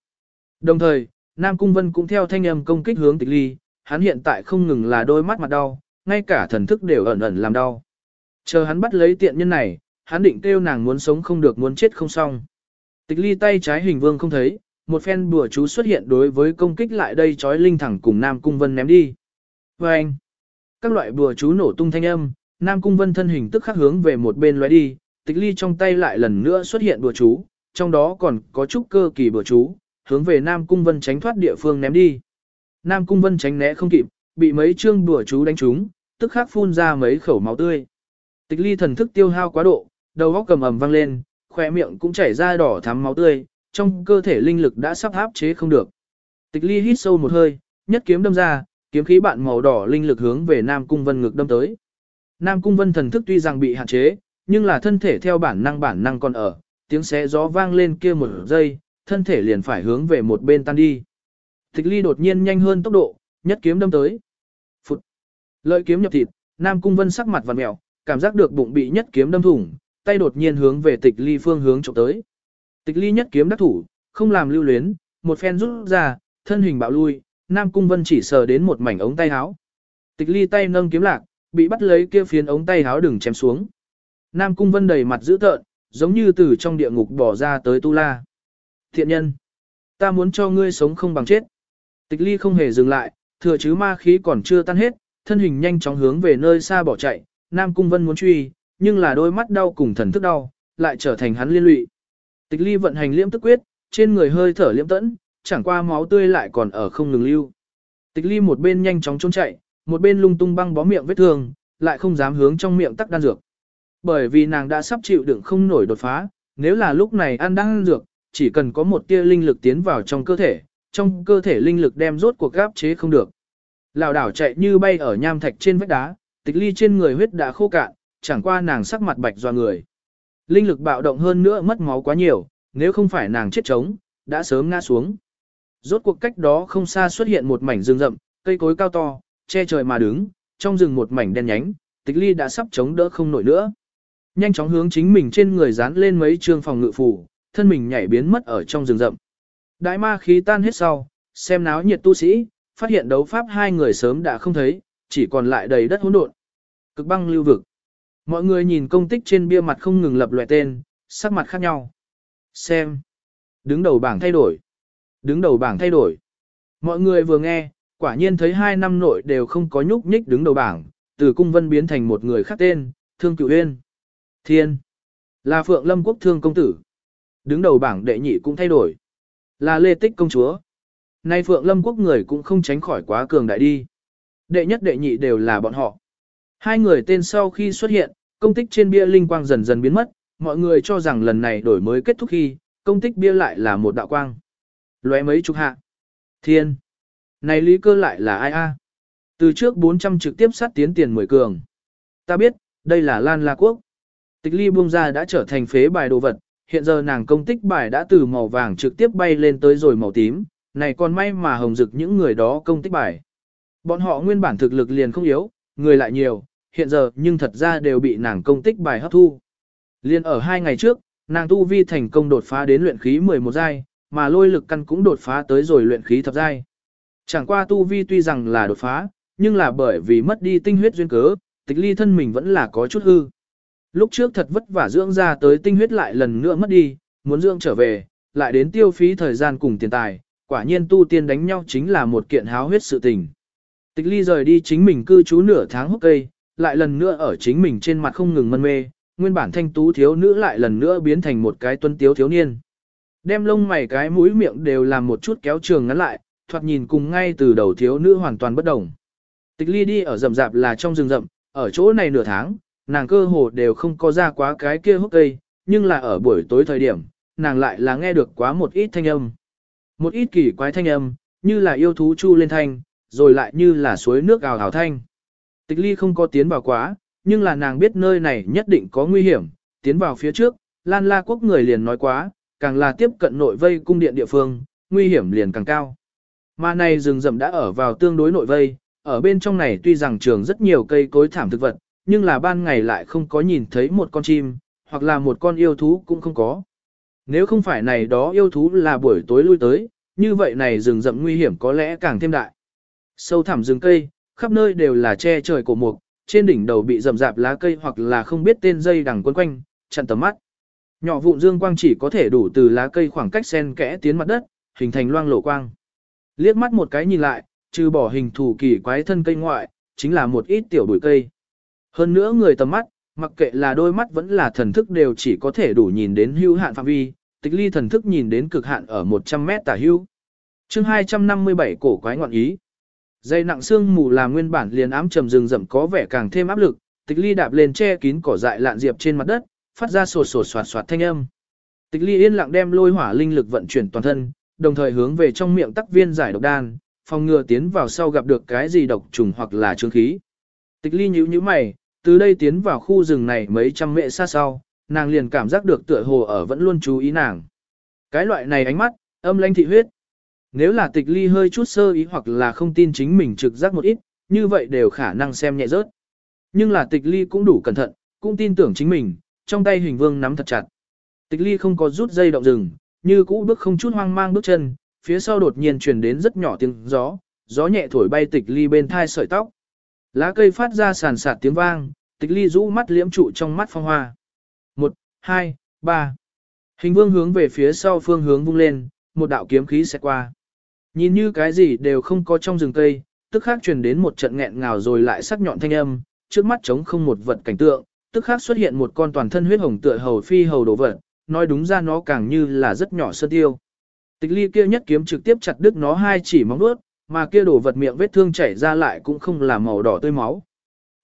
Đồng thời, Nam Cung Vân cũng theo thanh âm công kích hướng tịch ly, hắn hiện tại không ngừng là đôi mắt mặt đau, ngay cả thần thức đều ẩn ẩn làm đau. Chờ hắn bắt lấy tiện nhân này, hắn định kêu nàng muốn sống không được muốn chết không xong. Tịch ly tay trái hình vương không thấy, một phen bùa chú xuất hiện đối với công kích lại đây chói linh thẳng cùng Nam Cung Vân ném đi. Và anh, các loại bùa chú nổ tung thanh âm, Nam Cung Vân thân hình tức khắc hướng về một bên lóe đi, tịch ly trong tay lại lần nữa xuất hiện bùa chú, trong đó còn có chút cơ kỳ bùa chú, hướng về Nam Cung Vân tránh thoát địa phương ném đi. Nam Cung Vân tránh né không kịp, bị mấy chương bùa chú đánh trúng, tức khắc phun ra mấy khẩu máu tươi. Tịch ly thần thức tiêu hao quá độ, đầu óc cầm ầm vang lên, khỏe miệng cũng chảy ra đỏ thắm máu tươi, trong cơ thể linh lực đã sắp áp chế không được. Tịch ly hít sâu một hơi, nhất kiếm đâm ra, kiếm khí bạn màu đỏ linh lực hướng về Nam Cung Vân ngực đâm tới. Nam Cung Vân thần thức tuy rằng bị hạn chế, nhưng là thân thể theo bản năng bản năng còn ở, tiếng xé gió vang lên kia một giây, thân thể liền phải hướng về một bên tan đi. Tịch ly đột nhiên nhanh hơn tốc độ, nhất kiếm đâm tới. Phụt. Lợi kiếm nhập thịt, Nam Cung Vân sắc mặt vặn mèo, cảm giác được bụng bị nhất kiếm đâm thủng, tay đột nhiên hướng về tịch ly phương hướng trộm tới. Tịch ly nhất kiếm đắc thủ, không làm lưu luyến, một phen rút ra, thân hình bạo lui, Nam Cung Vân chỉ sờ đến một mảnh ống tay áo. Tịch ly tay nâng kiếm lạc, bị bắt lấy kia phiến ống tay áo đừng chém xuống. Nam Cung Vân đầy mặt dữ tợn, giống như từ trong địa ngục bỏ ra tới tu la. Thiện nhân, ta muốn cho ngươi sống không bằng chết. Tịch ly không hề dừng lại, thừa chứ ma khí còn chưa tan hết, thân hình nhanh chóng hướng về nơi xa bỏ chạy, Nam Cung Vân muốn truy, nhưng là đôi mắt đau cùng thần thức đau, lại trở thành hắn liên lụy. Tịch ly vận hành liễm tức quyết, trên người hơi thở liễm tẫn, chẳng qua máu tươi lại còn ở không ngừng lưu. Tịch ly một bên nhanh chóng trốn chạy, một bên lung tung băng bó miệng vết thương, lại không dám hướng trong miệng tắc đan dược. Bởi vì nàng đã sắp chịu đựng không nổi đột phá, nếu là lúc này ăn đan dược, chỉ cần có một tia linh lực tiến vào trong cơ thể, trong cơ thể linh lực đem rốt cuộc gáp chế không được. Lão đảo chạy như bay ở nham thạch trên vách đá, tịch ly trên người huyết đã khô cạn, chẳng qua nàng sắc mặt bạch do người. Linh lực bạo động hơn nữa mất máu quá nhiều, nếu không phải nàng chết chống, đã sớm ngã xuống. Rốt cuộc cách đó không xa xuất hiện một mảnh rừng rậm, cây cối cao to, che trời mà đứng, trong rừng một mảnh đen nhánh, tịch ly đã sắp chống đỡ không nổi nữa. Nhanh chóng hướng chính mình trên người dán lên mấy trương phòng ngự phủ, thân mình nhảy biến mất ở trong rừng rậm. Đại ma khí tan hết sau, xem náo nhiệt tu sĩ, phát hiện đấu pháp hai người sớm đã không thấy, chỉ còn lại đầy đất hỗn độn. Cực băng lưu vực. Mọi người nhìn công tích trên bia mặt không ngừng lập loại tên, sắc mặt khác nhau. Xem. Đứng đầu bảng thay đổi. Đứng đầu bảng thay đổi. Mọi người vừa nghe, quả nhiên thấy hai năm nội đều không có nhúc nhích đứng đầu bảng, từ cung vân biến thành một người khác tên, thương cửu huyên. Thiên. Là Phượng Lâm Quốc Thương Công Tử. Đứng đầu bảng đệ nhị cũng thay đổi. Là Lê Tích Công Chúa. Nay Phượng Lâm Quốc người cũng không tránh khỏi quá cường đại đi. Đệ nhất đệ nhị đều là bọn họ. Hai người tên sau khi xuất hiện, công tích trên bia linh quang dần dần biến mất, mọi người cho rằng lần này đổi mới kết thúc khi, công tích bia lại là một đạo quang. Lóe mấy chục hạ. Thiên. Này lý cơ lại là ai a? Từ trước 400 trực tiếp sát tiến tiền 10 cường. Ta biết, đây là Lan La Quốc. Tịch ly buông ra đã trở thành phế bài đồ vật, hiện giờ nàng công tích bài đã từ màu vàng trực tiếp bay lên tới rồi màu tím, này còn may mà hồng rực những người đó công tích bài. Bọn họ nguyên bản thực lực liền không yếu, người lại nhiều, hiện giờ nhưng thật ra đều bị nàng công tích bài hấp thu. Liên ở hai ngày trước, nàng tu vi thành công đột phá đến luyện khí 11 giai, mà lôi lực căn cũng đột phá tới rồi luyện khí thập giai. Chẳng qua tu vi tuy rằng là đột phá, nhưng là bởi vì mất đi tinh huyết duyên cớ, tịch ly thân mình vẫn là có chút hư. Lúc trước thật vất vả dưỡng ra tới tinh huyết lại lần nữa mất đi, muốn dưỡng trở về, lại đến tiêu phí thời gian cùng tiền tài, quả nhiên tu tiên đánh nhau chính là một kiện háo huyết sự tình. Tịch ly rời đi chính mình cư trú nửa tháng hốc cây, lại lần nữa ở chính mình trên mặt không ngừng mân mê, nguyên bản thanh tú thiếu nữ lại lần nữa biến thành một cái tuân tiếu thiếu niên. Đem lông mày cái mũi miệng đều làm một chút kéo trường ngắn lại, thoạt nhìn cùng ngay từ đầu thiếu nữ hoàn toàn bất đồng. Tịch ly đi ở rậm rạp là trong rừng rậm, ở chỗ này nửa tháng, nàng cơ hồ đều không có ra quá cái kia hốc cây, nhưng là ở buổi tối thời điểm, nàng lại là nghe được quá một ít thanh âm. Một ít kỳ quái thanh âm, như là yêu thú chu lên thanh, rồi lại như là suối nước ào ào thanh. Tịch ly không có tiến vào quá, nhưng là nàng biết nơi này nhất định có nguy hiểm, tiến vào phía trước, Lan La quốc người liền nói quá, càng là tiếp cận nội vây cung điện địa phương, nguy hiểm liền càng cao. Mà này rừng rậm đã ở vào tương đối nội vây, ở bên trong này tuy rằng trường rất nhiều cây cối thảm thực vật, nhưng là ban ngày lại không có nhìn thấy một con chim, hoặc là một con yêu thú cũng không có. Nếu không phải này đó yêu thú là buổi tối lui tới, như vậy này rừng rậm nguy hiểm có lẽ càng thêm đại. Sâu thẳm rừng cây, khắp nơi đều là che trời cổ mục, trên đỉnh đầu bị rậm rạp lá cây hoặc là không biết tên dây đằng quấn quanh, chặn tầm mắt. Nhỏ vụn dương quang chỉ có thể đủ từ lá cây khoảng cách sen kẽ tiến mặt đất, hình thành loang lộ quang. Liếc mắt một cái nhìn lại, trừ bỏ hình thù kỳ quái thân cây ngoại, chính là một ít tiểu bụi cây. Hơn nữa người tầm mắt, mặc kệ là đôi mắt vẫn là thần thức đều chỉ có thể đủ nhìn đến hữu hạn phạm vi, tịch ly thần thức nhìn đến cực hạn ở 100 mét tả hữu. chương 257 cổ quái ngọn ý. Dây nặng xương mù làm nguyên bản liền ám trầm rừng rậm có vẻ càng thêm áp lực, tịch ly đạp lên che kín cỏ dại lạn diệp trên mặt đất, phát ra sột sột soạt soạt thanh âm. Tịch ly yên lặng đem lôi hỏa linh lực vận chuyển toàn thân, đồng thời hướng về trong miệng tắc viên giải độc đan, phòng ngừa tiến vào sau gặp được cái gì độc trùng hoặc là trương khí. Tịch ly nhíu nhíu mày, từ đây tiến vào khu rừng này mấy trăm mệ xa sau, nàng liền cảm giác được tựa hồ ở vẫn luôn chú ý nàng. Cái loại này ánh mắt, âm lãnh thị huyết. Nếu là tịch ly hơi chút sơ ý hoặc là không tin chính mình trực giác một ít, như vậy đều khả năng xem nhẹ rớt. Nhưng là tịch ly cũng đủ cẩn thận, cũng tin tưởng chính mình, trong tay hình vương nắm thật chặt. Tịch ly không có rút dây động rừng, như cũ bước không chút hoang mang bước chân, phía sau đột nhiên truyền đến rất nhỏ tiếng gió, gió nhẹ thổi bay tịch ly bên thai sợi tóc. Lá cây phát ra sàn sạt tiếng vang, tịch ly rũ mắt liễm trụ trong mắt phong hoa. Một, hai, ba. Hình vương hướng về phía sau phương hướng vung lên, một đạo kiếm khí sẽ qua. Nhìn như cái gì đều không có trong rừng cây, tức khác truyền đến một trận nghẹn ngào rồi lại sắc nhọn thanh âm, trước mắt trống không một vật cảnh tượng, tức khác xuất hiện một con toàn thân huyết hồng tựa hầu phi hầu đồ vật, nói đúng ra nó càng như là rất nhỏ sơn tiêu. Tịch ly kia nhất kiếm trực tiếp chặt đứt nó hai chỉ móng vuốt, mà kia đồ vật miệng vết thương chảy ra lại cũng không là màu đỏ tươi máu.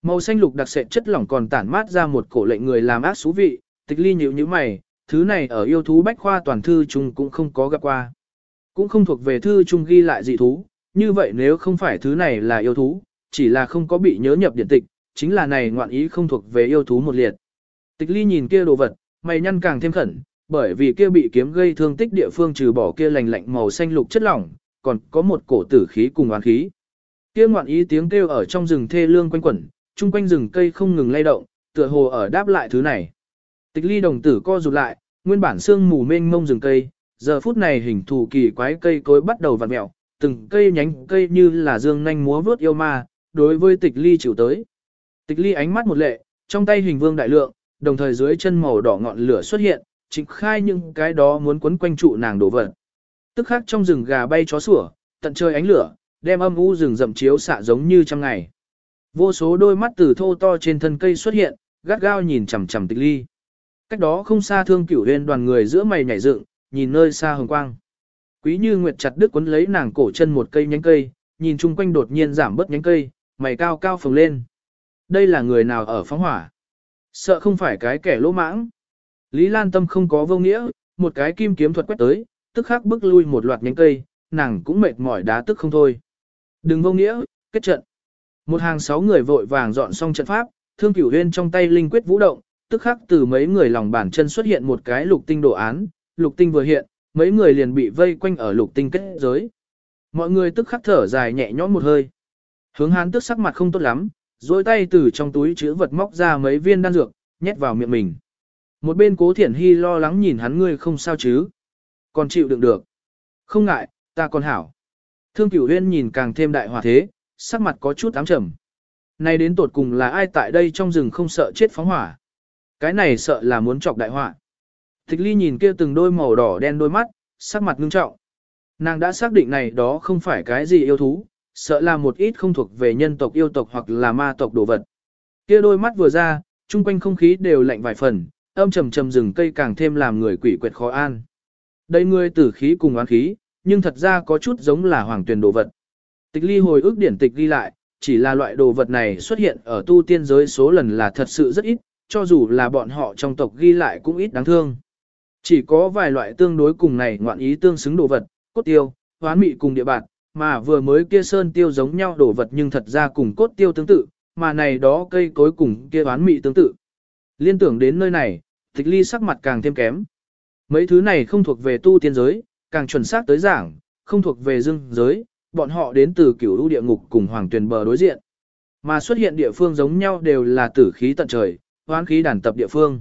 Màu xanh lục đặc sệt chất lỏng còn tản mát ra một cổ lệnh người làm ác xú vị, tịch ly nhíu nhíu mày, thứ này ở yêu thú bách khoa toàn thư chung cũng không có gặp qua. Cũng không thuộc về thư chung ghi lại dị thú, như vậy nếu không phải thứ này là yêu thú, chỉ là không có bị nhớ nhập điện tịch, chính là này ngoạn ý không thuộc về yêu thú một liệt. Tịch ly nhìn kia đồ vật, mày nhăn càng thêm khẩn, bởi vì kia bị kiếm gây thương tích địa phương trừ bỏ kia lành lạnh màu xanh lục chất lỏng, còn có một cổ tử khí cùng oán khí. Kia ngoạn ý tiếng kêu ở trong rừng thê lương quanh quẩn, chung quanh rừng cây không ngừng lay động, tựa hồ ở đáp lại thứ này. Tịch ly đồng tử co rụt lại, nguyên bản xương mù mênh mông rừng cây, giờ phút này hình thù kỳ quái cây cối bắt đầu vặn mẹo, từng cây nhánh cây như là dương nhanh múa vướt yêu ma, đối với tịch ly chịu tới. Tịch ly ánh mắt một lệ, trong tay hình vương đại lượng, đồng thời dưới chân màu đỏ ngọn lửa xuất hiện, chính khai những cái đó muốn quấn quanh trụ nàng đổ vật. Tức khắc trong rừng gà bay chó sủa, tận trời ánh lửa, đem âm u rừng rậm chiếu xạ giống như trong ngày. Vô số đôi mắt từ thô to trên thân cây xuất hiện, gắt gao nhìn chằm chằm tịch ly. Cách đó không xa thương cửu huyên đoàn người giữa mày nhảy dựng, nhìn nơi xa hồng quang. Quý như nguyệt chặt đứt quấn lấy nàng cổ chân một cây nhánh cây, nhìn chung quanh đột nhiên giảm bớt nhánh cây, mày cao cao phồng lên. Đây là người nào ở phóng hỏa? Sợ không phải cái kẻ lỗ mãng. Lý Lan Tâm không có vô nghĩa, một cái kim kiếm thuật quét tới, tức khắc bước lui một loạt nhánh cây, nàng cũng mệt mỏi đá tức không thôi. Đừng vô nghĩa, kết trận. Một hàng sáu người vội vàng dọn xong trận pháp, thương cửu huyên trong tay linh quyết vũ động, tức khắc từ mấy người lòng bàn chân xuất hiện một cái lục tinh đồ án, lục tinh vừa hiện, mấy người liền bị vây quanh ở lục tinh kết giới. Mọi người tức khắc thở dài nhẹ nhõm một hơi. Hướng hán tức sắc mặt không tốt lắm, dối tay từ trong túi chứa vật móc ra mấy viên đan dược, nhét vào miệng mình. Một bên cố thiển hy lo lắng nhìn hắn ngươi không sao chứ. Còn chịu đựng được. Không ngại, ta còn hảo. Thương cửu huyên nhìn càng thêm đại hòa thế, sắc mặt có chút ám trầm. Này đến tột cùng là ai tại đây trong rừng không sợ chết phóng hỏa. Cái này sợ là muốn chọc đại họa. Tịch ly nhìn kia từng đôi màu đỏ đen đôi mắt, sắc mặt ngưng trọng. Nàng đã xác định này đó không phải cái gì yêu thú, sợ là một ít không thuộc về nhân tộc yêu tộc hoặc là ma tộc đồ vật. Kia đôi mắt vừa ra, chung quanh không khí đều lạnh vài phần, âm trầm trầm rừng cây càng thêm làm người quỷ quyệt khó an. Đây người tử khí cùng oán khí, nhưng thật ra có chút giống là hoàng tuyển đồ vật. Tịch ly hồi ức điển tịch ghi lại, chỉ là loại đồ vật này xuất hiện ở tu tiên giới số lần là thật sự rất ít, cho dù là bọn họ trong tộc ghi lại cũng ít đáng thương. Chỉ có vài loại tương đối cùng này ngoạn ý tương xứng đồ vật, cốt tiêu, hoán mị cùng địa bạn, mà vừa mới kia sơn tiêu giống nhau đồ vật nhưng thật ra cùng cốt tiêu tương tự, mà này đó cây cối cùng kia hoán mị tương tự. Liên tưởng đến nơi này, tịch ly sắc mặt càng thêm kém. Mấy thứ này không thuộc về tu tiên giới, càng chuẩn xác tới giảng, không thuộc về dương giới, bọn họ đến từ cửu lũ địa ngục cùng hoàng tuyền bờ đối diện. Mà xuất hiện địa phương giống nhau đều là tử khí tận trời, hoán khí đàn tập địa phương.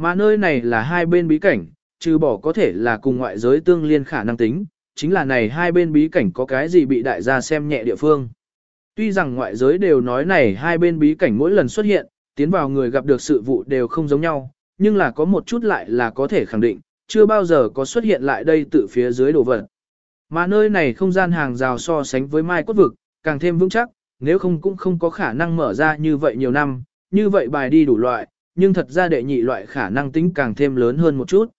Mà nơi này là hai bên bí cảnh, trừ bỏ có thể là cùng ngoại giới tương liên khả năng tính, chính là này hai bên bí cảnh có cái gì bị đại gia xem nhẹ địa phương. Tuy rằng ngoại giới đều nói này hai bên bí cảnh mỗi lần xuất hiện, tiến vào người gặp được sự vụ đều không giống nhau, nhưng là có một chút lại là có thể khẳng định, chưa bao giờ có xuất hiện lại đây tự phía dưới đồ vật. Mà nơi này không gian hàng rào so sánh với mai cốt vực, càng thêm vững chắc, nếu không cũng không có khả năng mở ra như vậy nhiều năm, như vậy bài đi đủ loại, nhưng thật ra đệ nhị loại khả năng tính càng thêm lớn hơn một chút.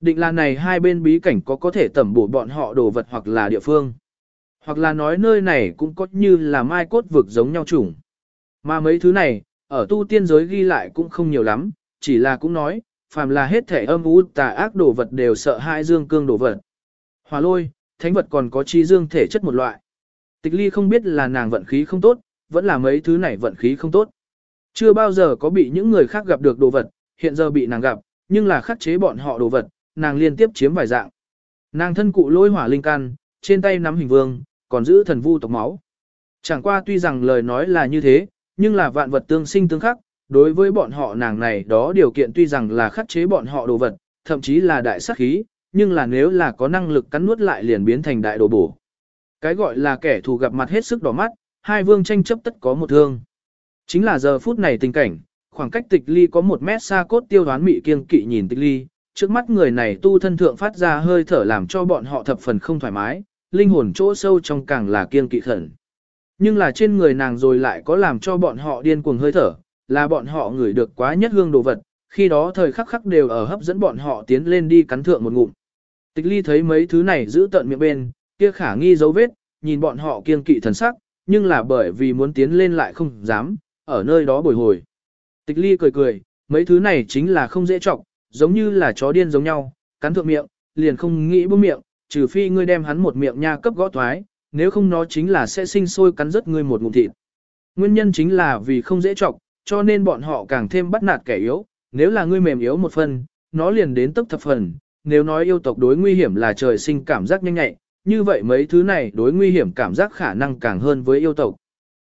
Định là này hai bên bí cảnh có có thể tẩm bổ bọn họ đồ vật hoặc là địa phương. Hoặc là nói nơi này cũng có như là mai cốt vực giống nhau chủng. Mà mấy thứ này, ở tu tiên giới ghi lại cũng không nhiều lắm, chỉ là cũng nói, phàm là hết thể âm u tà ác đồ vật đều sợ hai dương cương đồ vật. Hòa lôi, thánh vật còn có chi dương thể chất một loại. Tịch ly không biết là nàng vận khí không tốt, vẫn là mấy thứ này vận khí không tốt. Chưa bao giờ có bị những người khác gặp được đồ vật, hiện giờ bị nàng gặp, nhưng là khắc chế bọn họ đồ vật, nàng liên tiếp chiếm vài dạng. Nàng thân cụ lôi hỏa linh can, trên tay nắm hình vương, còn giữ thần vu tộc máu. Chẳng qua tuy rằng lời nói là như thế, nhưng là vạn vật tương sinh tương khắc, đối với bọn họ nàng này đó điều kiện tuy rằng là khắc chế bọn họ đồ vật, thậm chí là đại sát khí, nhưng là nếu là có năng lực cắn nuốt lại liền biến thành đại đồ bổ. Cái gọi là kẻ thù gặp mặt hết sức đỏ mắt, hai vương tranh chấp tất có một thương. Chính là giờ phút này tình cảnh, khoảng cách tịch ly có một mét xa cốt tiêu đoán mị kiêng kỵ nhìn tịch ly, trước mắt người này tu thân thượng phát ra hơi thở làm cho bọn họ thập phần không thoải mái, linh hồn chỗ sâu trong càng là kiêng kỵ khẩn. Nhưng là trên người nàng rồi lại có làm cho bọn họ điên cuồng hơi thở, là bọn họ ngửi được quá nhất hương đồ vật, khi đó thời khắc khắc đều ở hấp dẫn bọn họ tiến lên đi cắn thượng một ngụm. Tịch ly thấy mấy thứ này giữ tận miệng bên, kia khả nghi dấu vết, nhìn bọn họ kiêng kỵ thần sắc, nhưng là bởi vì muốn tiến lên lại không dám, ở nơi đó bồi hồi. Tịch ly cười cười, mấy thứ này chính là không dễ trọng, giống như là chó điên giống nhau, cắn thượng miệng, liền không nghĩ buông miệng, trừ phi ngươi đem hắn một miệng nha cấp gõ thoái, nếu không nó chính là sẽ sinh sôi cắn rớt ngươi một ngụm thịt. Nguyên nhân chính là vì không dễ trọng, cho nên bọn họ càng thêm bắt nạt kẻ yếu, nếu là ngươi mềm yếu một phần, nó liền đến tức thập phần, nếu nói yêu tộc đối nguy hiểm là trời sinh cảm giác nhanh nhạy, như vậy mấy thứ này đối nguy hiểm cảm giác khả năng càng hơn với yêu tộc.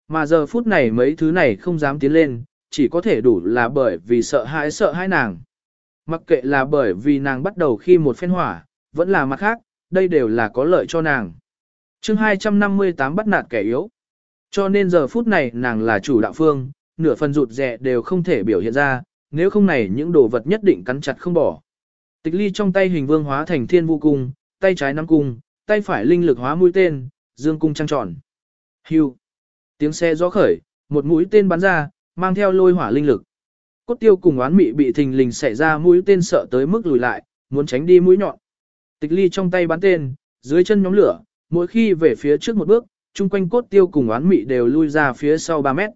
Mà giờ phút này mấy thứ này không dám tiến lên, chỉ có thể đủ là bởi vì sợ hãi sợ hãi nàng. Mặc kệ là bởi vì nàng bắt đầu khi một phen hỏa, vẫn là mặt khác, đây đều là có lợi cho nàng. chương 258 bắt nạt kẻ yếu. Cho nên giờ phút này nàng là chủ đạo phương, nửa phần rụt rẻ đều không thể biểu hiện ra, nếu không này những đồ vật nhất định cắn chặt không bỏ. Tịch ly trong tay hình vương hóa thành thiên vô cung, tay trái nắm cung, tay phải linh lực hóa mũi tên, dương cung trăng tròn. Hưu. Tiếng xe gió khởi, một mũi tên bắn ra, mang theo lôi hỏa linh lực. Cốt tiêu cùng oán mị bị thình lình xảy ra mũi tên sợ tới mức lùi lại, muốn tránh đi mũi nhọn. Tịch ly trong tay bắn tên, dưới chân nhóm lửa, mỗi khi về phía trước một bước, chung quanh cốt tiêu cùng oán mị đều lui ra phía sau 3 mét.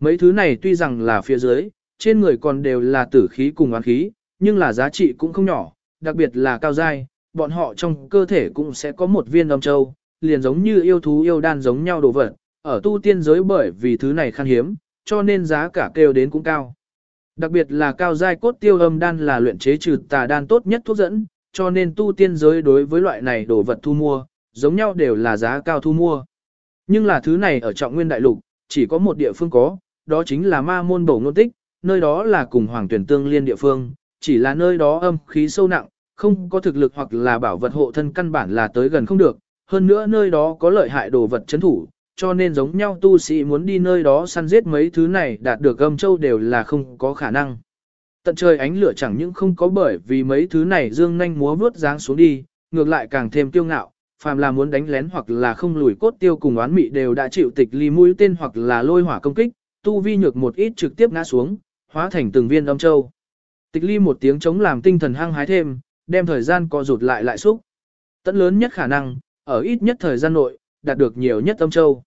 Mấy thứ này tuy rằng là phía dưới, trên người còn đều là tử khí cùng oán khí, nhưng là giá trị cũng không nhỏ, đặc biệt là cao giai, bọn họ trong cơ thể cũng sẽ có một viên âm châu, liền giống như yêu thú yêu đan giống nhau đồ vật, ở tu tiên giới bởi vì thứ này khan hiếm, cho nên giá cả kêu đến cũng cao. Đặc biệt là cao giai cốt tiêu âm đan là luyện chế trừ tà đan tốt nhất thuốc dẫn, cho nên tu tiên giới đối với loại này đồ vật thu mua, giống nhau đều là giá cao thu mua. Nhưng là thứ này ở trọng nguyên đại lục, chỉ có một địa phương có, đó chính là ma môn bổ ngôn tích, nơi đó là cùng hoàng tuyển tương liên địa phương, chỉ là nơi đó âm khí sâu nặng, không có thực lực hoặc là bảo vật hộ thân căn bản là tới gần không được, hơn nữa nơi đó có lợi hại đồ vật chấn thủ, cho nên giống nhau tu sĩ muốn đi nơi đó săn giết mấy thứ này đạt được âm châu đều là không có khả năng. Tận trời ánh lửa chẳng những không có bởi vì mấy thứ này dương nhanh múa vướt dáng xuống đi, ngược lại càng thêm tiêu ngạo, phàm là muốn đánh lén hoặc là không lùi cốt tiêu cùng oán mị đều đã chịu tịch ly mũi tên hoặc là lôi hỏa công kích, tu vi nhược một ít trực tiếp ngã xuống, hóa thành từng viên âm châu. Tịch ly một tiếng chống làm tinh thần hăng hái thêm, đem thời gian co rụt lại lại xúc. Tận lớn nhất khả năng, ở ít nhất thời gian nội, đạt được nhiều nhất âm châu.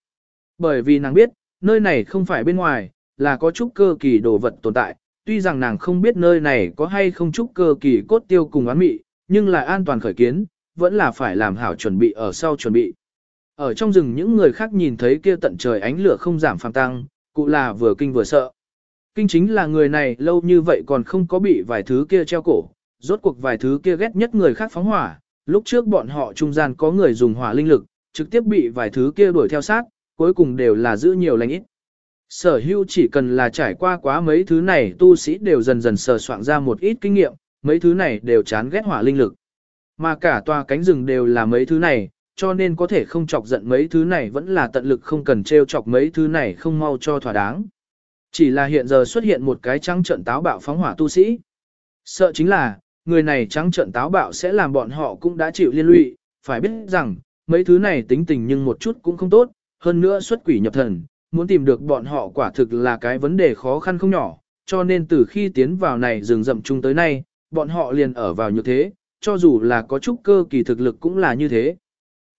Bởi vì nàng biết, nơi này không phải bên ngoài, là có chút cơ kỳ đồ vật tồn tại, tuy rằng nàng không biết nơi này có hay không chút cơ kỳ cốt tiêu cùng án mị, nhưng là an toàn khởi kiến, vẫn là phải làm hảo chuẩn bị ở sau chuẩn bị. Ở trong rừng những người khác nhìn thấy kia tận trời ánh lửa không giảm phàm tăng, cụ là vừa kinh vừa sợ. Kinh chính là người này lâu như vậy còn không có bị vài thứ kia treo cổ, rốt cuộc vài thứ kia ghét nhất người khác phóng hỏa, lúc trước bọn họ trung gian có người dùng hỏa linh lực, trực tiếp bị vài thứ kia đuổi theo sát, cuối cùng đều là giữ nhiều lành ít. Sở hưu chỉ cần là trải qua quá mấy thứ này tu sĩ đều dần dần sờ soạn ra một ít kinh nghiệm, mấy thứ này đều chán ghét hỏa linh lực. Mà cả tòa cánh rừng đều là mấy thứ này, cho nên có thể không chọc giận mấy thứ này vẫn là tận lực không cần treo chọc mấy thứ này không mau cho thỏa đáng. Chỉ là hiện giờ xuất hiện một cái trắng trận táo bạo phóng hỏa tu sĩ. Sợ chính là, người này trắng trận táo bạo sẽ làm bọn họ cũng đã chịu liên lụy, phải biết rằng, mấy thứ này tính tình nhưng một chút cũng không tốt, hơn nữa xuất quỷ nhập thần, muốn tìm được bọn họ quả thực là cái vấn đề khó khăn không nhỏ, cho nên từ khi tiến vào này rừng rậm chung tới nay, bọn họ liền ở vào như thế, cho dù là có chút cơ kỳ thực lực cũng là như thế.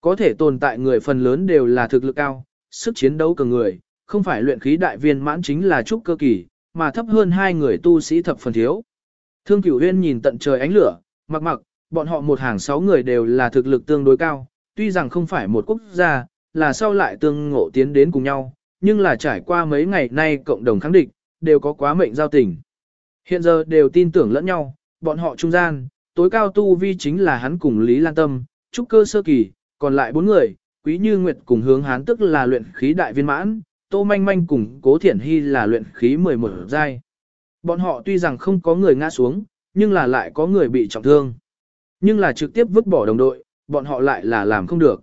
Có thể tồn tại người phần lớn đều là thực lực cao, sức chiến đấu cường người, không phải luyện khí đại viên mãn chính là trúc cơ kỳ, mà thấp hơn hai người tu sĩ thập phần thiếu. Thương Cửu Huyên nhìn tận trời ánh lửa, mặc mặc, bọn họ một hàng sáu người đều là thực lực tương đối cao, tuy rằng không phải một quốc gia, là sau lại tương ngộ tiến đến cùng nhau, nhưng là trải qua mấy ngày nay cộng đồng kháng địch, đều có quá mệnh giao tình. Hiện giờ đều tin tưởng lẫn nhau, bọn họ trung gian, tối cao tu vi chính là hắn cùng Lý Lan Tâm, trúc cơ sơ kỳ, còn lại bốn người, Quý Như Nguyệt cùng hướng hán tức là luyện khí đại viên mãn, Tô Manh Manh cùng Cố Thiển Hy là luyện khí 11 giai. Bọn họ tuy rằng không có người ngã xuống, nhưng là lại có người bị trọng thương. Nhưng là trực tiếp vứt bỏ đồng đội, bọn họ lại là làm không được.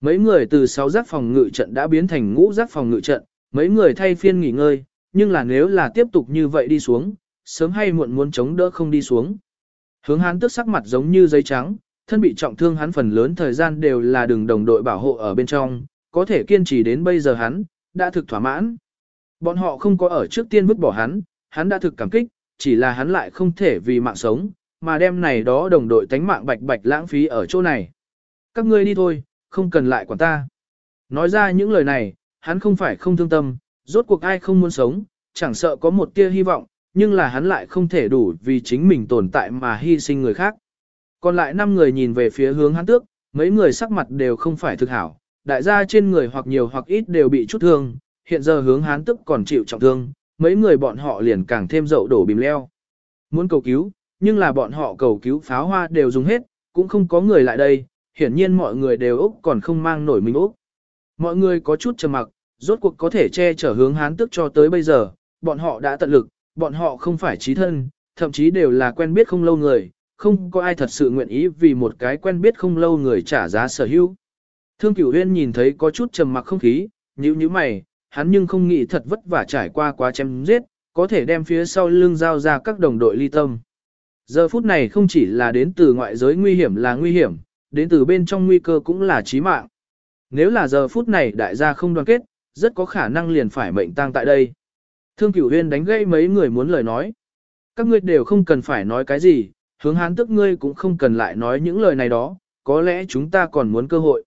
Mấy người từ 6 giác phòng ngự trận đã biến thành ngũ giác phòng ngự trận, mấy người thay phiên nghỉ ngơi, nhưng là nếu là tiếp tục như vậy đi xuống, sớm hay muộn muốn chống đỡ không đi xuống. Hướng hán tức sắc mặt giống như giấy trắng, thân bị trọng thương hắn phần lớn thời gian đều là đường đồng đội bảo hộ ở bên trong, có thể kiên trì đến bây giờ hắn, đã thực thỏa mãn. Bọn họ không có ở trước tiên vứt bỏ hắn, hắn đã thực cảm kích, chỉ là hắn lại không thể vì mạng sống, mà đem này đó đồng đội tánh mạng bạch bạch lãng phí ở chỗ này. Các ngươi đi thôi, không cần lại quản ta. Nói ra những lời này, hắn không phải không thương tâm, rốt cuộc ai không muốn sống, chẳng sợ có một tia hy vọng, nhưng là hắn lại không thể đủ vì chính mình tồn tại mà hy sinh người khác. Còn lại 5 người nhìn về phía hướng hắn tước, mấy người sắc mặt đều không phải thực hảo, đại gia trên người hoặc nhiều hoặc ít đều bị chút thương, hiện giờ hướng hắn tức còn chịu trọng thương, mấy người bọn họ liền càng thêm dậu đổ bìm leo. Muốn cầu cứu, nhưng là bọn họ cầu cứu pháo hoa đều dùng hết, cũng không có người lại đây, hiển nhiên mọi người đều Úc còn không mang nổi mình Úc. Mọi người có chút trầm mặc, rốt cuộc có thể che chở hướng hán tức cho tới bây giờ, bọn họ đã tận lực, bọn họ không phải trí thân, thậm chí đều là quen biết không lâu người, không có ai thật sự nguyện ý vì một cái quen biết không lâu người trả giá sở hữu. Thương Cửu Huyên nhìn thấy có chút trầm mặc không khí, nhíu nhíu mày, hắn nhưng không nghĩ thật vất vả trải qua quá chém giết, có thể đem phía sau lưng giao ra các đồng đội ly tâm. Giờ phút này không chỉ là đến từ ngoại giới nguy hiểm là nguy hiểm, đến từ bên trong nguy cơ cũng là chí mạng. Nếu là giờ phút này đại gia không đoàn kết, rất có khả năng liền phải mệnh tang tại đây. Thương Cửu Huyên đánh gây mấy người muốn lời nói. Các ngươi đều không cần phải nói cái gì, hướng hán tức ngươi cũng không cần lại nói những lời này đó, có lẽ chúng ta còn muốn cơ hội.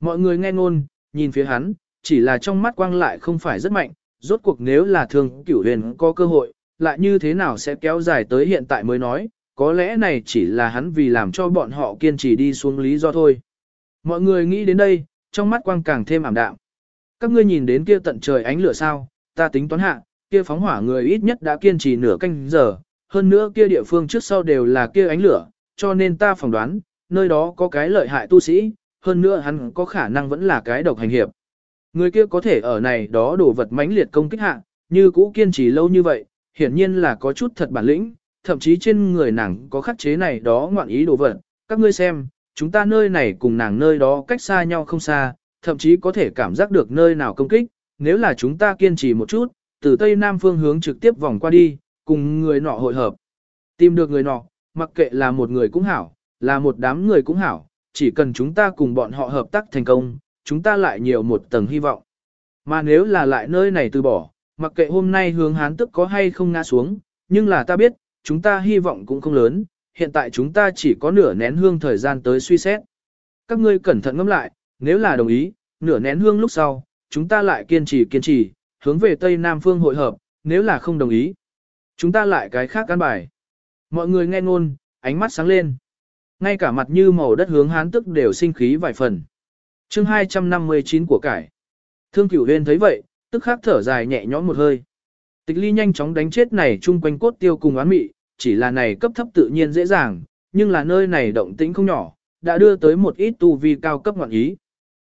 Mọi người nghe ngôn, nhìn phía hắn, chỉ là trong mắt quang lại không phải rất mạnh, rốt cuộc nếu là thương cửu Huyên có cơ hội, lại như thế nào sẽ kéo dài tới hiện tại mới nói, có lẽ này chỉ là hắn vì làm cho bọn họ kiên trì đi xuống lý do thôi. Mọi người nghĩ đến đây, trong mắt quang càng thêm ảm đạm. Các ngươi nhìn đến kia tận trời ánh lửa sao, ta tính toán hạ, kia phóng hỏa người ít nhất đã kiên trì nửa canh giờ, hơn nữa kia địa phương trước sau đều là kia ánh lửa, cho nên ta phỏng đoán, nơi đó có cái lợi hại tu sĩ, hơn nữa hắn có khả năng vẫn là cái độc hành hiệp. Người kia có thể ở này đó đổ vật mãnh liệt công kích hạ, như cũ kiên trì lâu như vậy, hiển nhiên là có chút thật bản lĩnh, thậm chí trên người nàng có khắc chế này đó ngoạn ý đồ vật. Các ngươi xem, chúng ta nơi này cùng nàng nơi đó cách xa nhau không xa, thậm chí có thể cảm giác được nơi nào công kích, nếu là chúng ta kiên trì một chút, từ tây nam phương hướng trực tiếp vòng qua đi, cùng người nọ hội hợp. Tìm được người nọ, mặc kệ là một người cũng hảo, là một đám người cũng hảo, chỉ cần chúng ta cùng bọn họ hợp tác thành công, chúng ta lại nhiều một tầng hy vọng. Mà nếu là lại nơi này từ bỏ, mặc kệ hôm nay hướng hán tức có hay không ngã xuống, nhưng là ta biết, chúng ta hy vọng cũng không lớn, hiện tại chúng ta chỉ có nửa nén hương thời gian tới suy xét. Các ngươi cẩn thận ngẫm lại, nếu là đồng ý, nửa nén hương lúc sau, chúng ta lại kiên trì kiên trì, hướng về Tây Nam Phương hội hợp, nếu là không đồng ý. Chúng ta lại cái khác căn bài. Mọi người nghe ngôn, ánh mắt sáng lên. Ngay cả mặt như màu đất hướng hán tức đều sinh khí vài phần. chương 259 của cải. Thương cửu huyên thấy vậy, tức khắc thở dài nhẹ nhõm một hơi. Tịch ly nhanh chóng đánh chết này chung quanh cốt tiêu cùng oán mị, chỉ là này cấp thấp tự nhiên dễ dàng, nhưng là nơi này động tĩnh không nhỏ, đã đưa tới một ít tu vi cao cấp ngọn ý.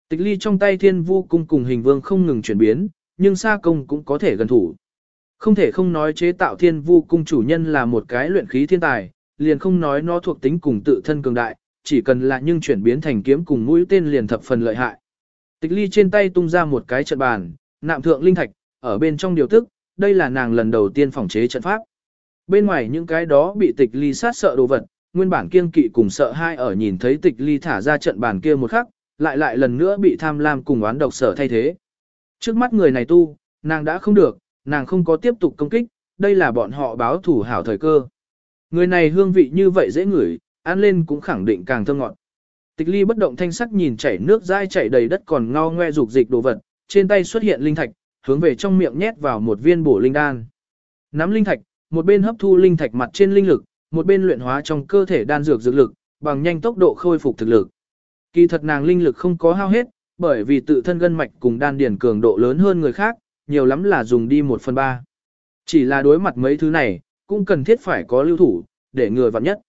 Tịch ly trong tay thiên vu cung cùng hình vương không ngừng chuyển biến, nhưng xa công cũng có thể gần thủ. Không thể không nói chế tạo thiên vu cung chủ nhân là một cái luyện khí thiên tài, liền không nói nó thuộc tính cùng tự thân cường đại, chỉ cần là nhưng chuyển biến thành kiếm cùng mũi tên liền thập phần lợi hại. Tịch ly trên tay tung ra một cái trận bàn, nạm thượng linh thạch, ở bên trong điều tức, đây là nàng lần đầu tiên phòng chế trận pháp. Bên ngoài những cái đó bị tịch ly sát sợ đồ vật, nguyên bản kiêng kỵ cùng sợ hai ở nhìn thấy tịch ly thả ra trận bàn kia một khắc, lại lại lần nữa bị tham lam cùng oán độc sở thay thế. Trước mắt người này tu, nàng đã không được, nàng không có tiếp tục công kích, đây là bọn họ báo thủ hảo thời cơ. Người này hương vị như vậy dễ ngửi, ăn lên cũng khẳng định càng thơm ngọt. Tịch ly bất động thanh sắc nhìn chảy nước dai chảy đầy đất còn ngao ngoe dục dịch đồ vật, trên tay xuất hiện linh thạch, hướng về trong miệng nhét vào một viên bổ linh đan. Nắm linh thạch, một bên hấp thu linh thạch mặt trên linh lực, một bên luyện hóa trong cơ thể đan dược dược lực, bằng nhanh tốc độ khôi phục thực lực. Kỳ thật nàng linh lực không có hao hết, bởi vì tự thân gân mạch cùng đan điển cường độ lớn hơn người khác, nhiều lắm là dùng đi một phần ba. Chỉ là đối mặt mấy thứ này, cũng cần thiết phải có lưu thủ, để người vặn nhất.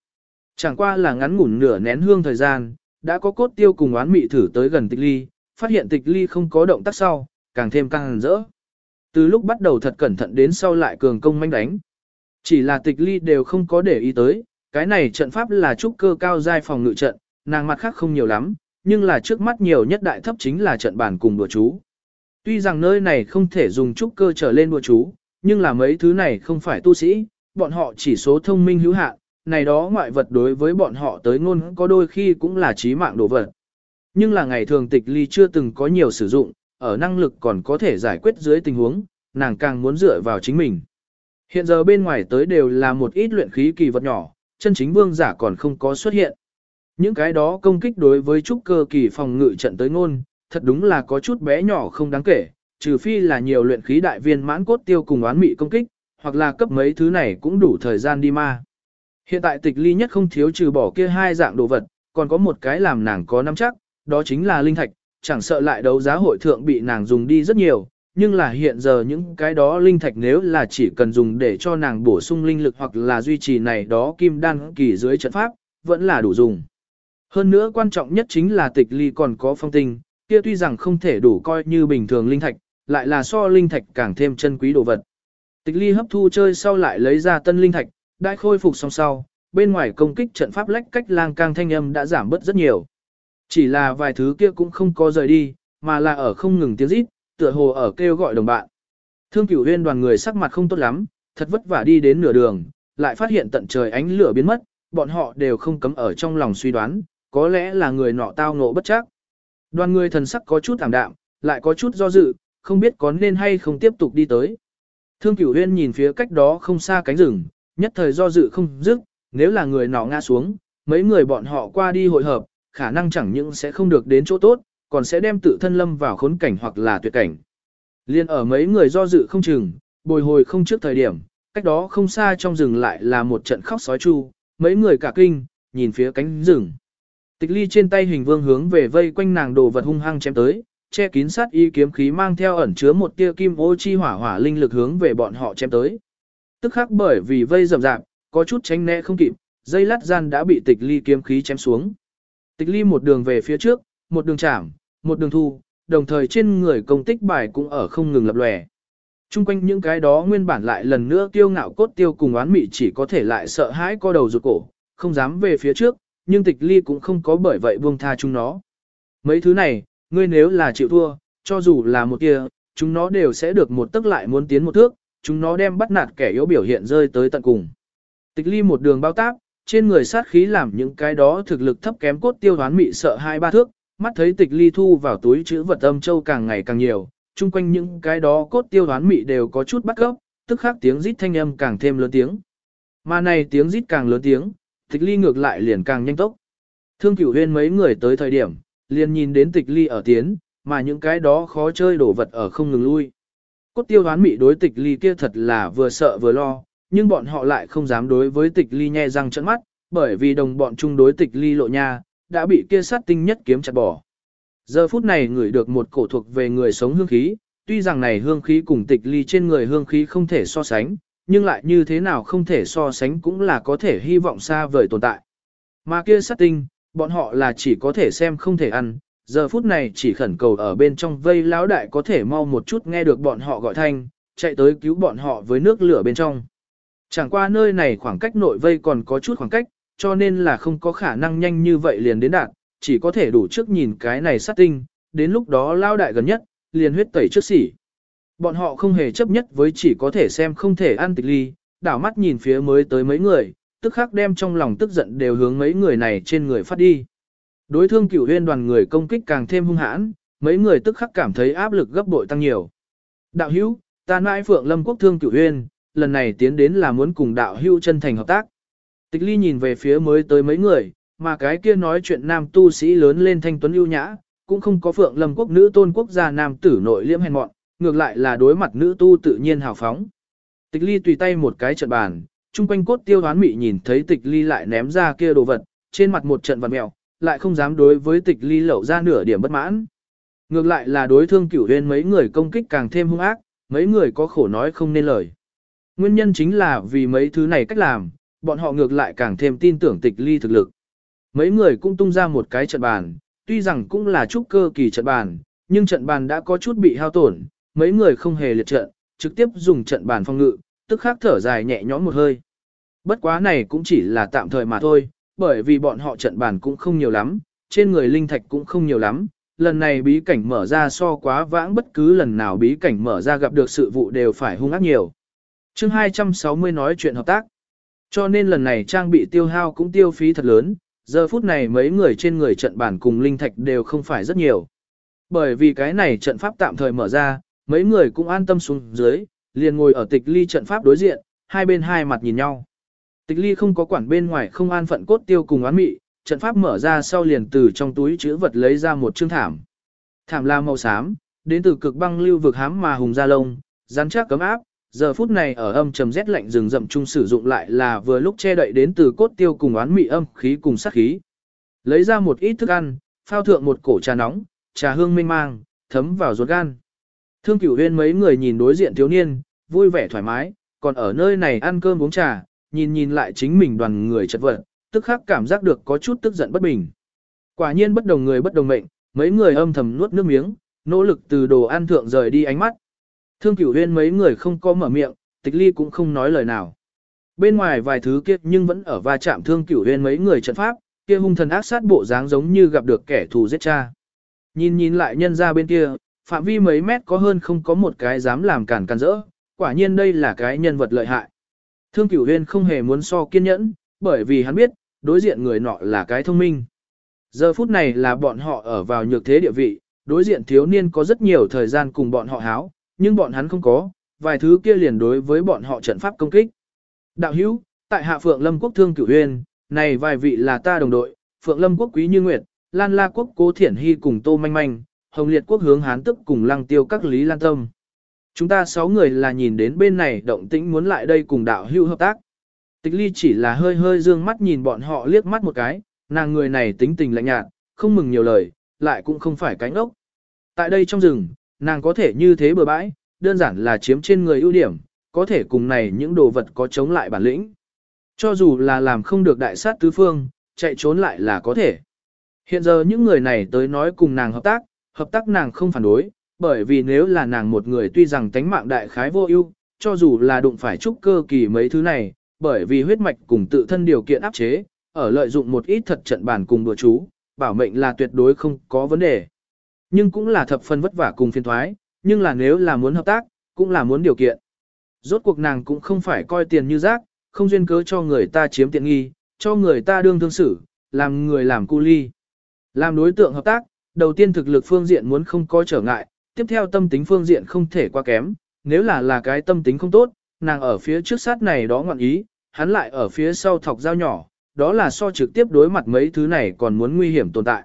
Chẳng qua là ngắn ngủn nửa nén hương thời gian, đã có cốt tiêu cùng oán mị thử tới gần tịch ly, phát hiện tịch ly không có động tác sau, càng thêm căng rỡ. Từ lúc bắt đầu thật cẩn thận đến sau lại cường công manh đánh. Chỉ là tịch ly đều không có để ý tới, cái này trận pháp là trúc cơ cao giai phòng ngự trận, nàng mặt khác không nhiều lắm, nhưng là trước mắt nhiều nhất đại thấp chính là trận bản cùng đùa chú. Tuy rằng nơi này không thể dùng trúc cơ trở lên đùa chú, nhưng là mấy thứ này không phải tu sĩ, bọn họ chỉ số thông minh hữu hạn, này đó ngoại vật đối với bọn họ tới ngôn có đôi khi cũng là trí mạng đồ vật. Nhưng là ngày thường tịch ly chưa từng có nhiều sử dụng, ở năng lực còn có thể giải quyết dưới tình huống, nàng càng muốn dựa vào chính mình. Hiện giờ bên ngoài tới đều là một ít luyện khí kỳ vật nhỏ, chân chính vương giả còn không có xuất hiện. Những cái đó công kích đối với trúc cơ kỳ phòng ngự trận tới ngôn, thật đúng là có chút bé nhỏ không đáng kể, trừ phi là nhiều luyện khí đại viên mãn cốt tiêu cùng oán mị công kích, hoặc là cấp mấy thứ này cũng đủ thời gian đi ma. Hiện tại tịch ly nhất không thiếu trừ bỏ kia hai dạng đồ vật, còn có một cái làm nàng có nắm chắc, đó chính là linh thạch, chẳng sợ lại đấu giá hội thượng bị nàng dùng đi rất nhiều, nhưng là hiện giờ những cái đó linh thạch nếu là chỉ cần dùng để cho nàng bổ sung linh lực hoặc là duy trì này đó kim đan kỳ dưới trận pháp, vẫn là đủ dùng. Hơn nữa quan trọng nhất chính là tịch ly còn có phong tinh, kia tuy rằng không thể đủ coi như bình thường linh thạch, lại là so linh thạch càng thêm chân quý đồ vật. Tịch ly hấp thu chơi sau lại lấy ra tân linh thạch, đã khôi phục xong sau, bên ngoài công kích trận pháp lách cách lang cang thanh âm đã giảm bớt rất nhiều. Chỉ là vài thứ kia cũng không có rời đi, mà là ở không ngừng tiếng rít, tựa hồ ở kêu gọi đồng bạn. Thương cửu huyên đoàn người sắc mặt không tốt lắm, thật vất vả đi đến nửa đường, lại phát hiện tận trời ánh lửa biến mất, bọn họ đều không cấm ở trong lòng suy đoán, có lẽ là người nọ tao ngộ bất chắc. Đoàn người thần sắc có chút thảm đạm, lại có chút do dự, không biết có nên hay không tiếp tục đi tới. Thương cửu huyên nhìn phía cách đó không xa cánh rừng, nhất thời do dự không dứt, nếu là người nọ ngã xuống, mấy người bọn họ qua đi hội hợp, khả năng chẳng những sẽ không được đến chỗ tốt, còn sẽ đem tự thân lâm vào khốn cảnh hoặc là tuyệt cảnh. Liên ở mấy người do dự không chừng, bồi hồi không trước thời điểm, cách đó không xa trong rừng lại là một trận khóc sói chu, mấy người cả kinh, nhìn phía cánh rừng. Tịch ly trên tay hình vương hướng về vây quanh nàng đồ vật hung hăng chém tới, che kín sát y kiếm khí mang theo ẩn chứa một tia kim ô chi hỏa hỏa linh lực hướng về bọn họ chém tới. Tức khắc bởi vì vây rậm rạp, có chút tránh né không kịp, dây lát gian đã bị tịch ly kiếm khí chém xuống. Tịch ly một đường về phía trước, một đường chạm, một đường thu, đồng thời trên người công tích bài cũng ở không ngừng lập lòe. Trung quanh những cái đó nguyên bản lại lần nữa tiêu ngạo cốt tiêu cùng oán mị chỉ có thể lại sợ hãi co đầu rụt cổ, không dám về phía trước, nhưng tịch ly cũng không có bởi vậy buông tha chúng nó. Mấy thứ này, ngươi nếu là chịu thua, cho dù là một kia, chúng nó đều sẽ được một tức lại muốn tiến một thước, chúng nó đem bắt nạt kẻ yếu biểu hiện rơi tới tận cùng. Tịch ly một đường bao táp, trên người sát khí làm những cái đó thực lực thấp kém cốt tiêu đoán mị sợ hai ba thước, mắt thấy tịch ly thu vào túi chữ vật âm châu càng ngày càng nhiều, chung quanh những cái đó cốt tiêu đoán mị đều có chút bắt gốc, tức khắc tiếng rít thanh âm càng thêm lớn tiếng. Mà này tiếng rít càng lớn tiếng, tịch ly ngược lại liền càng nhanh tốc. Thương cửu huyên mấy người tới thời điểm, liền nhìn đến tịch ly ở tiến, mà những cái đó khó chơi đổ vật ở không ngừng lui. Cốt tiêu đoán mị đối tịch ly kia thật là vừa sợ vừa lo, nhưng bọn họ lại không dám đối với tịch ly nhe răng trận mắt, bởi vì đồng bọn chung đối tịch ly lộ nha, đã bị kia sát tinh nhất kiếm chặt bỏ. Giờ phút này ngửi được một cổ thuộc về người sống hương khí, tuy rằng này hương khí cùng tịch ly trên người hương khí không thể so sánh, nhưng lại như thế nào không thể so sánh cũng là có thể hy vọng xa vời tồn tại. Mà kia sát tinh, bọn họ là chỉ có thể xem không thể ăn, giờ phút này chỉ khẩn cầu ở bên trong vây lão đại có thể mau một chút nghe được bọn họ gọi thanh, chạy tới cứu bọn họ với nước lửa bên trong. Chẳng qua nơi này khoảng cách nội vây còn có chút khoảng cách, cho nên là không có khả năng nhanh như vậy liền đến đạt, chỉ có thể đủ trước nhìn cái này sát tinh, đến lúc đó lao đại gần nhất, liền huyết tẩy trước xỉ. Bọn họ không hề chấp nhất với chỉ có thể xem không thể ăn tịch ly, đảo mắt nhìn phía mới tới mấy người, tức khắc đem trong lòng tức giận đều hướng mấy người này trên người phát đi. Đối thương cửu huyên đoàn người công kích càng thêm hung hãn, mấy người tức khắc cảm thấy áp lực gấp bội tăng nhiều. Đạo hữu, ta nãi phượng lâm quốc thương cửu huyên, lần này tiến đến là muốn cùng đạo hưu chân thành hợp tác. Tịch ly nhìn về phía mới tới mấy người, mà cái kia nói chuyện nam tu sĩ lớn lên thanh tuấn ưu nhã, cũng không có phượng lâm quốc nữ tôn quốc gia nam tử nội liễm hèn mọn, ngược lại là đối mặt nữ tu tự nhiên hào phóng. Tịch ly tùy tay một cái trận bàn, chung quanh cốt tiêu hoán mị nhìn thấy tịch ly lại ném ra kia đồ vật, trên mặt một trận vật mèo, lại không dám đối với tịch ly lẩu ra nửa điểm bất mãn. Ngược lại là đối thương cửu huyên mấy người công kích càng thêm hung ác, mấy người có khổ nói không nên lời. Nguyên nhân chính là vì mấy thứ này cách làm, bọn họ ngược lại càng thêm tin tưởng tịch ly thực lực. Mấy người cũng tung ra một cái trận bàn, tuy rằng cũng là trúc cơ kỳ trận bàn, nhưng trận bàn đã có chút bị hao tổn, mấy người không hề liệt trận, trực tiếp dùng trận bàn phong ngự, tức khắc thở dài nhẹ nhõm một hơi. Bất quá này cũng chỉ là tạm thời mà thôi, bởi vì bọn họ trận bàn cũng không nhiều lắm, trên người linh thạch cũng không nhiều lắm, lần này bí cảnh mở ra so quá vãng bất cứ lần nào bí cảnh mở ra gặp được sự vụ đều phải hung ác nhiều chương 260 nói chuyện hợp tác. Cho nên lần này trang bị tiêu hao cũng tiêu phí thật lớn, giờ phút này mấy người trên người trận bản cùng linh thạch đều không phải rất nhiều. Bởi vì cái này trận pháp tạm thời mở ra, mấy người cũng an tâm xuống dưới, liền ngồi ở tịch ly trận pháp đối diện, hai bên hai mặt nhìn nhau. Tịch ly không có quản bên ngoài không an phận cốt tiêu cùng oán mị, trận pháp mở ra sau liền từ trong túi chữ vật lấy ra một chương thảm. Thảm là màu xám, đến từ cực băng lưu vực hám mà hùng da lông, rắn chắc cấm áp, giờ phút này ở âm trầm rét lạnh rừng rậm chung sử dụng lại là vừa lúc che đậy đến từ cốt tiêu cùng oán mị âm khí cùng sát khí. Lấy ra một ít thức ăn, phao thượng một cổ trà nóng, trà hương mênh mang, thấm vào ruột gan. Thương cửu huyên mấy người nhìn đối diện thiếu niên, vui vẻ thoải mái, còn ở nơi này ăn cơm uống trà, nhìn nhìn lại chính mình đoàn người chật vật, tức khắc cảm giác được có chút tức giận bất bình. Quả nhiên bất đồng người bất đồng mệnh, mấy người âm thầm nuốt nước miếng, nỗ lực từ đồ ăn thượng rời đi ánh mắt. Thương cửu huyên mấy người không có mở miệng, tịch ly cũng không nói lời nào. Bên ngoài vài thứ kia nhưng vẫn ở va chạm thương cửu huyên mấy người trận pháp, kia hung thần ác sát bộ dáng giống như gặp được kẻ thù giết cha. Nhìn nhìn lại nhân ra bên kia, phạm vi mấy mét có hơn không có một cái dám làm cản cản rỡ, quả nhiên đây là cái nhân vật lợi hại. Thương cửu huyên không hề muốn so kiên nhẫn, bởi vì hắn biết, đối diện người nọ là cái thông minh. Giờ phút này là bọn họ ở vào nhược thế địa vị, đối diện thiếu niên có rất nhiều thời gian cùng bọn họ háo, nhưng bọn hắn không có, vài thứ kia liền đối với bọn họ trận pháp công kích. Đạo hữu, tại hạ Phượng Lâm Quốc Thương Cửu Huyên, này vài vị là ta đồng đội, Phượng Lâm Quốc Quý Như Nguyệt, Lan La Quốc Cố Thiển Hy cùng Tô Manh Manh, Hồng Liệt Quốc hướng Hán Tức cùng Lăng Tiêu các Lý Lan Tâm. Chúng ta sáu người là nhìn đến bên này động tĩnh muốn lại đây cùng đạo hữu hợp tác. Tịch ly chỉ là hơi hơi dương mắt nhìn bọn họ liếc mắt một cái, nàng người này tính tình lạnh nhạt, không mừng nhiều lời, lại cũng không phải cánh ốc. Tại đây trong rừng, nàng có thể như thế bừa bãi, đơn giản là chiếm trên người ưu điểm, có thể cùng này những đồ vật có chống lại bản lĩnh. Cho dù là làm không được đại sát tứ phương, chạy trốn lại là có thể. Hiện giờ những người này tới nói cùng nàng hợp tác, hợp tác nàng không phản đối, bởi vì nếu là nàng một người tuy rằng tánh mạng đại khái vô ưu, cho dù là đụng phải trúc cơ kỳ mấy thứ này, bởi vì huyết mạch cùng tự thân điều kiện áp chế, ở lợi dụng một ít thật trận bản cùng đùa chú, bảo mệnh là tuyệt đối không có vấn đề. Nhưng cũng là thập phần vất vả cùng phiền thoái, nhưng là nếu là muốn hợp tác, cũng là muốn điều kiện. Rốt cuộc nàng cũng không phải coi tiền như rác, không duyên cớ cho người ta chiếm tiện nghi, cho người ta đương thương xử, làm người làm cu ly. Làm đối tượng hợp tác, đầu tiên thực lực phương diện muốn không có trở ngại, tiếp theo tâm tính phương diện không thể qua kém, nếu là là cái tâm tính không tốt, nàng ở phía trước sát này đó ngọn ý, hắn lại ở phía sau thọc dao nhỏ, đó là so trực tiếp đối mặt mấy thứ này còn muốn nguy hiểm tồn tại.